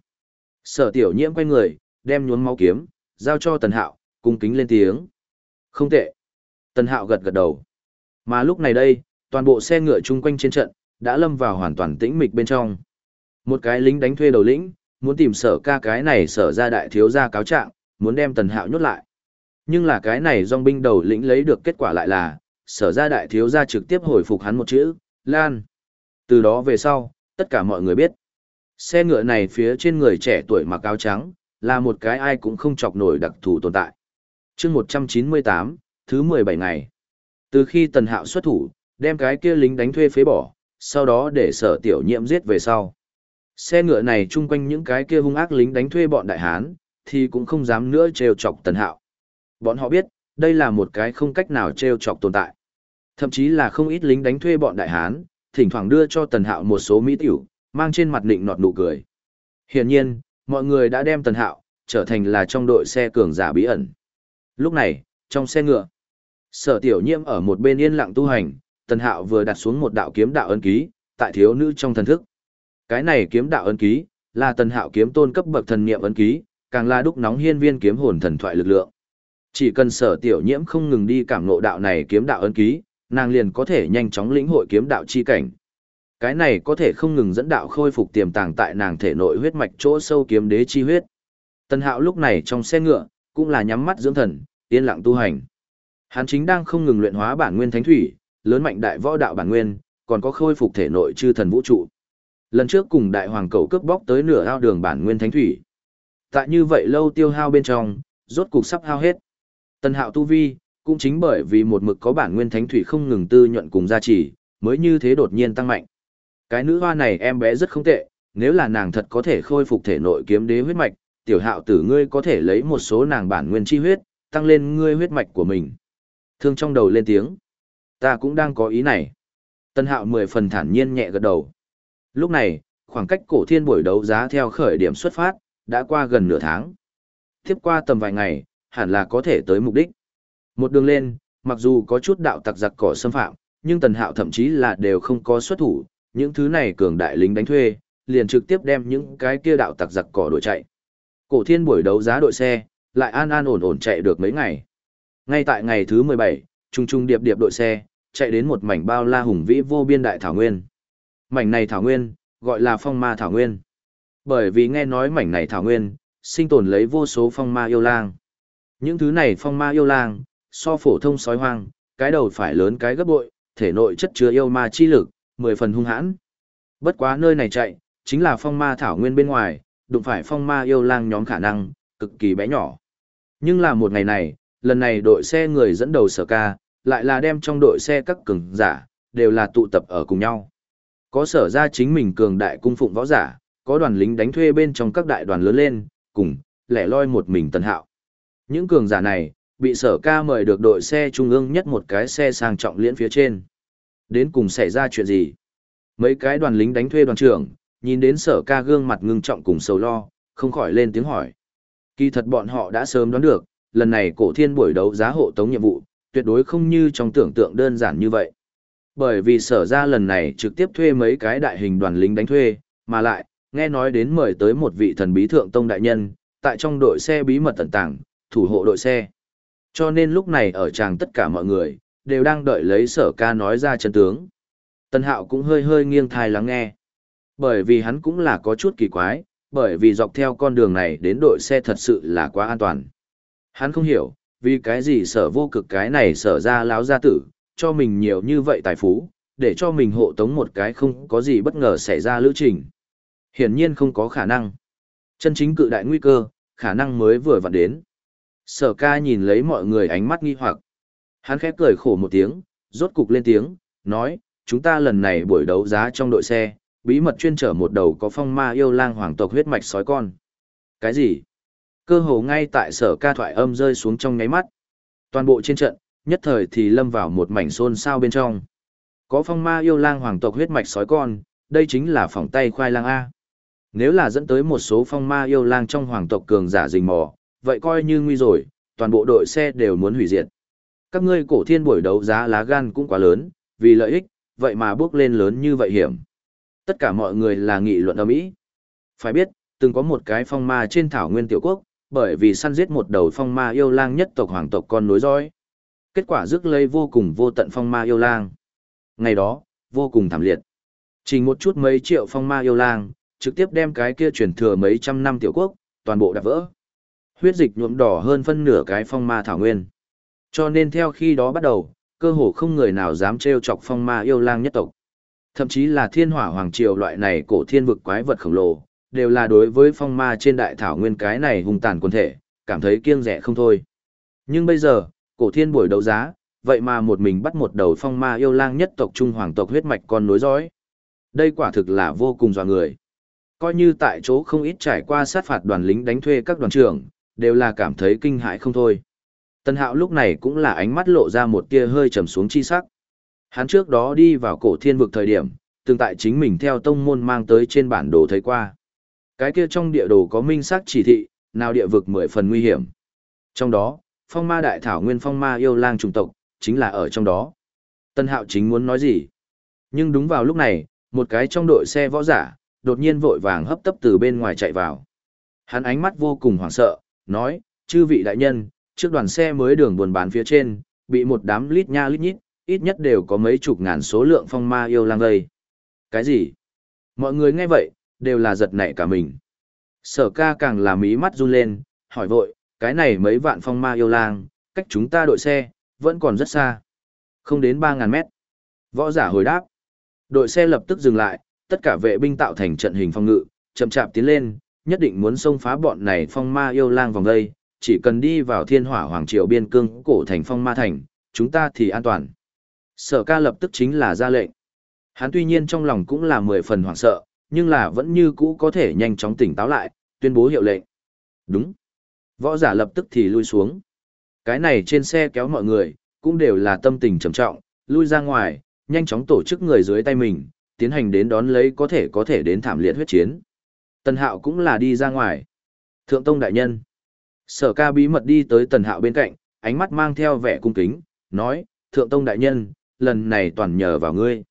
Sở tiểu nhiễm quay người, đem nhuốm máu kiếm, giao cho tần hạo, cung kính lên tiếng. Không tệ. Tần hạo gật gật đầu. Mà lúc này đây, toàn bộ xe ngựa chung quanh trên trận, đã lâm vào hoàn toàn tĩnh mịch bên trong. Một cái lính đánh thuê đầu lĩnh, muốn tìm sở ca cái này sở ra đại thiếu ra cáo trạng, muốn đem tần hạo nhốt lại. Nhưng là cái này dòng binh đầu lĩnh lấy được kết quả lại là, sở ra đại thiếu ra trực tiếp hồi phục hắn một chữ, Lan. Từ đó về sau, tất cả mọi người biết. Xe ngựa này phía trên người trẻ tuổi mặc áo trắng, là một cái ai cũng không chọc nổi đặc thù tồn tại chương 198, thứ 17 ngày. Từ khi tần hạo xuất thủ, đem cái kia lính đánh thuê phế bỏ, sau đó để sở tiểu nhiệm giết về sau. Xe ngựa này chung quanh những cái kia hung ác lính đánh thuê bọn đại hán, thì cũng không dám nữa trêu chọc tần hạo. Bọn họ biết, đây là một cái không cách nào trêu chọc tồn tại. Thậm chí là không ít lính đánh thuê bọn đại hán, thỉnh thoảng đưa cho tần hạo một số mỹ tiểu, mang trên mặt định nọt nụ cười. Hiển nhiên, mọi người đã đem tần hạo, trở thành là trong đội xe cường giả bí ẩn. Lúc này, trong xe ngựa, sở tiểu nhiễm ở một bên yên lặng tu hành, tần hạo vừa đặt xuống một đạo kiếm đạo ân ký, tại thiếu nữ trong thần thức. Cái này kiếm đạo ân ký, là tần hạo kiếm tôn cấp bậc thần niệm ân ký, càng là đúc nóng hiên viên kiếm hồn thần thoại lực lượng. Chỉ cần sở tiểu nhiễm không ngừng đi cảm ngộ đạo này kiếm đạo ân ký, nàng liền có thể nhanh chóng lĩnh hội kiếm đạo chi cảnh. Cái này có thể không ngừng dẫn đạo khôi phục tiềm tàng tại nàng thể nội huyết mạch chỗ sâu kiếm đế chi huyết. Tần Hạo lúc này trong xe ngựa, cũng là nhắm mắt dưỡng thần, yên lặng tu hành. Hắn chính đang không ngừng luyện hóa bản nguyên thánh thủy, lớn mạnh đại võ đạo bản nguyên, còn có khôi phục thể nội chư thần vũ trụ. Lần trước cùng đại hoàng cầu cướp bóc tới nửa ao đường bản nguyên thánh thủy. Tại như vậy lâu tiêu hao bên trong, rốt cục sắp hao hết. Tần Hạo tu vi, cũng chính bởi vì một mực có bản nguyên thánh thủy không ngừng tư nhuận cùng gia trì, mới như thế đột nhiên tăng mạnh. Cái nữ hoa này em bé rất không tệ, nếu là nàng thật có thể khôi phục thể nội kiếm đế huyết mạch, tiểu hạo tử ngươi có thể lấy một số nàng bản nguyên chi huyết, tăng lên ngươi huyết mạch của mình. Thương trong đầu lên tiếng. Ta cũng đang có ý này. Tân hạo mười phần thản nhiên nhẹ gật đầu. Lúc này, khoảng cách cổ thiên buổi đấu giá theo khởi điểm xuất phát, đã qua gần nửa tháng. Tiếp qua tầm vài ngày, hẳn là có thể tới mục đích. Một đường lên, mặc dù có chút đạo tặc giặc cỏ xâm phạm, nhưng tần hạo thậm chí là đều không có xuất thủ, những thứ này cường đại lính đánh thuê, liền trực tiếp đem những cái kia đạo tặc giặc cỏ đuổi chạy. Cổ thiên buổi đấu giá đội xe, lại an an ổn ổn chạy được mấy ngày. Ngay tại ngày thứ 17, trung trung điệp điệp đội xe, chạy đến một mảnh bao la hùng vĩ vô biên đại thảo nguyên. Mảnh này thảo nguyên, gọi là phong ma thảo nguyên. Bởi vì nghe nói mảnh này thảo nguyên, sinh tồn lấy vô số phong ma yêu lang. Những thứ này phong ma yêu lang, so phổ thông sói hoang, cái đầu phải lớn cái gấp bội, thể nội chất chứa yêu ma chi lực, mười phần hung hãn. Bất quá nơi này chạy, chính là phong ma thảo nguyên bên ngoài, đụng phải phong ma yêu lang nhóm khả năng, cực kỳ bé nhỏ. Nhưng là một ngày này, lần này đội xe người dẫn đầu sở ca, lại là đem trong đội xe các cường giả, đều là tụ tập ở cùng nhau. Có sở ra chính mình cường đại cung phụng võ giả, có đoàn lính đánh thuê bên trong các đại đoàn lớn lên, cùng, lẻ loi một mình tần hạo. Những cường giả này, bị sở ca mời được đội xe trung ương nhất một cái xe sang trọng liễn phía trên. Đến cùng xảy ra chuyện gì? Mấy cái đoàn lính đánh thuê đoàn trưởng, nhìn đến sở ca gương mặt ngưng trọng cùng sầu lo, không khỏi lên tiếng hỏi. Kỳ thật bọn họ đã sớm đoán được, lần này cổ thiên buổi đấu giá hộ tống nhiệm vụ, tuyệt đối không như trong tưởng tượng đơn giản như vậy. Bởi vì sở ra lần này trực tiếp thuê mấy cái đại hình đoàn lính đánh thuê, mà lại, nghe nói đến mời tới một vị thần bí thượng tông đại nhân, tại trong đội xe bí mật tận tảng, thủ hộ đội xe. Cho nên lúc này ở tràng tất cả mọi người, đều đang đợi lấy sở ca nói ra chân tướng. Tân hạo cũng hơi hơi nghiêng thai lắng nghe. Bởi vì hắn cũng là có chút kỳ quái, bởi vì dọc theo con đường này đến đội xe thật sự là quá an toàn. Hắn không hiểu, vì cái gì sở vô cực cái này sở ra láo gia tử, cho mình nhiều như vậy tài phú, để cho mình hộ tống một cái không có gì bất ngờ xảy ra lữ trình. Hiển nhiên không có khả năng. Chân chính cự đại nguy cơ, khả năng mới vừa vặn đến. Sở ca nhìn lấy mọi người ánh mắt nghi hoặc. Hắn khép cười khổ một tiếng, rốt cục lên tiếng, nói, chúng ta lần này buổi đấu giá trong đội xe, bí mật chuyên trở một đầu có phong ma yêu lang hoàng tộc huyết mạch sói con. Cái gì? Cơ hồ ngay tại sở ca thoại âm rơi xuống trong nháy mắt. Toàn bộ trên trận, nhất thời thì lâm vào một mảnh xôn xao bên trong. Có phong ma yêu lang hoàng tộc huyết mạch sói con, đây chính là phòng tay khoai lang A. Nếu là dẫn tới một số phong ma yêu lang trong hoàng tộc cường giả rình mò, vậy coi như nguy rồi, toàn bộ đội xe đều muốn hủy diệt. Các ngươi cổ thiên buổi đấu giá lá gan cũng quá lớn, vì lợi ích, vậy mà bước lên lớn như vậy hiểm. Tất cả mọi người là nghị luận ở mỹ. Phải biết, từng có một cái phong ma trên thảo nguyên tiểu quốc, bởi vì săn giết một đầu phong ma yêu lang nhất tộc hoàng tộc con nối dõi. Kết quả rước lây vô cùng vô tận phong ma yêu lang. Ngày đó, vô cùng thảm liệt. Chỉ một chút mấy triệu phong ma yêu lang, trực tiếp đem cái kia truyền thừa mấy trăm năm tiểu quốc, toàn bộ đạp vỡ. Huyết dịch nhuộm đỏ hơn phân nửa cái phong ma thảo nguyên. Cho nên theo khi đó bắt đầu, cơ hồ không người nào dám trêu chọc phong ma yêu lang nhất tộc. Thậm chí là thiên hỏa hoàng triều loại này cổ thiên vực quái vật khổng lồ, đều là đối với phong ma trên đại thảo nguyên cái này hung tàn quân thể, cảm thấy kiêng rẻ không thôi. Nhưng bây giờ, cổ thiên buổi đấu giá, vậy mà một mình bắt một đầu phong ma yêu lang nhất tộc trung hoàng tộc huyết mạch con nối dõi. Đây quả thực là vô cùng dọa người. Coi như tại chỗ không ít trải qua sát phạt đoàn lính đánh thuê các đoàn trưởng, đều là cảm thấy kinh hãi không thôi. Tân hạo lúc này cũng là ánh mắt lộ ra một tia hơi trầm xuống chi sắc. Hắn trước đó đi vào cổ thiên vực thời điểm, từng tại chính mình theo tông môn mang tới trên bản đồ thấy qua. Cái kia trong địa đồ có minh xác chỉ thị, nào địa vực mười phần nguy hiểm. Trong đó, phong ma đại thảo nguyên phong ma yêu lang trùng tộc, chính là ở trong đó. Tân hạo chính muốn nói gì? Nhưng đúng vào lúc này, một cái trong đội xe võ giả, đột nhiên vội vàng hấp tấp từ bên ngoài chạy vào. Hắn ánh mắt vô cùng hoảng sợ, nói, chư vị đại nhân, trước đoàn xe mới đường buồn bán phía trên, bị một đám lít nha lít nhít, ít nhất đều có mấy chục ngàn số lượng phong ma yêu lang gây. Cái gì? Mọi người nghe vậy, đều là giật nảy cả mình. Sở ca càng là mí mắt run lên, hỏi vội, cái này mấy vạn phong ma yêu lang, cách chúng ta đội xe, vẫn còn rất xa. Không đến 3.000 mét. Võ giả hồi đáp. Đội xe lập tức dừng lại, tất cả vệ binh tạo thành trận hình phong ngự, chậm chạp tiến lên, nhất định muốn xông phá bọn này phong ma yêu lang vòng đây, chỉ cần đi vào thiên hỏa hoàng triều biên cương cổ thành phong ma thành, chúng ta thì an toàn. Sở ca lập tức chính là ra lệnh. Hắn tuy nhiên trong lòng cũng là mười phần hoảng sợ, nhưng là vẫn như cũ có thể nhanh chóng tỉnh táo lại, tuyên bố hiệu lệnh. Đúng. Võ giả lập tức thì lui xuống. Cái này trên xe kéo mọi người, cũng đều là tâm tình trầm trọng, lui ra ngoài, nhanh chóng tổ chức người dưới tay mình, tiến hành đến đón lấy có thể có thể đến thảm liệt huyết chiến. Tần Hạo cũng là đi ra ngoài. Thượng Tông Đại Nhân. Sở ca bí mật đi tới Tần Hạo bên cạnh, ánh mắt mang theo vẻ cung kính, nói, Thượng Tông Đại Nhân, lần này toàn nhờ vào ngươi.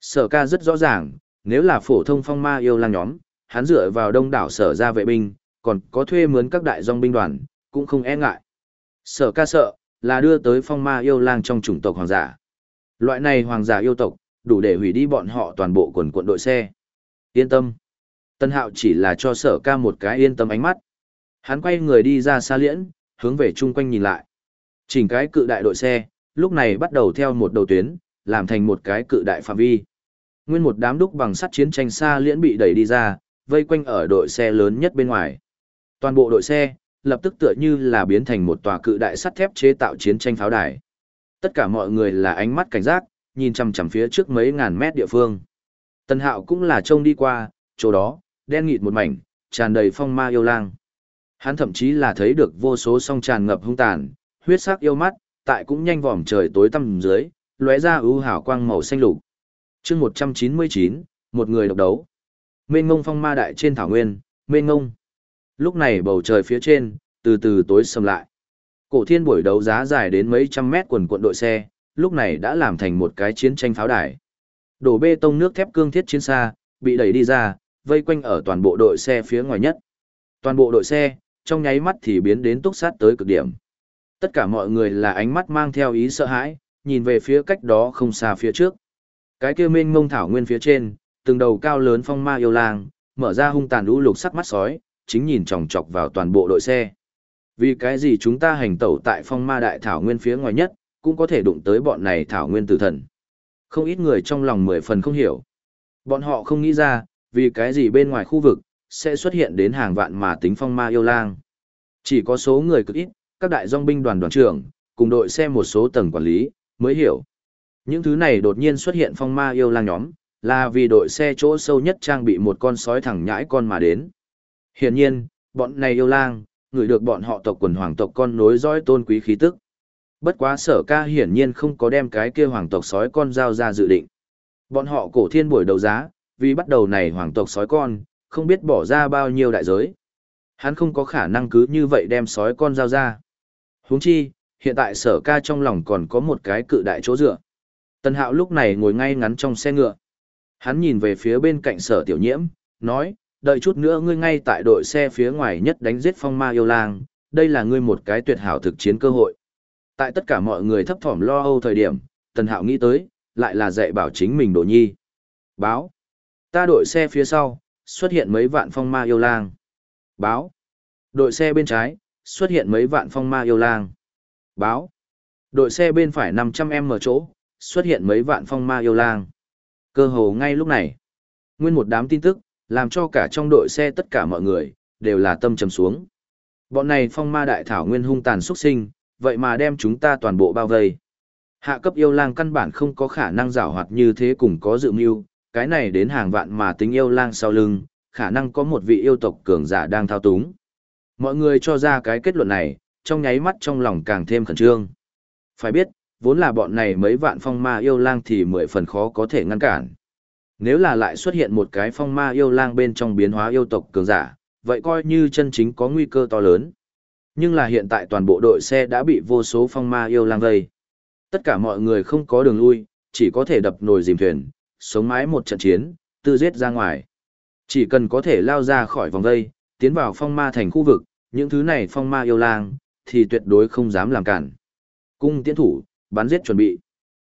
Sở ca rất rõ ràng, nếu là phổ thông phong ma yêu lang nhóm, hắn dựa vào đông đảo sở ra vệ binh, còn có thuê mướn các đại dòng binh đoàn, cũng không e ngại. Sở ca sợ, là đưa tới phong ma yêu lang trong chủng tộc hoàng giả. Loại này hoàng giả yêu tộc, đủ để hủy đi bọn họ toàn bộ quần quận đội xe. Yên tâm. Tân hạo chỉ là cho sở ca một cái yên tâm ánh mắt. Hắn quay người đi ra xa liễn, hướng về chung quanh nhìn lại. Chỉnh cái cự đại đội xe, lúc này bắt đầu theo một đầu tuyến, làm thành một cái cự đại phạm vi. Nguyên một đám đúc bằng sắt chiến tranh xa liễn bị đẩy đi ra, vây quanh ở đội xe lớn nhất bên ngoài. Toàn bộ đội xe, lập tức tựa như là biến thành một tòa cự đại sắt thép chế tạo chiến tranh pháo đài. Tất cả mọi người là ánh mắt cảnh giác, nhìn chằm chằm phía trước mấy ngàn mét địa phương. Tân Hạo cũng là trông đi qua, chỗ đó, đen nghịt một mảnh, tràn đầy phong ma yêu lang. Hắn thậm chí là thấy được vô số song tràn ngập hung tàn, huyết sắc yêu mắt, tại cũng nhanh vòm trời tối tăm dưới, lóe ra ưu hào quang màu xanh lục. Chương 199, một người độc đấu. Mên ngông phong ma đại trên thảo nguyên, Mên ngông. Lúc này bầu trời phía trên, từ từ tối sầm lại. Cổ thiên buổi đấu giá dài đến mấy trăm mét quần quận đội xe, lúc này đã làm thành một cái chiến tranh pháo đài. Đổ bê tông nước thép cương thiết chiến xa, bị đẩy đi ra, vây quanh ở toàn bộ đội xe phía ngoài nhất. Toàn bộ đội xe, trong nháy mắt thì biến đến túc sát tới cực điểm. Tất cả mọi người là ánh mắt mang theo ý sợ hãi, nhìn về phía cách đó không xa phía trước. Cái kia mênh mông thảo nguyên phía trên, từng đầu cao lớn phong ma yêu lang, mở ra hung tàn lũ lục sắc mắt sói, chính nhìn chòng chọc vào toàn bộ đội xe. Vì cái gì chúng ta hành tẩu tại phong ma đại thảo nguyên phía ngoài nhất, cũng có thể đụng tới bọn này thảo nguyên tử thần. Không ít người trong lòng mười phần không hiểu. Bọn họ không nghĩ ra, vì cái gì bên ngoài khu vực, sẽ xuất hiện đến hàng vạn mà tính phong ma yêu lang. Chỉ có số người cực ít, các đại dòng binh đoàn đoàn trưởng, cùng đội xe một số tầng quản lý, mới hiểu. Những thứ này đột nhiên xuất hiện phong ma yêu lang nhóm, là vì đội xe chỗ sâu nhất trang bị một con sói thẳng nhãi con mà đến. Hiển nhiên, bọn này yêu lang, người được bọn họ tộc quần hoàng tộc con nối dõi tôn quý khí tức. Bất quá sở ca hiển nhiên không có đem cái kia hoàng tộc sói con giao ra dự định. Bọn họ cổ thiên buổi đầu giá, vì bắt đầu này hoàng tộc sói con, không biết bỏ ra bao nhiêu đại giới. Hắn không có khả năng cứ như vậy đem sói con giao ra huống chi, hiện tại sở ca trong lòng còn có một cái cự đại chỗ dựa. Tân hạo lúc này ngồi ngay ngắn trong xe ngựa. Hắn nhìn về phía bên cạnh sở tiểu nhiễm, nói, đợi chút nữa ngươi ngay tại đội xe phía ngoài nhất đánh giết phong ma yêu lang, đây là ngươi một cái tuyệt hảo thực chiến cơ hội. Tại tất cả mọi người thấp thỏm lo âu thời điểm, Tần Hạo nghĩ tới, lại là dạy bảo chính mình đồ nhi. Báo. Ta đội xe phía sau, xuất hiện mấy vạn phong ma yêu lang. Báo. Đội xe bên trái, xuất hiện mấy vạn phong ma yêu lang. Báo. Đội xe bên phải 500 mở chỗ, xuất hiện mấy vạn phong ma yêu lang. Cơ hồ ngay lúc này, nguyên một đám tin tức, làm cho cả trong đội xe tất cả mọi người, đều là tâm trầm xuống. Bọn này phong ma đại thảo nguyên hung tàn xuất sinh, vậy mà đem chúng ta toàn bộ bao vây. Hạ cấp yêu lang căn bản không có khả năng giảo hoạt như thế cùng có dự mưu, cái này đến hàng vạn mà tính yêu lang sau lưng, khả năng có một vị yêu tộc cường giả đang thao túng. Mọi người cho ra cái kết luận này, trong nháy mắt trong lòng càng thêm khẩn trương. Phải biết, vốn là bọn này mấy vạn phong ma yêu lang thì mười phần khó có thể ngăn cản. Nếu là lại xuất hiện một cái phong ma yêu lang bên trong biến hóa yêu tộc cường giả, vậy coi như chân chính có nguy cơ to lớn. Nhưng là hiện tại toàn bộ đội xe đã bị vô số phong ma yêu lang vây. Tất cả mọi người không có đường lui, chỉ có thể đập nồi dìm thuyền, sống mái một trận chiến, tư giết ra ngoài. Chỉ cần có thể lao ra khỏi vòng vây, tiến vào phong ma thành khu vực, những thứ này phong ma yêu lang, thì tuyệt đối không dám làm cản. Cung tiến thủ, bắn giết chuẩn bị.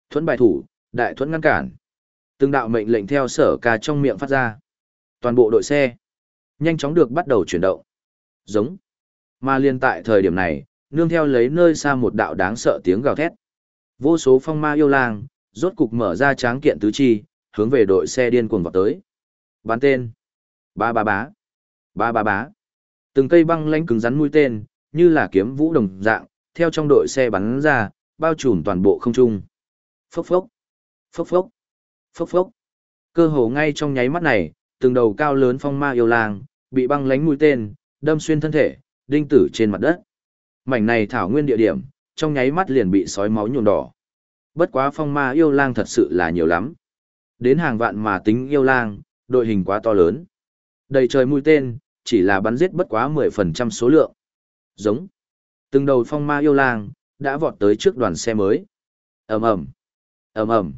Thuẫn bài thủ, đại thuẫn ngăn cản. Từng đạo mệnh lệnh theo sở ca trong miệng phát ra. Toàn bộ đội xe, nhanh chóng được bắt đầu chuyển động. Giống. Mà liên tại thời điểm này, nương theo lấy nơi xa một đạo đáng sợ tiếng gào thét. Vô số phong ma yêu lang, rốt cục mở ra tráng kiện tứ chi, hướng về đội xe điên cuồng vào tới. Bán tên. Ba ba bá. Ba ba bá. Từng cây băng lánh cứng rắn mũi tên, như là kiếm vũ đồng dạng, theo trong đội xe bắn ra, bao trùm toàn bộ không trung. Phốc phốc. Phốc phốc. Phốc phốc. Cơ hồ ngay trong nháy mắt này, từng đầu cao lớn phong ma yêu lang, bị băng lánh mũi tên, đâm xuyên thân thể, đinh tử trên mặt đất. Mảnh này thảo nguyên địa điểm, trong nháy mắt liền bị sói máu nhuộm đỏ. Bất quá phong ma yêu lang thật sự là nhiều lắm. Đến hàng vạn mà tính yêu lang, đội hình quá to lớn. Đầy trời mũi tên, chỉ là bắn giết bất quá 10% số lượng. Giống. Từng đầu phong ma yêu lang, đã vọt tới trước đoàn xe mới. ầm ầm ầm ầm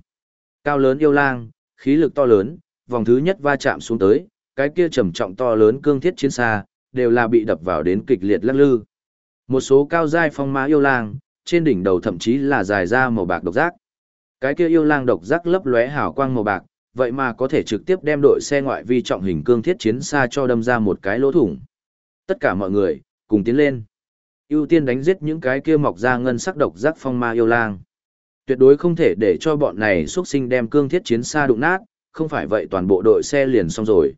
Cao lớn yêu lang, khí lực to lớn, vòng thứ nhất va chạm xuống tới, cái kia trầm trọng to lớn cương thiết chiến xa, đều là bị đập vào đến kịch liệt lắc lư. Một số cao giai phong ma yêu lang, trên đỉnh đầu thậm chí là dài ra màu bạc độc giác. Cái kia yêu lang độc giác lấp lóe hào quang màu bạc, vậy mà có thể trực tiếp đem đội xe ngoại vi trọng hình cương thiết chiến xa cho đâm ra một cái lỗ thủng. Tất cả mọi người, cùng tiến lên. ưu tiên đánh giết những cái kia mọc ra ngân sắc độc giác phong ma yêu lang. Tuyệt đối không thể để cho bọn này xuất sinh đem cương thiết chiến xa đụng nát, không phải vậy toàn bộ đội xe liền xong rồi.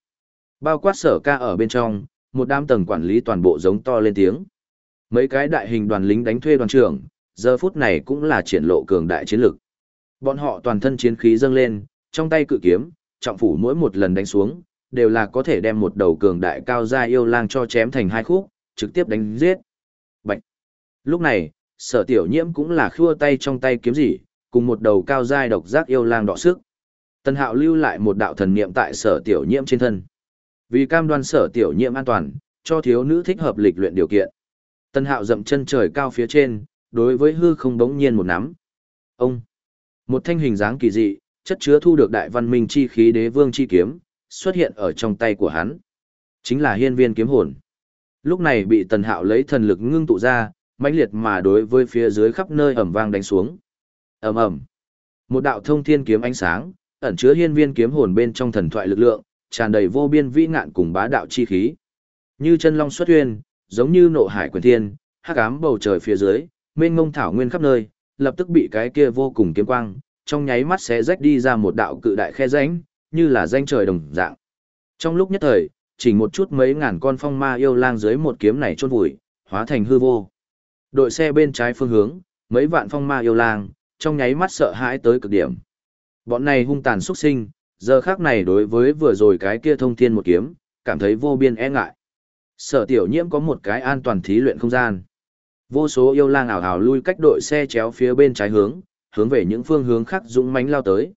Bao quát sở ca ở bên trong, một đám tầng quản lý toàn bộ giống to lên tiếng. Mấy cái đại hình đoàn lính đánh thuê đoàn trưởng, giờ phút này cũng là triển lộ cường đại chiến lực. Bọn họ toàn thân chiến khí dâng lên, trong tay cự kiếm, trọng phủ mỗi một lần đánh xuống, đều là có thể đem một đầu cường đại cao gia yêu lang cho chém thành hai khúc, trực tiếp đánh giết. Bạch. Lúc này, sở tiểu nhiễm cũng là khua tay trong tay kiếm gì, cùng một đầu cao giai độc giác yêu lang đọ sức. Tân hạo lưu lại một đạo thần niệm tại sở tiểu nhiễm trên thân. Vì cam đoan sở tiểu nhiễm an toàn, cho thiếu nữ thích hợp lịch luyện điều kiện. Tân hạo dậm chân trời cao phía trên, đối với hư không bỗng nhiên một nắm. Ông! Một thanh hình dáng kỳ dị, chất chứa thu được đại văn minh chi khí đế vương chi kiếm, xuất hiện ở trong tay của hắn. Chính là hiên viên kiếm hồn. Lúc này bị tần hạo lấy thần lực ngưng tụ ra, mãnh liệt mà đối với phía dưới khắp nơi ẩm vang đánh xuống. ầm ầm Một đạo thông thiên kiếm ánh sáng, ẩn chứa hiên viên kiếm hồn bên trong thần thoại lực lượng, tràn đầy vô biên vĩ ngạn cùng bá đạo chi khí. Như chân long xuất huyên, giống như nộ hải quyền thiên, hắc ám bầu trời phía dưới, mênh mông thảo nguyên khắp nơi, lập tức bị cái kia vô cùng kiếm quang, trong nháy mắt sẽ rách đi ra một đạo cự đại khe rãnh, như là danh trời đồng dạng. Trong lúc nhất thời, chỉ một chút mấy ngàn con phong ma yêu lang dưới một kiếm này chôn vùi, hóa thành hư vô. Đội xe bên trái phương hướng, mấy vạn phong ma yêu lang, trong nháy mắt sợ hãi tới cực điểm. Bọn này hung tàn xuất sinh, giờ khác này đối với vừa rồi cái kia thông thiên một kiếm, cảm thấy vô biên e ngại. Sở tiểu nhiễm có một cái an toàn thí luyện không gian. Vô số yêu lang ảo ảo lui cách đội xe chéo phía bên trái hướng, hướng về những phương hướng khác dũng mãnh lao tới.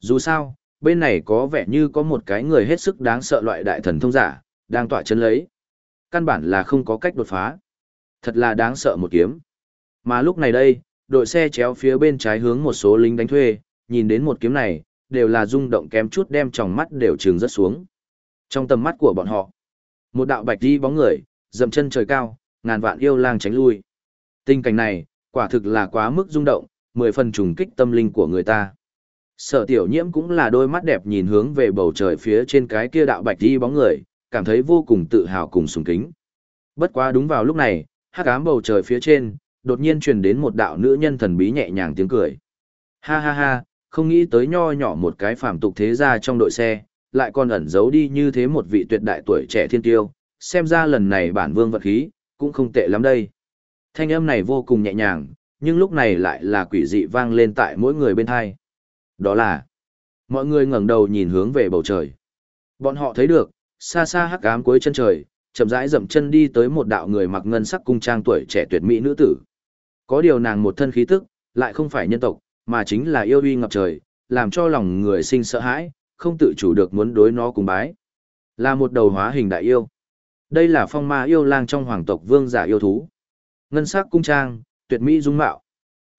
Dù sao, bên này có vẻ như có một cái người hết sức đáng sợ loại đại thần thông giả, đang tỏa chân lấy. Căn bản là không có cách đột phá. Thật là đáng sợ một kiếm. Mà lúc này đây, đội xe chéo phía bên trái hướng một số lính đánh thuê, nhìn đến một kiếm này, đều là rung động kém chút đem tròng mắt đều trừng rất xuống. Trong tầm mắt của bọn họ, một đạo bạch đi bóng người, dậm chân trời cao, ngàn vạn yêu lang tránh lui. Tình cảnh này, quả thực là quá mức rung động, mười phần trùng kích tâm linh của người ta. Sở tiểu nhiễm cũng là đôi mắt đẹp nhìn hướng về bầu trời phía trên cái kia đạo bạch đi bóng người, cảm thấy vô cùng tự hào cùng sùng kính. Bất quá đúng vào lúc này, hắc ám bầu trời phía trên, đột nhiên truyền đến một đạo nữ nhân thần bí nhẹ nhàng tiếng cười. Ha ha ha, không nghĩ tới nho nhỏ một cái phàm tục thế gia trong đội xe, lại còn ẩn giấu đi như thế một vị tuyệt đại tuổi trẻ thiên tiêu, xem ra lần này bản vương vật khí, cũng không tệ lắm đây. Thanh âm này vô cùng nhẹ nhàng, nhưng lúc này lại là quỷ dị vang lên tại mỗi người bên hai. Đó là, mọi người ngẩng đầu nhìn hướng về bầu trời. Bọn họ thấy được, xa xa hắc ám cuối chân trời, chậm rãi dậm chân đi tới một đạo người mặc ngân sắc cung trang tuổi trẻ tuyệt mỹ nữ tử. Có điều nàng một thân khí tức, lại không phải nhân tộc, mà chính là yêu uy ngập trời, làm cho lòng người sinh sợ hãi, không tự chủ được muốn đối nó cùng bái. Là một đầu hóa hình đại yêu. Đây là phong ma yêu lang trong hoàng tộc vương giả yêu thú. Ngân sắc cung trang, tuyệt mỹ dung mạo.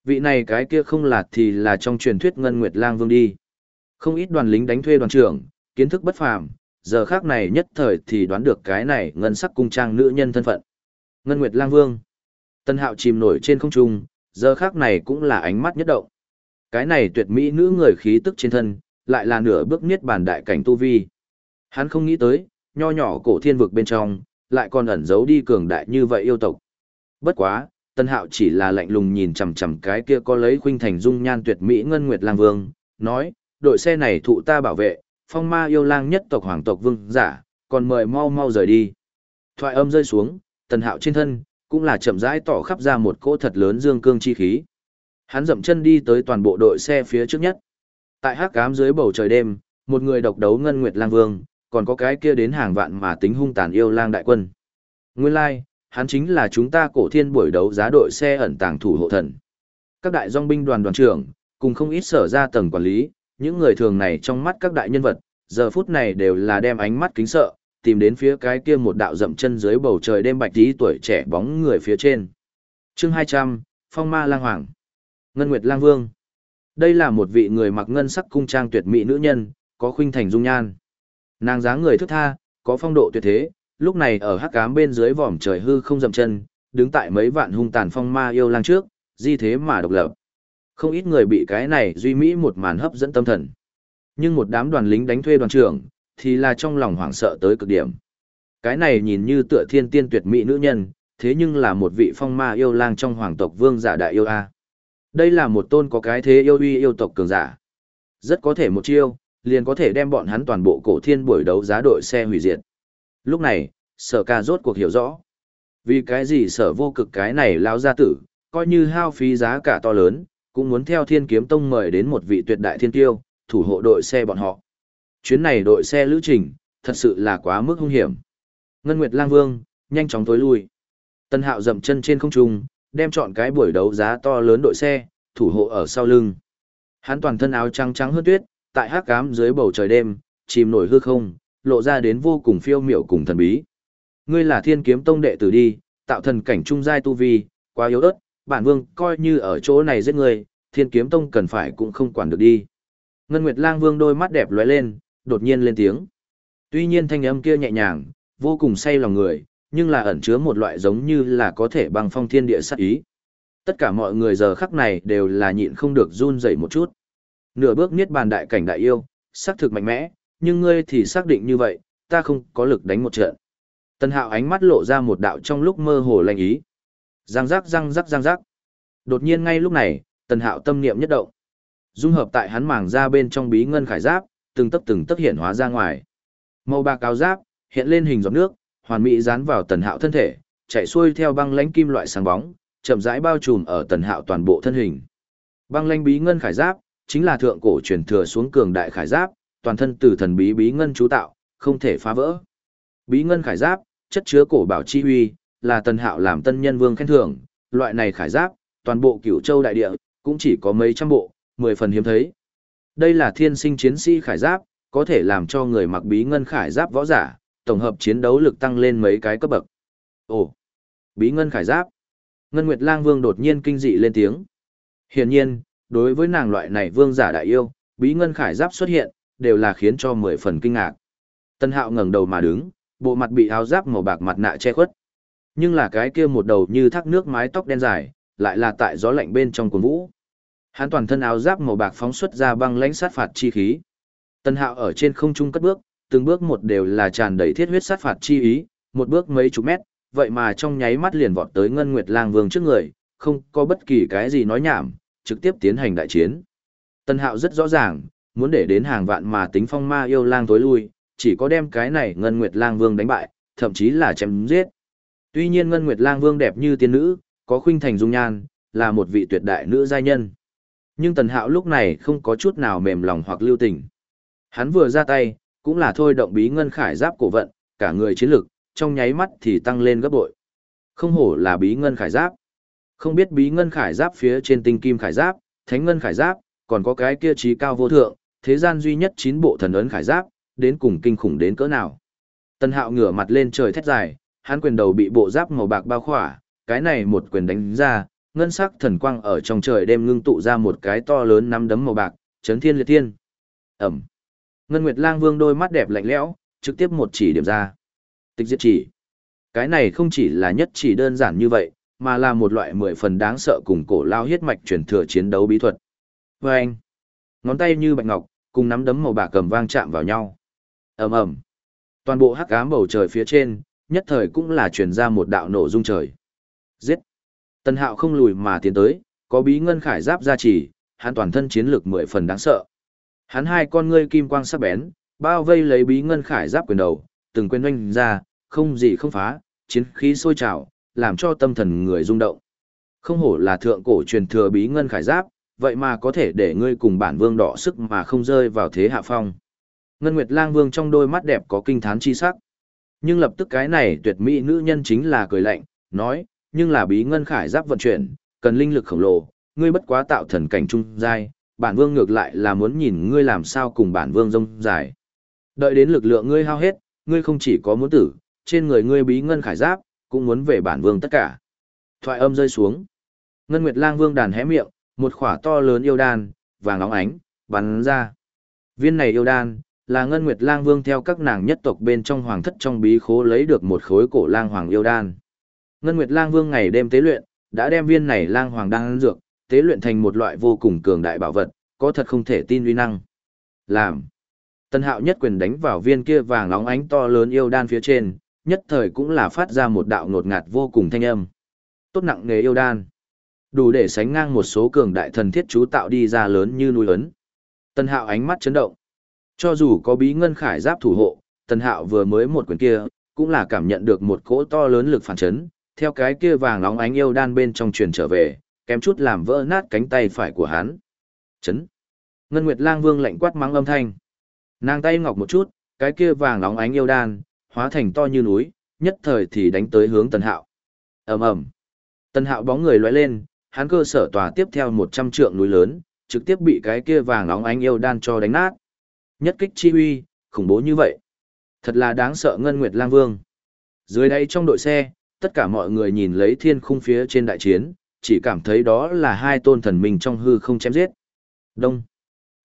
Vị này cái kia không là thì là trong truyền thuyết Ngân Nguyệt Lang Vương đi. Không ít đoàn lính đánh thuê đoàn trưởng, kiến thức bất phàm, giờ khác này nhất thời thì đoán được cái này ngân sắc cung trang nữ nhân thân phận. Ngân Nguyệt Lang Vương. Tân Hạo chìm nổi trên không trung, giờ khác này cũng là ánh mắt nhất động. Cái này tuyệt mỹ nữ người khí tức trên thân, lại là nửa bước niết bàn đại cảnh tu vi. Hắn không nghĩ tới, nho nhỏ cổ thiên vực bên trong, lại còn ẩn giấu đi cường đại như vậy yêu tộc. Bất quá, Tân Hạo chỉ là lạnh lùng nhìn chằm chằm cái kia có lấy khuynh thành dung nhan tuyệt mỹ ngân nguyệt lang vương, nói, đội xe này thụ ta bảo vệ, phong ma yêu lang nhất tộc hoàng tộc vương giả, còn mời mau mau rời đi. Thoại âm rơi xuống, Tân Hạo trên thân, cũng là chậm rãi tỏ khắp ra một cỗ thật lớn dương cương chi khí. Hắn dậm chân đi tới toàn bộ đội xe phía trước nhất. Tại hắc ám dưới bầu trời đêm, một người độc đấu ngân nguyệt lang vương, còn có cái kia đến hàng vạn mà tính hung tàn yêu lang đại quân. Nguyên lai, like, hắn chính là chúng ta cổ thiên buổi đấu giá đội xe ẩn tàng thủ hộ thần. Các đại dòng binh đoàn đoàn trưởng, cùng không ít sở ra tầng quản lý, những người thường này trong mắt các đại nhân vật, giờ phút này đều là đem ánh mắt kính sợ, tìm đến phía cái kia một đạo dậm chân dưới bầu trời đêm bạch tí tuổi trẻ bóng người phía trên. chương 200, Phong Ma Lang Hoàng Ngân Nguyệt Lang Vương Đây là một vị người mặc ngân sắc cung trang tuyệt mỹ nữ nhân, có khuynh thành dung nhan. Nàng dáng người thức tha, có phong độ tuyệt thế, lúc này ở hắc cám bên dưới vòm trời hư không dậm chân, đứng tại mấy vạn hung tàn phong ma yêu lang trước, di thế mà độc lập. Không ít người bị cái này duy mỹ một màn hấp dẫn tâm thần. Nhưng một đám đoàn lính đánh thuê đoàn trưởng, thì là trong lòng hoảng sợ tới cực điểm. Cái này nhìn như tựa thiên tiên tuyệt mỹ nữ nhân, thế nhưng là một vị phong ma yêu lang trong hoàng tộc vương giả đại yêu A. Đây là một tôn có cái thế yêu uy yêu tộc cường giả. Rất có thể một chiêu, liền có thể đem bọn hắn toàn bộ cổ thiên buổi đấu giá đội xe hủy diệt. Lúc này, sở ca rốt cuộc hiểu rõ. Vì cái gì sở vô cực cái này lao gia tử, coi như hao phí giá cả to lớn, cũng muốn theo thiên kiếm tông mời đến một vị tuyệt đại thiên tiêu, thủ hộ đội xe bọn họ. Chuyến này đội xe lữ trình, thật sự là quá mức hung hiểm. Ngân Nguyệt Lang Vương, nhanh chóng tối lui. Tân Hạo dậm chân trên không trung, đem chọn cái buổi đấu giá to lớn đội xe, thủ hộ ở sau lưng. Hắn toàn thân áo trắng trắng hơn tuyết, tại hắc ám dưới bầu trời đêm, chìm nổi hư không, lộ ra đến vô cùng phiêu miểu cùng thần bí. Ngươi là thiên kiếm tông đệ tử đi, tạo thần cảnh trung giai tu vi, quá yếu ớt, bản vương coi như ở chỗ này giết ngươi, thiên kiếm tông cần phải cũng không quản được đi. Ngân Nguyệt Lang Vương đôi mắt đẹp lóe lên, đột nhiên lên tiếng. Tuy nhiên thanh âm kia nhẹ nhàng, vô cùng say lòng người, nhưng là ẩn chứa một loại giống như là có thể băng phong thiên địa sát ý. Tất cả mọi người giờ khắc này đều là nhịn không được run rẩy một chút. Nửa bước niết bàn đại cảnh đại yêu, sắc thực mạnh mẽ, nhưng ngươi thì xác định như vậy, ta không có lực đánh một trận. Tân hạo ánh mắt lộ ra một đạo trong lúc mơ hồ lành ý. Giang giác răng rắc răng rắc. Đột nhiên ngay lúc này, tần hạo tâm niệm nhất động. Dung hợp tại hắn màng ra bên trong bí ngân khải giáp, từng tấc từng tấc hiện hóa ra ngoài. Màu bạc áo giáp, hiện lên hình giọt nước, hoàn mỹ dán vào tần hạo thân thể, chạy xuôi theo băng lãnh kim loại sáng bóng, chậm rãi bao trùm ở tần hạo toàn bộ thân hình. Băng lãnh bí ngân khải giáp, chính là thượng cổ truyền thừa xuống cường đại khải giáp, toàn thân từ thần bí bí ngân chú tạo, không thể phá vỡ. Bí ngân khải giáp, chất chứa cổ bảo chi huy, là tần hạo làm tân nhân vương khen thưởng, loại này khải giáp, toàn bộ cửu châu đại địa, cũng chỉ có mấy trăm bộ, mười phần hiếm thấy. Đây là thiên sinh chiến sĩ khải giáp, có thể làm cho người mặc bí ngân khải giáp võ giả, tổng hợp chiến đấu lực tăng lên mấy cái cấp bậc. Ồ, bí ngân khải giáp. Ngân Nguyệt Lang Vương đột nhiên kinh dị lên tiếng. Hiển nhiên, đối với nàng loại này vương giả đại yêu, bí ngân khải giáp xuất hiện, đều là khiến cho mười phần kinh ngạc. Tân Hạo ngẩng đầu mà đứng, bộ mặt bị áo giáp màu bạc mặt nạ che khuất. Nhưng là cái kia một đầu như thác nước mái tóc đen dài, lại là tại gió lạnh bên trong cuồng vũ. Hắn toàn thân áo giáp màu bạc phóng xuất ra băng lãnh sát phạt chi khí. Tân Hạo ở trên không trung cất bước, từng bước một đều là tràn đầy thiết huyết sát phạt chi ý, một bước mấy chục mét, vậy mà trong nháy mắt liền vọt tới Ngân Nguyệt Lang Vương trước người, không có bất kỳ cái gì nói nhảm, trực tiếp tiến hành đại chiến. Tân Hạo rất rõ ràng, muốn để đến hàng vạn mà tính phong ma yêu lang tối lui, chỉ có đem cái này Ngân Nguyệt Lang Vương đánh bại, thậm chí là chém giết. Tuy nhiên Ngân Nguyệt Lang Vương đẹp như tiên nữ, có khuynh thành dung nhan, là một vị tuyệt đại nữ giai nhân. Nhưng Tần Hạo lúc này không có chút nào mềm lòng hoặc lưu tình. Hắn vừa ra tay, cũng là thôi động bí ngân khải giáp cổ vận, cả người chiến lực, trong nháy mắt thì tăng lên gấp bội. Không hổ là bí ngân khải giáp. Không biết bí ngân khải giáp phía trên tinh kim khải giáp, thánh ngân khải giáp, còn có cái kia trí cao vô thượng, thế gian duy nhất chín bộ thần ấn khải giáp, đến cùng kinh khủng đến cỡ nào. Tân hạo ngửa mặt lên trời thét dài, hắn quyền đầu bị bộ giáp màu bạc bao khỏa, cái này một quyền đánh ra, ngân sắc thần quang ở trong trời đêm ngưng tụ ra một cái to lớn nắm đấm màu bạc, chấn thiên liệt thiên. Ẩm. Ngân Nguyệt Lang Vương đôi mắt đẹp lạnh lẽo, trực tiếp một chỉ điểm ra. Tịch diệt chỉ. Cái này không chỉ là nhất chỉ đơn giản như vậy, mà là một loại mười phần đáng sợ cùng cổ lao huyết mạch truyền thừa chiến đấu bí thuật. Vâng anh, ngón tay như bạch ngọc, cùng nắm đấm màu bạc cầm vang chạm vào nhau. ầm ầm, toàn bộ hắc ám bầu trời phía trên, nhất thời cũng là truyền ra một đạo nổ rung trời. Giết! Tần Hạo không lùi mà tiến tới, có bí ngân khải giáp gia trì, hắn toàn thân chiến lực mười phần đáng sợ. Hắn hai con ngươi kim quang sắc bén, bao vây lấy bí ngân khải giáp quyền đầu, từng quyền oanh ra, không gì không phá, chiến khí sôi trào, làm cho tâm thần người rung động. Không hổ là thượng cổ truyền thừa bí ngân khải giáp, vậy mà có thể để ngươi cùng bản vương đỏ sức mà không rơi vào thế hạ phong. Ngân Nguyệt Lang Vương trong đôi mắt đẹp có kinh thán chi sắc. Nhưng lập tức cái này tuyệt mỹ nữ nhân chính là cười lạnh, nói, nhưng là bí ngân khải giáp vận chuyển, cần linh lực khổng lồ, ngươi bất quá tạo thần cảnh trung giai, bản vương ngược lại là muốn nhìn ngươi làm sao cùng bản vương rông dài. Đợi đến lực lượng ngươi hao hết, ngươi không chỉ có muốn tử, trên người ngươi bí ngân khải giáp, cũng muốn về bản vương tất cả. Thoại âm rơi xuống. Ngân Nguyệt Lang Vương đàn hé miệng, một khỏa to lớn yêu đan, vàng óng ánh, bắn ra. Viên này yêu đan, là Ngân Nguyệt Lang Vương theo các nàng nhất tộc bên trong hoàng thất trong bí khố lấy được một khối cổ lang hoàng yêu đan. Ngân Nguyệt Lang Vương ngày đêm tế luyện, đã đem viên này lang hoàng đan dược, tế luyện thành một loại vô cùng cường đại bảo vật, có thật không thể tin uy năng. Làm. Tân hạo nhất quyền đánh vào viên kia vàng óng ánh to lớn yêu đan phía trên, nhất thời cũng là phát ra một đạo ngột ngạt vô cùng thanh âm. Tốt nặng nghề yêu đan. Đủ để sánh ngang một số cường đại thần thiết chú tạo đi ra lớn như núi ấn. Tần hạo ánh mắt chấn động. Cho dù có bí ngân khải giáp thủ hộ, Tần hạo vừa mới một quyền kia, cũng là cảm nhận được một cỗ to lớn lực phản chấn, theo cái kia vàng óng ánh yêu đan bên trong truyền trở về, kém chút làm vỡ nát cánh tay phải của hắn. Chấn. Ngân Nguyệt Lang Vương lạnh quát mắng âm thanh. Nàng tay ngọc một chút, cái kia vàng óng ánh yêu đan, hóa thành to như núi, nhất thời thì đánh tới hướng Tần Hạo. Ầm ầm. Tần Hạo bóng người lóe lên, hắn cơ sở tòa tiếp theo 100 trượng núi lớn, trực tiếp bị cái kia vàng óng ánh yêu đan cho đánh nát. Nhất kích chi uy, khủng bố như vậy. Thật là đáng sợ Ngân Nguyệt Lang Vương. Dưới đây trong đội xe, tất cả mọi người nhìn lấy thiên khung phía trên đại chiến, chỉ cảm thấy đó là hai tôn thần minh trong hư không chém giết. Đông.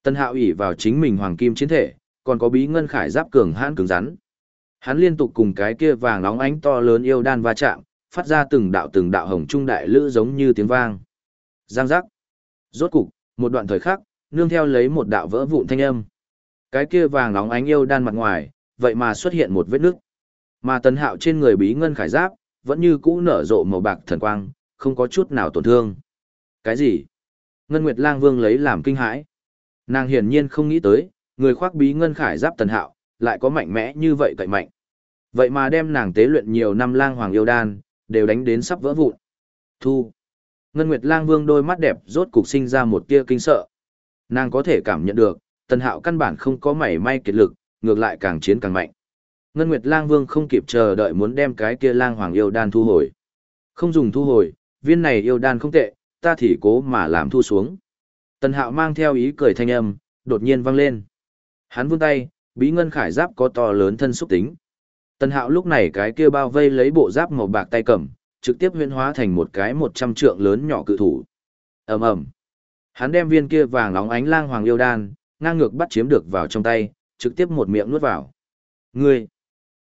Tân hạo ỷ vào chính mình hoàng kim chiến thể, còn có bí ngân khải giáp cường hãn cứng rắn. Hắn liên tục cùng cái kia vàng nóng ánh to lớn yêu đan va chạm, phát ra từng đạo từng đạo hồng trung đại lữ giống như tiếng vang. Giang giác. Rốt cục, một đoạn thời khắc, nương theo lấy một đạo vỡ vụn thanh âm. Cái kia vàng nóng ánh yêu đan mặt ngoài, vậy mà xuất hiện một vết nước. Mà tần hạo trên người bí ngân khải giáp, vẫn như cũ nở rộ màu bạc thần quang, không có chút nào tổn thương. Cái gì? Ngân Nguyệt Lang Vương lấy làm kinh hãi. Nàng hiển nhiên không nghĩ tới, người khoác bí ngân khải giáp tần hạo, lại có mạnh mẽ như vậy cậy mạnh. Vậy mà đem nàng tế luyện nhiều năm lang hoàng yêu đan, đều đánh đến sắp vỡ vụn. Thu. Ngân Nguyệt Lang Vương đôi mắt đẹp rốt cục sinh ra một tia kinh sợ. Nàng có thể cảm nhận được, Tần Hạo căn bản không có mảy may kiệt lực, ngược lại càng chiến càng mạnh. Ngân Nguyệt Lang Vương không kịp chờ đợi muốn đem cái kia lang hoàng yêu đan thu hồi. Không dùng thu hồi, viên này yêu đan không tệ, ta thì cố mà làm thu xuống. Tần Hạo mang theo ý cười thanh âm, đột nhiên vang lên. Hắn vươn tay, bí ngân khải giáp có to lớn thân xúc tính. Tần Hạo lúc này cái kia bao vây lấy bộ giáp màu bạc tay cầm, trực tiếp huyễn hóa thành một cái một trăm trượng lớn nhỏ cự thủ. Ầm ầm. Hắn đem viên kia vàng nóng ánh lang hoàng yêu đan, ngang ngược bắt chiếm được vào trong tay, trực tiếp một miệng nuốt vào. Ngươi!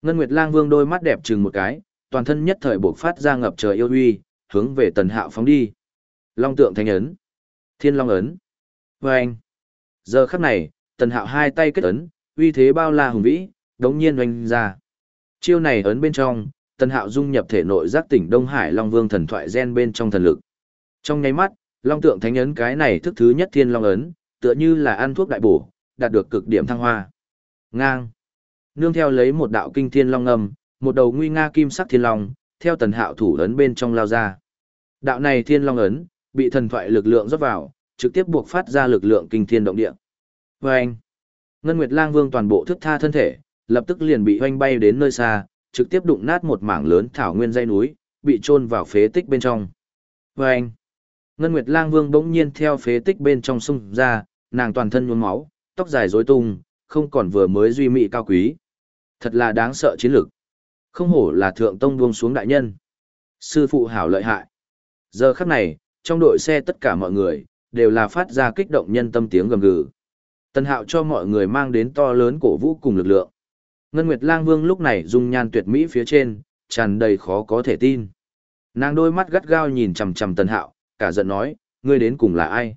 Ngân Nguyệt Lang Vương đôi mắt đẹp chừng một cái, toàn thân nhất thời bộc phát ra ngập trời yêu uy, hướng về Tần Hạo phóng đi. Long tượng thanh ấn. Thiên Long ấn. Và anh. Giờ khắc này, Tần Hạo hai tay kết ấn, uy thế bao la hùng vĩ, đống nhiên oanh ra. Chiêu này ấn bên trong, Tần Hạo dung nhập thể nội giác tỉnh Đông Hải Long Vương thần thoại gen bên trong thần lực. Trong nháy mắt, Long tượng thánh ấn cái này thức thứ nhất Thiên Long ấn, tựa như là ăn thuốc đại bổ, đạt được cực điểm thăng hoa. Ngang. Nương theo lấy một đạo kinh thiên long âm, một đầu nguy nga kim sắc thiên long, theo tần hạo thủ ấn bên trong lao ra. Đạo này thiên long ấn, bị thần thoại lực lượng rót vào, trực tiếp buộc phát ra lực lượng kinh thiên động địa. Và anh, Ngân Nguyệt Lang Vương toàn bộ thức tha thân thể, lập tức liền bị hoanh bay đến nơi xa, trực tiếp đụng nát một mảng lớn thảo nguyên dây núi, bị chôn vào phế tích bên trong. Và anh, Ngân Nguyệt Lang Vương bỗng nhiên theo phế tích bên trong sông ra, nàng toàn thân nhuốm máu, tóc dài rối tung, không còn vừa mới duy mỹ cao quý. Thật là đáng sợ chiến lược. Không hổ là thượng tông buông xuống đại nhân. Sư phụ hảo lợi hại. Giờ khắc này, trong đội xe tất cả mọi người, đều là phát ra kích động nhân tâm tiếng gầm gừ. tân hạo cho mọi người mang đến to lớn cổ vũ cùng lực lượng. Ngân Nguyệt Lang Vương lúc này dung nhan tuyệt mỹ phía trên, tràn đầy khó có thể tin. Nàng đôi mắt gắt gao nhìn chằm chằm Tần Hạo, cả giận nói, ngươi đến cùng là ai?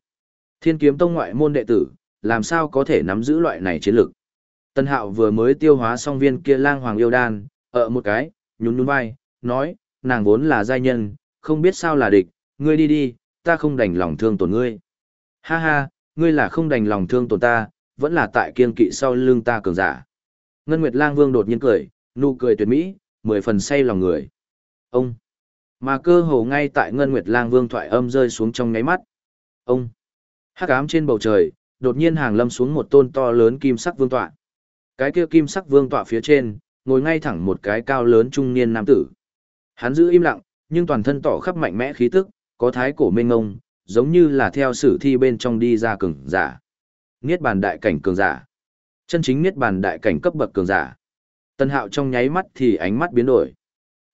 Thiên kiếm tông ngoại môn đệ tử, làm sao có thể nắm giữ loại này chiến lược? Tần hạo vừa mới tiêu hóa xong viên kia lang hoàng yêu đan, ở một cái, nhún nhún vai, nói, nàng vốn là giai nhân, không biết sao là địch, ngươi đi đi, ta không đành lòng thương tổn ngươi. Ha ha, ngươi là không đành lòng thương tổn ta, vẫn là tại kiên kỵ sau lưng ta cường giả. Ngân Nguyệt Lang Vương đột nhiên cười, nụ cười tuyệt mỹ, mười phần say lòng người. Ông! Mà cơ hồ ngay tại Ngân Nguyệt Lang Vương thoại âm rơi xuống trong ngáy mắt. Ông! Hắc ám trên bầu trời, đột nhiên hàng lâm xuống một tôn to lớn kim sắc vương tọa. Cái kia kim sắc vương tọa phía trên, ngồi ngay thẳng một cái cao lớn trung niên nam tử. Hắn giữ im lặng, nhưng toàn thân tỏ khắp mạnh mẽ khí tức, có thái cổ mênh ngông, giống như là theo sử thi bên trong đi ra cường giả. Niết bàn đại cảnh cường giả. Chân chính niết bàn đại cảnh cấp bậc cường giả. Tân Hạo trong nháy mắt thì ánh mắt biến đổi.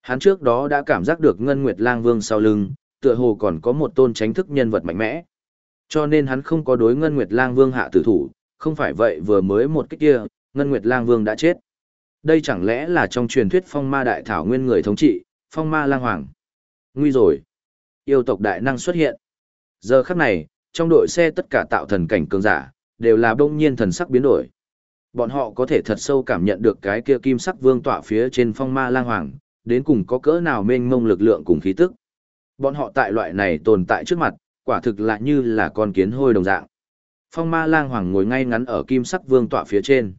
Hắn trước đó đã cảm giác được Ngân Nguyệt Lang Vương sau lưng, tựa hồ còn có một tôn tránh thức nhân vật mạnh mẽ. Cho nên hắn không có đối Ngân Nguyệt Lang Vương hạ tử thủ, không phải vậy vừa mới một cái kia, Ngân Nguyệt Lang Vương đã chết. Đây chẳng lẽ là trong truyền thuyết phong ma đại thảo nguyên người thống trị, phong ma lang hoàng. Nguy rồi. Yêu tộc đại năng xuất hiện. Giờ khắc này, trong đội xe tất cả tạo thần cảnh cường giả, đều là đông nhiên thần sắc biến đổi. Bọn họ có thể thật sâu cảm nhận được cái kia kim sắc vương tọa phía trên phong ma lang hoàng, đến cùng có cỡ nào mênh mông lực lượng cùng khí tức. Bọn họ tại loại này tồn tại trước mặt, quả thực là như là con kiến hôi đồng dạng. Phong ma lang hoàng ngồi ngay ngắn ở kim sắc vương tọa phía trên.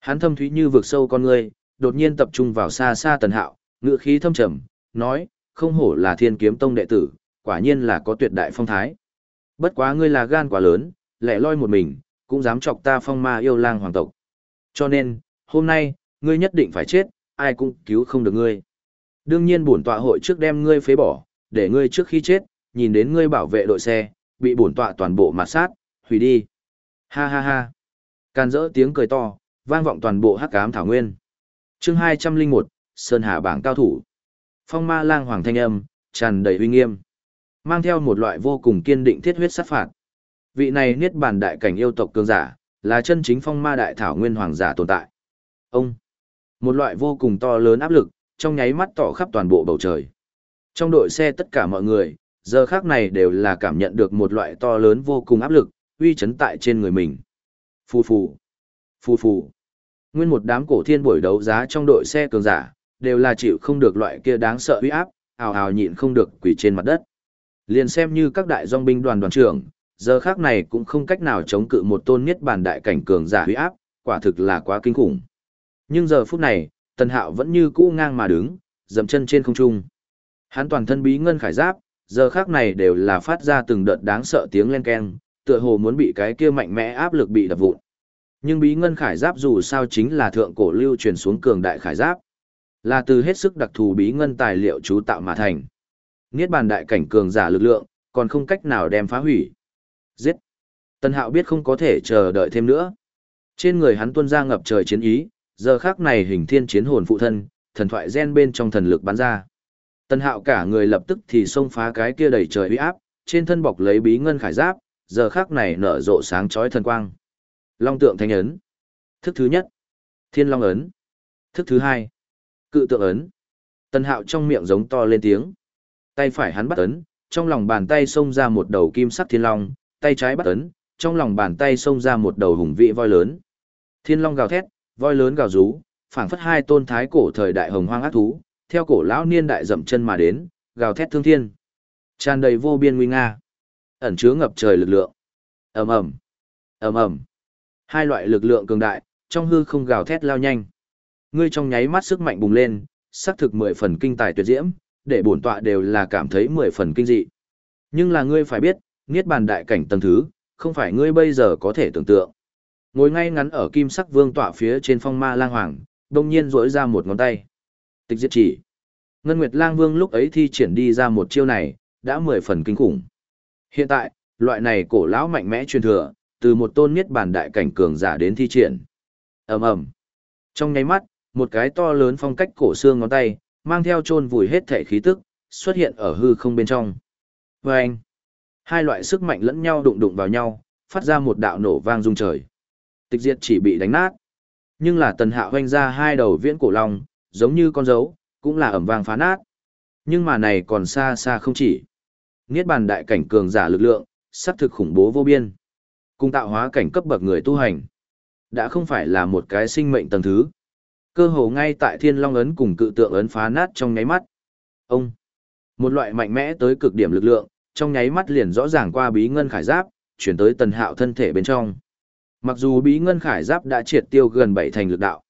Hắn thâm thúy như vực sâu con người, đột nhiên tập trung vào xa xa tần hạo, ngựa khí thâm trầm, nói, không hổ là thiên kiếm tông đệ tử, quả nhiên là có tuyệt đại phong thái. Bất quá ngươi là gan quá lớn, lẻ loi một mình, cũng dám chọc ta phong ma yêu lang hoàng tộc. Cho nên, hôm nay, ngươi nhất định phải chết, ai cũng cứu không được ngươi. Đương nhiên bổn tọa hội trước đem ngươi phế bỏ, để ngươi trước khi chết, nhìn đến ngươi bảo vệ đội xe, bị bổn tọa toàn bộ mạt sát, hủy đi. Ha ha ha. Can dỡ tiếng cười to, vang vọng toàn bộ hắc ám thảo nguyên. Chương 201, Sơn Hà bảng cao thủ. Phong Ma Lang Hoàng thanh âm, tràn đầy uy nghiêm. Mang theo một loại vô cùng kiên định thiết huyết sát phạt. Vị này niết bàn đại cảnh yêu tộc cường giả, là chân chính phong ma đại thảo nguyên hoàng giả tồn tại. Ông, một loại vô cùng to lớn áp lực, trong nháy mắt tỏ khắp toàn bộ bầu trời. Trong đội xe tất cả mọi người, giờ khác này đều là cảm nhận được một loại to lớn vô cùng áp lực, uy chấn tại trên người mình. Phù phù, phù phù. Nguyên một đám cổ thiên buổi đấu giá trong đội xe cường giả, đều là chịu không được loại kia đáng sợ uy áp, ào ào nhịn không được quỳ trên mặt đất. Liền xem như các đại dòng binh đoàn đoàn trưởng, giờ khác này cũng không cách nào chống cự một tôn niết bàn đại cảnh cường giả huy áp, quả thực là quá kinh khủng. Nhưng giờ phút này, Tần Hạo vẫn như cũ ngang mà đứng, dậm chân trên không trung. Hắn toàn thân bí ngân khải giáp, giờ khác này đều là phát ra từng đợt đáng sợ tiếng len keng, tựa hồ muốn bị cái kia mạnh mẽ áp lực bị đập vụn. Nhưng bí ngân khải giáp dù sao chính là thượng cổ lưu truyền xuống cường đại khải giáp, là từ hết sức đặc thù bí ngân tài liệu chú tạo mà thành. Niết bàn đại cảnh cường giả lực lượng, còn không cách nào đem phá hủy. Giết! Tần hạo biết không có thể chờ đợi thêm nữa. Trên người hắn tuôn ra ngập trời chiến ý, giờ khác này hình thiên chiến hồn phụ thân, thần thoại gen bên trong thần lực bắn ra. Tần hạo cả người lập tức thì xông phá cái kia đầy trời uy áp, trên thân bọc lấy bí ngân khải giáp, giờ khác này nở rộ sáng chói thần quang. Long tượng thanh ấn. Thức thứ nhất. Thiên long ấn. Thức thứ hai. Cự tượng ấn. Tần hạo trong miệng giống to lên tiếng. Tay phải hắn bắt ấn, trong lòng bàn tay xông ra một đầu kim sắc thiên long, tay trái bắt ấn, trong lòng bàn tay xông ra một đầu hùng vĩ voi lớn. Thiên long gào thét, voi lớn gào rú, phảng phất hai tôn thái cổ thời đại hồng hoang ác thú, theo cổ lão niên đại dậm chân mà đến, gào thét thương thiên. Tràn đầy vô biên nguy nga, ẩn chứa ngập trời lực lượng. Ầm ầm, ầm ầm. Hai loại lực lượng cường đại, trong hư không gào thét lao nhanh. Ngươi trong nháy mắt sức mạnh bùng lên, sắc thực mười phần kinh tài tuyệt diễm, để bổn tọa đều là cảm thấy mười phần kinh dị. Nhưng là ngươi phải biết, niết bàn đại cảnh tầng thứ, không phải ngươi bây giờ có thể tưởng tượng. Ngồi ngay ngắn ở kim sắc vương tọa phía trên phong ma lang hoàng, đông nhiên rỗi ra một ngón tay. Tịch diệt chỉ. Ngân Nguyệt lang vương lúc ấy thi triển đi ra một chiêu này, đã mười phần kinh khủng. Hiện tại, loại này cổ lão mạnh mẽ truyền thừa, từ một tôn niết bàn đại cảnh cường giả đến thi triển. ầm ầm Trong nháy mắt, một cái to lớn phong cách cổ xương ngón tay, mang theo chôn vùi hết thể khí tức, xuất hiện ở hư không bên trong. Và anh, hai loại sức mạnh lẫn nhau đụng đụng vào nhau, phát ra một đạo nổ vang rung trời. Tịch diệt chỉ bị đánh nát. Nhưng là tần hạ hoanh ra hai đầu viễn cổ long, giống như con dấu, cũng là ẩm vang phá nát. Nhưng mà này còn xa xa không chỉ. Niết bàn đại cảnh cường giả lực lượng, sắp thực khủng bố vô biên. Cùng tạo hóa cảnh cấp bậc người tu hành. Đã không phải là một cái sinh mệnh tầng thứ. Cơ hồ ngay tại thiên long ấn cùng cự tượng ấn phá nát trong nháy mắt. Ông, một loại mạnh mẽ tới cực điểm lực lượng, trong nháy mắt liền rõ ràng qua bí ngân khải giáp, chuyển tới tần hạo thân thể bên trong. Mặc dù bí ngân khải giáp đã triệt tiêu gần bảy thành lực đạo,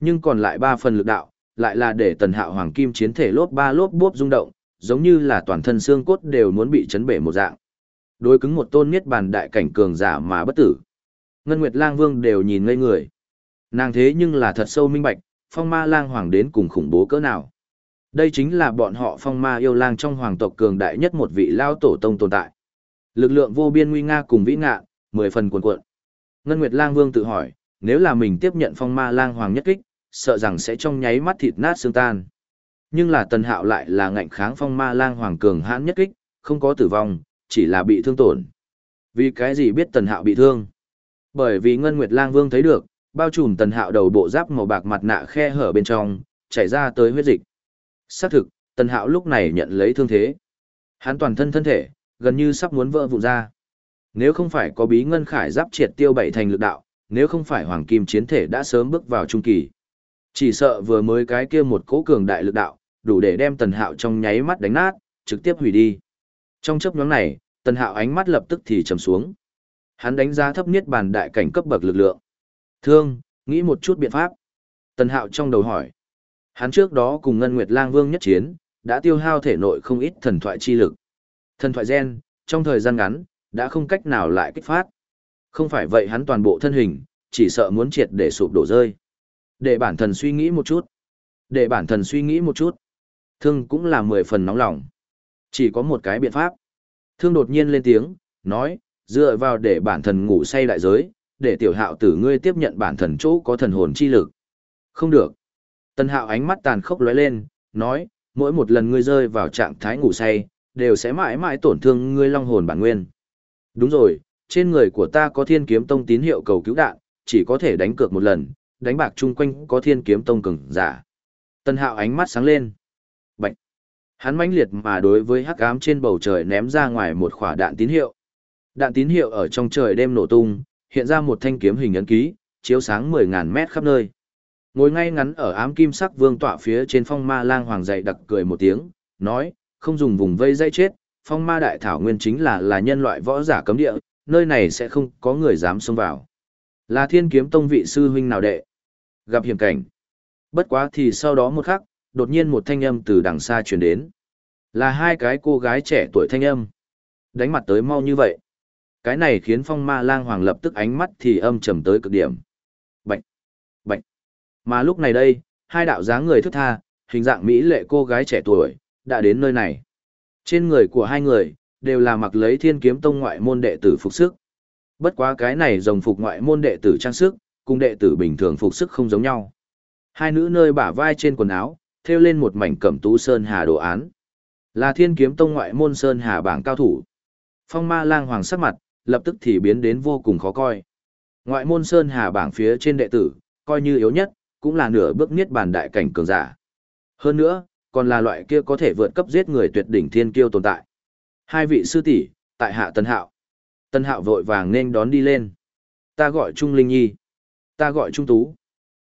nhưng còn lại ba phần lực đạo, lại là để tần hạo hoàng kim chiến thể lốp ba lốp bốp rung động, giống như là toàn thân xương cốt đều muốn bị chấn bể một dạng. Đối cứng một tôn niết bàn đại cảnh cường giả mà bất tử. Ngân Nguyệt Lang Vương đều nhìn ngây người. Nàng thế nhưng là thật sâu minh bạch, phong ma lang hoàng đến cùng khủng bố cỡ nào. Đây chính là bọn họ phong ma yêu lang trong hoàng tộc cường đại nhất một vị lao tổ tông tồn tại. Lực lượng vô biên nguy nga cùng vĩ ngạ, mười phần cuồn cuộn. Ngân Nguyệt Lang Vương tự hỏi, nếu là mình tiếp nhận phong ma lang hoàng nhất kích, sợ rằng sẽ trong nháy mắt thịt nát xương tan. Nhưng là Tần Hạo lại là ngạnh kháng phong ma lang hoàng cường hãn nhất kích, không có tử vong, chỉ là bị thương tổn. Vì cái gì biết Tần Hạo bị thương? Bởi vì Ngân Nguyệt Lang Vương thấy được, bao trùm Tần Hạo đầu bộ giáp màu bạc mặt nạ khe hở bên trong, chảy ra tới huyết dịch. Xác thực, Tần Hạo lúc này nhận lấy thương thế. Hắn toàn thân thân thể, gần như sắp muốn vỡ vụn ra. Nếu không phải có bí ngân khải giáp triệt tiêu bảy thành lực đạo, nếu không phải hoàng kim chiến thể đã sớm bước vào trung kỳ. Chỉ sợ vừa mới cái kia một cố cường đại lực đạo, đủ để đem tần hạo trong nháy mắt đánh nát, trực tiếp hủy đi. Trong chấp nhóm này, tần hạo ánh mắt lập tức thì trầm xuống. Hắn đánh giá thấp nhất bàn đại cảnh cấp bậc lực lượng. Thương, nghĩ một chút biện pháp. Tần hạo trong đầu hỏi. Hắn trước đó cùng Ngân Nguyệt Lang Vương nhất chiến, đã tiêu hao thể nội không ít thần thoại chi lực. Thần thoại gen, trong thời gian ngắn, đã không cách nào lại kích phát. Không phải vậy hắn toàn bộ thân hình, chỉ sợ muốn triệt để sụp đổ rơi. Để bản thân suy nghĩ một chút. Để bản thân suy nghĩ một chút. Thương cũng là mười phần nóng lòng. Chỉ có một cái biện pháp. Thương đột nhiên lên tiếng, nói, dựa vào để bản thân ngủ say đại giới, để tiểu hạo tử ngươi tiếp nhận bản thân chỗ có thần hồn chi lực. Không được. Tân hạo ánh mắt tàn khốc lóe lên, nói, mỗi một lần ngươi rơi vào trạng thái ngủ say, đều sẽ mãi mãi tổn thương ngươi long hồn bản nguyên. Đúng rồi, trên người của ta có thiên kiếm tông tín hiệu cầu cứu đạn, chỉ có thể đánh cược một lần, đánh bạc chung quanh có thiên kiếm tông cường giả. Tân hạo ánh mắt sáng lên. Bạch. Hắn mãnh liệt mà đối với hắc ám trên bầu trời ném ra ngoài một quả đạn tín hiệu. Đạn tín hiệu ở trong trời đêm nổ tung, hiện ra một thanh kiếm hình ấn ký, chiếu sáng 10.000 mét khắp nơi. Ngồi ngay ngắn ở ám kim sắc vương tọa phía trên phong ma lang hoàng dậy đặc cười một tiếng, nói, không dùng vùng vây dây chết, phong ma đại thảo nguyên chính là là nhân loại võ giả cấm địa, nơi này sẽ không có người dám xông vào. Là thiên kiếm tông vị sư huynh nào đệ. Gặp hiểm cảnh. Bất quá thì sau đó một khắc, đột nhiên một thanh âm từ đằng xa truyền đến. Là hai cái cô gái trẻ tuổi thanh âm. Đánh mặt tới mau như vậy. Cái này khiến phong ma lang hoàng lập tức ánh mắt thì âm trầm tới cực điểm. Mà lúc này đây, hai đạo dáng người thức tha, hình dạng mỹ lệ cô gái trẻ tuổi, đã đến nơi này. Trên người của hai người, đều là mặc lấy thiên kiếm tông ngoại môn đệ tử phục sức. Bất quá cái này rồng phục ngoại môn đệ tử trang sức, cùng đệ tử bình thường phục sức không giống nhau. Hai nữ nơi bả vai trên quần áo, thêu lên một mảnh cẩm tú sơn hà đồ án. Là thiên kiếm tông ngoại môn sơn hà bảng cao thủ. Phong ma lang hoàng sắc mặt, lập tức thì biến đến vô cùng khó coi. Ngoại môn sơn hà bảng phía trên đệ tử, coi như yếu nhất, cũng là nửa bước niết bàn đại cảnh cường giả. Hơn nữa, còn là loại kia có thể vượt cấp giết người tuyệt đỉnh thiên kiêu tồn tại. Hai vị sư tỷ, tại hạ Tân Hạo. Tân Hạo vội vàng nên đón đi lên. Ta gọi Trung Linh Nhi. Ta gọi Trung Tú.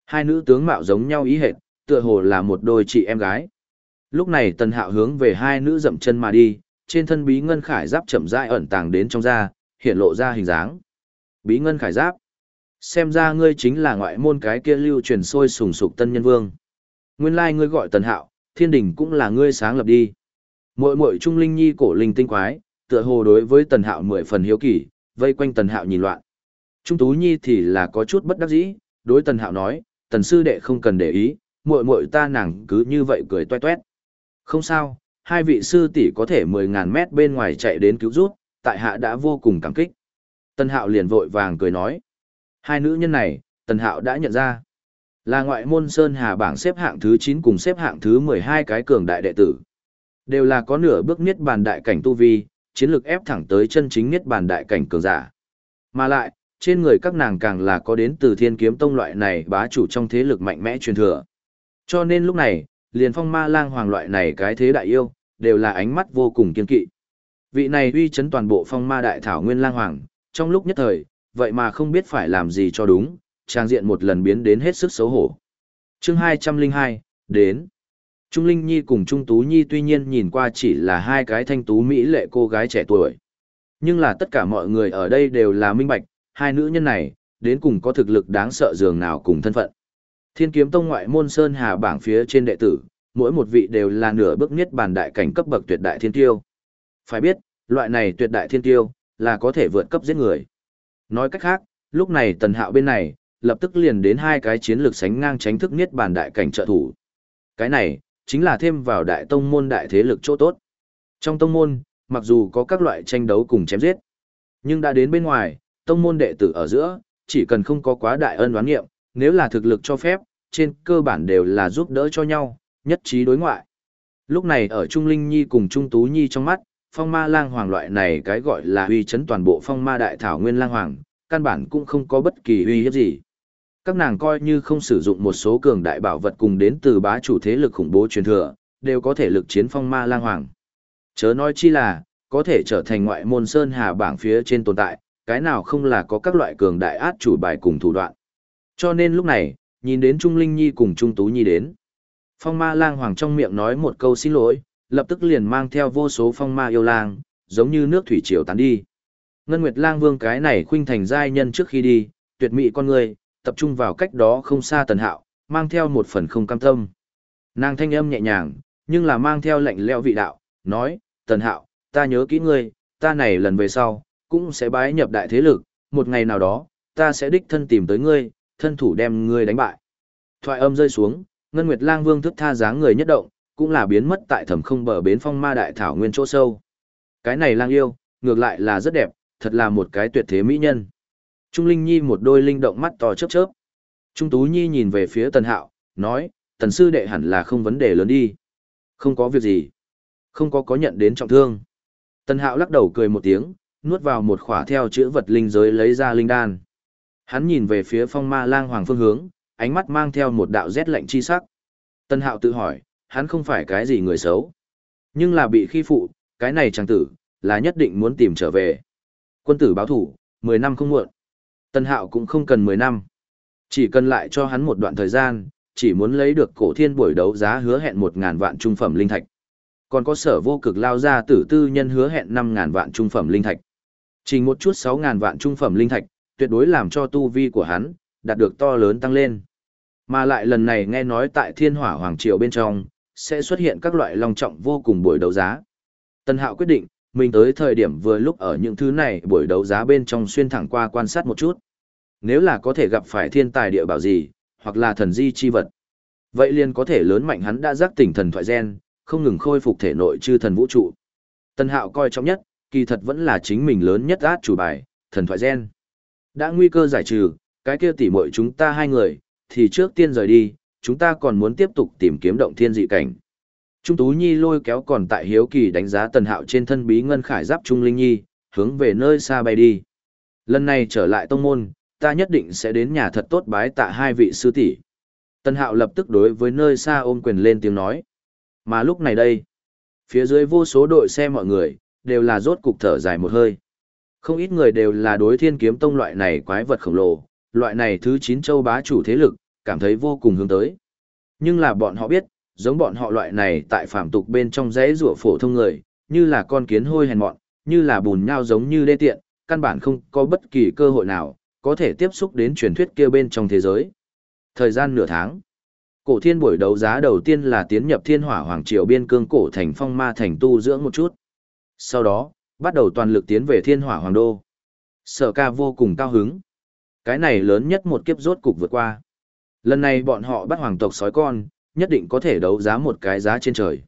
Hai nữ tướng mạo giống nhau ý hệt, tựa hồ là một đôi chị em gái. Lúc này Tân Hạo hướng về hai nữ dậm chân mà đi, trên thân bí ngân khải giáp chậm rãi ẩn tàng đến trong da, hiện lộ ra hình dáng. Bí ngân khải giáp. Xem ra ngươi chính là ngoại môn cái kia lưu truyền sôi sùng sục tân nhân vương. Nguyên lai like ngươi gọi Tần Hạo, thiên đình cũng là ngươi sáng lập đi. Muội muội trung linh nhi cổ linh tinh quái, tựa hồ đối với Tần Hạo mười phần hiếu kỳ, vây quanh Tần Hạo nhìn loạn. Trung Tú Nhi thì là có chút bất đắc dĩ, đối Tần Hạo nói, Tần sư đệ không cần để ý, muội muội ta nàng cứ như vậy cười toe toét. Không sao, hai vị sư tỷ có thể mười ngàn mét bên ngoài chạy đến cứu rút, tại hạ đã vô cùng cảm kích. Tần Hạo liền vội vàng cười nói. Hai nữ nhân này, Tần Hạo đã nhận ra. Là ngoại môn Sơn Hà bảng xếp hạng thứ 9 cùng xếp hạng thứ 12 cái cường đại đệ tử. Đều là có nửa bước niết bàn đại cảnh tu vi, chiến lược ép thẳng tới chân chính niết bàn đại cảnh cường giả. Mà lại, trên người các nàng càng là có đến từ thiên kiếm tông loại này bá chủ trong thế lực mạnh mẽ truyền thừa. Cho nên lúc này, liền phong ma lang hoàng loại này cái thế đại yêu, đều là ánh mắt vô cùng kiên kỵ. Vị này uy chấn toàn bộ phong ma đại thảo nguyên lang hoàng, trong lúc nhất thời, vậy mà không biết phải làm gì cho đúng, trang diện một lần biến đến hết sức xấu hổ. chương 202, đến. Trung Linh Nhi cùng Trung Tú Nhi tuy nhiên nhìn qua chỉ là hai cái thanh tú mỹ lệ cô gái trẻ tuổi. Nhưng là tất cả mọi người ở đây đều là minh bạch, hai nữ nhân này, đến cùng có thực lực đáng sợ dường nào cùng thân phận. Thiên kiếm tông ngoại môn Sơn Hà bảng phía trên đệ tử, mỗi một vị đều là nửa bước nhất bàn đại cảnh cấp bậc tuyệt đại thiên tiêu. Phải biết, loại này tuyệt đại thiên tiêu, là có thể vượt cấp giết người. Nói cách khác, lúc này tần hạo bên này, lập tức liền đến hai cái chiến lược sánh ngang tránh thức niết bàn đại cảnh trợ thủ. Cái này, chính là thêm vào đại tông môn đại thế lực chỗ tốt. Trong tông môn, mặc dù có các loại tranh đấu cùng chém giết, nhưng đã đến bên ngoài, tông môn đệ tử ở giữa, chỉ cần không có quá đại ân oán nghiệm, nếu là thực lực cho phép, trên cơ bản đều là giúp đỡ cho nhau, nhất trí đối ngoại. Lúc này ở Trung Linh Nhi cùng Trung Tú Nhi trong mắt, phong ma lang hoàng loại này cái gọi là uy chấn toàn bộ phong ma đại thảo nguyên lang hoàng, căn bản cũng không có bất kỳ uy hiếp gì. Các nàng coi như không sử dụng một số cường đại bảo vật cùng đến từ bá chủ thế lực khủng bố truyền thừa, đều có thể lực chiến phong ma lang hoàng. Chớ nói chi là, có thể trở thành ngoại môn sơn hà bảng phía trên tồn tại, cái nào không là có các loại cường đại át chủ bài cùng thủ đoạn. Cho nên lúc này, nhìn đến Trung Linh Nhi cùng Trung Tú Nhi đến. Phong ma lang hoàng trong miệng nói một câu xin lỗi, lập tức liền mang theo vô số phong ma yêu lang, giống như nước thủy triều tán đi. Ngân Nguyệt Lang Vương cái này khuynh thành giai nhân trước khi đi, tuyệt mỹ con người, tập trung vào cách đó không xa Tần Hạo, mang theo một phần không cam tâm. Nàng thanh âm nhẹ nhàng, nhưng là mang theo lạnh leo vị đạo, nói, Tần Hạo, ta nhớ kỹ ngươi, ta này lần về sau, cũng sẽ bái nhập đại thế lực, một ngày nào đó, ta sẽ đích thân tìm tới ngươi, thân thủ đem ngươi đánh bại. Thoại âm rơi xuống, Ngân Nguyệt Lang Vương thức tha dáng người nhất động, cũng là biến mất tại thầm không bờ bến phong ma đại thảo nguyên chỗ sâu. Cái này lang yêu, ngược lại là rất đẹp, thật là một cái tuyệt thế mỹ nhân. Trung Linh Nhi một đôi linh động mắt to chớp chớp. Trung Tú Nhi nhìn về phía Tần Hạo, nói, Tần Sư Đệ hẳn là không vấn đề lớn đi. Không có việc gì. Không có có nhận đến trọng thương. Tần Hạo lắc đầu cười một tiếng, nuốt vào một khỏa theo chữ vật linh giới lấy ra linh đan. Hắn nhìn về phía phong ma lang hoàng phương hướng, ánh mắt mang theo một đạo rét lạnh chi sắc. Tần Hạo tự hỏi, hắn không phải cái gì người xấu. Nhưng là bị khi phụ, cái này chàng tử, là nhất định muốn tìm trở về. Quân tử báo thủ, 10 năm không muộn. tân Hạo cũng không cần 10 năm. Chỉ cần lại cho hắn một đoạn thời gian, chỉ muốn lấy được cổ thiên buổi đấu giá hứa hẹn 1.000 vạn trung phẩm linh thạch. Còn có sở vô cực lao ra tử tư nhân hứa hẹn 5.000 vạn trung phẩm linh thạch. Chỉ một chút 6.000 vạn trung phẩm linh thạch, tuyệt đối làm cho tu vi của hắn, đạt được to lớn tăng lên. Mà lại lần này nghe nói tại thiên hỏa hoàng triều bên trong, sẽ xuất hiện các loại long trọng vô cùng buổi đấu giá. Tân Hạo quyết định, mình tới thời điểm vừa lúc ở những thứ này buổi đấu giá bên trong xuyên thẳng qua quan sát một chút. Nếu là có thể gặp phải thiên tài địa bảo gì, hoặc là thần di chi vật. Vậy liền có thể lớn mạnh hắn đã giác tỉnh thần thoại gen, không ngừng khôi phục thể nội chư thần vũ trụ. Tân Hạo coi trọng nhất, kỳ thật vẫn là chính mình lớn nhất át chủ bài, thần thoại gen. Đã nguy cơ giải trừ, cái kia tỉ muội chúng ta hai người, thì trước tiên rời đi, chúng ta còn muốn tiếp tục tìm kiếm động thiên dị cảnh. Trung Tú Nhi lôi kéo còn tại hiếu kỳ đánh giá tần hạo trên thân bí ngân khải giáp Trung Linh Nhi, hướng về nơi xa bay đi. Lần này trở lại tông môn, ta nhất định sẽ đến nhà thật tốt bái tạ hai vị sư tỷ. Tần hạo lập tức đối với nơi xa ôm quyền lên tiếng nói. Mà lúc này đây, phía dưới vô số đội xe mọi người, đều là rốt cục thở dài một hơi. Không ít người đều là đối thiên kiếm tông loại này quái vật khổng lồ, loại này thứ 9 châu bá chủ thế lực, cảm thấy vô cùng hướng tới. Nhưng là bọn họ biết, giống bọn họ loại này tại phạm tục bên trong rẽ rủa phổ thông người, như là con kiến hôi hèn mọn, như là bùn nhau giống như đê tiện, căn bản không có bất kỳ cơ hội nào, có thể tiếp xúc đến truyền thuyết kia bên trong thế giới. Thời gian nửa tháng, cổ thiên buổi đấu giá đầu tiên là tiến nhập thiên hỏa hoàng triều biên cương cổ thành phong ma thành tu dưỡng một chút. Sau đó, bắt đầu toàn lực tiến về thiên hỏa hoàng đô. Sở ca vô cùng cao hứng. Cái này lớn nhất một kiếp rốt cục vượt qua. Lần này bọn họ bắt hoàng tộc sói con, nhất định có thể đấu giá một cái giá trên trời.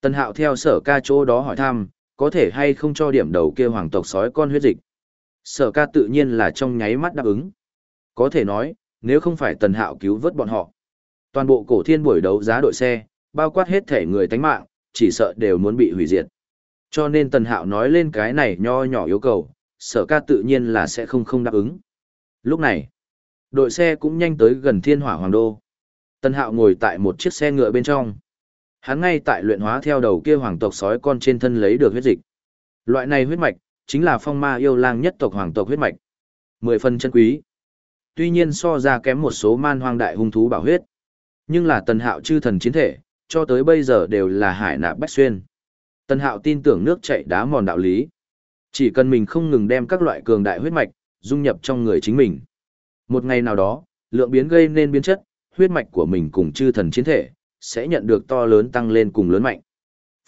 Tân hạo theo sở ca chỗ đó hỏi thăm, có thể hay không cho điểm đầu kia hoàng tộc sói con huyết dịch. Sở ca tự nhiên là trong nháy mắt đáp ứng. Có thể nói, nếu không phải tần hạo cứu vớt bọn họ, toàn bộ cổ thiên buổi đấu giá đội xe, bao quát hết thể người tánh mạng, chỉ sợ đều muốn bị hủy diệt. Cho nên tần hạo nói lên cái này nho nhỏ yêu cầu, sở ca tự nhiên là sẽ không không đáp ứng. Lúc này, đội xe cũng nhanh tới gần thiên hỏa hoàng đô. Tần hạo ngồi tại một chiếc xe ngựa bên trong. Hắn ngay tại luyện hóa theo đầu kia hoàng tộc sói con trên thân lấy được huyết dịch. Loại này huyết mạch, chính là phong ma yêu lang nhất tộc hoàng tộc huyết mạch. Mười phần chân quý. Tuy nhiên so ra kém một số man hoang đại hung thú bảo huyết. Nhưng là tần hạo chư thần chiến thể, cho tới bây giờ đều là hải nạp bách xuyên. Tần hạo tin tưởng nước chạy đá mòn đạo lý. Chỉ cần mình không ngừng đem các loại cường đại huyết mạch, dung nhập trong người chính mình. Một ngày nào đó, lượng biến gây nên biến chất, huyết mạch của mình cùng chư thần chiến thể, sẽ nhận được to lớn tăng lên cùng lớn mạnh.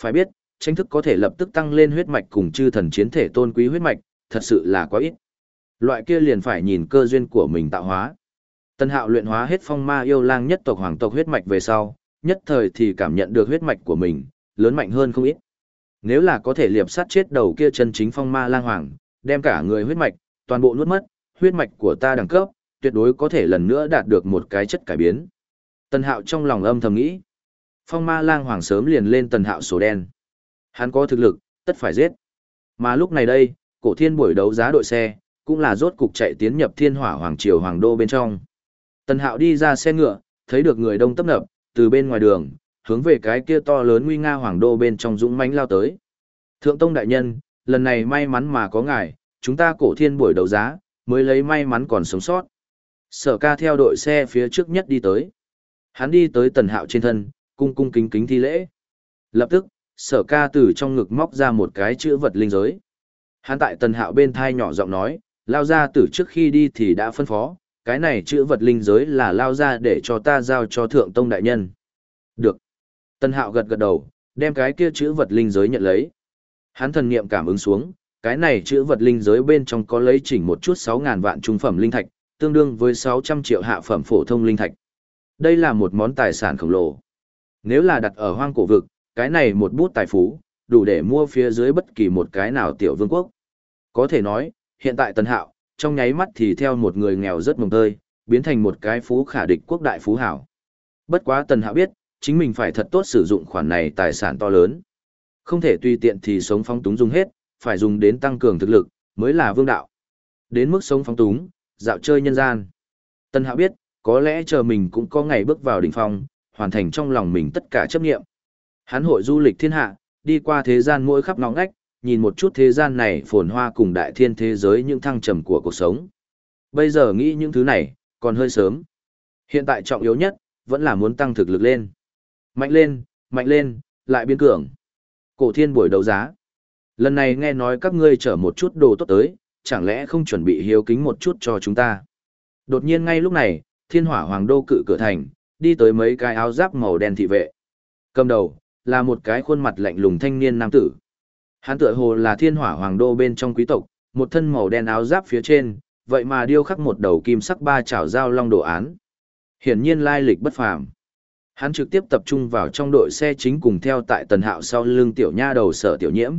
Phải biết, tranh thức có thể lập tức tăng lên huyết mạch cùng chư thần chiến thể tôn quý huyết mạch, thật sự là quá ít. Loại kia liền phải nhìn cơ duyên của mình tạo hóa. Tân hạo luyện hóa hết phong ma yêu lang nhất tộc hoàng tộc huyết mạch về sau, nhất thời thì cảm nhận được huyết mạch của mình, lớn mạnh hơn không ít. Nếu là có thể liệp sát chết đầu kia chân chính phong ma lang hoàng, đem cả người huyết mạch, toàn bộ nuốt mất, huyết mạch của ta đẳng cấp, tuyệt đối có thể lần nữa đạt được một cái chất cải biến. Tần Hạo trong lòng âm thầm nghĩ. Phong ma lang hoàng sớm liền lên Tần Hạo sổ đen. Hắn có thực lực, tất phải giết. Mà lúc này đây, cổ thiên buổi đấu giá đội xe, cũng là rốt cục chạy tiến nhập thiên hỏa hoàng triều hoàng đô bên trong. Tần Hạo đi ra xe ngựa, thấy được người đông tấp nập, từ bên ngoài đường, hướng về cái kia to lớn nguy nga hoàng đô bên trong dũng mãnh lao tới. Thượng Tông đại nhân, lần này may mắn mà có ngài, chúng ta cổ thiên buổi đấu giá, mới lấy may mắn còn sống sót. Sở ca theo đội xe phía trước nhất đi tới. Hắn đi tới tần hạo trên thân, cung cung kính kính thi lễ. Lập tức, sở ca từ trong ngực móc ra một cái chữ vật linh giới. Hắn tại tần hạo bên thai nhỏ giọng nói, lao ra từ trước khi đi thì đã phân phó, cái này chữ vật linh giới là lao ra để cho ta giao cho thượng tông đại nhân. Được. Tần hạo gật gật đầu, đem cái kia chữ vật linh giới nhận lấy. Hắn thần niệm cảm ứng xuống, cái này chữ vật linh giới bên trong có lấy chỉnh một chút 6.000 vạn trung phẩm linh thạch, tương đương với 600 triệu hạ phẩm phổ thông linh thạch. Đây là một món tài sản khổng lồ. Nếu là đặt ở hoang cổ vực, cái này một bút tài phú, đủ để mua phía dưới bất kỳ một cái nào tiểu vương quốc. Có thể nói, hiện tại Tần Hạo, trong nháy mắt thì theo một người nghèo rất mồng tơi, biến thành một cái phú khả địch quốc đại phú hảo. Bất quá Tần Hạo biết, chính mình phải thật tốt sử dụng khoản này tài sản to lớn. Không thể tùy tiện thì sống phóng túng dùng hết, phải dùng đến tăng cường thực lực, mới là vương đạo. Đến mức sống phóng túng, dạo chơi nhân gian. Tân Hạo biết, có lẽ chờ mình cũng có ngày bước vào đỉnh phong, hoàn thành trong lòng mình tất cả chấp nghiệm. Hắn hội du lịch thiên hạ, đi qua thế gian mỗi khắp ngõ ngách, nhìn một chút thế gian này phồn hoa cùng đại thiên thế giới những thăng trầm của cuộc sống. Bây giờ nghĩ những thứ này, còn hơi sớm. Hiện tại trọng yếu nhất, vẫn là muốn tăng thực lực lên. Mạnh lên, mạnh lên, lại biến cường. Cổ thiên buổi đấu giá. Lần này nghe nói các ngươi chở một chút đồ tốt tới, chẳng lẽ không chuẩn bị hiếu kính một chút cho chúng ta. Đột nhiên ngay lúc này, thiên hỏa hoàng đô cự cửa thành, đi tới mấy cái áo giáp màu đen thị vệ. Cầm đầu, là một cái khuôn mặt lạnh lùng thanh niên nam tử. Hắn tựa hồ là thiên hỏa hoàng đô bên trong quý tộc, một thân màu đen áo giáp phía trên, vậy mà điêu khắc một đầu kim sắc ba chảo dao long đồ án. Hiển nhiên lai lịch bất phàm. Hắn trực tiếp tập trung vào trong đội xe chính cùng theo tại tần hạo sau lưng tiểu nha đầu sở tiểu nhiễm.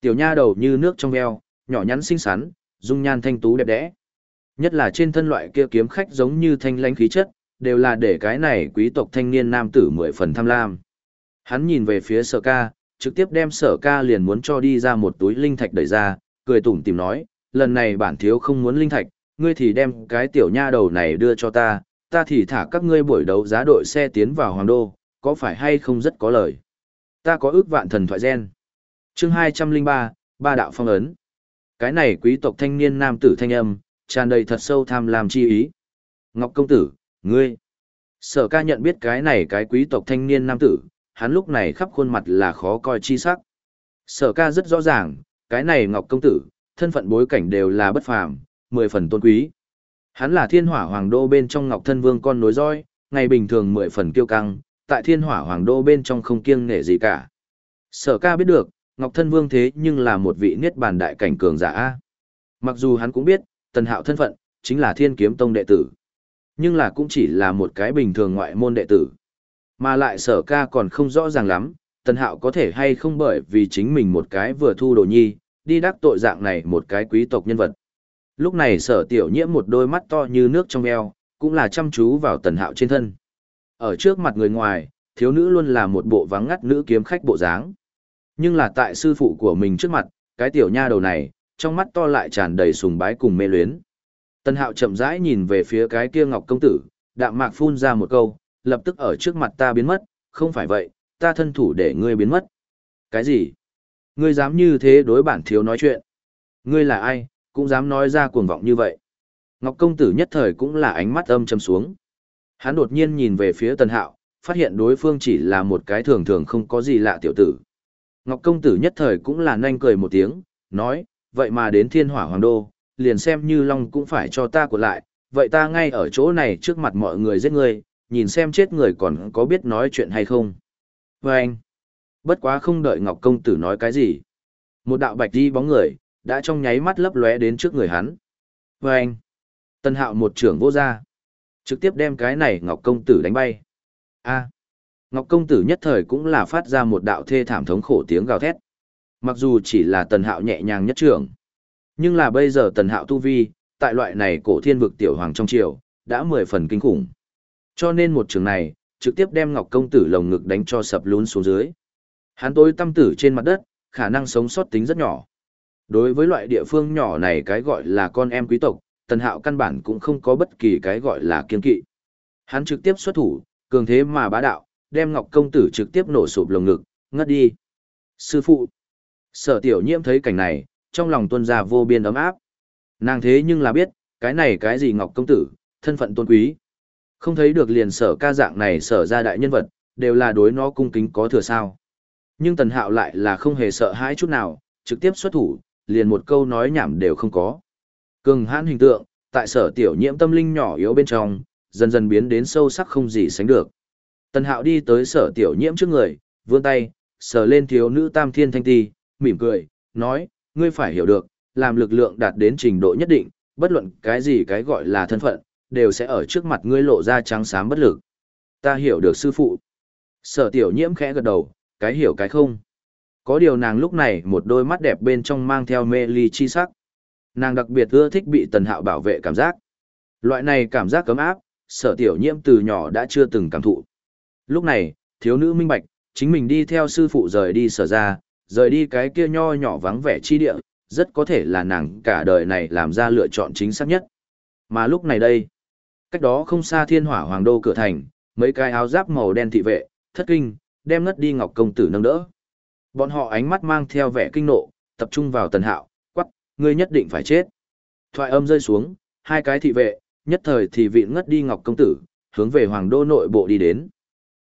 Tiểu nha đầu như nước trong veo, nhỏ nhắn xinh xắn, dung nhan thanh tú đẹp đẽ. Nhất là trên thân loại kia kiếm khách giống như thanh lãnh khí chất, đều là để cái này quý tộc thanh niên nam tử mười phần tham lam. Hắn nhìn về phía sở ca, trực tiếp đem sở ca liền muốn cho đi ra một túi linh thạch đẩy ra, cười tủm tìm nói, lần này bản thiếu không muốn linh thạch, ngươi thì đem cái tiểu nha đầu này đưa cho ta, ta thì thả các ngươi buổi đấu giá đội xe tiến vào hoàng đô, có phải hay không rất có lời. Ta có ước vạn thần thoại gen. chương 203, ba đạo phong ấn. Cái này quý tộc thanh niên nam tử thanh âm, tràn đầy thật sâu tham lam chi ý. Ngọc công tử, ngươi. Sở ca nhận biết cái này cái quý tộc thanh niên nam tử, hắn lúc này khắp khuôn mặt là khó coi chi sắc. Sở ca rất rõ ràng, cái này Ngọc công tử, thân phận bối cảnh đều là bất phàm, mười phần tôn quý. Hắn là thiên hỏa hoàng đô bên trong Ngọc thân vương con nối roi, ngày bình thường mười phần kiêu căng, tại thiên hỏa hoàng đô bên trong không kiêng nể gì cả. Sở ca biết được, Ngọc thân vương thế nhưng là một vị niết bàn đại cảnh cường giả. Mặc dù hắn cũng biết, tần hạo thân phận, chính là thiên kiếm tông đệ tử. Nhưng là cũng chỉ là một cái bình thường ngoại môn đệ tử. Mà lại sở ca còn không rõ ràng lắm, tần hạo có thể hay không bởi vì chính mình một cái vừa thu đồ nhi, đi đắc tội dạng này một cái quý tộc nhân vật. Lúc này sở tiểu nhiễm một đôi mắt to như nước trong eo, cũng là chăm chú vào tần hạo trên thân. Ở trước mặt người ngoài, thiếu nữ luôn là một bộ vắng ngắt nữ kiếm khách bộ dáng. Nhưng là tại sư phụ của mình trước mặt, cái tiểu nha đầu này, trong mắt to lại tràn đầy sùng bái cùng mê luyến. Tần hạo chậm rãi nhìn về phía cái kia ngọc công tử, đạm mạc phun ra một câu, lập tức ở trước mặt ta biến mất, không phải vậy, ta thân thủ để ngươi biến mất. Cái gì? Ngươi dám như thế đối bản thiếu nói chuyện? Ngươi là ai, cũng dám nói ra cuồng vọng như vậy? Ngọc công tử nhất thời cũng là ánh mắt âm trầm xuống. Hắn đột nhiên nhìn về phía tần hạo, phát hiện đối phương chỉ là một cái thường thường không có gì lạ tiểu tử. Ngọc công tử nhất thời cũng là nhanh cười một tiếng, nói, vậy mà đến thiên hỏa hoàng đô, liền xem như Long cũng phải cho ta của lại, vậy ta ngay ở chỗ này trước mặt mọi người giết ngươi, nhìn xem chết người còn có biết nói chuyện hay không. Và anh, bất quá không đợi Ngọc Công Tử nói cái gì. Một đạo bạch đi bóng người, đã trong nháy mắt lấp lóe đến trước người hắn. Và anh, tân hạo một trưởng vô ra, trực tiếp đem cái này Ngọc Công Tử đánh bay. a Ngọc Công Tử nhất thời cũng là phát ra một đạo thê thảm thống khổ tiếng gào thét. Mặc dù chỉ là tần hạo nhẹ nhàng nhất trưởng. Nhưng là bây giờ tần hạo tu vi, tại loại này cổ thiên vực tiểu hoàng trong triều, đã mười phần kinh khủng. Cho nên một trường này, trực tiếp đem Ngọc Công Tử lồng ngực đánh cho sập lún xuống dưới. Hắn tối tâm tử trên mặt đất, khả năng sống sót tính rất nhỏ. Đối với loại địa phương nhỏ này cái gọi là con em quý tộc, Tần Hạo căn bản cũng không có bất kỳ cái gọi là kiên kỵ. Hắn trực tiếp xuất thủ, cường thế mà bá đạo, đem Ngọc Công Tử trực tiếp nổ sụp lồng ngực, ngất đi. Sư phụ! Sở tiểu nhiễm thấy cảnh này, trong lòng tuân ra vô biên ấm áp. Nàng thế nhưng là biết, cái này cái gì Ngọc Công Tử, thân phận tôn quý. Không thấy được liền sở ca dạng này sở ra đại nhân vật, đều là đối nó cung kính có thừa sao. Nhưng Tần Hạo lại là không hề sợ hãi chút nào, trực tiếp xuất thủ, liền một câu nói nhảm đều không có. Cường hãn hình tượng, tại sở tiểu nhiễm tâm linh nhỏ yếu bên trong, dần dần biến đến sâu sắc không gì sánh được. Tần Hạo đi tới sở tiểu nhiễm trước người, vươn tay, sờ lên thiếu nữ tam thiên thanh ti, mỉm cười, nói, ngươi phải hiểu được, làm lực lượng đạt đến trình độ nhất định, bất luận cái gì cái gọi là thân phận, đều sẽ ở trước mặt ngươi lộ ra trắng xám bất lực. Ta hiểu được sư phụ. Sở tiểu nhiễm khẽ gật đầu, cái hiểu cái không. Có điều nàng lúc này một đôi mắt đẹp bên trong mang theo mê ly chi sắc. Nàng đặc biệt ưa thích bị tần hạo bảo vệ cảm giác. Loại này cảm giác cấm áp, sở tiểu nhiễm từ nhỏ đã chưa từng cảm thụ. Lúc này, thiếu nữ minh bạch, chính mình đi theo sư phụ rời đi sở ra, Rời đi cái kia nho nhỏ vắng vẻ chi địa, rất có thể là nàng cả đời này làm ra lựa chọn chính xác nhất. Mà lúc này đây, cách đó không xa thiên hỏa hoàng đô cửa thành, mấy cái áo giáp màu đen thị vệ, thất kinh, đem ngất đi ngọc công tử nâng đỡ. Bọn họ ánh mắt mang theo vẻ kinh nộ, tập trung vào tần hạo, quắc, ngươi nhất định phải chết. Thoại âm rơi xuống, hai cái thị vệ, nhất thời thì vị ngất đi ngọc công tử, hướng về hoàng đô nội bộ đi đến.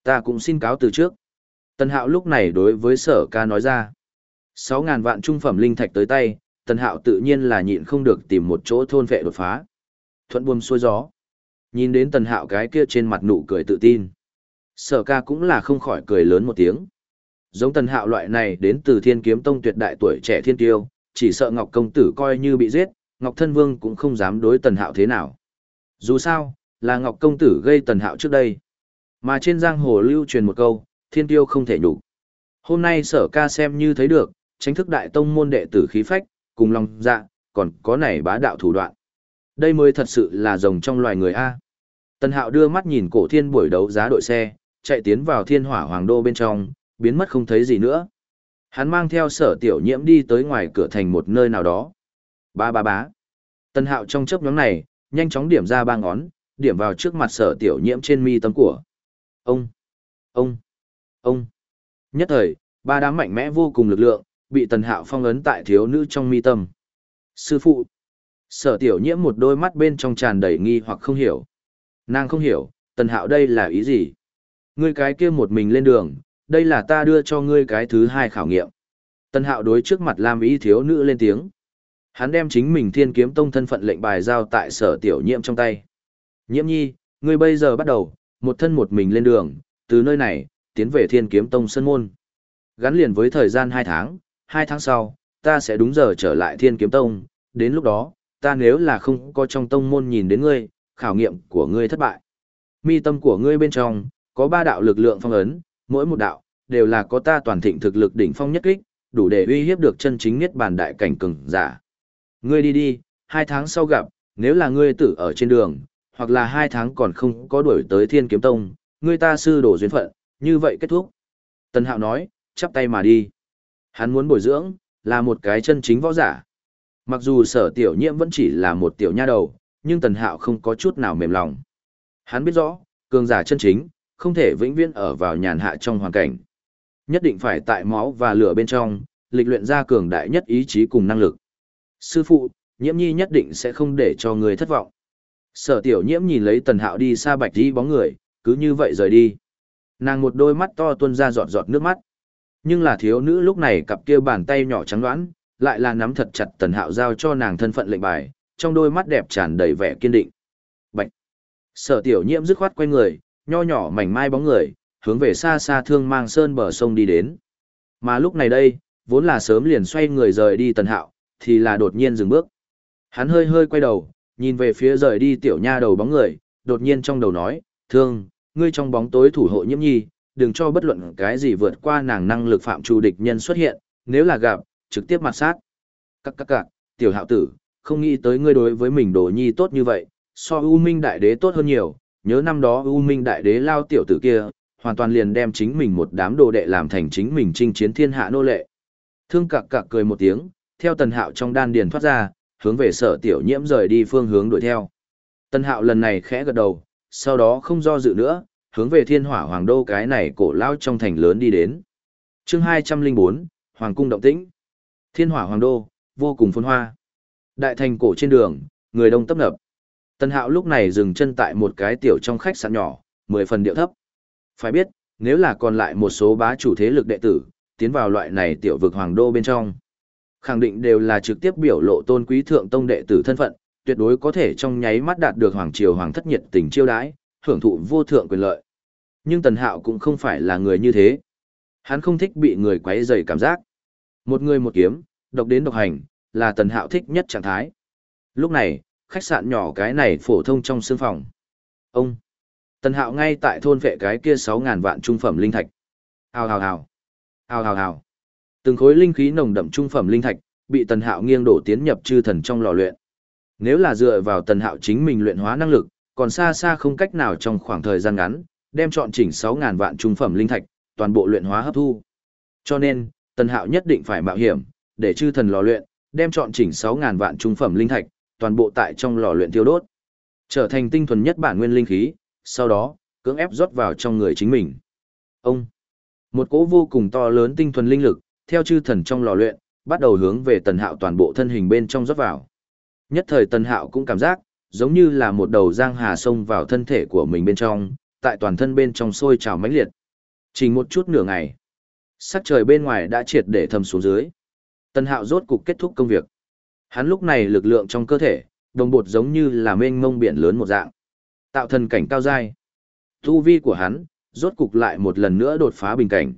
Ta cũng xin cáo từ trước. Tần hạo lúc này đối với sở ca nói ra. sáu ngàn vạn trung phẩm linh thạch tới tay, tần hạo tự nhiên là nhịn không được tìm một chỗ thôn vệ đột phá. Thuận buồm xuôi gió. Nhìn đến tần hạo cái kia trên mặt nụ cười tự tin. Sở ca cũng là không khỏi cười lớn một tiếng. Giống tần hạo loại này đến từ thiên kiếm tông tuyệt đại tuổi trẻ thiên tiêu, chỉ sợ Ngọc Công Tử coi như bị giết, Ngọc Thân Vương cũng không dám đối tần hạo thế nào. Dù sao, là Ngọc Công Tử gây tần hạo trước đây. Mà trên giang hồ lưu truyền một câu, thiên tiêu không thể nhục. Hôm nay sở ca xem như thấy được, tránh thức đại tông môn đệ tử khí phách, cùng lòng dạ, còn có này bá đạo thủ đoạn. Đây mới thật sự là rồng trong loài người A. Tần hạo đưa mắt nhìn cổ thiên buổi đấu giá đội xe, chạy tiến vào thiên hỏa hoàng đô bên trong, biến mất không thấy gì nữa. Hắn mang theo sở tiểu nhiễm đi tới ngoài cửa thành một nơi nào đó. Ba ba bá. Tần hạo trong chấp nhóm này, nhanh chóng điểm ra ba ngón, điểm vào trước mặt sở tiểu nhiễm trên mi tâm của. Ông, ông, ông. Nhất thời, ba đám mạnh mẽ vô cùng lực lượng, bị tần hạo phong ấn tại thiếu nữ trong mi tâm. Sư phụ. Sở tiểu nhiễm một đôi mắt bên trong tràn đầy nghi hoặc không hiểu. Nàng không hiểu, tần hạo đây là ý gì? Ngươi cái kia một mình lên đường, đây là ta đưa cho ngươi cái thứ hai khảo nghiệm. Tần hạo đối trước mặt Lam ý thiếu nữ lên tiếng. Hắn đem chính mình thiên kiếm tông thân phận lệnh bài giao tại sở tiểu nhiễm trong tay. Nhiễm nhi, ngươi bây giờ bắt đầu, một thân một mình lên đường, từ nơi này, tiến về thiên kiếm tông sân môn. Gắn liền với thời gian 2 tháng, 2 tháng sau, ta sẽ đúng giờ trở lại thiên kiếm tông, đến lúc đó, ta nếu là không có trong tông môn nhìn đến ngươi, khảo nghiệm của ngươi thất bại. Mi tâm của ngươi bên trong, có ba đạo lực lượng phong ấn, mỗi một đạo, đều là có ta toàn thịnh thực lực đỉnh phong nhất kích, đủ để uy hiếp được chân chính nhất bản đại cảnh cường giả. Ngươi đi đi, hai tháng sau gặp, nếu là ngươi tử ở trên đường, hoặc là hai tháng còn không có đuổi tới thiên kiếm tông, người ta sư đổ duyên phận, như vậy kết thúc. Tần Hạo nói, chắp tay mà đi. Hắn muốn bồi dưỡng, là một cái chân chính võ giả. Mặc dù sở tiểu nhiễm vẫn chỉ là một tiểu nha đầu, nhưng Tần Hạo không có chút nào mềm lòng. Hắn biết rõ, cường giả chân chính, không thể vĩnh viễn ở vào nhàn hạ trong hoàn cảnh. Nhất định phải tại máu và lửa bên trong, lịch luyện ra cường đại nhất ý chí cùng năng lực. Sư phụ, nhiễm nhi nhất định sẽ không để cho người thất vọng. Sở tiểu nhiễm nhìn lấy tần hạo đi xa bạch đi bóng người, cứ như vậy rời đi. Nàng một đôi mắt to tuôn ra giọt giọt nước mắt. Nhưng là thiếu nữ lúc này cặp kia bàn tay nhỏ trắng đoán, lại là nắm thật chặt tần hạo giao cho nàng thân phận lệnh bài, trong đôi mắt đẹp tràn đầy vẻ kiên định. Bạch. Sở tiểu nhiễm dứt khoát quay người, nho nhỏ mảnh mai bóng người, hướng về xa xa thương mang sơn bờ sông đi đến. Mà lúc này đây, vốn là sớm liền xoay người rời đi tần hạo, thì là đột nhiên dừng bước. Hắn hơi hơi quay đầu, nhìn về phía rời đi tiểu nha đầu bóng người, đột nhiên trong đầu nói, thương, ngươi trong bóng tối thủ hộ nhiễm nhi, đừng cho bất luận cái gì vượt qua nàng năng lực phạm trù địch nhân xuất hiện, nếu là gặp, trực tiếp mặt sát. Các các các, tiểu hạo tử, không nghĩ tới ngươi đối với mình đồ nhi tốt như vậy, so U Minh Đại Đế tốt hơn nhiều, nhớ năm đó U Minh Đại Đế lao tiểu tử kia, hoàn toàn liền đem chính mình một đám đồ đệ làm thành chính mình chinh chiến thiên hạ nô lệ. Thương cặc cặc cười một tiếng, theo tần hạo trong đan điền thoát ra, hướng về sở tiểu nhiễm rời đi phương hướng đuổi theo. Tần hạo lần này khẽ gật đầu, sau đó không do dự nữa, hướng về thiên hỏa hoàng đô cái này cổ lao trong thành lớn đi đến. chương 204, Hoàng cung động tĩnh. Thiên hỏa hoàng đô, vô cùng phồn hoa. Đại thành cổ trên đường, người đông tấp nập. Tần hạo lúc này dừng chân tại một cái tiểu trong khách sạn nhỏ, mười phần điệu thấp. Phải biết, nếu là còn lại một số bá chủ thế lực đệ tử, tiến vào loại này tiểu vực hoàng đô bên trong. Khẳng định đều là trực tiếp biểu lộ tôn quý thượng tông đệ tử thân phận, tuyệt đối có thể trong nháy mắt đạt được hoàng triều hoàng thất nhiệt tình chiêu đãi, hưởng thụ vô thượng quyền lợi. Nhưng Tần Hạo cũng không phải là người như thế. Hắn không thích bị người quấy rầy cảm giác. Một người một kiếm, độc đến độc hành, là Tần Hạo thích nhất trạng thái. Lúc này, khách sạn nhỏ cái này phổ thông trong sương phòng. Ông, Tần Hạo ngay tại thôn vệ cái kia 6000 vạn trung phẩm linh thạch. Hào hào hào, hào hào hào. Từng khối linh khí nồng đậm trung phẩm linh thạch, bị Tần Hạo nghiêng đổ tiến nhập chư thần trong lò luyện. Nếu là dựa vào Tần Hạo chính mình luyện hóa năng lực, còn xa xa không cách nào trong khoảng thời gian ngắn, đem chọn chỉnh 6.000 vạn trung phẩm linh thạch, toàn bộ luyện hóa hấp thu. Cho nên, Tần Hạo nhất định phải mạo hiểm, để chư thần lò luyện, đem chọn chỉnh 6000 vạn trung phẩm linh thạch, toàn bộ tại trong lò luyện tiêu đốt, trở thành tinh thuần nhất bản nguyên linh khí, sau đó, cưỡng ép rót vào trong người chính mình. Ông, một cỗ vô cùng to lớn tinh thuần linh lực, theo chư thần trong lò luyện, bắt đầu hướng về Tần Hạo toàn bộ thân hình bên trong rót vào. Nhất thời Tần Hạo cũng cảm giác, giống như là một đầu giang hà sông vào thân thể của mình bên trong, tại toàn thân bên trong sôi trào mãnh liệt. Chỉ một chút nửa ngày, sắc trời bên ngoài đã triệt để thầm xuống dưới. Tần Hạo rốt cục kết thúc công việc. Hắn lúc này lực lượng trong cơ thể, đồng bột giống như là mênh mông biển lớn một dạng. Tạo thần cảnh cao dai. Tu vi của hắn, rốt cục lại một lần nữa đột phá bình cảnh.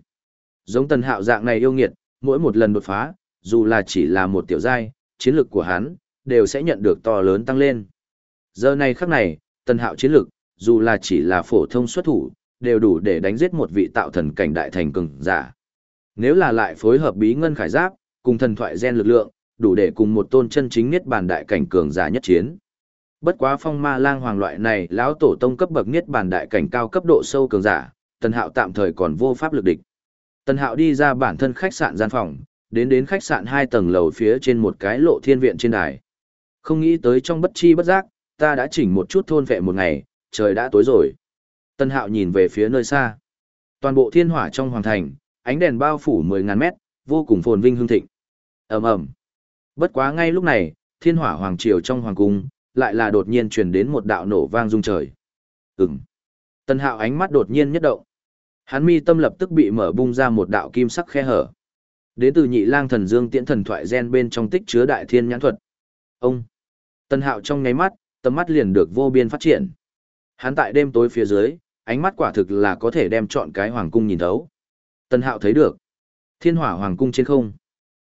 Giống Tần Hạo dạng này yêu nghiệt, mỗi một lần đột phá, dù là chỉ là một tiểu giai, chiến lực của hắn đều sẽ nhận được to lớn tăng lên. Giờ này khắc này, Tần Hạo chiến lực, dù là chỉ là phổ thông xuất thủ, đều đủ để đánh giết một vị tạo thần cảnh đại thành cường giả. Nếu là lại phối hợp bí ngân khải giáp, cùng thần thoại gen lực lượng, đủ để cùng một tôn chân chính niết bàn đại cảnh cường giả nhất chiến. Bất quá phong ma lang hoàng loại này, lão tổ tông cấp bậc niết bàn đại cảnh cao cấp độ sâu cường giả, Tần Hạo tạm thời còn vô pháp lực địch. Tần Hạo đi ra bản thân khách sạn gian phòng, đến đến khách sạn hai tầng lầu phía trên một cái lộ thiên viện trên đài. Không nghĩ tới trong bất chi bất giác, ta đã chỉnh một chút thôn vẹ một ngày, trời đã tối rồi. Tân hạo nhìn về phía nơi xa. Toàn bộ thiên hỏa trong hoàng thành, ánh đèn bao phủ 10.000 mét, vô cùng phồn vinh hương thịnh. ầm ầm Bất quá ngay lúc này, thiên hỏa hoàng triều trong hoàng cung, lại là đột nhiên truyền đến một đạo nổ vang rung trời. Ừm. Tân hạo ánh mắt đột nhiên nhất động. Hắn mi tâm lập tức bị mở bung ra một đạo kim sắc khe hở. Đến từ nhị lang thần dương tiễn thần thoại gen bên trong tích chứa đại thiên nhãn thuật. Ông. Tân hạo trong nháy mắt, tầm mắt liền được vô biên phát triển. Hắn tại đêm tối phía dưới, ánh mắt quả thực là có thể đem chọn cái hoàng cung nhìn thấu. Tân hạo thấy được. Thiên hỏa hoàng cung trên không.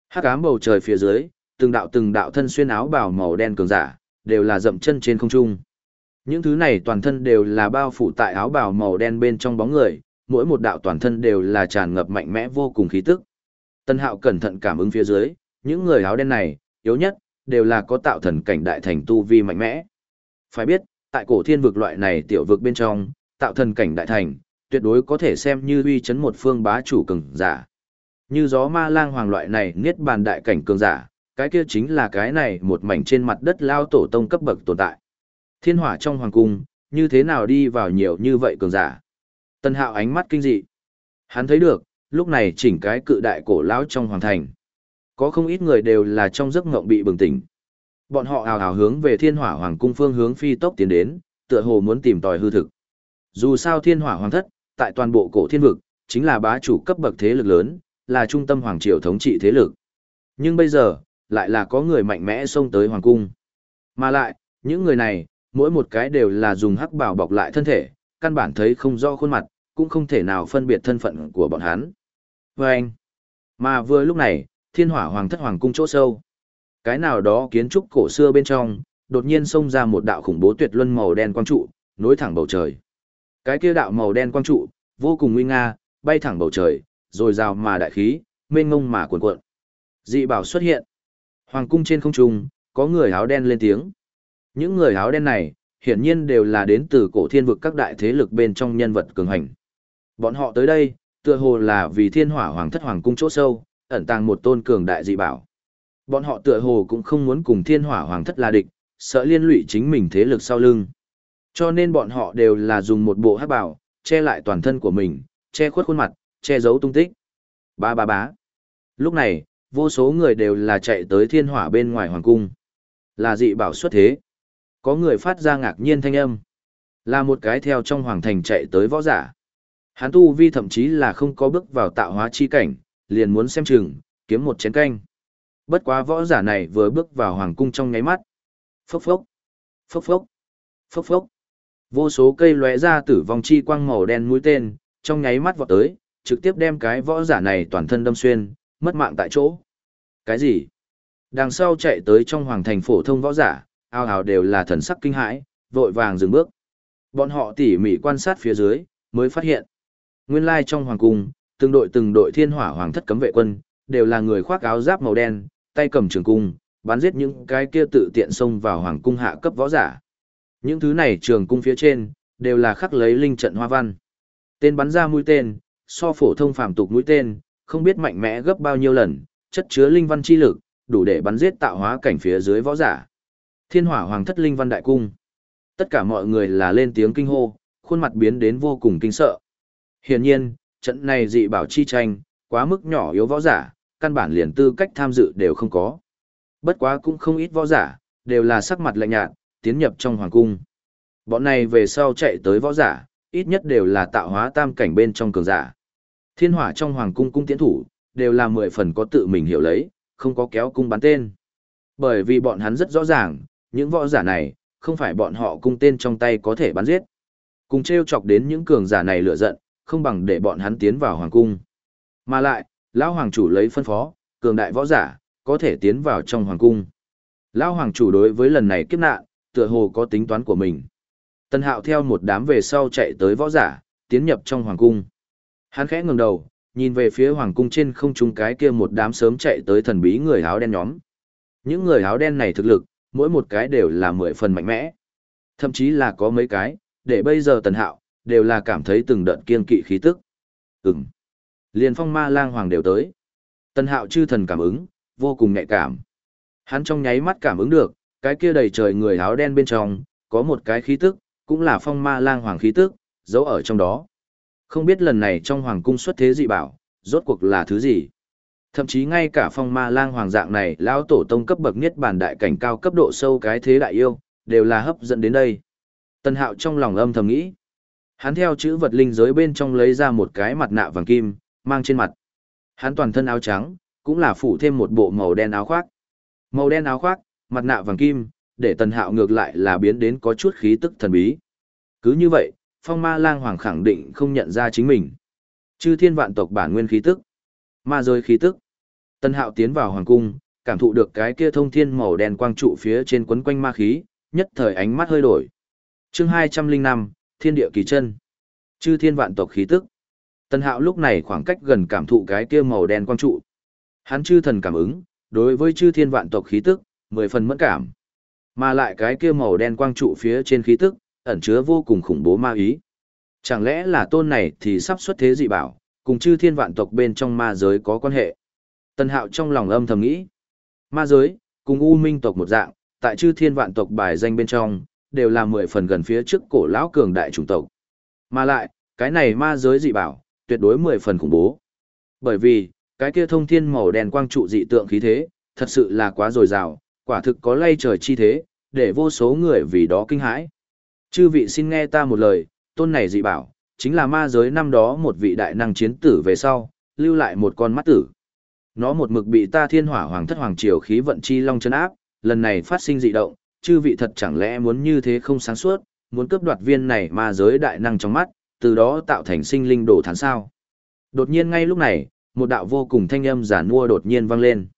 hắc ám bầu trời phía dưới, từng đạo từng đạo thân xuyên áo bào màu đen cường giả, đều là dậm chân trên không trung. Những thứ này toàn thân đều là bao phủ tại áo bào màu đen bên trong bóng người, mỗi một đạo toàn thân đều là tràn ngập mạnh mẽ vô cùng khí tức. Tân Hạo cẩn thận cảm ứng phía dưới, những người áo đen này, yếu nhất, đều là có tạo thần cảnh đại thành tu vi mạnh mẽ. Phải biết, tại cổ thiên vực loại này tiểu vực bên trong, tạo thần cảnh đại thành, tuyệt đối có thể xem như uy chấn một phương bá chủ cường giả. Như gió ma lang hoàng loại này niết bàn đại cảnh cường giả, cái kia chính là cái này một mảnh trên mặt đất lao tổ tông cấp bậc tồn tại. Thiên hỏa trong hoàng cung, như thế nào đi vào nhiều như vậy cường giả. Tân hạo ánh mắt kinh dị. Hắn thấy được, lúc này chỉnh cái cự đại cổ lão trong hoàng thành. Có không ít người đều là trong giấc ngộng bị bừng tỉnh. Bọn họ hào hào hướng về thiên hỏa hoàng cung phương hướng phi tốc tiến đến, tựa hồ muốn tìm tòi hư thực. Dù sao thiên hỏa hoàng thất, tại toàn bộ cổ thiên vực, chính là bá chủ cấp bậc thế lực lớn, là trung tâm hoàng triều thống trị thế lực. Nhưng bây giờ, lại là có người mạnh mẽ xông tới hoàng cung. Mà lại, những người này, mỗi một cái đều là dùng hắc bảo bọc lại thân thể, căn bản thấy không rõ khuôn mặt, cũng không thể nào phân biệt thân phận của bọn hắn. Và anh, mà vừa lúc này, thiên hỏa hoàng thất hoàng cung chỗ sâu. Cái nào đó kiến trúc cổ xưa bên trong, đột nhiên xông ra một đạo khủng bố tuyệt luân màu đen quang trụ, nối thẳng bầu trời. Cái kia đạo màu đen quang trụ, vô cùng nguy nga, bay thẳng bầu trời, rồi rào mà đại khí, mênh ngông mà cuồn cuộn. Dị bảo xuất hiện. Hoàng cung trên không trung, có người áo đen lên tiếng. Những người áo đen này, hiển nhiên đều là đến từ cổ thiên vực các đại thế lực bên trong nhân vật cường hành. Bọn họ tới đây, tựa hồ là vì thiên hỏa hoàng thất hoàng cung chỗ sâu, ẩn tàng một tôn cường đại dị bảo. Bọn họ tựa hồ cũng không muốn cùng thiên hỏa hoàng thất là địch, sợ liên lụy chính mình thế lực sau lưng. Cho nên bọn họ đều là dùng một bộ hắc bảo, che lại toàn thân của mình, che khuất khuôn mặt, che giấu tung tích. Ba ba bá. Lúc này, vô số người đều là chạy tới thiên hỏa bên ngoài hoàng cung. Là dị bảo xuất thế. Có người phát ra ngạc nhiên thanh âm. Là một cái theo trong hoàng thành chạy tới võ giả. Hắn tu vi thậm chí là không có bước vào tạo hóa chi cảnh, liền muốn xem chừng, kiếm một chén canh. Bất quá võ giả này vừa bước vào hoàng cung trong nháy mắt. Phốc phốc, phốc phốc, phốc phốc. Vô số cây lóe ra tử vong chi quang màu đen mũi tên, trong nháy mắt vọt tới, trực tiếp đem cái võ giả này toàn thân đâm xuyên, mất mạng tại chỗ. Cái gì? Đằng sau chạy tới trong hoàng thành phổ thông võ giả, ao ào đều là thần sắc kinh hãi, vội vàng dừng bước. Bọn họ tỉ mỉ quan sát phía dưới, mới phát hiện. Nguyên lai trong hoàng cung, từng đội từng đội thiên hỏa hoàng thất cấm vệ quân, đều là người khoác áo giáp màu đen, tay cầm trường cung, bắn giết những cái kia tự tiện xông vào hoàng cung hạ cấp võ giả. Những thứ này trường cung phía trên, đều là khắc lấy linh trận hoa văn. Tên bắn ra mũi tên, so phổ thông phàm tục mũi tên, không biết mạnh mẽ gấp bao nhiêu lần, chất chứa linh văn chi lực, đủ để bắn giết tạo hóa cảnh phía dưới võ giả. Thiên hỏa hoàng thất linh văn đại cung. Tất cả mọi người là lên tiếng kinh hô, khuôn mặt biến đến vô cùng kinh sợ. Hiển nhiên, trận này dị bảo chi tranh, quá mức nhỏ yếu võ giả, căn bản liền tư cách tham dự đều không có. Bất quá cũng không ít võ giả, đều là sắc mặt lạnh nhạt, tiến nhập trong hoàng cung. Bọn này về sau chạy tới võ giả, ít nhất đều là tạo hóa tam cảnh bên trong cường giả. Thiên hỏa trong hoàng cung cung tiến thủ, đều là mười phần có tự mình hiểu lấy, không có kéo cung bắn tên. Bởi vì bọn hắn rất rõ ràng, những võ giả này, không phải bọn họ cung tên trong tay có thể bắn giết. Cùng treo chọc đến những cường giả này lựa giận, không bằng để bọn hắn tiến vào hoàng cung. Mà lại, lão hoàng chủ lấy phân phó, cường đại võ giả, có thể tiến vào trong hoàng cung. Lão hoàng chủ đối với lần này kiếp nạn, tựa hồ có tính toán của mình. Tân hạo theo một đám về sau chạy tới võ giả, tiến nhập trong hoàng cung. Hắn khẽ ngẩng đầu, nhìn về phía hoàng cung trên không trung cái kia một đám sớm chạy tới thần bí người áo đen nhóm. Những người áo đen này thực lực, mỗi một cái đều là mười phần mạnh mẽ. Thậm chí là có mấy cái, để bây giờ tần hạo, đều là cảm thấy từng đợt kiên kỵ khí tức. Ừm. Liền phong ma lang hoàng đều tới. Tần hạo chư thần cảm ứng, vô cùng nhạy cảm. Hắn trong nháy mắt cảm ứng được, cái kia đầy trời người áo đen bên trong, có một cái khí tức, cũng là phong ma lang hoàng khí tức, giấu ở trong đó. Không biết lần này trong hoàng cung xuất thế dị bảo, rốt cuộc là thứ gì. Thậm chí ngay cả phong ma lang hoàng dạng này, lão tổ tông cấp bậc nhất bản đại cảnh cao cấp độ sâu cái thế đại yêu, đều là hấp dẫn đến đây. Tân hạo trong lòng âm thầm nghĩ. Hắn theo chữ vật linh giới bên trong lấy ra một cái mặt nạ vàng kim, mang trên mặt. Hắn toàn thân áo trắng, cũng là phủ thêm một bộ màu đen áo khoác. Màu đen áo khoác, mặt nạ vàng kim, để tần hạo ngược lại là biến đến có chút khí tức thần bí. Cứ như vậy, phong ma lang hoàng khẳng định không nhận ra chính mình. Chư thiên vạn tộc bản nguyên khí tức. Ma rơi khí tức. Tần hạo tiến vào hoàng cung, cảm thụ được cái kia thông thiên màu đen quang trụ phía trên quấn quanh ma khí, nhất thời ánh mắt hơi đổi. chương 205, Thiên địa kỳ chân. Chư thiên vạn tộc khí tức. Tần hạo lúc này khoảng cách gần cảm thụ cái kia màu đen quang trụ. Hắn chư thần cảm ứng, đối với chư thiên vạn tộc khí tức, mười phần mẫn cảm. Mà lại cái kia màu đen quang trụ phía trên khí tức, ẩn chứa vô cùng khủng bố ma ý. Chẳng lẽ là tôn này thì sắp xuất thế dị bảo, cùng chư thiên vạn tộc bên trong ma giới có quan hệ. Tần hạo trong lòng âm thầm nghĩ. Ma giới, cùng U Minh tộc một dạng, tại chư thiên vạn tộc bài danh bên trong, đều là mười phần gần phía trước cổ lão cường đại chủng tộc. Mà lại, cái này ma giới dị bảo, tuyệt đối mười phần khủng bố. Bởi vì, cái kia thông thiên màu đen quang trụ dị tượng khí thế, thật sự là quá dồi dào, quả thực có lay trời chi thế, để vô số người vì đó kinh hãi. Chư vị xin nghe ta một lời, tôn này dị bảo, chính là ma giới năm đó một vị đại năng chiến tử về sau, lưu lại một con mắt tử. Nó một mực bị ta thiên hỏa hoàng thất hoàng triều khí vận chi long chân áp, lần này phát sinh dị động, chư vị thật chẳng lẽ muốn như thế không sáng suốt, muốn cướp đoạt viên này ma giới đại năng trong mắt, từ đó tạo thành sinh linh đổ thán sao. Đột nhiên ngay lúc này, một đạo vô cùng thanh âm giả mua đột nhiên vang lên.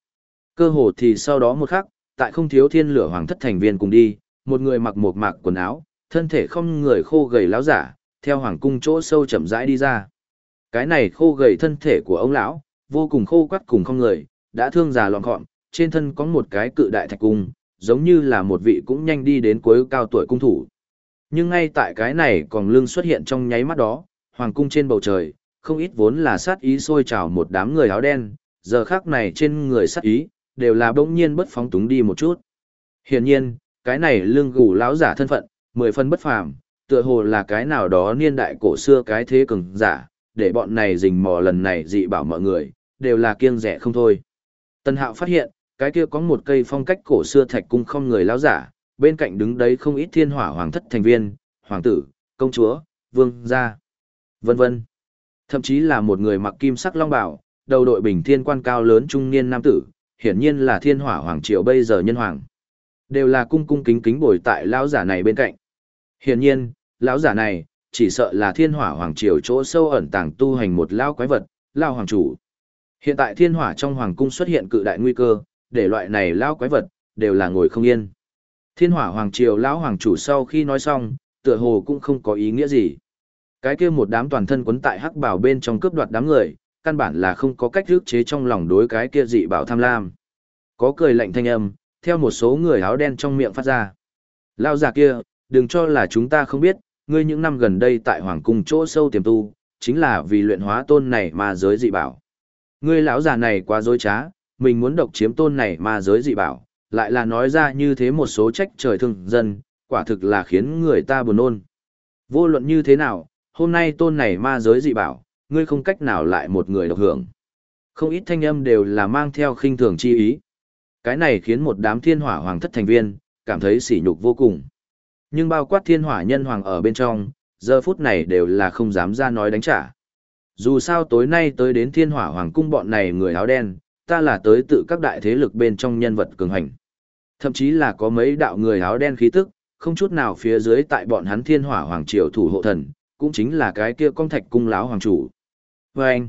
Cơ hồ thì sau đó một khắc, tại không thiếu thiên lửa hoàng thất thành viên cùng đi, một người mặc một mạc quần áo, thân thể không người khô gầy láo giả, theo hoàng cung chỗ sâu chậm rãi đi ra. Cái này khô gầy thân thể của ông lão, vô cùng khô quắt cùng không người, đã thương già loạn gọn, trên thân có một cái cự đại thạch cung, giống như là một vị cũng nhanh đi đến cuối cao tuổi cung thủ. Nhưng ngay tại cái này còn lưng xuất hiện trong nháy mắt đó, hoàng cung trên bầu trời, không ít vốn là sát ý sôi trào một đám người áo đen, giờ khác này trên người sát ý, đều là bỗng nhiên bất phóng túng đi một chút. Hiển nhiên, cái này lưng gù lão giả thân phận, mười phân bất phàm, tựa hồ là cái nào đó niên đại cổ xưa cái thế cường giả, để bọn này rình mò lần này dị bảo mọi người, đều là kiêng rẻ không thôi. Tân hạo phát hiện, cái kia có một cây phong cách cổ xưa thạch cung không người lão giả, bên cạnh đứng đấy không ít thiên hỏa hoàng thất thành viên, hoàng tử, công chúa, vương gia, vân vân. Thậm chí là một người mặc kim sắc long bào, đầu đội bình thiên quan cao lớn trung niên nam tử, hiển nhiên là thiên hỏa hoàng triều bây giờ nhân hoàng. Đều là cung cung kính kính bồi tại lão giả này bên cạnh. Hiển nhiên, lão giả này, chỉ sợ là thiên hỏa hoàng triều chỗ sâu ẩn tàng tu hành một lão quái vật, lão hoàng chủ. Hiện tại thiên hỏa trong hoàng cung xuất hiện cự đại nguy cơ, để loại này lao quái vật, đều là ngồi không yên. Thiên hỏa hoàng triều lão hoàng chủ sau khi nói xong, tựa hồ cũng không có ý nghĩa gì. Cái kia một đám toàn thân quấn tại hắc bảo bên trong cướp đoạt đám người, căn bản là không có cách rước chế trong lòng đối cái kia dị bảo tham lam. Có cười lạnh thanh âm, theo một số người áo đen trong miệng phát ra. Lao giả kia, đừng cho là chúng ta không biết, ngươi những năm gần đây tại hoàng cung chỗ sâu tiềm tu, chính là vì luyện hóa tôn này mà giới dị bảo. Ngươi lão già này quá dối trá, mình muốn độc chiếm tôn này ma giới dị bảo, lại là nói ra như thế một số trách trời thương dân, quả thực là khiến người ta buồn nôn. Vô luận như thế nào, hôm nay tôn này ma giới dị bảo, ngươi không cách nào lại một người độc hưởng. Không ít thanh âm đều là mang theo khinh thường chi ý. Cái này khiến một đám thiên hỏa hoàng thất thành viên, cảm thấy sỉ nhục vô cùng. Nhưng bao quát thiên hỏa nhân hoàng ở bên trong, giờ phút này đều là không dám ra nói đánh trả. Dù sao tối nay tới đến thiên hỏa hoàng cung bọn này người áo đen, ta là tới tự các đại thế lực bên trong nhân vật cường hành. Thậm chí là có mấy đạo người áo đen khí tức, không chút nào phía dưới tại bọn hắn thiên hỏa hoàng triều thủ hộ thần, cũng chính là cái kia công thạch cung láo hoàng chủ. Vâng,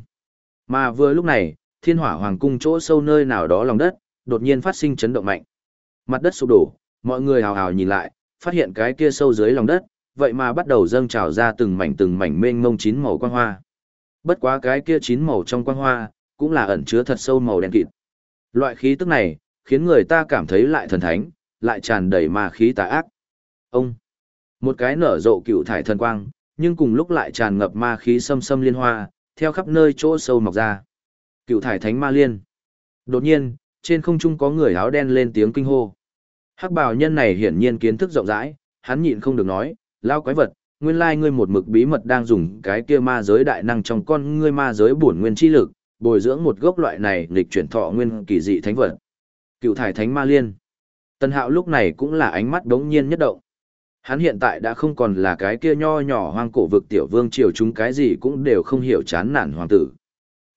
mà vừa lúc này, thiên hỏa hoàng cung chỗ sâu nơi nào đó lòng đất, đột nhiên phát sinh chấn động mạnh. Mặt đất sụp đổ, mọi người hào hào nhìn lại, phát hiện cái kia sâu dưới lòng đất, vậy mà bắt đầu dâng trào ra từng mảnh từng mảnh mênh mông chín màu quang hoa. Bất quá cái kia chín màu trong quang hoa, cũng là ẩn chứa thật sâu màu đen kịt. Loại khí tức này, khiến người ta cảm thấy lại thần thánh, lại tràn đầy ma khí tà ác. Ông, một cái nở rộ cựu thải thần quang, nhưng cùng lúc lại tràn ngập ma khí xâm xâm liên hoa, theo khắp nơi chỗ sâu mọc ra. Cựu thải thánh ma liên. Đột nhiên, trên không trung có người áo đen lên tiếng kinh hô. Hắc bào nhân này hiển nhiên kiến thức rộng rãi, hắn nhịn không được nói, lao quái vật, nguyên lai ngươi một mực bí mật đang dùng cái kia ma giới đại năng trong con ngươi ma giới bổn nguyên chi lực, bồi dưỡng một gốc loại này nghịch chuyển thọ nguyên kỳ dị thánh vật. Cựu thải thánh ma liên. Tân hạo lúc này cũng là ánh mắt đống nhiên nhất động. Hắn hiện tại đã không còn là cái kia nho nhỏ hoang cổ vực tiểu vương triều chúng cái gì cũng đều không hiểu chán nản hoàng tử.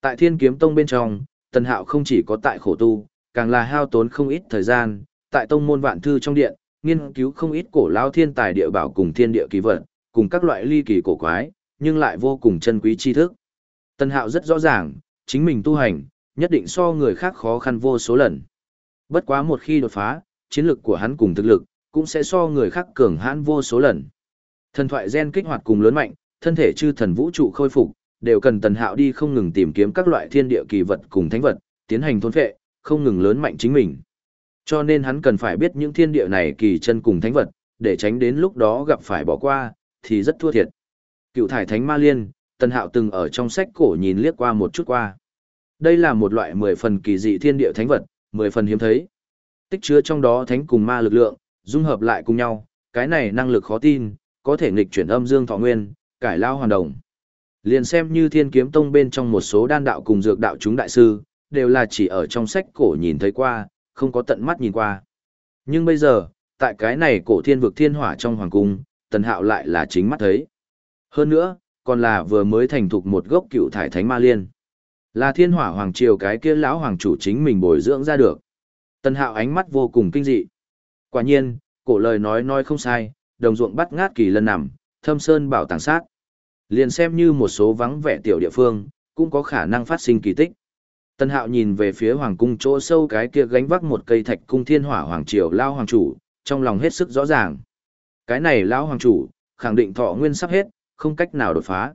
Tại thiên kiếm tông bên trong, tân hạo không chỉ có tại khổ tu, càng là hao tốn không ít thời gian, tại tông môn vạn thư trong điện, nghiên cứu không ít cổ lao thiên tài địa bảo cùng thiên địa kỳ vật, cùng các loại ly kỳ cổ quái, nhưng lại vô cùng chân quý tri thức. Tân hạo rất rõ ràng, chính mình tu hành, nhất định so người khác khó khăn vô số lần. Bất quá một khi đột phá, chiến lực của hắn cùng thực lực, cũng sẽ so người khác cường hãn vô số lần. Thần thoại gen kích hoạt cùng lớn mạnh, thân thể chư thần vũ trụ khôi phục, đều cần tần hạo đi không ngừng tìm kiếm các loại thiên địa kỳ vật cùng thánh vật, tiến hành thôn phệ, không ngừng lớn mạnh chính mình. Cho nên hắn cần phải biết những thiên địa này kỳ chân cùng thánh vật, để tránh đến lúc đó gặp phải bỏ qua, thì rất thua thiệt. Cựu thải thánh ma liên, tần hạo từng ở trong sách cổ nhìn liếc qua một chút qua. Đây là một loại mười phần kỳ dị thiên địa thánh vật, mười phần hiếm thấy. Tích chứa trong đó thánh cùng ma lực lượng, dung hợp lại cùng nhau, cái này năng lực khó tin, có thể nghịch chuyển âm dương thọ nguyên, cải lao hoàn đồng. Liền xem như thiên kiếm tông bên trong một số đan đạo cùng dược đạo chúng đại sư, đều là chỉ ở trong sách cổ nhìn thấy qua, không có tận mắt nhìn qua. Nhưng bây giờ, tại cái này cổ thiên vực thiên hỏa trong hoàng cung, tần hạo lại là chính mắt thấy. Hơn nữa, còn là vừa mới thành thục một gốc cựu thải thánh ma liên. Là thiên hỏa hoàng triều cái kia lão hoàng chủ chính mình bồi dưỡng ra được. Tần hạo ánh mắt vô cùng kinh dị. Quả nhiên, cổ lời nói nói không sai, đồng ruộng bắt ngát kỳ lân nằm, thâm sơn bảo tàng sát. Liền xem như một số vắng vẻ tiểu địa phương, cũng có khả năng phát sinh kỳ tích. Tân hạo nhìn về phía hoàng cung chỗ sâu cái kia gánh vác một cây thạch cung thiên hỏa hoàng triều lao hoàng chủ, trong lòng hết sức rõ ràng. Cái này lão hoàng chủ, khẳng định thọ nguyên sắp hết, không cách nào đột phá.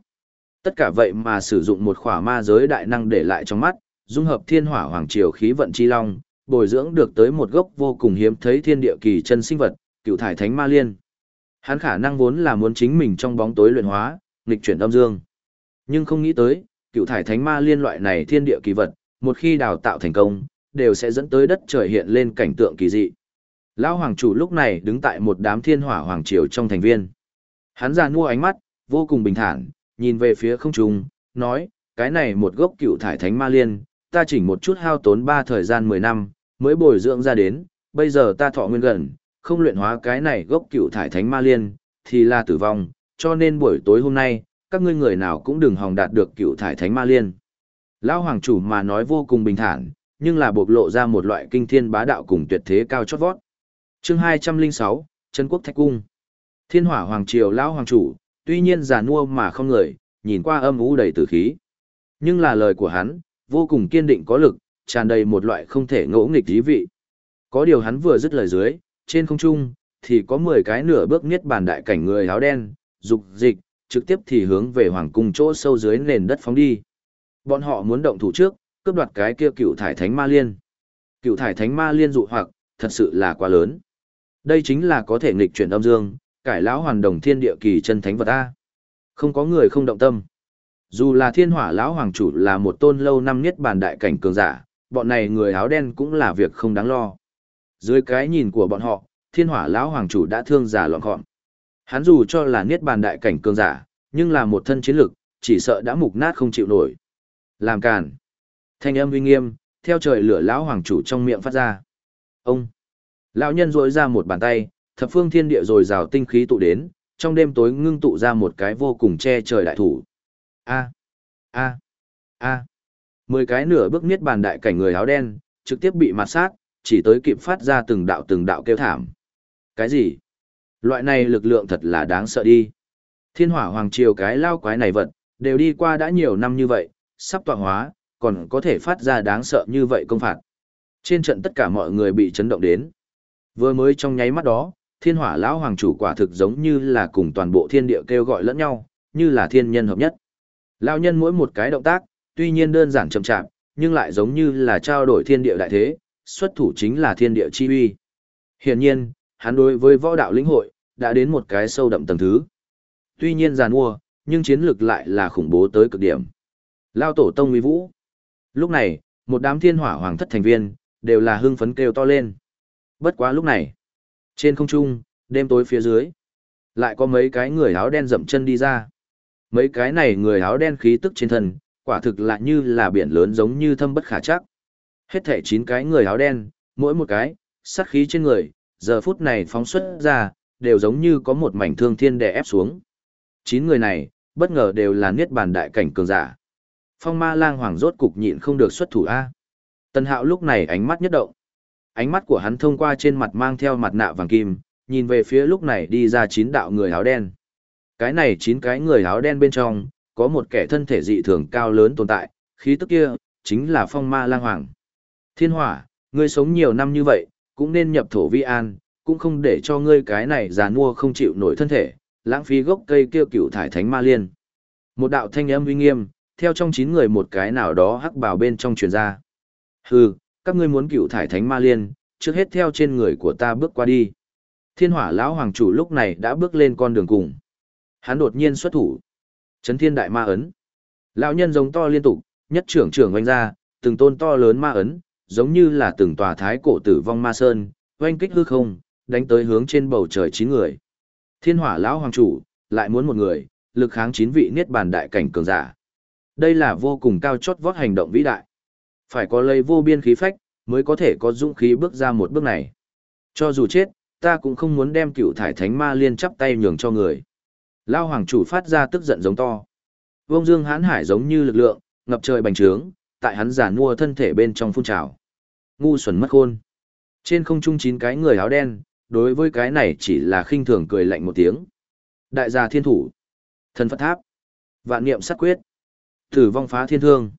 Tất cả vậy mà sử dụng một khỏa ma giới đại năng để lại trong mắt, dung hợp thiên hỏa hoàng triều khí vận chi long, bồi dưỡng được tới một gốc vô cùng hiếm thấy thiên địa kỳ chân sinh vật, cựu thải thánh ma liên. Hắn khả năng vốn là muốn chính mình trong bóng tối luyện hóa, nghịch chuyển âm dương. Nhưng không nghĩ tới, cựu thải thánh ma liên loại này thiên địa kỳ vật, một khi đào tạo thành công, đều sẽ dẫn tới đất trời hiện lên cảnh tượng kỳ dị. Lão hoàng chủ lúc này đứng tại một đám thiên hỏa hoàng triều trong thành viên. Hắn ra mua ánh mắt, vô cùng bình thản, nhìn về phía không trung, nói, cái này một gốc cựu thải thánh ma liên, ta chỉnh một chút hao tốn ba thời gian 10 năm, mới bồi dưỡng ra đến, bây giờ ta thọ nguyên gần, không luyện hóa cái này gốc cựu thải thánh ma liên, thì là tử vong, cho nên buổi tối hôm nay, các ngươi người nào cũng đừng hòng đạt được cựu thải thánh ma liên. Lão hoàng chủ mà nói vô cùng bình thản, nhưng là bộc lộ ra một loại kinh thiên bá đạo cùng tuyệt thế cao chót vót. Chương 206, Trấn quốc thạch cung. Thiên hỏa hoàng triều lão hoàng chủ, tuy nhiên già nua mà không người, nhìn qua âm u đầy tử khí. Nhưng là lời của hắn, vô cùng kiên định có lực, tràn đầy một loại không thể ngỗ nghịch ý vị. Có điều hắn vừa dứt lời dưới, trên không trung, thì có 10 cái nửa bước niết bàn đại cảnh người áo đen, dục dịch, trực tiếp thì hướng về hoàng cung chỗ sâu dưới nền đất phóng đi. Bọn họ muốn động thủ trước, cướp đoạt cái kia cựu thải thánh ma liên. Cựu thải thánh ma liên dụ hoặc, thật sự là quá lớn. Đây chính là có thể nghịch chuyển âm dương, cải lão hoàn đồng thiên địa kỳ chân thánh vật A. Không có người không động tâm. Dù là thiên hỏa lão hoàng chủ là một tôn lâu năm nhất bàn đại cảnh cường giả, bọn này người áo đen cũng là việc không đáng lo. Dưới cái nhìn của bọn họ, thiên hỏa lão hoàng chủ đã thương giả loạn gọn. Hắn dù cho là niết bàn đại cảnh cường giả, nhưng là một thân chiến lực, chỉ sợ đã mục nát không chịu nổi. Làm càn. Thanh âm uy nghiêm, theo trời lửa lão hoàng chủ trong miệng phát ra. Ông. Lão nhân dội ra một bàn tay, thập phương thiên địa rồi rào tinh khí tụ đến, trong đêm tối ngưng tụ ra một cái vô cùng che trời đại thủ. A. A. A. Mười cái nửa bước niết bàn đại cảnh người áo đen, trực tiếp bị mặt sát, chỉ tới kịp phát ra từng đạo từng đạo kêu thảm. Cái gì? Loại này lực lượng thật là đáng sợ đi. Thiên hỏa hoàng triều cái lao quái này vật, đều đi qua đã nhiều năm như vậy, sắp tọa hóa, còn có thể phát ra đáng sợ như vậy công phạt. Trên trận tất cả mọi người bị chấn động đến. Vừa mới trong nháy mắt đó, thiên hỏa lão hoàng chủ quả thực giống như là cùng toàn bộ thiên địa kêu gọi lẫn nhau, như là thiên nhân hợp nhất. Lão nhân mỗi một cái động tác, tuy nhiên đơn giản chậm chạp, nhưng lại giống như là trao đổi thiên địa đại thế, xuất thủ chính là thiên địa chi uy. Hiển nhiên, hắn đối với võ đạo lĩnh hội, đã đến một cái sâu đậm tầng thứ. Tuy nhiên giàn mua, nhưng chiến lược lại là khủng bố tới cực điểm. Lao tổ tông uy vũ. Lúc này, một đám thiên hỏa hoàng thất thành viên, đều là hưng phấn kêu to lên. Bất quá lúc này, trên không trung, đêm tối phía dưới, lại có mấy cái người áo đen dậm chân đi ra. Mấy cái này người áo đen khí tức trên thân, quả thực lại như là biển lớn giống như thâm bất khả chắc. Hết thể chín cái người áo đen, mỗi một cái, sát khí trên người, giờ phút này phóng xuất ra, đều giống như có một mảnh thương thiên đè ép xuống. Chín người này, bất ngờ đều là niết bàn đại cảnh cường giả. Phong ma lang hoàng rốt cục nhịn không được xuất thủ A. Tần hạo lúc này ánh mắt nhất động. Ánh mắt của hắn thông qua trên mặt mang theo mặt nạ vàng kim, nhìn về phía lúc này đi ra chín đạo người áo đen. Cái này chín cái người áo đen bên trong, có một kẻ thân thể dị thường cao lớn tồn tại, khí tức kia, chính là phong ma lang hoàng. Thiên hỏa, ngươi sống nhiều năm như vậy, cũng nên nhập thổ vi an, cũng không để cho ngươi cái này già nua không chịu nổi thân thể, lãng phí gốc cây kêu cửu thải thánh ma liên. Một đạo thanh âm uy nghiêm, theo trong chín người một cái nào đó hắc bào bên trong truyền ra. Hừ, các ngươi muốn cựu thải thánh ma liên, trước hết theo trên người của ta bước qua đi. Thiên hỏa lão hoàng chủ lúc này đã bước lên con đường cùng. Hắn đột nhiên xuất thủ. Chấn thiên đại ma ấn. Lão nhân giống to liên tục, nhất trưởng trưởng oanh ra, từng tôn to lớn ma ấn, giống như là từng tòa thái cổ tử vong ma sơn, oanh kích hư không, đánh tới hướng trên bầu trời chín người. Thiên hỏa lão hoàng chủ, lại muốn một người, lực kháng chín vị niết bàn đại cảnh cường giả. Đây là vô cùng cao chót vót hành động vĩ đại. Phải có lấy vô biên khí phách, mới có thể có dũng khí bước ra một bước này. Cho dù chết, ta cũng không muốn đem cựu thải thánh ma liên chắp tay nhường cho người. Lao hoàng chủ phát ra tức giận giống to. Vông dương hãn hải giống như lực lượng, ngập trời bành trướng, tại hắn giả mua thân thể bên trong phun trào. Ngu xuẩn mất khôn. Trên không trung chín cái người áo đen, đối với cái này chỉ là khinh thường cười lạnh một tiếng. Đại gia thiên thủ. Thần Phật Tháp. Vạn niệm sát quyết. Tử vong phá thiên thương.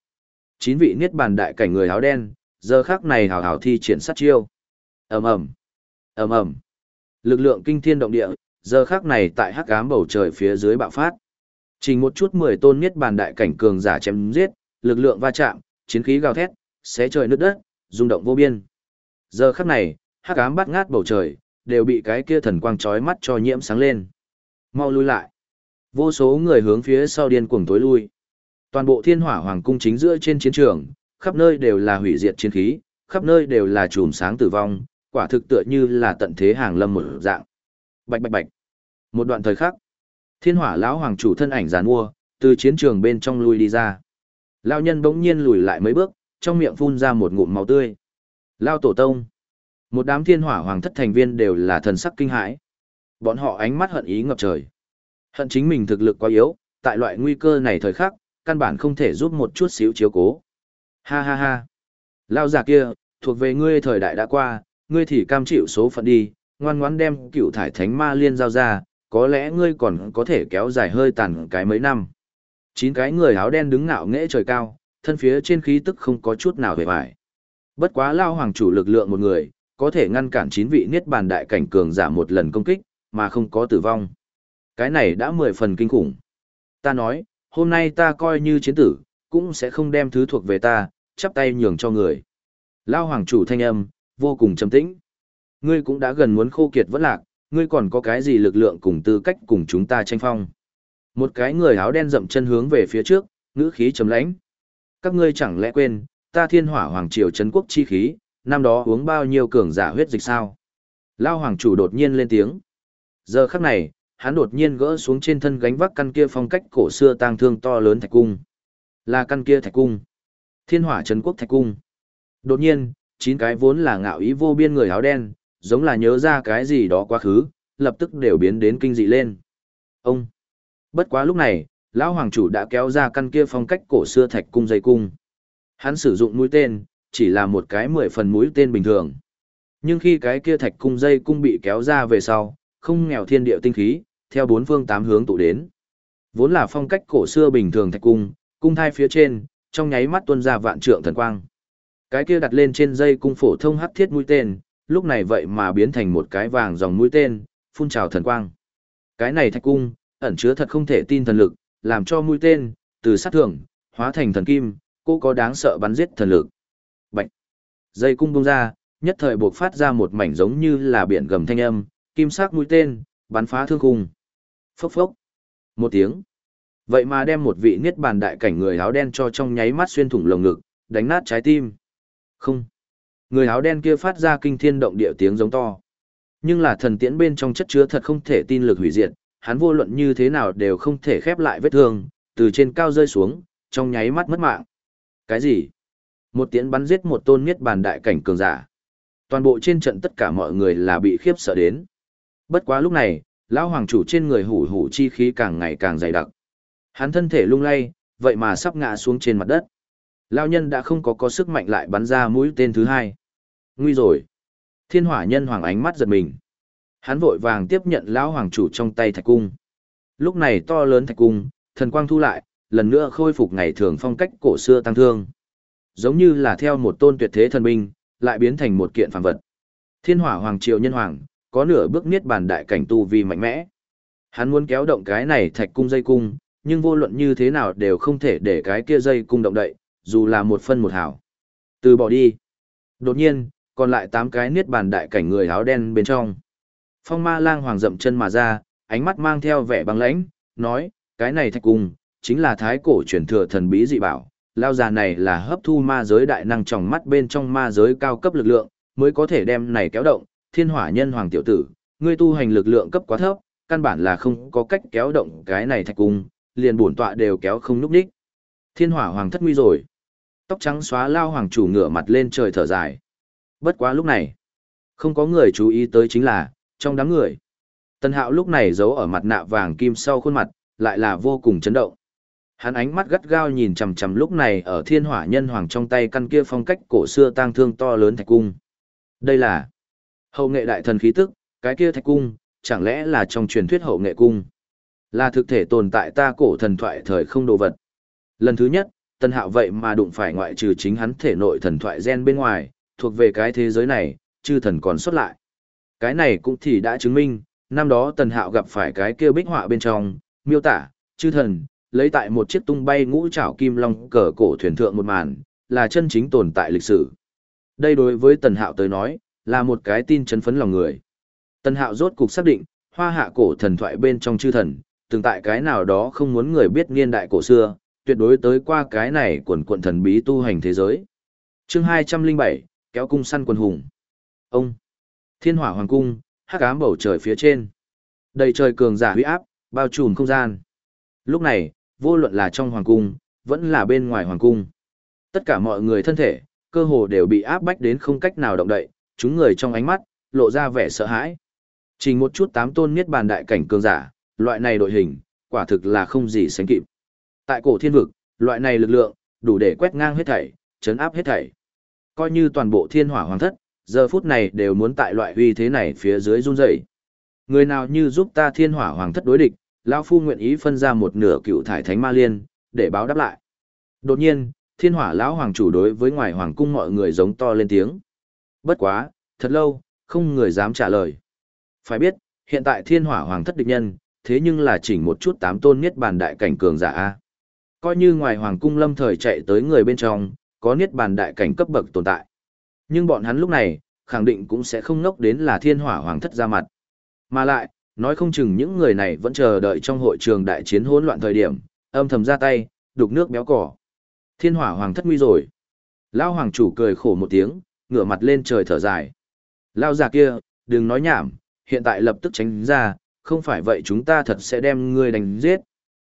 Chín vị niết bàn đại cảnh người áo đen, giờ khắc này hào hào thi triển sát chiêu. Ầm ầm. Ầm ầm. Lực lượng kinh thiên động địa, giờ khắc này tại hắc ám bầu trời phía dưới bạo phát. chỉ một chút mười tôn niết bàn đại cảnh cường giả chém giết, lực lượng va chạm, chiến khí gào thét, xé trời nứt đất, rung động vô biên. Giờ khắc này, hắc ám bắt ngát bầu trời, đều bị cái kia thần quang chói mắt cho nhiễm sáng lên. Mau lui lại. Vô số người hướng phía sau điên cuồng tối lui. Toàn bộ thiên hỏa hoàng cung chính giữa trên chiến trường, khắp nơi đều là hủy diệt chiến khí, khắp nơi đều là chùm sáng tử vong, quả thực tựa như là tận thế hàng lâm một dạng. Bạch bạch bạch. Một đoạn thời khắc, thiên hỏa lão hoàng chủ thân ảnh giàn mua, từ chiến trường bên trong lui đi ra. Lão nhân bỗng nhiên lùi lại mấy bước, trong miệng phun ra một ngụm máu tươi. Lao tổ tông. Một đám thiên hỏa hoàng thất thành viên đều là thần sắc kinh hãi. Bọn họ ánh mắt hận ý ngập trời. Hận chính mình thực lực quá yếu, tại loại nguy cơ này thời khắc, căn bản không thể giúp một chút xíu chiếu cố. Ha ha ha. Lao già kia, thuộc về ngươi thời đại đã qua, ngươi thì cam chịu số phận đi, ngoan ngoãn đem cựu thải thánh ma liên giao ra, có lẽ ngươi còn có thể kéo dài hơi tàn cái mấy năm. Chín cái người áo đen đứng ngạo nghễ trời cao, thân phía trên khí tức không có chút nào hề vải. Bất quá lao hoàng chủ lực lượng một người, có thể ngăn cản chín vị niết bàn đại cảnh cường giả một lần công kích, mà không có tử vong. Cái này đã mười phần kinh khủng. Ta nói, hôm nay ta coi như chiến tử, cũng sẽ không đem thứ thuộc về ta, chắp tay nhường cho người. Lao hoàng chủ thanh âm, vô cùng trầm tĩnh. Ngươi cũng đã gần muốn khô kiệt vẫn lạc, ngươi còn có cái gì lực lượng cùng tư cách cùng chúng ta tranh phong. Một cái người áo đen dậm chân hướng về phía trước, ngữ khí trầm lãnh. Các ngươi chẳng lẽ quên, ta thiên hỏa hoàng triều trấn quốc chi khí, năm đó uống bao nhiêu cường giả huyết dịch sao? Lao hoàng chủ đột nhiên lên tiếng. Giờ khắc này, hắn đột nhiên gỡ xuống trên thân gánh vác căn kia phong cách cổ xưa tang thương to lớn thạch cung. Là căn kia thạch cung. Thiên hỏa trấn quốc thạch cung. Đột nhiên, chín cái vốn là ngạo ý vô biên người áo đen, giống là nhớ ra cái gì đó quá khứ, lập tức đều biến đến kinh dị lên. Ông! Bất quá lúc này, lão hoàng chủ đã kéo ra căn kia phong cách cổ xưa thạch cung dây cung. Hắn sử dụng mũi tên, chỉ là một cái mười phần mũi tên bình thường. Nhưng khi cái kia thạch cung dây cung bị kéo ra về sau, không nghèo thiên địa tinh khí, theo bốn phương tám hướng tụ đến. Vốn là phong cách cổ xưa bình thường thạch cung, cung thai phía trên, trong nháy mắt tuôn ra vạn trượng thần quang. Cái kia đặt lên trên dây cung phổ thông hắc thiết mũi tên, lúc này vậy mà biến thành một cái vàng dòng mũi tên, phun trào thần quang. Cái này thạch cung, ẩn chứa thật không thể tin thần lực, làm cho mũi tên, từ sát thưởng hóa thành thần kim, cô có đáng sợ bắn giết thần lực. Bạch! Dây cung bung ra, nhất thời buộc phát ra một mảnh giống như là biển gầm thanh âm, kim sắc mũi tên, bắn phá thương khung. Phốc phốc! Một tiếng. Vậy mà đem một vị niết bàn đại cảnh người áo đen cho trong nháy mắt xuyên thủng lồng ngực, đánh nát trái tim. Không. Người áo đen kia phát ra kinh thiên động địa tiếng giống to. Nhưng là thần tiễn bên trong chất chứa thật không thể tin lực hủy diệt, hắn vô luận như thế nào đều không thể khép lại vết thương, từ trên cao rơi xuống, trong nháy mắt mất mạng. Cái gì? Một tiễn bắn giết một tôn niết bàn đại cảnh cường giả. Toàn bộ trên trận tất cả mọi người là bị khiếp sợ đến. Bất quá lúc này, lão hoàng chủ trên người hủ hủ chi khí càng ngày càng dày đặc. Hắn thân thể lung lay, vậy mà sắp ngã xuống trên mặt đất. Lão nhân đã không có có sức mạnh lại bắn ra mũi tên thứ hai. Nguy rồi. Thiên hỏa nhân hoàng ánh mắt giật mình. Hắn vội vàng tiếp nhận lão hoàng chủ trong tay thạch cung. Lúc này to lớn thạch cung, thần quang thu lại, lần nữa khôi phục ngày thường phong cách cổ xưa tăng thương. Giống như là theo một tôn tuyệt thế thần binh, lại biến thành một kiện phàm vật. Thiên hỏa hoàng triều nhân hoàng, có nửa bước niết bàn đại cảnh tu vi mạnh mẽ. Hắn muốn kéo động cái này thạch cung dây cung, nhưng vô luận như thế nào đều không thể để cái kia dây cung động đậy, dù là một phân một hảo. Từ bỏ đi. Đột nhiên, còn lại tám cái niết bàn đại cảnh người áo đen bên trong. Phong ma lang hoàng dậm chân mà ra, ánh mắt mang theo vẻ băng lãnh, nói, cái này thạch cung, chính là thái cổ truyền thừa thần bí dị bảo. Lao già này là hấp thu ma giới đại năng trong mắt bên trong ma giới cao cấp lực lượng, mới có thể đem này kéo động, thiên hỏa nhân hoàng tiểu tử, ngươi tu hành lực lượng cấp quá thấp, căn bản là không có cách kéo động cái này thạch cung, liền bổn tọa đều kéo không núp đích. Thiên hỏa hoàng thất nguy rồi. Tóc trắng xóa lao hoàng chủ ngửa mặt lên trời thở dài. Bất quá lúc này, không có người chú ý tới chính là, trong đám người. Tân hạo lúc này giấu ở mặt nạ vàng kim sau khuôn mặt, lại là vô cùng chấn động. Hắn ánh mắt gắt gao nhìn chằm chằm lúc này ở thiên hỏa nhân hoàng trong tay căn kia phong cách cổ xưa tang thương to lớn thạch cung. Đây là hậu nghệ đại thần khí tức, cái kia thạch cung, chẳng lẽ là trong truyền thuyết hậu nghệ cung. Là thực thể tồn tại ta cổ thần thoại thời không đồ vật. Lần thứ nhất, tân hạo vậy mà đụng phải ngoại trừ chính hắn thể nội thần thoại gen bên ngoài, thuộc về cái thế giới này, chư thần còn xuất lại. Cái này cũng thì đã chứng minh, năm đó tần hạo gặp phải cái kia bích họa bên trong, miêu tả, chư thần, lấy tại một chiếc tung bay ngũ trảo kim long cờ cổ thuyền thượng một màn, là chân chính tồn tại lịch sử. Đây đối với tần hạo tới nói, là một cái tin chấn phấn lòng người. Tần hạo rốt cục xác định, hoa hạ cổ thần thoại bên trong chư thần, từng tại cái nào đó không muốn người biết niên đại cổ xưa, tuyệt đối tới qua cái này quần quận thần bí tu hành thế giới. chương 207, kéo cung săn quần hùng. Ông, thiên hỏa hoàng cung, hắc ám bầu trời phía trên. Đầy trời cường giả huy áp, bao trùm không gian. Lúc này, vô luận là trong hoàng cung, vẫn là bên ngoài hoàng cung. Tất cả mọi người thân thể, cơ hồ đều bị áp bách đến không cách nào động đậy, chúng người trong ánh mắt, lộ ra vẻ sợ hãi. Chỉ một chút tám tôn niết bàn đại cảnh cường giả, loại này đội hình, quả thực là không gì sánh kịp. Tại cổ thiên vực, loại này lực lượng, đủ để quét ngang hết thảy, chấn áp hết thảy. Coi như toàn bộ thiên hỏa hoàng thất, giờ phút này đều muốn tại loại uy thế này phía dưới run rẩy. Người nào như giúp ta thiên hỏa hoàng thất đối địch, lão phu nguyện ý phân ra một nửa cựu thải thánh ma liên, để báo đáp lại. Đột nhiên, thiên hỏa lão hoàng chủ đối với ngoài hoàng cung mọi người giống to lên tiếng. Bất quá, thật lâu, không người dám trả lời. Phải biết, hiện tại thiên hỏa hoàng thất địch nhân, thế nhưng là chỉnh một chút tám tôn niết bàn đại cảnh cường giả a. Coi như ngoài hoàng cung lâm thời chạy tới người bên trong, có niết bàn đại cảnh cấp bậc tồn tại. Nhưng bọn hắn lúc này, khẳng định cũng sẽ không nốc đến là thiên hỏa hoàng thất ra mặt. Mà lại, nói không chừng những người này vẫn chờ đợi trong hội trường đại chiến hỗn loạn thời điểm, âm thầm ra tay, đục nước béo cỏ. Thiên hỏa hoàng thất nguy rồi. Lao hoàng chủ cười khổ một tiếng, ngửa mặt lên trời thở dài. Lao già kia, đừng nói nhảm, hiện tại lập tức tránh ra, không phải vậy chúng ta thật sẽ đem ngươi đánh giết.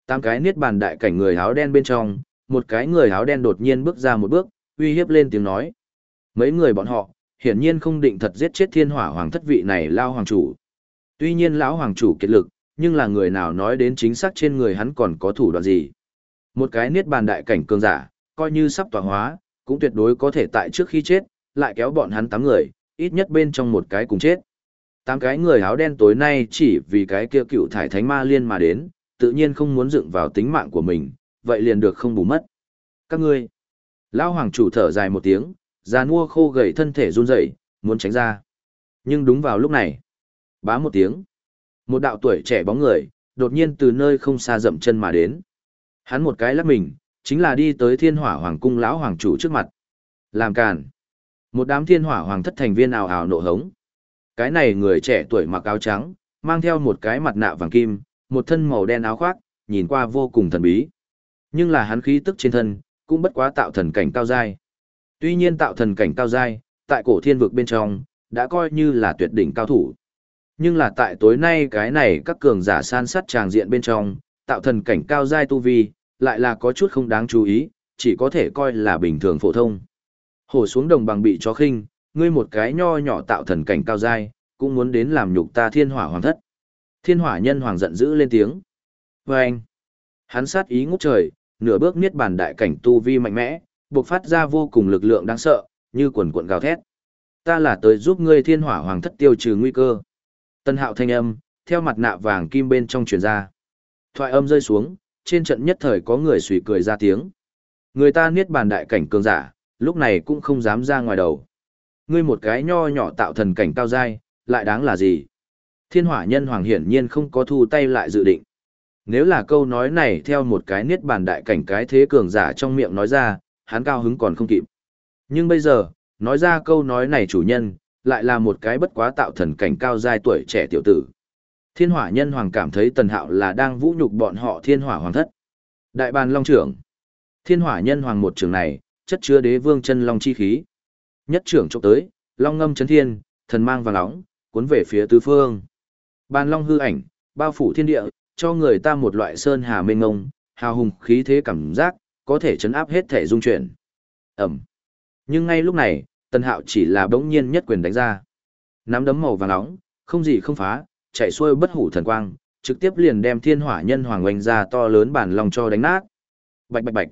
Tám cái niết bàn đại cảnh người áo đen bên trong, một cái người áo đen đột nhiên bước ra một bước, uy hiếp lên tiếng nói. Mấy người bọn họ, hiển nhiên không định thật giết chết thiên hỏa hoàng thất vị này lao hoàng chủ. Tuy nhiên lão hoàng chủ kiệt lực, nhưng là người nào nói đến chính xác trên người hắn còn có thủ đoạn gì. Một cái niết bàn đại cảnh cường giả, coi như sắp tỏa hóa, cũng tuyệt đối có thể tại trước khi chết, lại kéo bọn hắn tám người, ít nhất bên trong một cái cùng chết. Tám cái người áo đen tối nay chỉ vì cái kia cựu thải thánh ma liên mà đến, tự nhiên không muốn dựng vào tính mạng của mình, vậy liền được không bù mất. Các ngươi, lão hoàng chủ thở dài một tiếng, già nua khô gầy thân thể run rẩy, muốn tránh ra. Nhưng đúng vào lúc này, bá một tiếng, một đạo tuổi trẻ bóng người, đột nhiên từ nơi không xa dậm chân mà đến. Hắn một cái lắc mình, chính là đi tới thiên hỏa hoàng cung lão hoàng chủ trước mặt. Làm càn. Một đám thiên hỏa hoàng thất thành viên ảo ảo nộ hống. Cái này người trẻ tuổi mặc áo trắng, mang theo một cái mặt nạ vàng kim, một thân màu đen áo khoác, nhìn qua vô cùng thần bí. Nhưng là hắn khí tức trên thân, cũng bất quá tạo thần cảnh cao giai. Tuy nhiên tạo thần cảnh cao giai, tại cổ thiên vực bên trong, đã coi như là tuyệt đỉnh cao thủ. Nhưng là tại tối nay cái này các cường giả san sát tràng diện bên trong, tạo thần cảnh cao giai tu vi, lại là có chút không đáng chú ý, chỉ có thể coi là bình thường phổ thông. Hổ xuống đồng bằng bị chó khinh, ngươi một cái nho nhỏ tạo thần cảnh cao dai, cũng muốn đến làm nhục ta thiên hỏa hoàng thất. Thiên hỏa nhân hoàng giận dữ lên tiếng. Và anh, hắn sát ý ngút trời, nửa bước niết bàn đại cảnh tu vi mạnh mẽ, bộc phát ra vô cùng lực lượng đáng sợ, như quần cuộn gào thét. Ta là tới giúp ngươi thiên hỏa hoàng thất tiêu trừ nguy cơ. Tân hạo thanh âm, theo mặt nạ vàng kim bên trong truyền ra. Thoại âm rơi xuống, trên trận nhất thời có người suy cười ra tiếng. Người ta niết bàn đại cảnh cường giả, lúc này cũng không dám ra ngoài đầu. Ngươi một cái nho nhỏ tạo thần cảnh cao dai, lại đáng là gì? Thiên hỏa nhân hoàng hiển nhiên không có thu tay lại dự định. Nếu là câu nói này theo một cái niết bàn đại cảnh cái thế cường giả trong miệng nói ra, hắn cao hứng còn không kịp. Nhưng bây giờ, nói ra câu nói này chủ nhân, lại là một cái bất quá tạo thần cảnh cao giai tuổi trẻ tiểu tử. Thiên hỏa nhân hoàng cảm thấy tần hạo là đang vũ nhục bọn họ thiên hỏa hoàng thất. Đại bàn long trưởng. Thiên hỏa nhân hoàng một trường này, chất chứa đế vương chân long chi khí. Nhất trưởng chụp tới, long ngâm chấn thiên, thần mang vàng nóng, cuốn về phía tứ phương. Bàn long hư ảnh, bao phủ thiên địa, cho người ta một loại sơn hà mênh ngông, hào hùng khí thế cảm giác, có thể chấn áp hết thể dung chuyển. Ẩm. Nhưng ngay lúc này, Tần Hạo chỉ là bỗng nhiên nhất quyền đánh ra. Nắm đấm màu vàng nóng, không gì không phá, chạy xuôi bất hủ thần quang, trực tiếp liền đem thiên hỏa nhân hoàng oanh ra to lớn bản lòng cho đánh nát. Bạch bạch bạch.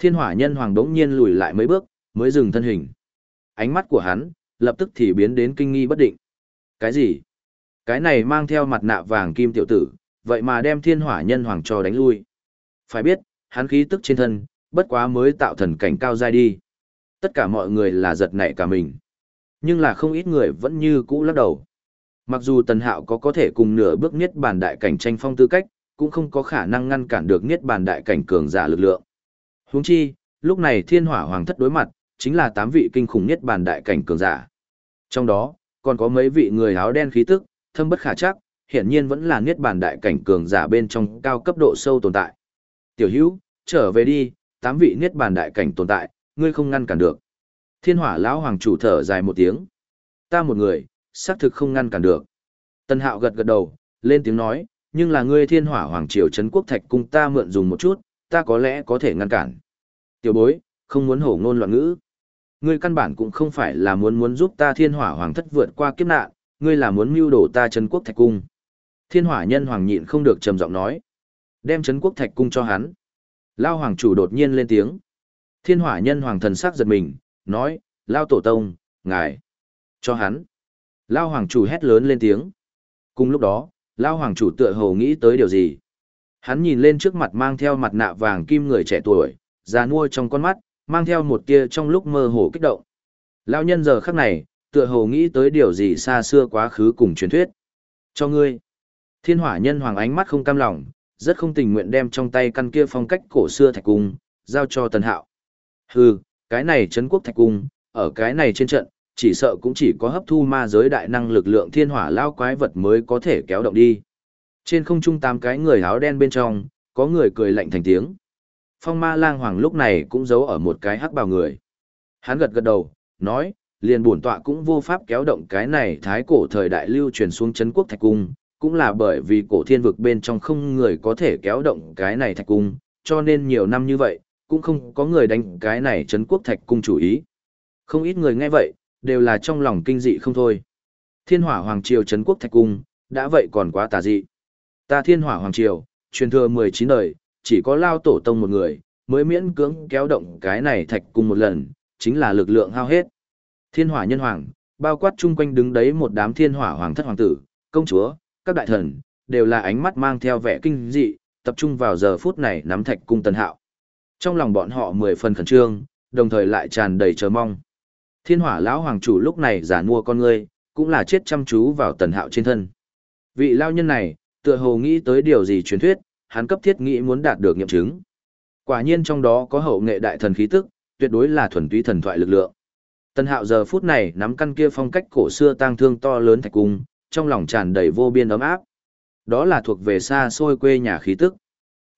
Thiên hỏa nhân hoàng đống nhiên lùi lại mấy bước, mới dừng thân hình. Ánh mắt của hắn, lập tức thì biến đến kinh nghi bất định. Cái gì? Cái này mang theo mặt nạ vàng kim tiểu tử, vậy mà đem thiên hỏa nhân hoàng cho đánh lui. Phải biết, hắn khí tức trên thân, bất quá mới tạo thần cảnh cao dai đi. Tất cả mọi người là giật nảy cả mình. Nhưng là không ít người vẫn như cũ lắc đầu. Mặc dù Tần Hạo có có thể cùng nửa bước niết bàn đại cảnh tranh phong tư cách, cũng không có khả năng ngăn cản được niết bàn đại cảnh cường giả lực lượng. Huống chi, lúc này Thiên Hỏa Hoàng thất đối mặt, chính là tám vị kinh khủng nhất bàn đại cảnh cường giả. Trong đó, còn có mấy vị người áo đen khí tức, thâm bất khả chắc, hiển nhiên vẫn là niết bàn đại cảnh cường giả bên trong cao cấp độ sâu tồn tại. Tiểu Hữu, trở về đi, tám vị niết bàn đại cảnh tồn tại, ngươi không ngăn cản được. Thiên Hỏa lão hoàng chủ thở dài một tiếng. Ta một người, xác thực không ngăn cản được. Tân Hạo gật gật đầu, lên tiếng nói, nhưng là ngươi Thiên Hỏa hoàng triều trấn quốc thạch cung ta mượn dùng một chút, ta có lẽ có thể ngăn cản. Tiểu bối, không muốn hổ ngôn loạn ngữ. Ngươi căn bản cũng không phải là muốn muốn giúp ta Thiên Hỏa hoàng thất vượt qua kiếp nạn, ngươi là muốn mưu đổ ta trấn quốc thạch cung. Thiên Hỏa nhân hoàng nhịn không được trầm giọng nói, đem trấn quốc thạch cung cho hắn. Lao hoàng chủ đột nhiên lên tiếng. Thiên hỏa nhân hoàng thần sắc giật mình, nói, Lao tổ tông, ngài, cho hắn. Lao hoàng chủ hét lớn lên tiếng. Cùng lúc đó, Lao hoàng chủ tựa hồ nghĩ tới điều gì. Hắn nhìn lên trước mặt mang theo mặt nạ vàng kim người trẻ tuổi, già nuôi trong con mắt, mang theo một tia trong lúc mơ hồ kích động. Lão nhân giờ khắc này, tựa hồ nghĩ tới điều gì xa xưa quá khứ cùng truyền thuyết. Cho ngươi. Thiên hỏa nhân hoàng ánh mắt không cam lòng, rất không tình nguyện đem trong tay căn kia phong cách cổ xưa thạch cung, giao cho tần hạo. Hừ, cái này Trấn quốc thạch cung, ở cái này trên trận, chỉ sợ cũng chỉ có hấp thu ma giới đại năng lực lượng thiên hỏa lao quái vật mới có thể kéo động đi. Trên không trung tám cái người áo đen bên trong, có người cười lạnh thành tiếng. Phong ma lang hoàng lúc này cũng giấu ở một cái hắc bào người. Hắn gật gật đầu, nói, liền bổn tọa cũng vô pháp kéo động cái này thái cổ thời đại lưu truyền xuống chấn quốc thạch cung, cũng là bởi vì cổ thiên vực bên trong không người có thể kéo động cái này thạch cung, cho nên nhiều năm như vậy, cũng không có người đánh cái này chấn quốc thạch cung chủ ý. Không ít người nghe vậy, đều là trong lòng kinh dị không thôi. Thiên hỏa hoàng triều chấn quốc thạch cung, đã vậy còn quá tà dị. Ta thiên hỏa hoàng triều, truyền thừa 19 đời, chỉ có lao tổ tông một người, mới miễn cưỡng kéo động cái này thạch cung một lần, chính là lực lượng hao hết. Thiên hỏa nhân hoàng, bao quát chung quanh đứng đấy một đám thiên hỏa hoàng thất hoàng tử, công chúa, các đại thần, đều là ánh mắt mang theo vẻ kinh dị, tập trung vào giờ phút này nắm thạch cung tần hạo. Trong lòng bọn họ mười phần khẩn trương, đồng thời lại tràn đầy chờ mong. Thiên hỏa lão hoàng chủ lúc này giả mua con ngươi, cũng là chết chăm chú vào tần hạo trên thân. Vị lao nhân này, tựa hồ nghĩ tới điều gì truyền thuyết, hắn cấp thiết nghĩ muốn đạt được nghiệm chứng. Quả nhiên trong đó có hậu nghệ đại thần khí tức, tuyệt đối là thuần túy thần thoại lực lượng. Tân Hạo giờ phút này nắm căn kia phong cách cổ xưa tang thương to lớn thạch cung, trong lòng tràn đầy vô biên ấm áp. Đó là thuộc về xa xôi quê nhà khí tức.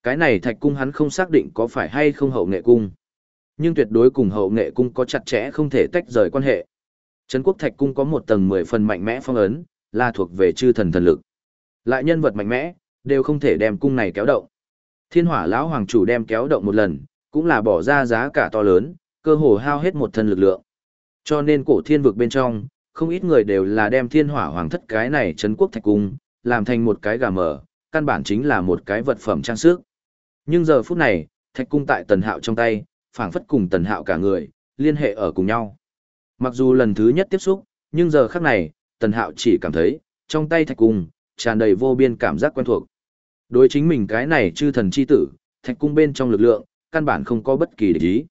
Cái này thạch cung hắn không xác định có phải hay không hậu nghệ cung. Nhưng tuyệt đối cùng hậu nghệ cung có chặt chẽ không thể tách rời quan hệ. Trấn quốc thạch cung có một tầng mười phần mạnh mẽ phong ấn, là thuộc về chư thần thần lực. Lại nhân vật mạnh mẽ, đều không thể đem cung này kéo động. Thiên hỏa lão hoàng chủ đem kéo động một lần, cũng là bỏ ra giá cả to lớn, cơ hồ hao hết một thân lực lượng. Cho nên cổ thiên vực bên trong, không ít người đều là đem thiên hỏa hoàng thất cái này trấn quốc thạch cung, làm thành một cái gà mở, căn bản chính là một cái vật phẩm trang sức. Nhưng giờ phút này, thạch cung tại tần hạo trong tay, phảng phất cùng tần hạo cả người, liên hệ ở cùng nhau. Mặc dù lần thứ nhất tiếp xúc, nhưng giờ khắc này, tần hạo chỉ cảm thấy, trong tay thạch cung, tràn đầy vô biên cảm giác quen thuộc. Đối chính mình cái này chư thần chi tử, thạch cung bên trong lực lượng, căn bản không có bất kỳ địch ý.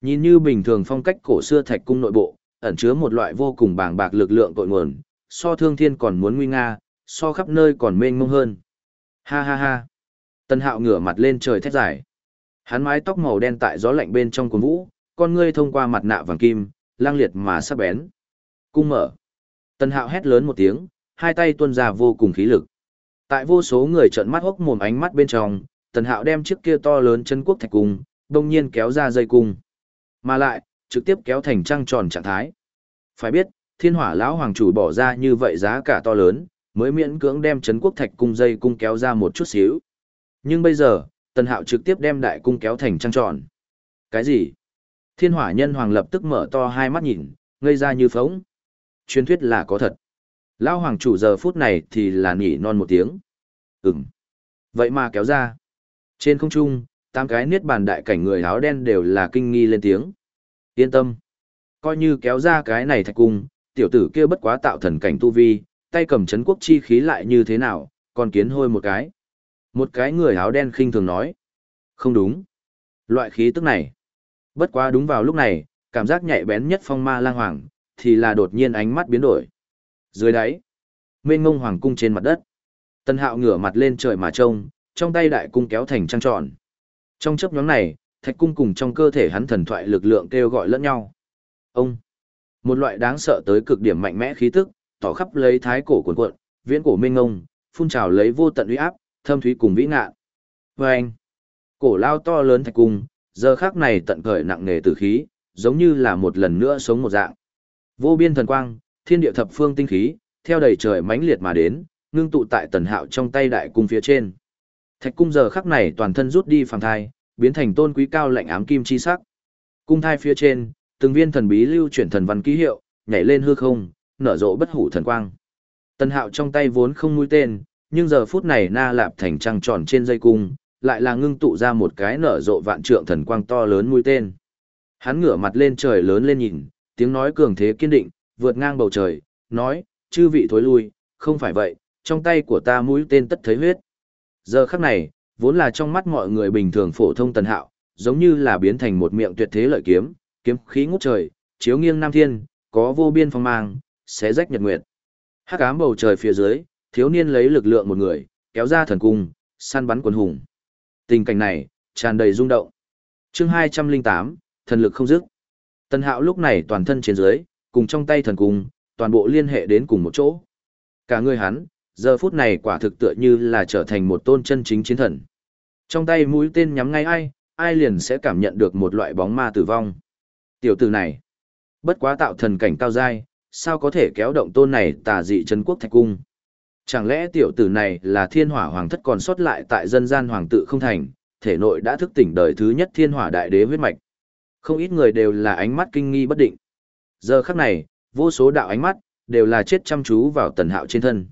Nhìn như bình thường phong cách cổ xưa thạch cung nội bộ, ẩn chứa một loại vô cùng bàng bạc lực lượng tội nguồn, so thương thiên còn muốn nguy nga, so khắp nơi còn mênh mông hơn. Ha ha ha. Tân hạo ngửa mặt lên trời thét dài. Hắn mái tóc màu đen tại gió lạnh bên trong cuốn vũ, con ngươi thông qua mặt nạ vàng kim, lang liệt mà sắc bén. Cung mở. Tân hạo hét lớn một tiếng, hai tay tuôn ra vô cùng khí lực. Tại vô số người trợn mắt hốc mồm ánh mắt bên trong, tần hạo đem chiếc kia to lớn chân quốc thạch cung, đồng nhiên kéo ra dây cung. Mà lại, trực tiếp kéo thành trăng tròn trạng thái. Phải biết, thiên hỏa lão hoàng chủ bỏ ra như vậy giá cả to lớn, mới miễn cưỡng đem chấn quốc thạch cung dây cung kéo ra một chút xíu. Nhưng bây giờ, tần hạo trực tiếp đem đại cung kéo thành trăng tròn. Cái gì? Thiên hỏa nhân hoàng lập tức mở to hai mắt nhìn, ngây ra như phóng. Truyền thuyết là có thật. Lão hoàng chủ giờ phút này thì là nỉ non một tiếng. Ừm. Vậy mà kéo ra. Trên không trung, tám cái niết bàn đại cảnh người áo đen đều là kinh nghi lên tiếng. Yên tâm. Coi như kéo ra cái này thạch cung, tiểu tử kia bất quá tạo thần cảnh tu vi, tay cầm chấn quốc chi khí lại như thế nào, còn kiến hôi một cái. Một cái người áo đen khinh thường nói. Không đúng. Loại khí tức này. Bất quá đúng vào lúc này, cảm giác nhạy bén nhất phong ma lang hoàng, thì là đột nhiên ánh mắt biến đổi. Dưới đáy, mênh ngông hoàng cung trên mặt đất. Tân hạo ngửa mặt lên trời mà trông, trong tay đại cung kéo thành trăng tròn. Trong chấp nhóm này, thạch cung cùng trong cơ thể hắn thần thoại lực lượng kêu gọi lẫn nhau. Ông, một loại đáng sợ tới cực điểm mạnh mẽ khí tức, tỏ khắp lấy thái cổ cuồn cuộn, viễn cổ mênh ngông, phun trào lấy vô tận uy áp, thâm thúy cùng vĩ ngạn. Và anh, cổ lao to lớn thạch cung, giờ khác này tận khởi nặng nề tử khí, giống như là một lần nữa sống một dạng. Vô biên thần quang, thiên địa thập phương tinh khí, theo đầy trời mãnh liệt mà đến, ngưng tụ tại tần hạo trong tay đại cung phía trên. Thạch cung giờ khắc này toàn thân rút đi phàm thai, biến thành tôn quý cao lạnh ám kim chi sắc. Cung thai phía trên, từng viên thần bí lưu chuyển thần văn ký hiệu, nhảy lên hư không, nở rộ bất hủ thần quang. Tần Hạo trong tay vốn không mũi tên, nhưng giờ phút này na lạp thành trăng tròn trên dây cung, lại là ngưng tụ ra một cái nở rộ vạn trượng thần quang to lớn mũi tên. Hắn ngửa mặt lên trời lớn lên nhìn, tiếng nói cường thế kiên định, vượt ngang bầu trời, nói, chư vị thối lui, không phải vậy, trong tay của ta mũi tên tất thấy huyết. Giờ khắc này, vốn là trong mắt mọi người bình thường phổ thông tần hạo, giống như là biến thành một miệng tuyệt thế lợi kiếm, kiếm khí ngút trời, chiếu nghiêng nam thiên, có vô biên phong mang, xé rách nhật nguyệt. Hắc ám bầu trời phía dưới, thiếu niên lấy lực lượng một người, kéo ra thần cung, săn bắn quần hùng. Tình cảnh này, tràn đầy rung động. Chương 208, thần lực không dứt. Tần Hạo lúc này toàn thân trên dưới, cùng trong tay thần cung, toàn bộ liên hệ đến cùng một chỗ. Cả người hắn, giờ phút này quả thực tựa như là trở thành một tôn chân chính chiến thần. Trong tay mũi tên nhắm ngay ai, ai liền sẽ cảm nhận được một loại bóng ma tử vong. Tiểu tử này, bất quá tạo thần cảnh cao dai, sao có thể kéo động tôn này tà dị chân quốc thạch cung. Chẳng lẽ tiểu tử này là thiên hỏa hoàng thất còn sót lại tại dân gian hoàng tự không thành, thể nội đã thức tỉnh đời thứ nhất thiên hỏa đại đế huyết mạch. Không ít người đều là ánh mắt kinh nghi bất định. Giờ khắc này, vô số đạo ánh mắt, đều là chết chăm chú vào tần hạo trên thân.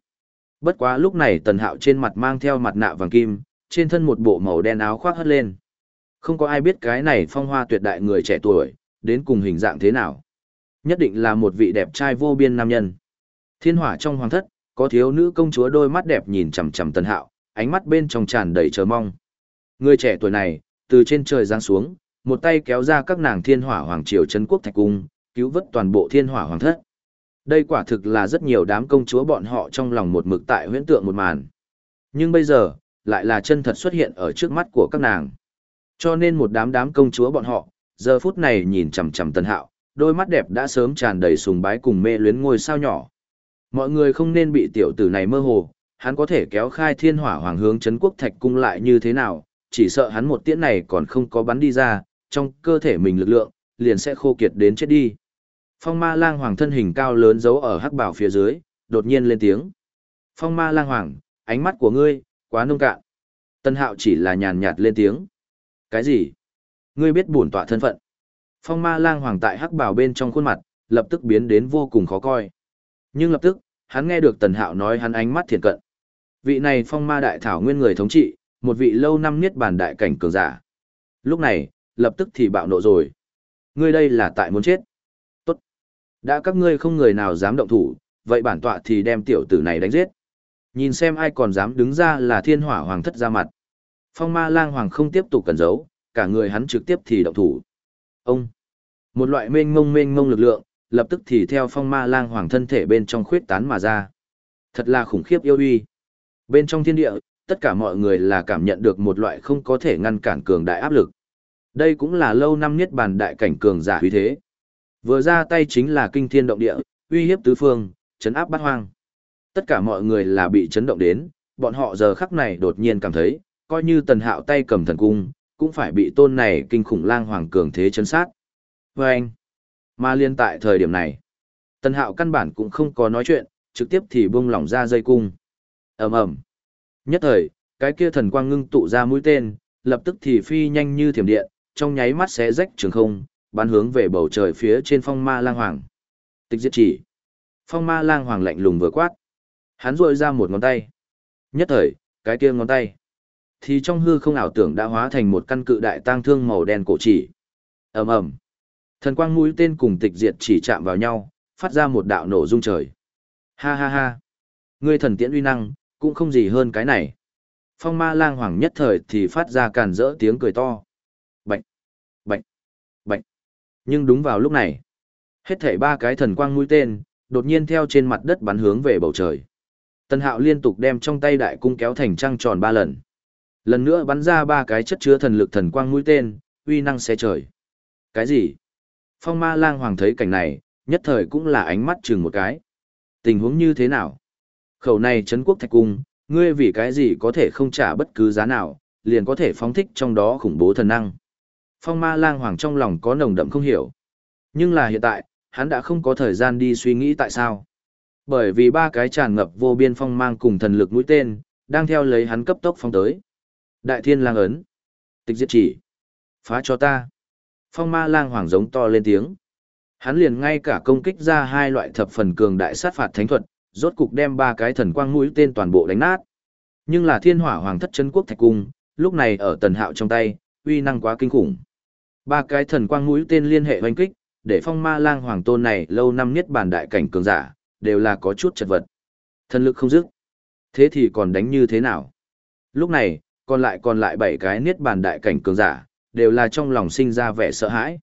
Bất quá lúc này tần hạo trên mặt mang theo mặt nạ vàng kim, trên thân một bộ màu đen áo khoác hất lên. Không có ai biết cái này phong hoa tuyệt đại người trẻ tuổi, đến cùng hình dạng thế nào. Nhất định là một vị đẹp trai vô biên nam nhân. Thiên hỏa trong hoàng thất, có thiếu nữ công chúa đôi mắt đẹp nhìn chằm chằm tần hạo, ánh mắt bên trong tràn đầy chờ mong. Người trẻ tuổi này, từ trên trời giáng xuống, một tay kéo ra các nàng thiên hỏa hoàng triều trấn quốc thạch cung, cứu vớt toàn bộ thiên hỏa hoàng thất. Đây quả thực là rất nhiều đám công chúa bọn họ trong lòng một mực tại huyễn tượng một màn. Nhưng bây giờ, lại là chân thật xuất hiện ở trước mắt của các nàng. Cho nên một đám đám công chúa bọn họ, giờ phút này nhìn chằm chằm tân Hạo, đôi mắt đẹp đã sớm tràn đầy sùng bái cùng mê luyến ngôi sao nhỏ. Mọi người không nên bị tiểu tử này mơ hồ, hắn có thể kéo khai thiên hỏa hoàng hướng chấn quốc thạch cung lại như thế nào, chỉ sợ hắn một tiễn này còn không có bắn đi ra, trong cơ thể mình lực lượng, liền sẽ khô kiệt đến chết đi. Phong ma lang hoàng thân hình cao lớn giấu ở hắc bảo phía dưới, đột nhiên lên tiếng. Phong ma lang hoàng, ánh mắt của ngươi, quá nông cạn. Tân hạo chỉ là nhàn nhạt lên tiếng. Cái gì? Ngươi biết bổn tọa thân phận. Phong ma lang hoàng tại hắc bảo bên trong khuôn mặt, lập tức biến đến vô cùng khó coi. Nhưng lập tức, hắn nghe được tần hạo nói hắn ánh mắt thiền cận. Vị này phong ma đại thảo nguyên người thống trị, một vị lâu năm niết bàn đại cảnh cường giả. Lúc này, lập tức thì bạo nộ rồi. Ngươi đây là tại muốn chết. Đã các ngươi không người nào dám động thủ, vậy bản tọa thì đem tiểu tử này đánh giết. Nhìn xem ai còn dám đứng ra là thiên hỏa hoàng thất ra mặt. Phong ma lang hoàng không tiếp tục cần giấu, cả người hắn trực tiếp thì động thủ. Ông. Một loại mênh mông mênh mông lực lượng, lập tức thì theo phong ma lang hoàng thân thể bên trong khuyết tán mà ra. Thật là khủng khiếp yêu uy. Bên trong thiên địa, tất cả mọi người là cảm nhận được một loại không có thể ngăn cản cường đại áp lực. Đây cũng là lâu năm niết bàn đại cảnh cường giả uy thế. Vừa ra tay chính là kinh thiên động địa, uy hiếp tứ phương, chấn áp bát hoang. Tất cả mọi người là bị chấn động đến, bọn họ giờ khắc này đột nhiên cảm thấy, coi như tần hạo tay cầm thần cung, cũng phải bị tôn này kinh khủng lang hoàng cường thế chấn sát. Và anh, mà liên tại thời điểm này, tần hạo căn bản cũng không có nói chuyện, trực tiếp thì buông lỏng ra dây cung. ầm ầm Nhất thời, cái kia thần quang ngưng tụ ra mũi tên, lập tức thì phi nhanh như thiểm điện, trong nháy mắt sẽ rách trường không, bắn hướng về bầu trời phía trên phong ma lang hoàng. Tịch diệt chỉ. Phong ma lang hoàng lạnh lùng vừa quát. Hắn rội ra một ngón tay. Nhất thời, cái kia ngón tay. Thì trong hư không ảo tưởng đã hóa thành một căn cự đại tang thương màu đen cổ chỉ. ầm ầm Thần quang mũi tên cùng tịch diệt chỉ chạm vào nhau, phát ra một đạo nổ rung trời. Ha ha ha. Ngươi thần tiễn uy năng, cũng không gì hơn cái này. Phong ma lang hoàng nhất thời thì phát ra càn rỡ tiếng cười to. Nhưng đúng vào lúc này, hết thảy ba cái thần quang mũi tên, đột nhiên theo trên mặt đất bắn hướng về bầu trời. Tần Hạo liên tục đem trong tay đại cung kéo thành trăng tròn ba lần. Lần nữa bắn ra ba cái chất chứa thần lực thần quang mũi tên, uy năng xé trời. Cái gì? Phong ma lang hoàng thấy cảnh này, nhất thời cũng là ánh mắt chừng một cái. Tình huống như thế nào? Khẩu này Trấn quốc thạch cung, ngươi vì cái gì có thể không trả bất cứ giá nào, liền có thể phóng thích trong đó khủng bố thần năng. Phong ma lang hoàng trong lòng có nồng đậm không hiểu. Nhưng là hiện tại, hắn đã không có thời gian đi suy nghĩ tại sao. Bởi vì ba cái tràn ngập vô biên phong mang cùng thần lực mũi tên, đang theo lấy hắn cấp tốc phong tới. Đại thiên lang ấn. Tịch diệt chỉ. Phá cho ta. Phong ma lang hoàng giống to lên tiếng. Hắn liền ngay cả công kích ra hai loại thập phần cường đại sát phạt thánh thuật, rốt cục đem ba cái thần quang mũi tên toàn bộ đánh nát. Nhưng là thiên hỏa hoàng thất chân quốc thạch cung, lúc này ở tần hạo trong tay, uy năng quá kinh khủng. Ba cái thần quang mũi tên liên hệ hoanh kích, để phong ma lang hoàng tôn này lâu năm nhất bản đại cảnh cường giả, đều là có chút chật vật. Thần lực không dứt. Thế thì còn đánh như thế nào? Lúc này, còn lại còn lại bảy cái niết bàn đại cảnh cường giả, đều là trong lòng sinh ra vẻ sợ hãi.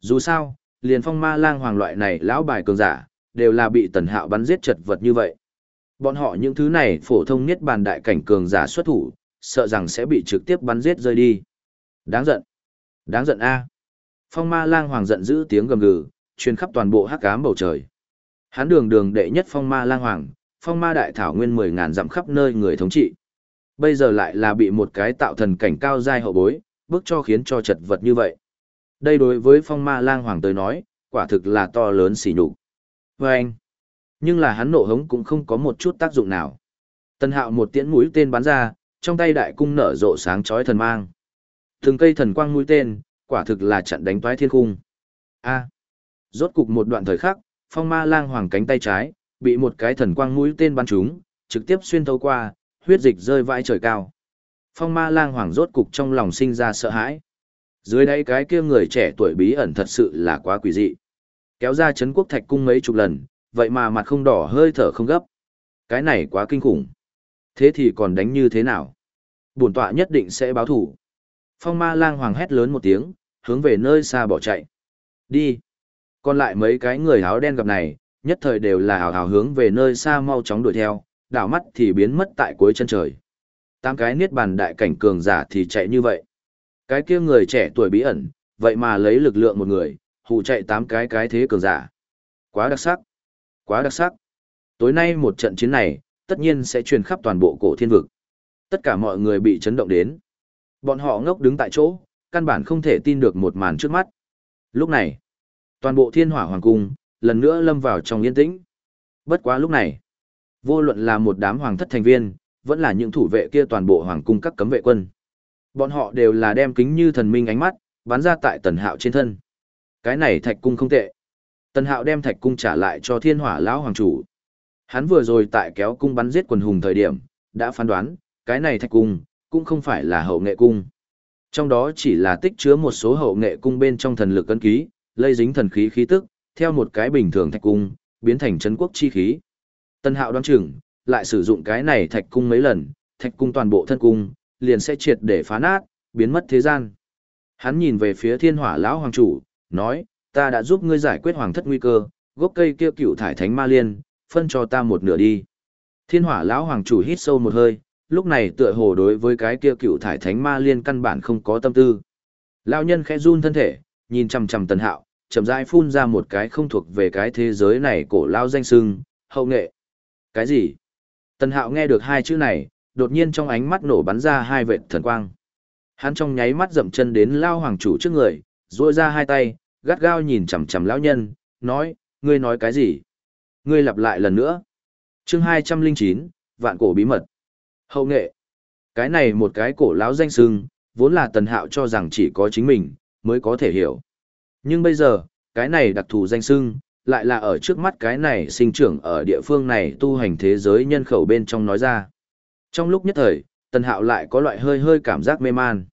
Dù sao, liền phong ma lang hoàng loại này lão bài cường giả, đều là bị tần hạo bắn giết chật vật như vậy. Bọn họ những thứ này phổ thông niết bàn đại cảnh cường giả xuất thủ, sợ rằng sẽ bị trực tiếp bắn giết rơi đi. Đáng giận. Đáng giận a. Phong ma lang hoàng giận dữ tiếng gầm gừ, truyền khắp toàn bộ hắc ám bầu trời. Hắn đường đường đệ nhất phong ma lang hoàng, phong ma đại thảo nguyên mười ngàn dặm khắp nơi người thống trị. Bây giờ lại là bị một cái tạo thần cảnh cao giai hậu bối, bước cho khiến cho chật vật như vậy. Đây đối với phong ma lang hoàng tới nói, quả thực là to lớn xỉ nhục. vâng, anh, nhưng là hắn nộ hống cũng không có một chút tác dụng nào. Tân hạo một tiễn mũi tên bắn ra, trong tay đại cung nở rộ sáng chói thần mang. Từng cây thần quang mũi tên, quả thực là chặn đánh toái thiên khung. A. Rốt cục một đoạn thời khắc, phong ma lang hoàng cánh tay trái, bị một cái thần quang mũi tên bắn trúng, trực tiếp xuyên thấu qua, huyết dịch rơi vãi trời cao. Phong ma lang hoàng rốt cục trong lòng sinh ra sợ hãi. Dưới đây cái kia người trẻ tuổi bí ẩn thật sự là quá quỷ dị. Kéo ra chấn quốc thạch cung mấy chục lần, vậy mà mặt không đỏ hơi thở không gấp. Cái này quá kinh khủng. Thế thì còn đánh như thế nào? Bổn tọa nhất định sẽ báo thủ. Phong ma lang hoàng hét lớn một tiếng, hướng về nơi xa bỏ chạy. Đi. Còn lại mấy cái người áo đen gặp này, nhất thời đều là hào hào hướng về nơi xa mau chóng đuổi theo, đảo mắt thì biến mất tại cuối chân trời. Tám cái niết bàn đại cảnh cường giả thì chạy như vậy. Cái kia người trẻ tuổi bí ẩn, vậy mà lấy lực lượng một người, hù chạy tám cái cái thế cường giả. Quá đặc sắc. Quá đặc sắc. Tối nay một trận chiến này, tất nhiên sẽ truyền khắp toàn bộ cổ thiên vực. Tất cả mọi người bị chấn động đến. Bọn họ ngốc đứng tại chỗ, căn bản không thể tin được một màn trước mắt. Lúc này, toàn bộ thiên hỏa hoàng cung, lần nữa lâm vào trong yên tĩnh. Bất quá lúc này, vô luận là một đám hoàng thất thành viên, vẫn là những thủ vệ kia toàn bộ hoàng cung các cấm vệ quân. Bọn họ đều là đem kính như thần minh ánh mắt, bắn ra tại tần hạo trên thân. Cái này thạch cung không tệ. Tần hạo đem thạch cung trả lại cho thiên hỏa lão hoàng chủ. Hắn vừa rồi tại kéo cung bắn giết quần hùng thời điểm, đã phán đoán, cái này thạch cung, cũng không phải là hậu nghệ cung. Trong đó chỉ là tích chứa một số hậu nghệ cung bên trong thần lực cân ký, lây dính thần khí khí tức, theo một cái bình thường thạch cung, biến thành chấn quốc chi khí. Tân hạo đoán chừng, lại sử dụng cái này thạch cung mấy lần, thạch cung toàn bộ thân cung, liền sẽ triệt để phá nát, biến mất thế gian. Hắn nhìn về phía thiên hỏa lão hoàng chủ, nói, ta đã giúp ngươi giải quyết hoàng thất nguy cơ, gốc cây kia cựu thải thánh ma liên, phân cho ta một nửa đi. Thiên hỏa lão hoàng chủ hít sâu một hơi, lúc này tựa hồ đối với cái kia cựu thải thánh ma liên căn bản không có tâm tư. Lão nhân khẽ run thân thể, nhìn chằm chằm tần hạo, chậm rãi phun ra một cái không thuộc về cái thế giới này cổ lao danh sưng, hậu nghệ. Cái gì? Tần hạo nghe được hai chữ này, đột nhiên trong ánh mắt nổ bắn ra hai vệt thần quang. Hắn trong nháy mắt dậm chân đến lao hoàng chủ trước người, duỗi ra hai tay, gắt gao nhìn chằm chằm lão nhân, nói, ngươi nói cái gì? Ngươi lặp lại lần nữa. chương hai trăm linh chín vạn cổ bí mật. Hậu nghệ. Cái này một cái cổ lão danh sưng, vốn là tần hạo cho rằng chỉ có chính mình, mới có thể hiểu. Nhưng bây giờ, cái này đặc thù danh sưng, lại là ở trước mắt cái này sinh trưởng ở địa phương này tu hành thế giới nhân khẩu bên trong nói ra. Trong lúc nhất thời, tần hạo lại có loại hơi hơi cảm giác mê man.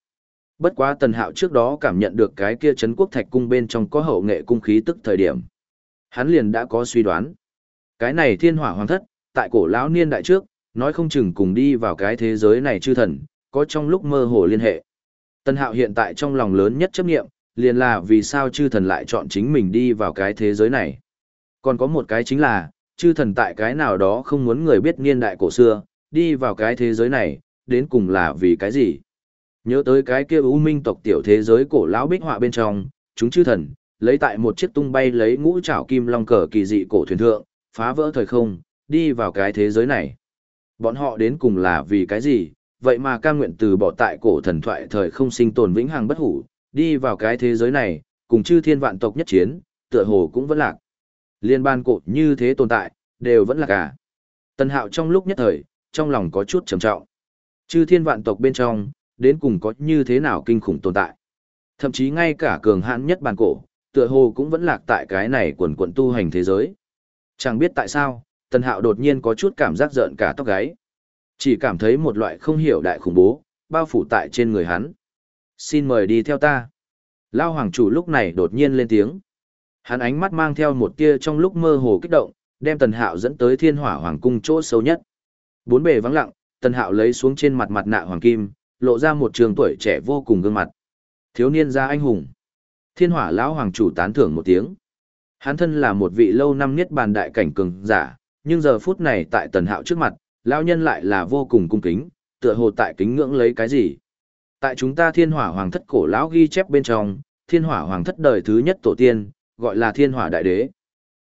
Bất quá tần hạo trước đó cảm nhận được cái kia chấn quốc thạch cung bên trong có hậu nghệ cung khí tức thời điểm. Hắn liền đã có suy đoán. Cái này thiên hỏa hoàng thất, tại cổ lão niên đại trước, nói không chừng cùng đi vào cái thế giới này chư thần, có trong lúc mơ hồ liên hệ. Tân hạo hiện tại trong lòng lớn nhất chấp nghiệm, liền là vì sao chư thần lại chọn chính mình đi vào cái thế giới này. Còn có một cái chính là, chư thần tại cái nào đó không muốn người biết niên đại cổ xưa, đi vào cái thế giới này, đến cùng là vì cái gì. Nhớ tới cái kia u minh tộc tiểu thế giới cổ lão bích họa bên trong, chúng chư thần, lấy tại một chiếc tung bay lấy ngũ trảo kim long cờ kỳ dị cổ thuyền thượng, phá vỡ thời không, đi vào cái thế giới này. Bọn họ đến cùng là vì cái gì, vậy mà ca nguyện từ bỏ tại cổ thần thoại thời không sinh tồn vĩnh hằng bất hủ, đi vào cái thế giới này, cùng chư thiên vạn tộc nhất chiến, tựa hồ cũng vẫn lạc. Liên ban cổ như thế tồn tại, đều vẫn là cả. Tân hạo trong lúc nhất thời, trong lòng có chút trầm trọng. Chư thiên vạn tộc bên trong, đến cùng có như thế nào kinh khủng tồn tại. Thậm chí ngay cả cường hãn nhất bàn cổ, tựa hồ cũng vẫn lạc tại cái này quần quận tu hành thế giới. Chẳng biết tại sao, Tần Hạo đột nhiên có chút cảm giác giận cả tóc gáy. Chỉ cảm thấy một loại không hiểu đại khủng bố, bao phủ tại trên người hắn. Xin mời đi theo ta. Lao hoàng chủ lúc này đột nhiên lên tiếng. Hắn ánh mắt mang theo một tia trong lúc mơ hồ kích động, đem Tần Hạo dẫn tới thiên hỏa hoàng cung chỗ sâu nhất. Bốn bề vắng lặng, Tần Hạo lấy xuống trên mặt mặt nạ hoàng kim, lộ ra một trường tuổi trẻ vô cùng gương mặt. Thiếu niên gia anh hùng. Thiên hỏa lão hoàng chủ tán thưởng một tiếng. Hắn thân là một vị lâu năm niết bàn đại cảnh cường giả, nhưng giờ phút này tại tần hạo trước mặt, lão nhân lại là vô cùng cung kính, tựa hồ tại kính ngưỡng lấy cái gì. Tại chúng ta thiên hỏa hoàng thất cổ lão ghi chép bên trong, thiên hỏa hoàng thất đời thứ nhất tổ tiên, gọi là thiên hỏa đại đế.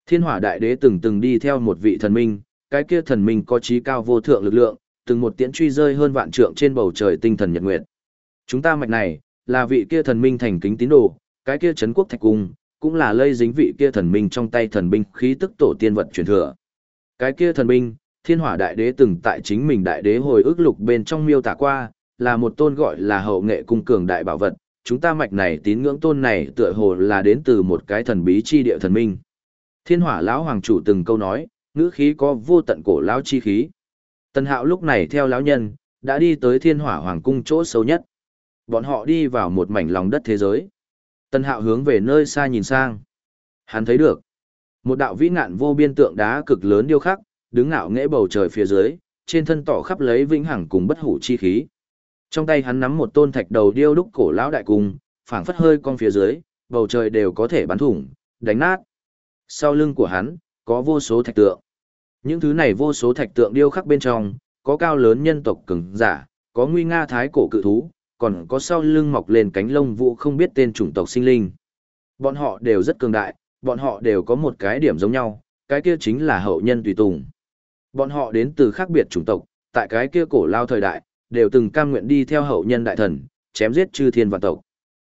Thiên hỏa đại đế từng từng đi theo một vị thần minh, cái kia thần minh có trí cao vô thượng lực lượng, từng một tiễn truy rơi hơn vạn trượng trên bầu trời tinh thần nhật nguyệt. Chúng ta mạch này, Là vị kia thần minh thành kính tín đồ, cái kia trấn quốc thạch cung, cũng là lây dính vị kia thần minh trong tay thần binh khí tức tổ tiên vật truyền thừa. Cái kia thần binh, thiên hỏa đại đế từng tại chính mình đại đế hồi ức lục bên trong miêu tả qua, là một tôn gọi là hậu nghệ cung cường đại bảo vật, chúng ta mạch này tín ngưỡng tôn này tựa hồ là đến từ một cái thần bí chi địa thần minh. Thiên hỏa lão hoàng chủ từng câu nói, ngữ khí có vô tận cổ lão chi khí. Tần hạo lúc này theo lão nhân, đã đi tới thiên hỏa hoàng cung chỗ sâu nhất. Bọn họ đi vào một mảnh lòng đất thế giới. Tần hạo hướng về nơi xa nhìn sang. Hắn thấy được. Một đạo vĩ ngạn vô biên tượng đá cực lớn điêu khắc, đứng ngạo nghễ bầu trời phía dưới, trên thân tỏ khắp lấy vĩnh hằng cùng bất hủ chi khí. Trong tay hắn nắm một tôn thạch đầu điêu đúc cổ lão đại cung, phảng phất hơi con phía dưới, bầu trời đều có thể bắn thủng, đánh nát. Sau lưng của hắn, có vô số thạch tượng. Những thứ này vô số thạch tượng điêu khắc bên trong, có cao lớn nhân tộc cường giả, có nguy nga thái cổ cự thú, còn có sau lưng mọc lên cánh lông vũ không biết tên chủng tộc sinh linh. Bọn họ đều rất cường đại, bọn họ đều có một cái điểm giống nhau, cái kia chính là hậu nhân tùy tùng. Bọn họ đến từ khác biệt chủng tộc, tại cái kia cổ lao thời đại, đều từng cam nguyện đi theo hậu nhân đại thần, chém giết chư thiên vạn tộc.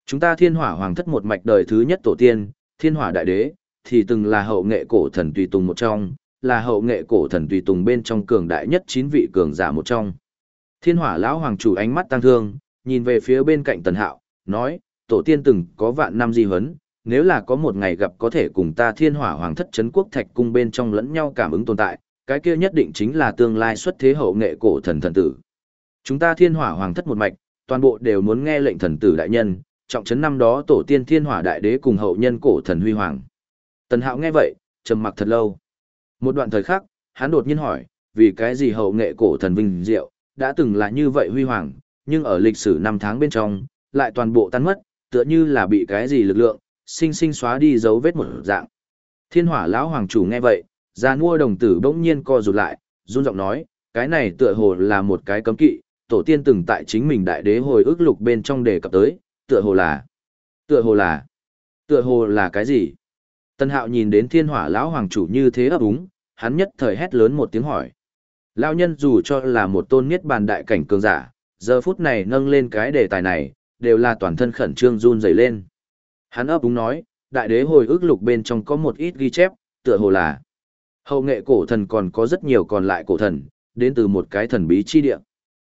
Chúng ta thiên hỏa hoàng thất một mạch đời thứ nhất tổ tiên, thiên hỏa đại đế, thì từng là hậu nghệ cổ thần tùy tùng một trong, là hậu nghệ cổ thần tùy tùng bên trong cường đại nhất chín vị cường giả một trong. Thiên hỏa lão hoàng chủ ánh mắt tăng thương, nhìn về phía bên cạnh tần hạo, nói, tổ tiên từng có vạn năm di huấn, nếu là có một ngày gặp có thể cùng ta thiên hỏa hoàng thất chấn quốc thạch cung bên trong lẫn nhau cảm ứng tồn tại, cái kia nhất định chính là tương lai xuất thế hậu nghệ cổ thần thần tử. Chúng ta thiên hỏa hoàng thất một mạch, toàn bộ đều muốn nghe lệnh thần tử đại nhân, trọng trấn năm đó tổ tiên thiên hỏa đại đế cùng hậu nhân cổ thần huy hoàng. Tần hạo nghe vậy, trầm mặc thật lâu. Một đoạn thời khắc, hắn đột nhiên hỏi, vì cái gì hậu nghệ cổ thần vinh diệu, đã từng là như vậy huy hoàng, nhưng ở lịch sử năm tháng bên trong, lại toàn bộ tan mất, tựa như là bị cái gì lực lượng, sinh sinh xóa đi dấu vết một dạng. Thiên hỏa lão hoàng chủ nghe vậy, ra mua đồng tử bỗng nhiên co rụt lại, run giọng nói, cái này tựa hồ là một cái cấm kỵ, tổ tiên từng tại chính mình đại đế hồi ức lục bên trong đề cập tới, tựa hồ là, tựa hồ là, tựa hồ là cái gì? Tân hạo nhìn đến thiên hỏa lão hoàng chủ như thế ấp úng, hắn nhất thời hét lớn một tiếng hỏi. Lão nhân dù cho là một tôn niết bàn đại cảnh cường giả, giờ phút này nâng lên cái đề tài này, đều là toàn thân khẩn trương run rẩy lên. Hắn ấp úng nói, đại đế hồi ức lục bên trong có một ít ghi chép, tựa hồ là hậu nghệ cổ thần còn có rất nhiều còn lại cổ thần, đến từ một cái thần bí chi địa.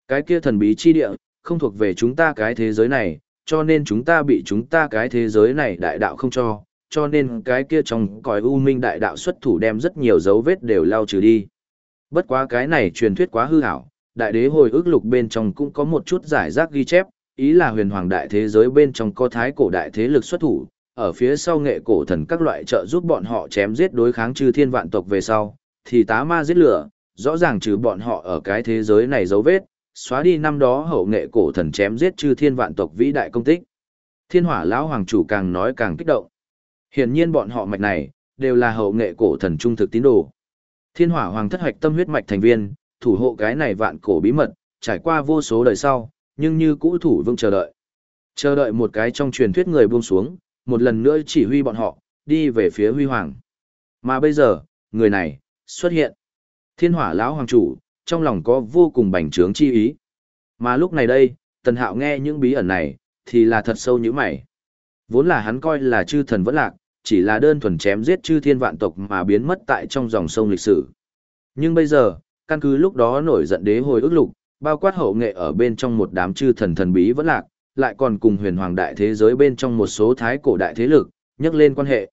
Cái kia thần bí chi địa, không thuộc về chúng ta cái thế giới này, cho nên chúng ta bị chúng ta cái thế giới này đại đạo không cho, cho nên cái kia trong cõi u minh đại đạo xuất thủ đem rất nhiều dấu vết đều lao trừ đi. Bất quá cái này truyền thuyết quá hư ảo, đại đế hồi ức lục bên trong cũng có một chút giải rác ghi chép, ý là huyền hoàng đại thế giới bên trong có thái cổ đại thế lực xuất thủ, ở phía sau nghệ cổ thần các loại trợ giúp bọn họ chém giết đối kháng chư thiên vạn tộc về sau, thì tá ma giết lửa, rõ ràng trừ bọn họ ở cái thế giới này dấu vết, xóa đi năm đó hậu nghệ cổ thần chém giết chư thiên vạn tộc vĩ đại công tích. Thiên hỏa lão hoàng chủ càng nói càng kích động. Hiển nhiên bọn họ mạch này, đều là hậu nghệ cổ thần trung thực tín đồ. Thiên hỏa hoàng thất hoạch tâm huyết mạch thành viên, thủ hộ cái này vạn cổ bí mật, trải qua vô số đời sau, nhưng như cũ thủ vương chờ đợi. Chờ đợi một cái trong truyền thuyết người buông xuống, một lần nữa chỉ huy bọn họ, đi về phía huy hoàng. Mà bây giờ, người này, xuất hiện. Thiên hỏa lão hoàng chủ, trong lòng có vô cùng bành trướng chi ý. Mà lúc này đây, tần hạo nghe những bí ẩn này, thì là thật sâu như mày. Vốn là hắn coi là chư thần vẫn lạc, chỉ là đơn thuần chém giết chư thiên vạn tộc mà biến mất tại trong dòng sông lịch sử. Nhưng bây giờ, căn cứ lúc đó nổi giận đế hồi ức lục, bao quát hậu nghệ ở bên trong một đám chư thần thần bí vẫn lạc, lại còn cùng huyền hoàng đại thế giới bên trong một số thái cổ đại thế lực, nhắc lên quan hệ.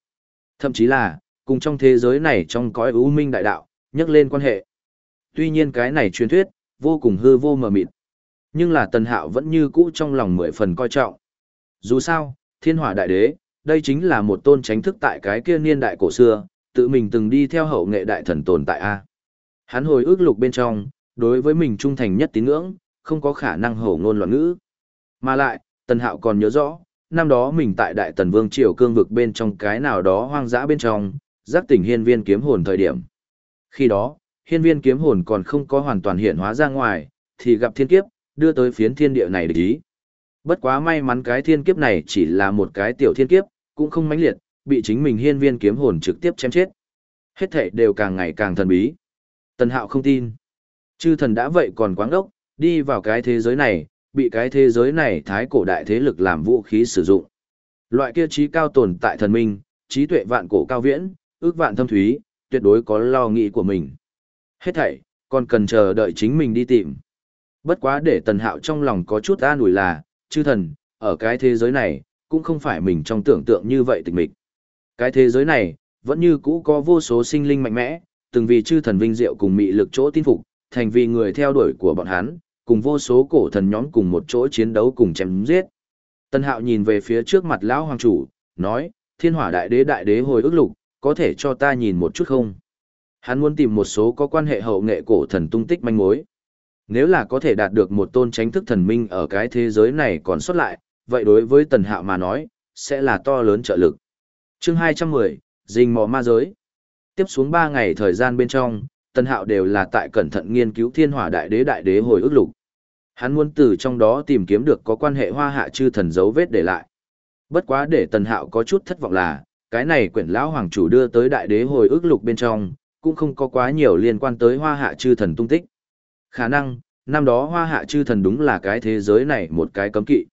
Thậm chí là, cùng trong thế giới này trong cõi ưu minh đại đạo, nhắc lên quan hệ. Tuy nhiên cái này truyền thuyết, vô cùng hư vô mờ mịt. Nhưng là tần hạo vẫn như cũ trong lòng mười phần coi trọng. Dù sao, thiên hỏa đại đế, đây chính là một tôn tránh thức tại cái kia niên đại cổ xưa, tự mình từng đi theo hậu nghệ đại thần tồn tại A. Hắn hồi ước lục bên trong, đối với mình trung thành nhất tín ngưỡng, không có khả năng hổ ngôn loạn ngữ. Mà lại, Tần Hạo còn nhớ rõ, năm đó mình tại Đại Tần Vương Triều cương vực bên trong cái nào đó hoang dã bên trong, giác tỉnh hiên viên kiếm hồn thời điểm. Khi đó, hiên viên kiếm hồn còn không có hoàn toàn hiện hóa ra ngoài, thì gặp thiên kiếp, đưa tới phiến thiên địa này để ý. Bất quá may mắn cái thiên kiếp này chỉ là một cái tiểu thiên kiếp, cũng không mãnh liệt, bị chính mình hiên viên kiếm hồn trực tiếp chém chết. Hết thảy đều càng ngày càng thần bí. Tần Hạo không tin. Chư thần đã vậy còn quáng ốc, đi vào cái thế giới này, bị cái thế giới này thái cổ đại thế lực làm vũ khí sử dụng. Loại kia trí cao tồn tại thần minh, trí tuệ vạn cổ cao viễn, ước vạn thâm thúy, tuyệt đối có lo nghĩ của mình. Hết thảy, còn cần chờ đợi chính mình đi tìm. Bất quá để tần hạo trong lòng có chút an ủi là, chư thần, ở cái thế giới này, cũng không phải mình trong tưởng tượng như vậy tịch mịch. Cái thế giới này, vẫn như cũ có vô số sinh linh mạnh mẽ, từng vì chư thần vinh diệu cùng mị lực chỗ tin phục, thành vì người theo đuổi của bọn hắn, cùng vô số cổ thần nhóm cùng một chỗ chiến đấu cùng chém giết. Tân Hạo nhìn về phía trước mặt lão hoàng chủ, nói, thiên hỏa đại đế đại đế hồi ức lục, có thể cho ta nhìn một chút không? Hắn muốn tìm một số có quan hệ hậu nghệ cổ thần tung tích manh mối. Nếu là có thể đạt được một tôn tránh thức thần minh ở cái thế giới này còn xuất lại, vậy đối với tần hạo mà nói, sẽ là to lớn trợ lực. chương 210, Dình mò ma giới. Tiếp xuống 3 ngày thời gian bên trong, tần hạo đều là tại cẩn thận nghiên cứu thiên hỏa đại đế đại đế hồi ức lục. Hắn muốn từ trong đó tìm kiếm được có quan hệ hoa hạ chư thần dấu vết để lại. Bất quá để tần hạo có chút thất vọng là, cái này quyển lão hoàng chủ đưa tới đại đế hồi ức lục bên trong, cũng không có quá nhiều liên quan tới hoa hạ chư thần tung tích. Khả năng, năm đó hoa hạ chư thần đúng là cái thế giới này một cái cấm kỵ.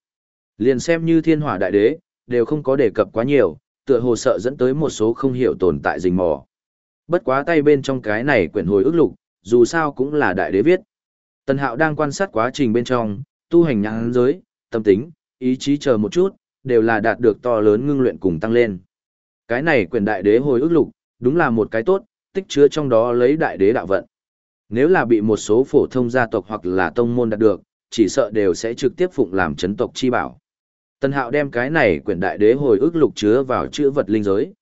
Liền xem như thiên hỏa đại đế, đều không có đề cập quá nhiều, tựa hồ sợ dẫn tới một số không hiểu tồn tại rình mò. Bất quá tay bên trong cái này quyển hồi ức lục, dù sao cũng là đại đế viết. Tần Hạo đang quan sát quá trình bên trong, tu hành nhãn giới, tâm tính, ý chí chờ một chút, đều là đạt được to lớn ngưng luyện cùng tăng lên. Cái này quyển đại đế hồi ức lục, đúng là một cái tốt, tích chứa trong đó lấy đại đế đạo vận. Nếu là bị một số phổ thông gia tộc hoặc là tông môn đạt được, chỉ sợ đều sẽ trực tiếp phụng làm chấn tộc chi bảo. Tần Hạo đem cái này quyển đại đế hồi ức lục chứa vào chữ vật linh giới.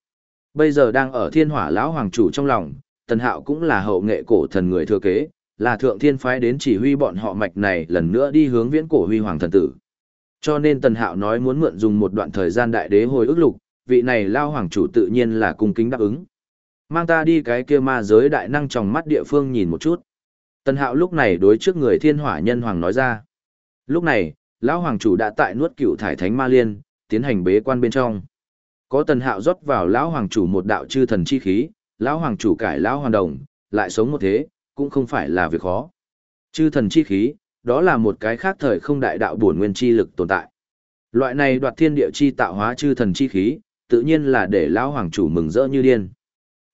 Bây giờ đang ở thiên hỏa lão hoàng chủ trong lòng, Tần Hạo cũng là hậu nghệ cổ thần người thừa kế, là thượng thiên phái đến chỉ huy bọn họ mạch này lần nữa đi hướng viễn cổ huy hoàng thần tử. Cho nên Tần Hạo nói muốn mượn dùng một đoạn thời gian đại đế hồi ức lục, vị này lao hoàng chủ tự nhiên là cung kính đáp ứng. Mang ta đi cái kia ma giới đại năng trong mắt địa phương nhìn một chút. Tần Hạo lúc này đối trước người thiên hỏa nhân hoàng nói ra. Lúc này, lão hoàng chủ đã tại nuốt cựu thải thánh ma liên, tiến hành bế quan bên trong. Có Tần Hạo rót vào lão hoàng chủ một đạo chư thần chi khí, lão hoàng chủ cải lão hoàng đồng, lại sống một thế, cũng không phải là việc khó. Chư thần chi khí, đó là một cái khác thời không đại đạo bổn nguyên chi lực tồn tại. Loại này đoạt thiên địa chi tạo hóa chư thần chi khí, tự nhiên là để lão hoàng chủ mừng rỡ như điên.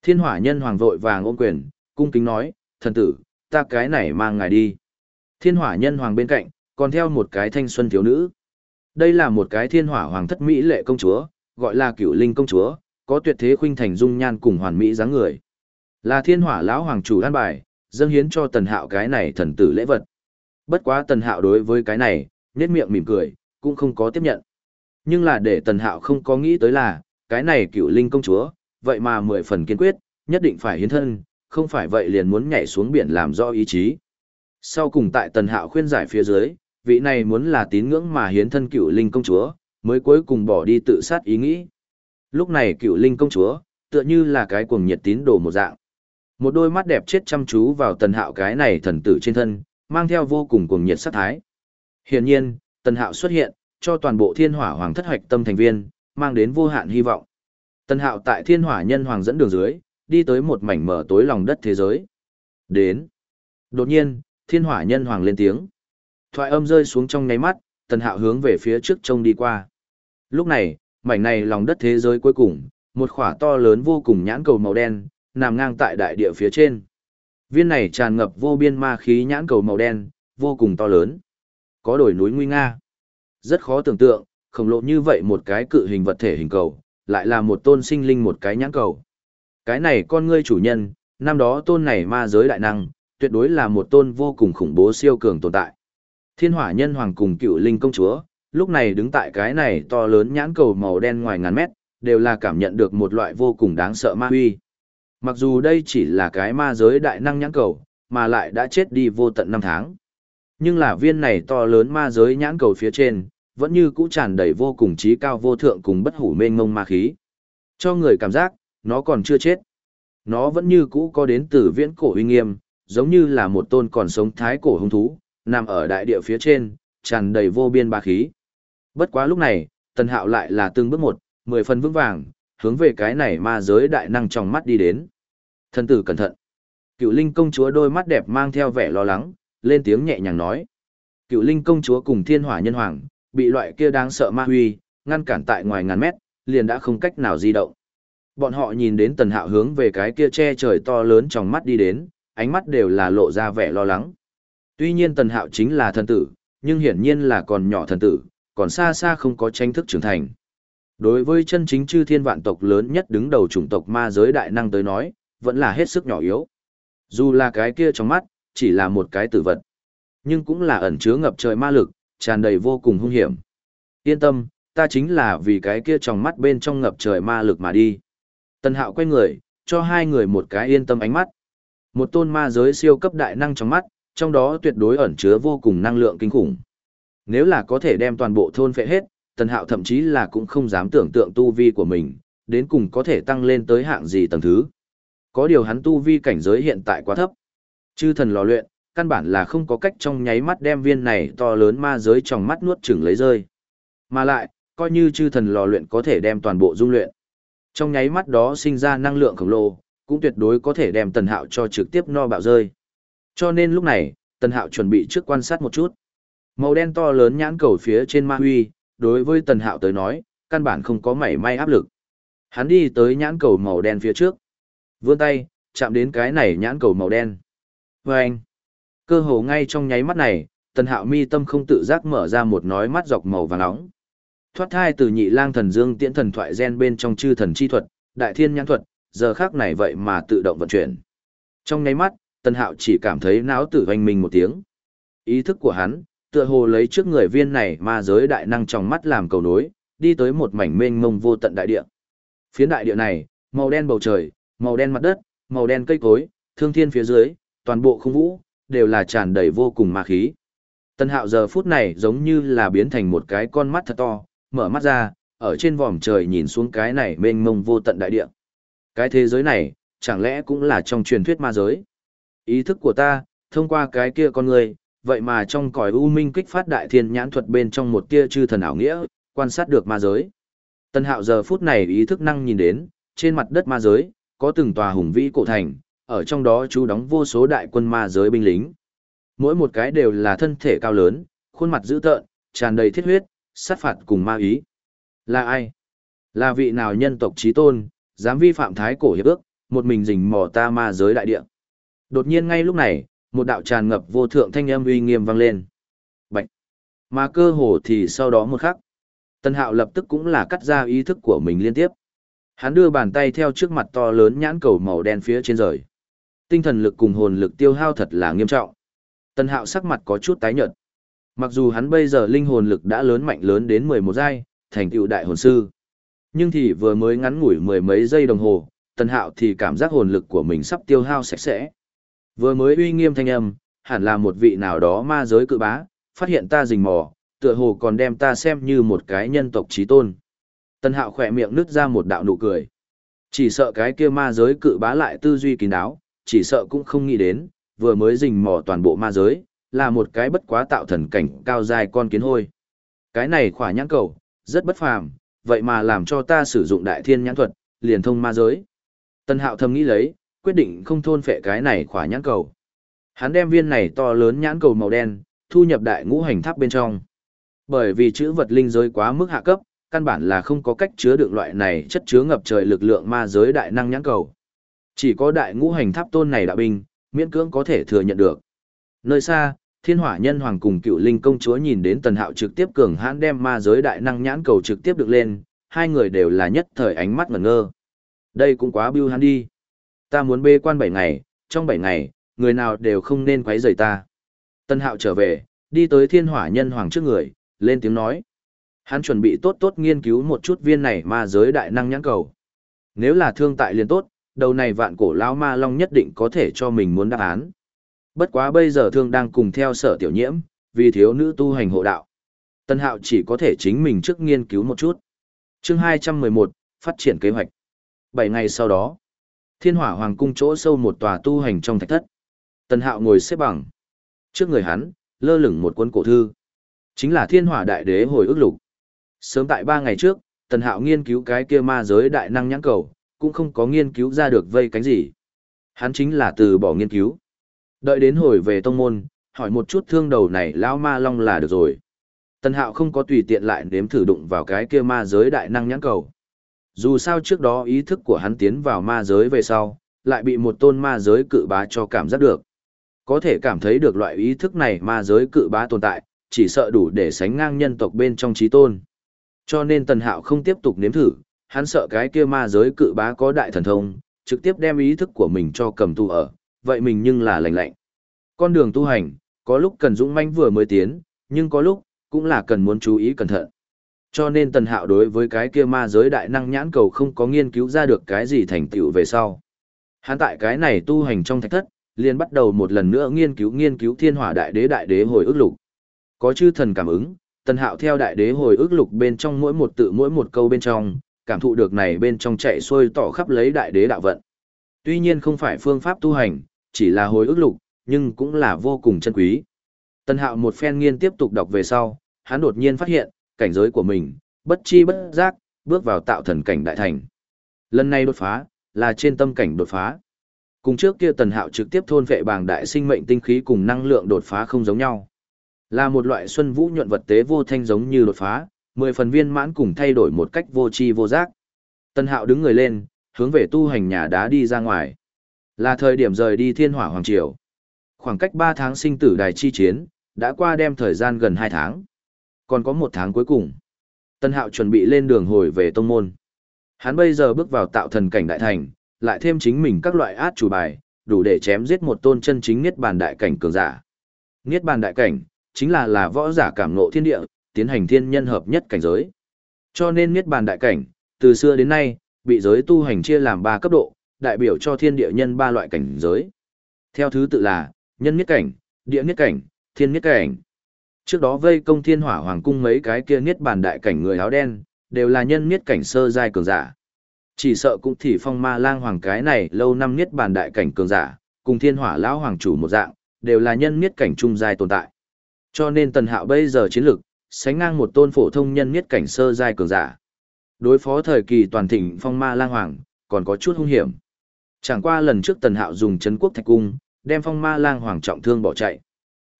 Thiên hỏa nhân hoàng vội vàng ôm quyền, cung kính nói, thần tử, ta cái này mang ngài đi. Thiên hỏa nhân hoàng bên cạnh, còn theo một cái thanh xuân thiếu nữ. Đây là một cái thiên hỏa hoàng thất mỹ lệ công chúa, gọi là cửu linh công chúa, có tuyệt thế khuynh thành dung nhan cùng hoàn mỹ dáng người. Là thiên hỏa lão hoàng chủ an bài, dâng hiến cho tần hạo cái này thần tử lễ vật. Bất quá tần hạo đối với cái này, nét miệng mỉm cười, cũng không có tiếp nhận. Nhưng là để tần hạo không có nghĩ tới là, cái này cựu linh công chúa, vậy mà mười phần kiên quyết, nhất định phải hiến thân, không phải vậy liền muốn nhảy xuống biển làm do ý chí. Sau cùng tại tần hạo khuyên giải phía dưới, vị này muốn là tín ngưỡng mà hiến thân cựu linh công chúa, mới cuối cùng bỏ đi tự sát ý nghĩ. Lúc này cựu linh công chúa, tựa như là cái cuồng nhiệt tín đồ một dạng. Một đôi mắt đẹp chết chăm chú vào tần hạo cái này thần tử trên thân, mang theo vô cùng cuồng nhiệt sát thái. Hiển nhiên, tần hạo xuất hiện, cho toàn bộ thiên hỏa hoàng thất hoạch tâm thành viên, mang đến vô hạn hy vọng. Tần hạo tại thiên hỏa nhân hoàng dẫn đường dưới, đi tới một mảnh mở tối lòng đất thế giới. Đến. Đột nhiên, thiên hỏa nhân hoàng lên tiếng. Thoại âm rơi xuống trong ngáy mắt, tần hạo hướng về phía trước trông đi qua. Lúc này, mảnh này lòng đất thế giới cuối cùng, một khỏa to lớn vô cùng nhãn cầu màu đen, nằm ngang tại đại địa phía trên. Viên này tràn ngập vô biên ma khí nhãn cầu màu đen, vô cùng to lớn. Có đổi núi nguy nga. Rất khó tưởng tượng, khổng lồ như vậy một cái cự hình vật thể hình cầu, lại là một tôn sinh linh một cái nhãn cầu. Cái này con ngươi chủ nhân, năm đó tôn này ma giới đại năng, tuyệt đối là một tôn vô cùng khủng bố siêu cường tồn tại. Thiên hỏa nhân hoàng cùng cựu linh công chúa, lúc này đứng tại cái này to lớn nhãn cầu màu đen ngoài ngàn mét, đều là cảm nhận được một loại vô cùng đáng sợ ma huy. Mặc dù đây chỉ là cái ma giới đại năng nhãn cầu, mà lại đã chết đi vô tận năm tháng. Nhưng là viên này to lớn ma giới nhãn cầu phía trên, vẫn như cũ tràn đầy vô cùng trí cao vô thượng cùng bất hủ mênh mông ma khí. Cho người cảm giác, nó còn chưa chết. Nó vẫn như cũ có đến từ viễn cổ uy nghiêm, giống như là một tôn còn sống thái cổ hung thú, nằm ở đại địa phía trên, tràn đầy vô biên ba khí. Bất quá lúc này, tần hạo lại là từng bước một, mười phần vững vàng, hướng về cái này ma giới đại năng trong mắt đi đến. Thân tử cẩn thận. Cựu linh công chúa đôi mắt đẹp mang theo vẻ lo lắng, lên tiếng nhẹ nhàng nói. Cựu linh công chúa cùng thiên hỏa nhân hoàng, bị loại kia đáng sợ ma huy, ngăn cản tại ngoài ngàn mét, liền đã không cách nào di động. Bọn họ nhìn đến tần hạo hướng về cái kia che trời to lớn trong mắt đi đến, ánh mắt đều là lộ ra vẻ lo lắng. Tuy nhiên tần hạo chính là thần tử, nhưng hiển nhiên là còn nhỏ thần tử, còn xa xa không có tranh thức trưởng thành. Đối với chân chính chư thiên vạn tộc lớn nhất đứng đầu chủng tộc ma giới đại năng tới nói, vẫn là hết sức nhỏ yếu. Dù là cái kia trong mắt, chỉ là một cái tử vật, nhưng cũng là ẩn chứa ngập trời ma lực, tràn đầy vô cùng hung hiểm. Yên tâm, ta chính là vì cái kia trong mắt bên trong ngập trời ma lực mà đi. Tần Hạo quay người, cho hai người một cái yên tâm ánh mắt. Một tôn ma giới siêu cấp đại năng trong mắt, trong đó tuyệt đối ẩn chứa vô cùng năng lượng kinh khủng. Nếu là có thể đem toàn bộ thôn phệ hết, Tần Hạo thậm chí là cũng không dám tưởng tượng tu vi của mình, đến cùng có thể tăng lên tới hạng gì tầng thứ. Có điều hắn tu vi cảnh giới hiện tại quá thấp. Chư thần lò luyện, căn bản là không có cách trong nháy mắt đem viên này to lớn ma giới trong mắt nuốt chửng lấy rơi. Mà lại, coi như chư thần lò luyện có thể đem toàn bộ dung luyện. Trong nháy mắt đó sinh ra năng lượng khổng lồ, cũng tuyệt đối có thể đem tần hạo cho trực tiếp no bạo rơi. Cho nên lúc này, tần hạo chuẩn bị trước quan sát một chút. Màu đen to lớn nhãn cầu phía trên ma huy, đối với tần hạo tới nói, căn bản không có mảy may áp lực. Hắn đi tới nhãn cầu màu đen phía trước. Vươn tay, chạm đến cái này nhãn cầu màu đen. Và anh, cơ hồ ngay trong nháy mắt này, tần hạo mi tâm không tự giác mở ra một nói mắt dọc màu vàng nóng. Thoát thai từ nhị lang thần dương tiễn thần thoại gen bên trong chư thần chi thuật, đại thiên nhãn thuật, giờ khác này vậy mà tự động vận chuyển. Trong nháy mắt, tần hạo chỉ cảm thấy não tử hoành mình một tiếng. Ý thức của hắn, tựa hồ lấy trước người viên này ma giới đại năng trong mắt làm cầu nối, đi tới một mảnh mênh mông vô tận đại địa. Phiến đại địa này, màu đen bầu trời, màu đen mặt đất, màu đen cây cối, thương thiên phía dưới, toàn bộ không vũ, đều là tràn đầy vô cùng ma khí. Tân hạo giờ phút này giống như là biến thành một cái con mắt thật to, mở mắt ra, ở trên vòm trời nhìn xuống cái này mênh mông vô tận đại địa. Cái thế giới này, chẳng lẽ cũng là trong truyền thuyết ma giới? Ý thức của ta, thông qua cái kia con người, vậy mà trong cõi u minh kích phát đại thiên nhãn thuật bên trong một tia chư thần ảo nghĩa, quan sát được ma giới. Tân hạo giờ phút này ý thức năng nhìn đến, trên mặt đất ma giới, có từng tòa hùng vĩ cổ thành, ở trong đó chú đóng vô số đại quân ma giới binh lính. Mỗi một cái đều là thân thể cao lớn, khuôn mặt dữ tợn, tràn đầy thiết huyết, sát phạt cùng ma ý. Là ai? Là vị nào nhân tộc trí tôn, dám vi phạm thái cổ hiệp ước, một mình rình mò ta ma giới đại địa. Đột nhiên ngay lúc này, một đạo tràn ngập vô thượng thanh âm uy nghiêm vang lên. Bạch. Mà cơ hồ thì sau đó một khắc. Tân hạo lập tức cũng là cắt ra ý thức của mình liên tiếp. Hắn đưa bàn tay theo trước mặt to lớn nhãn cầu màu đen phía trên rời. Tinh thần lực cùng hồn lực tiêu hao thật là nghiêm trọng. Tân hạo sắc mặt có chút tái nhợt. Mặc dù hắn bây giờ linh hồn lực đã lớn mạnh lớn đến 11 giai, thành tựu đại hồn sư. Nhưng thì vừa mới ngắn ngủi mười mấy giây đồng hồ, Tân Hạo thì cảm giác hồn lực của mình sắp tiêu hao sạch sẽ. Vừa mới uy nghiêm thanh âm, hẳn là một vị nào đó ma giới cự bá, phát hiện ta rình mò, tựa hồ còn đem ta xem như một cái nhân tộc trí tôn. Tân Hạo khỏe miệng nứt ra một đạo nụ cười. Chỉ sợ cái kia ma giới cự bá lại tư duy kín đáo, chỉ sợ cũng không nghĩ đến, vừa mới rình mò toàn bộ ma giới, là một cái bất quá tạo thần cảnh cao dài con kiến hôi. Cái này khỏa nhãn cầu, rất bất phàm, vậy mà làm cho ta sử dụng đại thiên nhãn thuật, liền thông ma giới. Tân hạo thầm nghĩ lấy, quyết định không thôn phệ cái này khỏa nhãn cầu. Hắn đem viên này to lớn nhãn cầu màu đen, thu nhập đại ngũ hành tháp bên trong. Bởi vì chữ vật linh giới quá mức hạ cấp, căn bản là không có cách chứa được loại này chất chứa ngập trời lực lượng ma giới đại năng nhãn cầu. Chỉ có đại ngũ hành tháp tôn này đạo binh, miễn cưỡng có thể thừa nhận được. Nơi xa, thiên hỏa nhân hoàng cùng cựu linh công chúa nhìn đến tần hạo trực tiếp cường hãn đem ma giới đại năng nhãn cầu trực tiếp được lên, hai người đều là nhất thời ánh mắt ngẩn ngơ. Đây cũng quá biêu hắn đi. Ta muốn bê quan bảy ngày, trong bảy ngày, người nào đều không nên quấy rầy ta. Tần hạo trở về, đi tới thiên hỏa nhân hoàng trước người, lên tiếng nói. Hắn chuẩn bị tốt tốt nghiên cứu một chút viên này ma giới đại năng nhãn cầu. Nếu là thương tại liền tốt, đầu này vạn cổ lão ma long nhất định có thể cho mình muốn đáp án. Bất quá bây giờ thương đang cùng theo sở tiểu nhiễm, vì thiếu nữ tu hành hộ đạo. Tân hạo chỉ có thể chính mình trước nghiên cứu một chút. chương 211, phát triển kế hoạch. Bảy ngày sau đó, thiên hỏa hoàng cung chỗ sâu một tòa tu hành trong thạch thất. Tần hạo ngồi xếp bằng. Trước người hắn, lơ lửng một cuốn cổ thư. Chính là thiên hỏa đại đế hồi ức lục. Sớm tại ba ngày trước, tần hạo nghiên cứu cái kia ma giới đại năng nhãn cầu, cũng không có nghiên cứu ra được vây cánh gì. Hắn chính là từ bỏ nghiên cứu. Đợi đến hồi về tông môn, hỏi một chút thương đầu này lão ma long là được rồi. Tần Hạo không có tùy tiện lại nếm thử đụng vào cái kia ma giới đại năng nhãn cầu. Dù sao trước đó ý thức của hắn tiến vào ma giới về sau, lại bị một tôn ma giới cự bá cho cảm giác được. Có thể cảm thấy được loại ý thức này ma giới cự bá tồn tại, chỉ sợ đủ để sánh ngang nhân tộc bên trong trí tôn. Cho nên Tần Hạo không tiếp tục nếm thử, hắn sợ cái kia ma giới cự bá có đại thần thông, trực tiếp đem ý thức của mình cho cầm tu ở, vậy mình nhưng là lạnh lạnh. Con đường tu hành, có lúc cần dũng manh vừa mới tiến, nhưng có lúc, cũng là cần muốn chú ý cẩn thận. Cho nên Tần Hạo đối với cái kia ma giới đại năng nhãn cầu không có nghiên cứu ra được cái gì thành tựu về sau. Hắn tại cái này tu hành trong thạch thất, liền bắt đầu một lần nữa nghiên cứu nghiên cứu thiên hỏa đại đế đại đế hồi ức lục. Có chư thần cảm ứng, Tần Hạo theo đại đế hồi ức lục bên trong mỗi một tự mỗi một câu bên trong, cảm thụ được này bên trong chạy xuôi tỏ khắp lấy đại đế đạo vận. Tuy nhiên không phải phương pháp tu hành, chỉ là hồi ức lục, nhưng cũng là vô cùng chân quý. Tần Hạo một phen nghiên tiếp tục đọc về sau, hắn đột nhiên phát hiện, cảnh giới của mình, bất chi bất giác, bước vào tạo thần cảnh đại thành. Lần này đột phá, là trên tâm cảnh đột phá. Cùng trước kia Tần Hạo trực tiếp thôn vệ bàng đại sinh mệnh tinh khí cùng năng lượng đột phá không giống nhau. Là một loại xuân vũ nhuận vật tế vô thanh giống như đột phá, mười phần viên mãn cùng thay đổi một cách vô tri vô giác. Tần Hạo đứng người lên, hướng về tu hành nhà đá đi ra ngoài. Là thời điểm rời đi Thiên Hỏa Hoàng Triều. Khoảng cách 3 tháng sinh tử đài chi chiến, đã qua đem thời gian gần 2 tháng. Còn có một tháng cuối cùng. Tân Hạo chuẩn bị lên đường hồi về tông môn. Hắn bây giờ bước vào tạo thần cảnh đại thành, lại thêm chính mình các loại át chủ bài, đủ để chém giết một tôn chân chính niết bàn đại cảnh cường giả. Niết bàn đại cảnh chính là là võ giả cảm ngộ thiên địa, tiến hành thiên nhân hợp nhất cảnh giới. Cho nên niết bàn đại cảnh, từ xưa đến nay, bị giới tu hành chia làm ba cấp độ, đại biểu cho thiên địa nhân ba loại cảnh giới. Theo thứ tự là nhân niết cảnh, địa niết cảnh, thiên niết cảnh. Trước đó vây công thiên hỏa hoàng cung mấy cái kia niết bàn đại cảnh người áo đen, đều là nhân niết cảnh sơ giai cường giả. Chỉ sợ cũng thì phong ma lang hoàng cái này lâu năm niết bàn đại cảnh cường giả, cùng thiên hỏa lão hoàng chủ một dạng, đều là nhân niết cảnh trung giai tồn tại. Cho nên tần hạo bây giờ chiến lực, sánh ngang một tôn phổ thông nhân niết cảnh sơ giai cường giả. Đối phó thời kỳ toàn thịnh phong ma lang hoàng, còn có chút hung hiểm. Chẳng qua lần trước tần hạo dùng chấn quốc thạch cung, đem phong ma lang hoàng trọng thương bỏ chạy.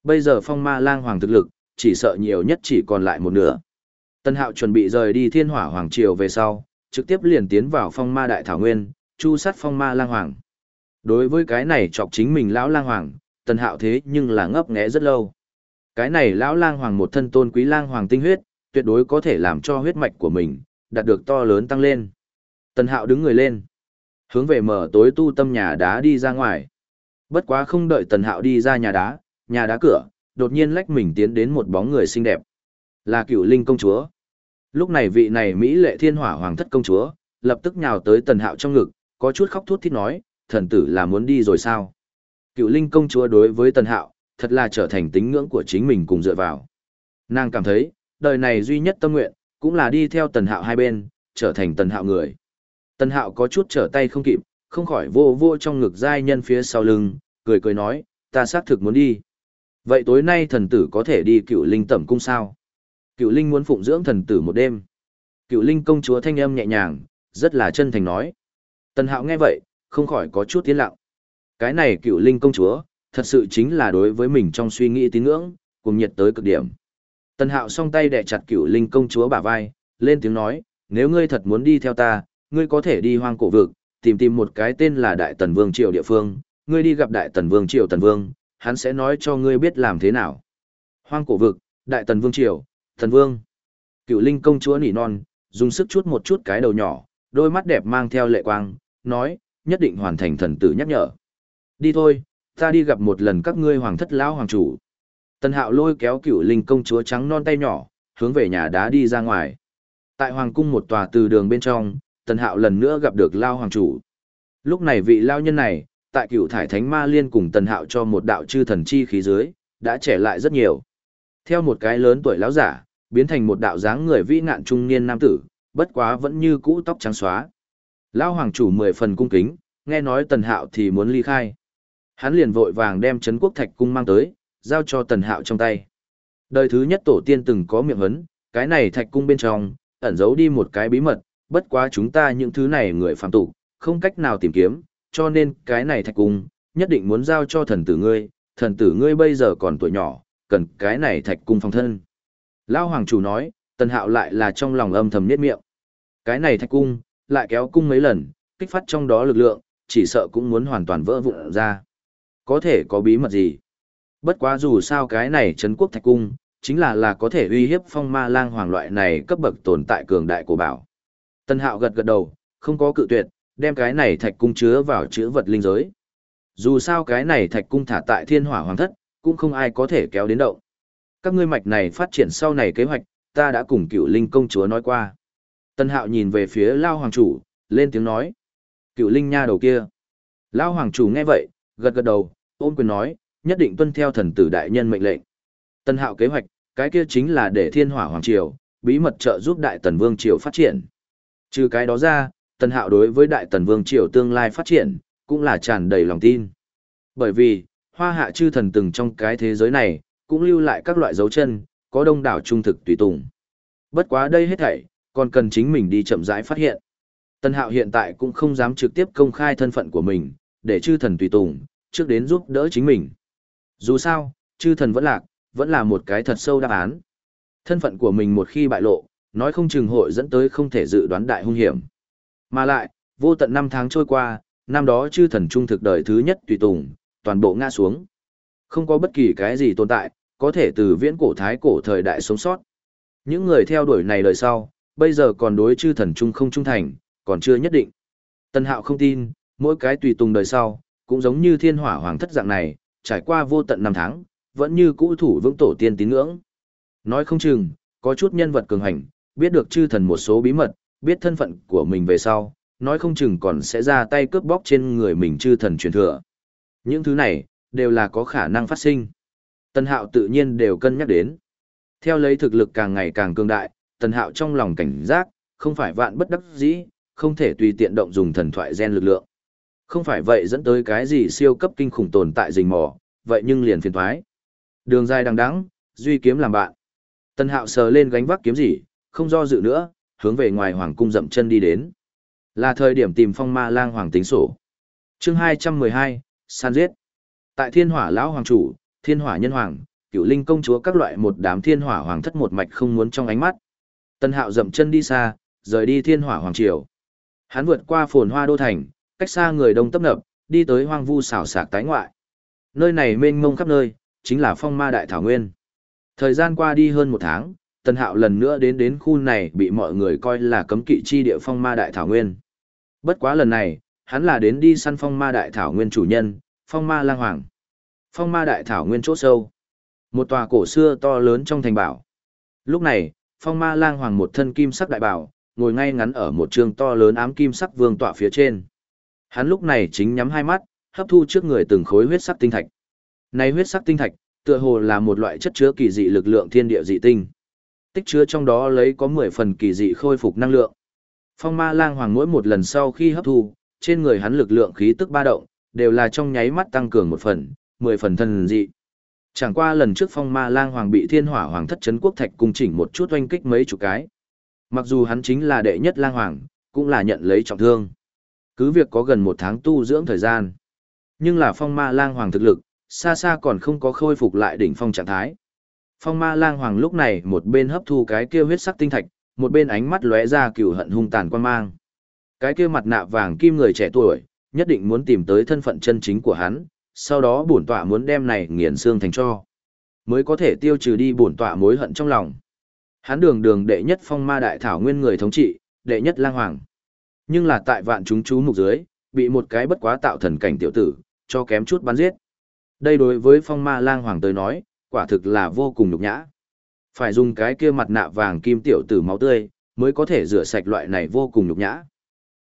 Bây giờ phong ma lang hoàng thực lực, chỉ sợ nhiều nhất chỉ còn lại một nửa. Tân hạo chuẩn bị rời đi thiên hỏa hoàng triều về sau, trực tiếp liền tiến vào phong ma đại thảo nguyên, chu sát phong ma lang hoàng. Đối với cái này chọc chính mình lão lang hoàng, tân hạo thế nhưng là ngấp nghé rất lâu. Cái này lão lang hoàng một thân tôn quý lang hoàng tinh huyết, tuyệt đối có thể làm cho huyết mạch của mình, đạt được to lớn tăng lên. Tân hạo đứng người lên, hướng về mở tối tu tâm nhà đá đi ra ngoài. Bất quá không đợi tần hạo đi ra nhà đá, nhà đá cửa, đột nhiên lách mình tiến đến một bóng người xinh đẹp. Là cựu linh công chúa. Lúc này vị này Mỹ lệ thiên hỏa hoàng thất công chúa, lập tức nhào tới tần hạo trong ngực, có chút khóc thút thít nói, thần tử là muốn đi rồi sao? Cựu linh công chúa đối với tần hạo, thật là trở thành tính ngưỡng của chính mình cùng dựa vào. Nàng cảm thấy, đời này duy nhất tâm nguyện, cũng là đi theo tần hạo hai bên, trở thành tần hạo người. Tần hạo có chút trở tay không kịp, không khỏi vô vô trong ngực giai nhân phía sau lưng, cười cười nói, ta xác thực muốn đi. Vậy tối nay thần tử có thể đi cựu linh tẩm cung sao? Cựu linh muốn phụng dưỡng thần tử một đêm. Cựu linh công chúa thanh âm nhẹ nhàng, rất là chân thành nói. Tần hạo nghe vậy, không khỏi có chút tiến lặng. Cái này cựu linh công chúa, thật sự chính là đối với mình trong suy nghĩ tín ngưỡng, cùng nhiệt tới cực điểm. Tần hạo song tay đẻ chặt cựu linh công chúa bả vai, lên tiếng nói, nếu ngươi thật muốn đi theo ta, ngươi có thể đi hoang cổ vực, tìm tìm một cái tên là Đại Tần Vương Triều địa phương, ngươi đi gặp Đại Tần Vương Triều Tần Vương, hắn sẽ nói cho ngươi biết làm thế nào. Hoang cổ vực, Đại Tần Vương Triều, Thần Vương. Cựu Linh công chúa nỉ non, dùng sức chút một chút cái đầu nhỏ, đôi mắt đẹp mang theo lệ quang, nói, nhất định hoàn thành thần tử nhắc nhở. Đi thôi, ta đi gặp một lần các ngươi hoàng thất lão hoàng chủ. Tần Hạo lôi kéo Cựu Linh công chúa trắng non tay nhỏ, hướng về nhà đá đi ra ngoài. Tại hoàng cung một tòa từ đường bên trong, Tần Hạo lần nữa gặp được Lao Hoàng Chủ. Lúc này vị Lao nhân này, tại cựu thải thánh ma liên cùng Tần Hạo cho một đạo chư thần chi khí dưới, đã trẻ lại rất nhiều. Theo một cái lớn tuổi lão giả, biến thành một đạo dáng người vĩ ngạn trung niên nam tử, bất quá vẫn như cũ tóc trắng xóa. Lao Hoàng Chủ mười phần cung kính, nghe nói Tần Hạo thì muốn ly khai. Hắn liền vội vàng đem Trấn Quốc Thạch cung mang tới, giao cho Tần Hạo trong tay. Đời thứ nhất tổ tiên từng có miệng hấn, cái này thạch cung bên trong, ẩn giấu đi một cái bí mật, bất quá chúng ta những thứ này người phạm tục, không cách nào tìm kiếm, cho nên cái này thạch cung, nhất định muốn giao cho thần tử ngươi, thần tử ngươi bây giờ còn tuổi nhỏ, cần cái này thạch cung phòng thân. Lao hoàng chủ nói, tần hạo lại là trong lòng âm thầm niết miệng. Cái này thạch cung, lại kéo cung mấy lần, kích phát trong đó lực lượng, chỉ sợ cũng muốn hoàn toàn vỡ vụn ra. Có thể có bí mật gì? Bất quá dù sao cái này Trấn quốc thạch cung, chính là là có thể uy hiếp phong ma lang hoàng loại này cấp bậc tồn tại cường đại của bảo. Tân hạo gật gật đầu, không có cự tuyệt, đem cái này thạch cung chứa vào chữ vật linh giới. Dù sao cái này thạch cung thả tại thiên hỏa hoàng thất, cũng không ai có thể kéo đến động. Các ngươi mạch này phát triển sau này kế hoạch, ta đã cùng cựu linh công chúa nói qua. Tân hạo nhìn về phía lao hoàng chủ, lên tiếng nói. Cựu linh nha đầu kia. Lao hoàng chủ nghe vậy, gật gật đầu, ôm quyền nói, nhất định tuân theo thần tử đại nhân mệnh lệnh. Tân hạo kế hoạch, cái kia chính là để thiên hỏa hoàng triều, bí mật trợ giúp đại tần vương triều phát triển. Trừ cái đó ra, tân hạo đối với đại tần vương triều tương lai phát triển, cũng là tràn đầy lòng tin. Bởi vì, hoa hạ chư thần từng trong cái thế giới này, cũng lưu lại các loại dấu chân, có đông đảo trung thực tùy tùng. Bất quá đây hết thảy, còn cần chính mình đi chậm rãi phát hiện. Tân hạo hiện tại cũng không dám trực tiếp công khai thân phận của mình, để chư thần tùy tùng, trước đến giúp đỡ chính mình. Dù sao, chư thần vẫn lạc, vẫn là một cái thật sâu đáp án. Thân phận của mình một khi bại lộ, nói không chừng hội dẫn tới không thể dự đoán đại hung hiểm. Mà lại, vô tận năm tháng trôi qua, năm đó chư thần trung thực đời thứ nhất tùy tùng, toàn bộ ngã xuống. Không có bất kỳ cái gì tồn tại, có thể từ viễn cổ thái cổ thời đại sống sót. Những người theo đuổi này đời sau, bây giờ còn đối chư thần trung không trung thành, còn chưa nhất định. Tân hạo không tin, mỗi cái tùy tùng đời sau, cũng giống như thiên hỏa hoàng thất dạng này, trải qua vô tận năm tháng, vẫn như cũ thủ vững tổ tiên tín ngưỡng. Nói không chừng, có chút nhân vật cường hành, biết được chư thần một số bí mật, biết thân phận của mình về sau, nói không chừng còn sẽ ra tay cướp bóc trên người mình chư thần truyền thừa. Những thứ này, đều là có khả năng phát sinh. Tân hạo tự nhiên đều cân nhắc đến. Theo lấy thực lực càng ngày càng cường đại, tần hạo trong lòng cảnh giác, không phải vạn bất đắc dĩ, không thể tùy tiện động dùng thần thoại gen lực lượng. Không phải vậy dẫn tới cái gì siêu cấp kinh khủng tồn tại rình mò, vậy nhưng liền phiền thoái. Đường dài đằng đắng duy kiếm làm bạn. Tần Hạo sờ lên gánh vác kiếm gì, không do dự nữa, hướng về ngoài hoàng cung dậm chân đi đến. Là thời điểm tìm phong ma lang hoàng tính sổ. chương 212, san giết. Tại thiên hỏa lão hoàng chủ, thiên hỏa nhân hoàng, cựu linh công chúa các loại một đám thiên hỏa hoàng thất một mạch không muốn trong ánh mắt. tân Hạo dậm chân đi xa, rời đi thiên hỏa hoàng triều. Hắn vượt qua phồn hoa đô thành, cách xa người đông tấp nập, đi tới hoang vu xảo sạc tái ngoại. Nơi này mênh mông khắp nơi, chính là phong ma đại thảo nguyên. Thời gian qua đi hơn một tháng, Tần Hạo lần nữa đến đến khu này bị mọi người coi là cấm kỵ chi địa phong ma đại thảo nguyên. Bất quá lần này, hắn là đến đi săn phong ma đại thảo nguyên chủ nhân, phong ma lang hoàng. Phong ma đại thảo nguyên chỗ sâu. Một tòa cổ xưa to lớn trong thành bảo. Lúc này, phong ma lang hoàng một thân kim sắc đại bảo, ngồi ngay ngắn ở một trường to lớn ám kim sắc vương tọa phía trên. Hắn lúc này chính nhắm hai mắt, hấp thu trước người từng khối huyết sắc tinh thạch. Này huyết sắc tinh thạch, tựa hồ là một loại chất chứa kỳ dị lực lượng thiên địa dị tinh. Tích chứa trong đó lấy có 10 phần kỳ dị khôi phục năng lượng. Phong Ma Lang Hoàng mỗi một lần sau khi hấp thu, trên người hắn lực lượng khí tức ba động, đều là trong nháy mắt tăng cường một phần, 10 phần thần dị. Chẳng qua lần trước Phong Ma Lang Hoàng bị Thiên Hỏa Hoàng thất trấn quốc thạch cung chỉnh một chút oanh kích mấy chục cái. Mặc dù hắn chính là đệ nhất Lang Hoàng, cũng là nhận lấy trọng thương. Cứ việc có gần một tháng tu dưỡng thời gian. Nhưng là Phong Ma Lang Hoàng thực lực, xa xa còn không có khôi phục lại đỉnh phong trạng thái. Phong ma lang hoàng lúc này một bên hấp thu cái kia huyết sắc tinh thạch, một bên ánh mắt lóe ra cừu hận hung tàn quan mang. Cái kia mặt nạ vàng kim người trẻ tuổi, nhất định muốn tìm tới thân phận chân chính của hắn, sau đó bổn tọa muốn đem này nghiền xương thành cho. Mới có thể tiêu trừ đi bổn tọa mối hận trong lòng. Hắn đường đường đệ nhất phong ma đại thảo nguyên người thống trị, đệ nhất lang hoàng. Nhưng là tại vạn chúng chú mục dưới, bị một cái bất quá tạo thần cảnh tiểu tử, cho kém chút bắn giết. Đây đối với phong ma lang hoàng tới nói, quả thực là vô cùng nhục nhã. Phải dùng cái kia mặt nạ vàng kim tiểu tử máu tươi, mới có thể rửa sạch loại này vô cùng nhục nhã.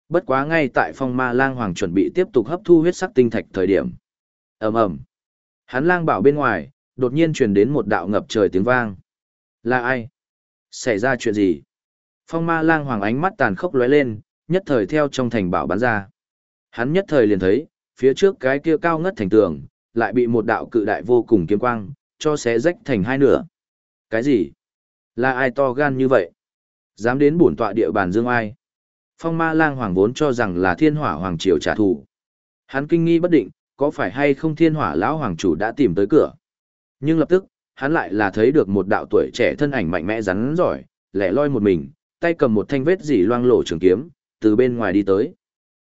Bất quá ngay tại phong ma lang hoàng chuẩn bị tiếp tục hấp thu huyết sắc tinh thạch thời điểm. ầm ầm Hắn lang bảo bên ngoài, đột nhiên truyền đến một đạo ngập trời tiếng vang. Là ai? Xảy ra chuyện gì? Phong ma lang hoàng ánh mắt tàn khốc lóe lên, nhất thời theo trong thành bảo bắn ra. Hắn nhất thời liền thấy, phía trước cái kia cao ngất thành tường, lại bị một đạo cự đại vô cùng kiếm quang, cho xé rách thành hai nửa. Cái gì? Là ai to gan như vậy? Dám đến bổn tọa địa bàn dương ai? Phong ma lang hoàng vốn cho rằng là thiên hỏa hoàng triều trả thù. Hắn kinh nghi bất định, có phải hay không thiên hỏa lão hoàng chủ đã tìm tới cửa. Nhưng lập tức, hắn lại là thấy được một đạo tuổi trẻ thân ảnh mạnh mẽ rắn giỏi, lẻ loi một mình, tay cầm một thanh vết dỉ loang lổ trường kiếm, từ bên ngoài đi tới.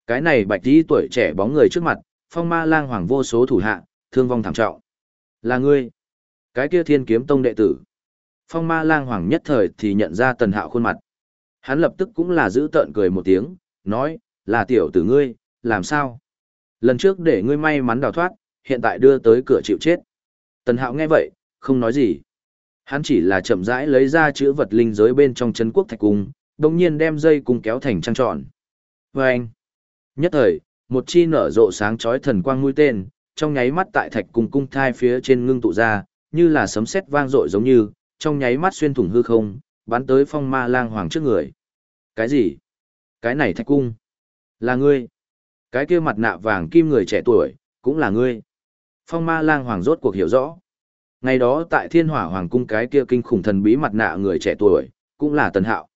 Cái này bạch tí tuổi trẻ bóng người trước mặt, phong ma lang hoàng vô số thủ hạ, thương vong thảm trọng. Là ngươi. Cái kia thiên kiếm tông đệ tử. Phong ma lang hoàng nhất thời thì nhận ra tần hạo khuôn mặt. Hắn lập tức cũng là giữ tợn cười một tiếng, nói, là tiểu tử ngươi, làm sao? Lần trước để ngươi may mắn đào thoát, hiện tại đưa tới cửa chịu chết. Tần hạo nghe vậy, không nói gì. Hắn chỉ là chậm rãi lấy ra chữ vật linh giới bên trong chân quốc thạch cung, đồng nhiên đem dây cung kéo thành trăng tròn. Và anh, nhất thời, một chi nở rộ sáng chói thần quang mũi tên, trong nháy mắt tại thạch cung cung thai phía trên ngưng tụ ra, như là sấm sét vang dội giống như, trong nháy mắt xuyên thủng hư không, bắn tới phong ma lang hoàng trước người. Cái gì? Cái này thạch cung? Là ngươi? Cái kia mặt nạ vàng kim người trẻ tuổi, cũng là ngươi. Phong ma lang hoàng rốt cuộc hiểu rõ. Ngày đó tại thiên hỏa hoàng cung cái kia kinh khủng thần bí mặt nạ người trẻ tuổi, cũng là tần hạo.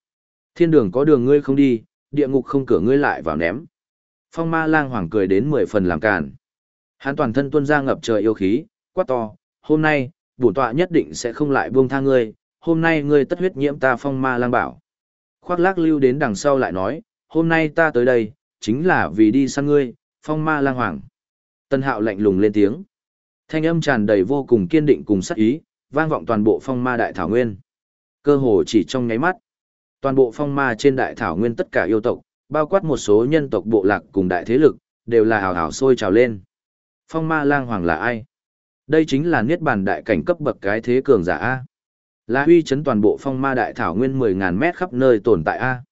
Thiên đường có đường ngươi không đi, địa ngục không cửa ngươi lại vào ném. Phong ma lang hoàng cười đến mười phần làm càn. Hắn toàn thân tuôn ra ngập trời yêu khí, quát to, hôm nay, bổn tọa nhất định sẽ không lại buông tha ngươi, hôm nay ngươi tất huyết nhiễm ta phong ma lang bảo. Khoác lác lưu đến đằng sau lại nói, hôm nay ta tới đây, chính là vì đi săn ngươi, phong ma lang hoàng. Tân hạo lạnh lùng lên tiếng. Thanh âm tràn đầy vô cùng kiên định cùng sắc ý, vang vọng toàn bộ phong ma đại thảo nguyên. Cơ hồ chỉ trong nháy mắt. Toàn bộ phong ma trên đại thảo nguyên tất cả yêu tộc, bao quát một số nhân tộc bộ lạc cùng đại thế lực, đều là hào hào sôi trào lên. Phong ma lang hoàng là ai? Đây chính là niết bàn đại cảnh cấp bậc cái thế cường giả A. Là huy chấn toàn bộ phong ma đại thảo nguyên 10.000 mét khắp nơi tồn tại A.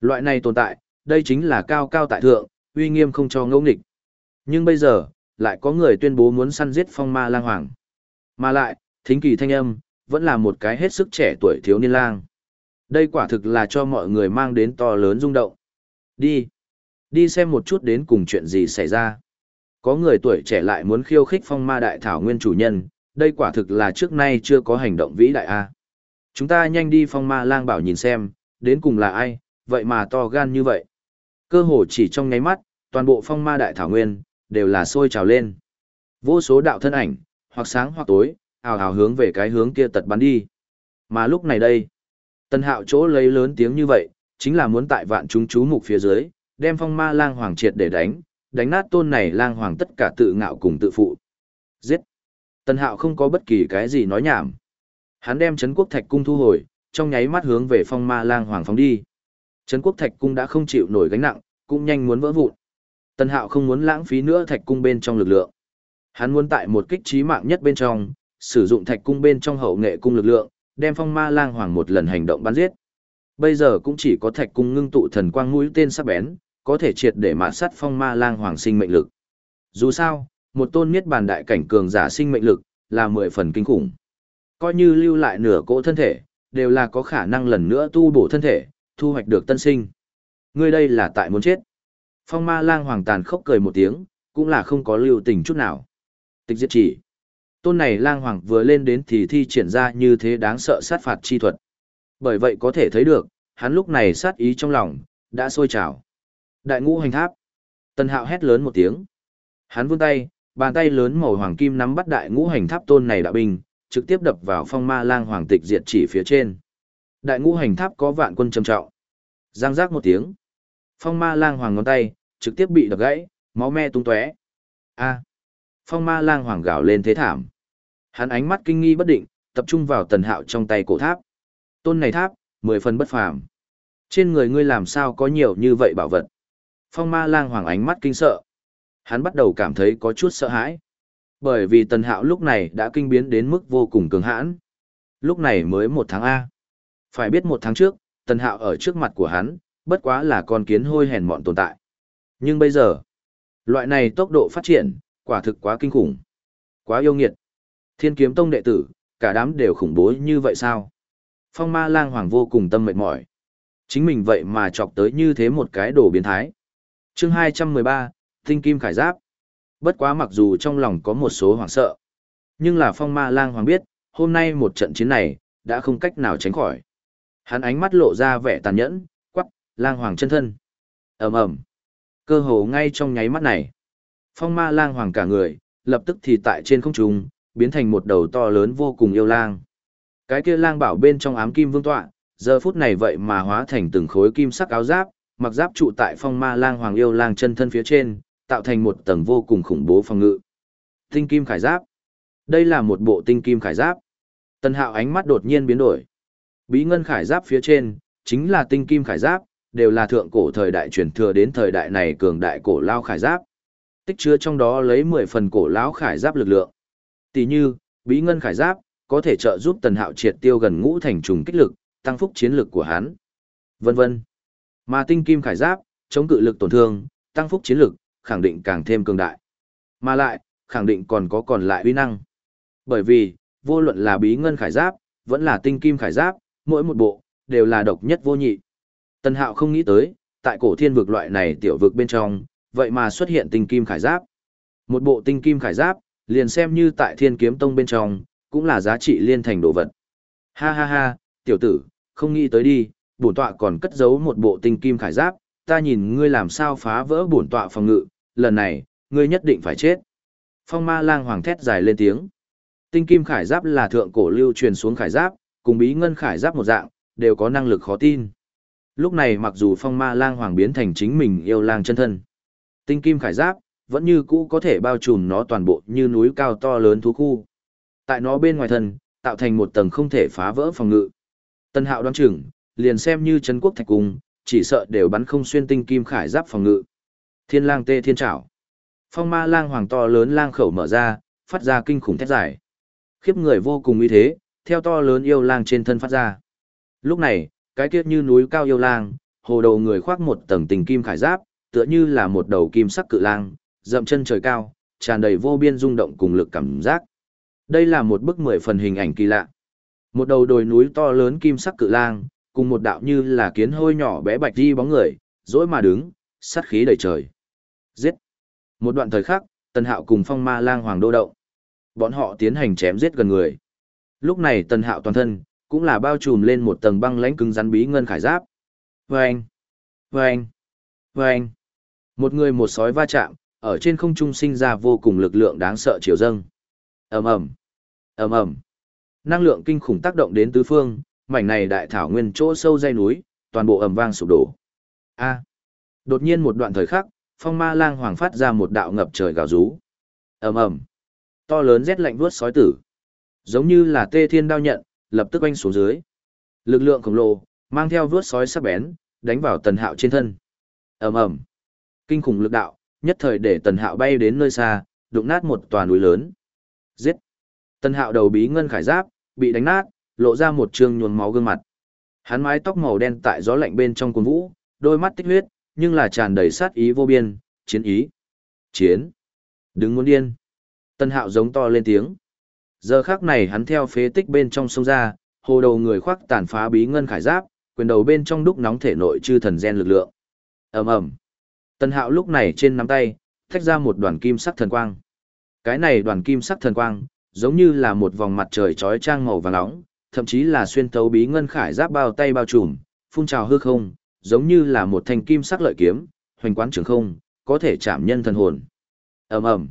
Loại này tồn tại, đây chính là cao cao tại thượng, uy nghiêm không cho ngẫu nghịch. Nhưng bây giờ, lại có người tuyên bố muốn săn giết phong ma lang hoàng. Mà lại, thính kỳ thanh âm, vẫn là một cái hết sức trẻ tuổi thiếu niên lang. Đây quả thực là cho mọi người mang đến to lớn rung động. Đi. Đi xem một chút đến cùng chuyện gì xảy ra. Có người tuổi trẻ lại muốn khiêu khích phong ma đại thảo nguyên chủ nhân, đây quả thực là trước nay chưa có hành động vĩ đại A. Chúng ta nhanh đi phong ma lang bảo nhìn xem, đến cùng là ai, vậy mà to gan như vậy. Cơ hồ chỉ trong nháy mắt, toàn bộ phong ma đại thảo nguyên, đều là sôi trào lên. Vô số đạo thân ảnh, hoặc sáng hoặc tối, ào ào hướng về cái hướng kia tật bắn đi. Mà lúc này đây, tân hạo chỗ lấy lớn tiếng như vậy, chính là muốn tại vạn chúng chú mục phía dưới, đem phong ma lang hoàng triệt để đánh, đánh nát tôn này lang hoàng tất cả tự ngạo cùng tự phụ. Giết! Tân hạo không có bất kỳ cái gì nói nhảm. Hắn đem Trấn quốc thạch cung thu hồi, trong nháy mắt hướng về phong ma lang hoàng phóng đi. Trấn quốc thạch cung đã không chịu nổi gánh nặng, cũng nhanh muốn vỡ vụn. Tân hạo không muốn lãng phí nữa thạch cung bên trong lực lượng. Hắn muốn tại một kích trí mạng nhất bên trong, sử dụng thạch cung bên trong hậu nghệ cung lực lượng, đem phong ma lang hoàng một lần hành động bắn giết. Bây giờ cũng chỉ có thạch cung ngưng tụ thần quang mũi tên sắc bén, có thể triệt để mạt sát phong ma lang hoàng sinh mệnh lực. Dù sao, một tôn miết bàn đại cảnh cường giả sinh mệnh lực, là mười phần kinh khủng. Coi như lưu lại nửa cỗ thân thể, đều là có khả năng lần nữa tu bổ thân thể, thu hoạch được tân sinh. Ngươi đây là tại muốn chết. Phong ma lang hoàng tàn khốc cười một tiếng, cũng là không có lưu tình chút nào. Tịch diệt chỉ. Tôn này lang hoàng vừa lên đến thì thi triển ra như thế đáng sợ sát phạt chi thuật. Bởi vậy có thể thấy được, hắn lúc này sát ý trong lòng, đã sôi trào. Đại ngũ hành tháp. Tần hạo hét lớn một tiếng. Hắn vươn tay, bàn tay lớn màu hoàng kim nắm bắt đại ngũ hành tháp tôn này đạo binh, trực tiếp đập vào phong ma lang hoàng tịch diệt chỉ phía trên. Đại ngũ hành tháp có vạn quân trầm trọng. Giang giác một tiếng. Phong ma lang hoàng ngón tay, trực tiếp bị đập gãy, máu me tung tóe. A. Phong ma lang hoàng gào lên thế thảm. Hắn ánh mắt kinh nghi bất định, tập trung vào tần hạo trong tay cổ tháp. Tôn này tháp, mười phần bất phàm. Trên người ngươi làm sao có nhiều như vậy bảo vật? Phong ma lang hoàng ánh mắt kinh sợ. Hắn bắt đầu cảm thấy có chút sợ hãi. Bởi vì tần hạo lúc này đã kinh biến đến mức vô cùng cường hãn. Lúc này mới một tháng A. Phải biết một tháng trước, tần hạo ở trước mặt của hắn, bất quá là con kiến hôi hèn mọn tồn tại. Nhưng bây giờ, loại này tốc độ phát triển, quả thực quá kinh khủng. Quá yêu nghiệt. Thiên kiếm tông đệ tử, cả đám đều khủng bố như vậy sao? Phong ma lang hoàng vô cùng tâm mệt mỏi. Chính mình vậy mà chọc tới như thế một cái đồ biến thái chương 213, Tinh Kim Khải Giáp. Bất quá mặc dù trong lòng có một số hoảng sợ. Nhưng là phong ma lang hoàng biết, hôm nay một trận chiến này, đã không cách nào tránh khỏi. Hắn ánh mắt lộ ra vẻ tàn nhẫn, quắc, lang hoàng chân thân. ầm ầm Cơ hồ ngay trong nháy mắt này, Phong ma lang hoàng cả người, lập tức thì tại trên không trung, biến thành một đầu to lớn vô cùng yêu lang. Cái kia lang bảo bên trong ám kim vương tọa, giờ phút này vậy mà hóa thành từng khối kim sắc áo giáp, mặc giáp trụ tại phong ma lang hoàng yêu lang chân thân phía trên, tạo thành một tầng vô cùng khủng bố phòng ngự. Tinh kim khải giáp. Đây là một bộ tinh kim khải giáp. Tần Hạo ánh mắt đột nhiên biến đổi. Bí ngân khải giáp phía trên, chính là tinh kim khải giáp, đều là thượng cổ thời đại truyền thừa đến thời đại này cường đại cổ lao khải giáp. Tích chứa trong đó lấy 10 phần cổ lão khải giáp lực lượng. Tỷ như, bí ngân khải giáp, có thể trợ giúp Tần Hạo triệt tiêu gần ngũ thành trùng kích lực, tăng phúc chiến lực của hắn. Vân vân. Mà tinh kim khải giáp, chống cự lực tổn thương, tăng phúc chiến lực, khẳng định càng thêm cường đại. Mà lại, khẳng định còn có còn lại uy năng. Bởi vì, vô luận là bí ngân khải giáp, vẫn là tinh kim khải giáp, mỗi một bộ, đều là độc nhất vô nhị. tân Hạo không nghĩ tới, tại cổ thiên vực loại này tiểu vực bên trong, vậy mà xuất hiện tinh kim khải giáp. Một bộ tinh kim khải giáp, liền xem như tại thiên kiếm tông bên trong, cũng là giá trị liên thành đồ vật. Ha ha ha, tiểu tử, không nghĩ tới đi, bổn tọa còn cất giấu một bộ tinh kim khải giáp, ta nhìn ngươi làm sao phá vỡ bổn tọa phòng ngự, lần này, ngươi nhất định phải chết. Phong ma lang hoàng thét dài lên tiếng. Tinh kim khải giáp là thượng cổ lưu truyền xuống khải giáp, cùng bí ngân khải giáp một dạng, đều có năng lực khó tin. Lúc này mặc dù phong ma lang hoàng biến thành chính mình yêu lang chân thân, tinh kim khải giáp, vẫn như cũ có thể bao trùm nó toàn bộ như núi cao to lớn thú khu. Tại nó bên ngoài thân, tạo thành một tầng không thể phá vỡ phòng ngự. Tân hạo đoán chừng, liền xem như Trấn quốc thạch cung, chỉ sợ đều bắn không xuyên tinh kim khải giáp phòng ngự. Thiên lang tê thiên trảo. Phong ma lang hoàng to lớn lang khẩu mở ra, phát ra kinh khủng thét dài. Khiếp người vô cùng uy thế, theo to lớn yêu lang trên thân phát ra. Lúc này, cái kiếp như núi cao yêu lang, hồ đầu người khoác một tầng tình kim khải giáp, tựa như là một đầu kim sắc cự lang, dậm chân trời cao, tràn đầy vô biên rung động cùng lực cảm giác. Đây là một bức mười phần hình ảnh kỳ lạ. Một đầu đồi núi to lớn kim sắc cự lang, cùng một đạo như là kiến hôi nhỏ bé bạch di bóng người, dỗi mà đứng, sát khí đầy trời. Giết! Một đoạn thời khắc, Tần Hạo cùng phong ma lang hoàng đô động. Bọn họ tiến hành chém giết gần người. Lúc này Tần Hạo toàn thân, cũng là bao trùm lên một tầng băng lãnh cứng rắn bí ngân khải giáp. Vâng! Vâng! Vâng! Một người một sói va chạm, ở trên không trung sinh ra vô cùng lực lượng đáng sợ chiều dâng. ầm ầm, ầm ầm, năng lượng kinh khủng tác động đến tứ phương, mảnh này đại thảo nguyên chỗ sâu dây núi, toàn bộ ầm vang sụp đổ. A! Đột nhiên một đoạn thời khắc, phong ma lang hoàng phát ra một đạo ngập trời gào rú. ầm ầm, to lớn rét lạnh vuốt sói tử, giống như là tê thiên đao nhận, lập tức oanh xuống dưới. Lực lượng khổng lồ, mang theo vuốt sói sắc bén, đánh vào tần hạo trên thân. ầm ầm, kinh khủng lực đạo, nhất thời để tần hạo bay đến nơi xa, đụng nát một tòa núi lớn. Giết! Tần hạo đầu bí ngân khải giáp, bị đánh nát, lộ ra một trương nhuồn máu gương mặt. Hắn mái tóc màu đen tại gió lạnh bên trong cuồng vũ, đôi mắt tích huyết, nhưng là tràn đầy sát ý vô biên, chiến ý. Chiến! Đừng muốn điên! Tần hạo giống to lên tiếng. Giờ khác này hắn theo phế tích bên trong sông ra, hồ đầu người khoác tàn phá bí ngân khải giáp, quyền đầu bên trong đúc nóng thể nội chư thần gen lực lượng. ầm ầm Tần Hạo lúc này trên nắm tay, thách ra một đoàn kim sắc thần quang. Cái này đoàn kim sắc thần quang, giống như là một vòng mặt trời trói trang màu vàng nóng, thậm chí là xuyên tấu bí ngân khải giáp bao tay bao trùm, phun trào hư không, giống như là một thanh kim sắc lợi kiếm, hoành quán trường không, có thể chạm nhân thần hồn. Ầm ầm.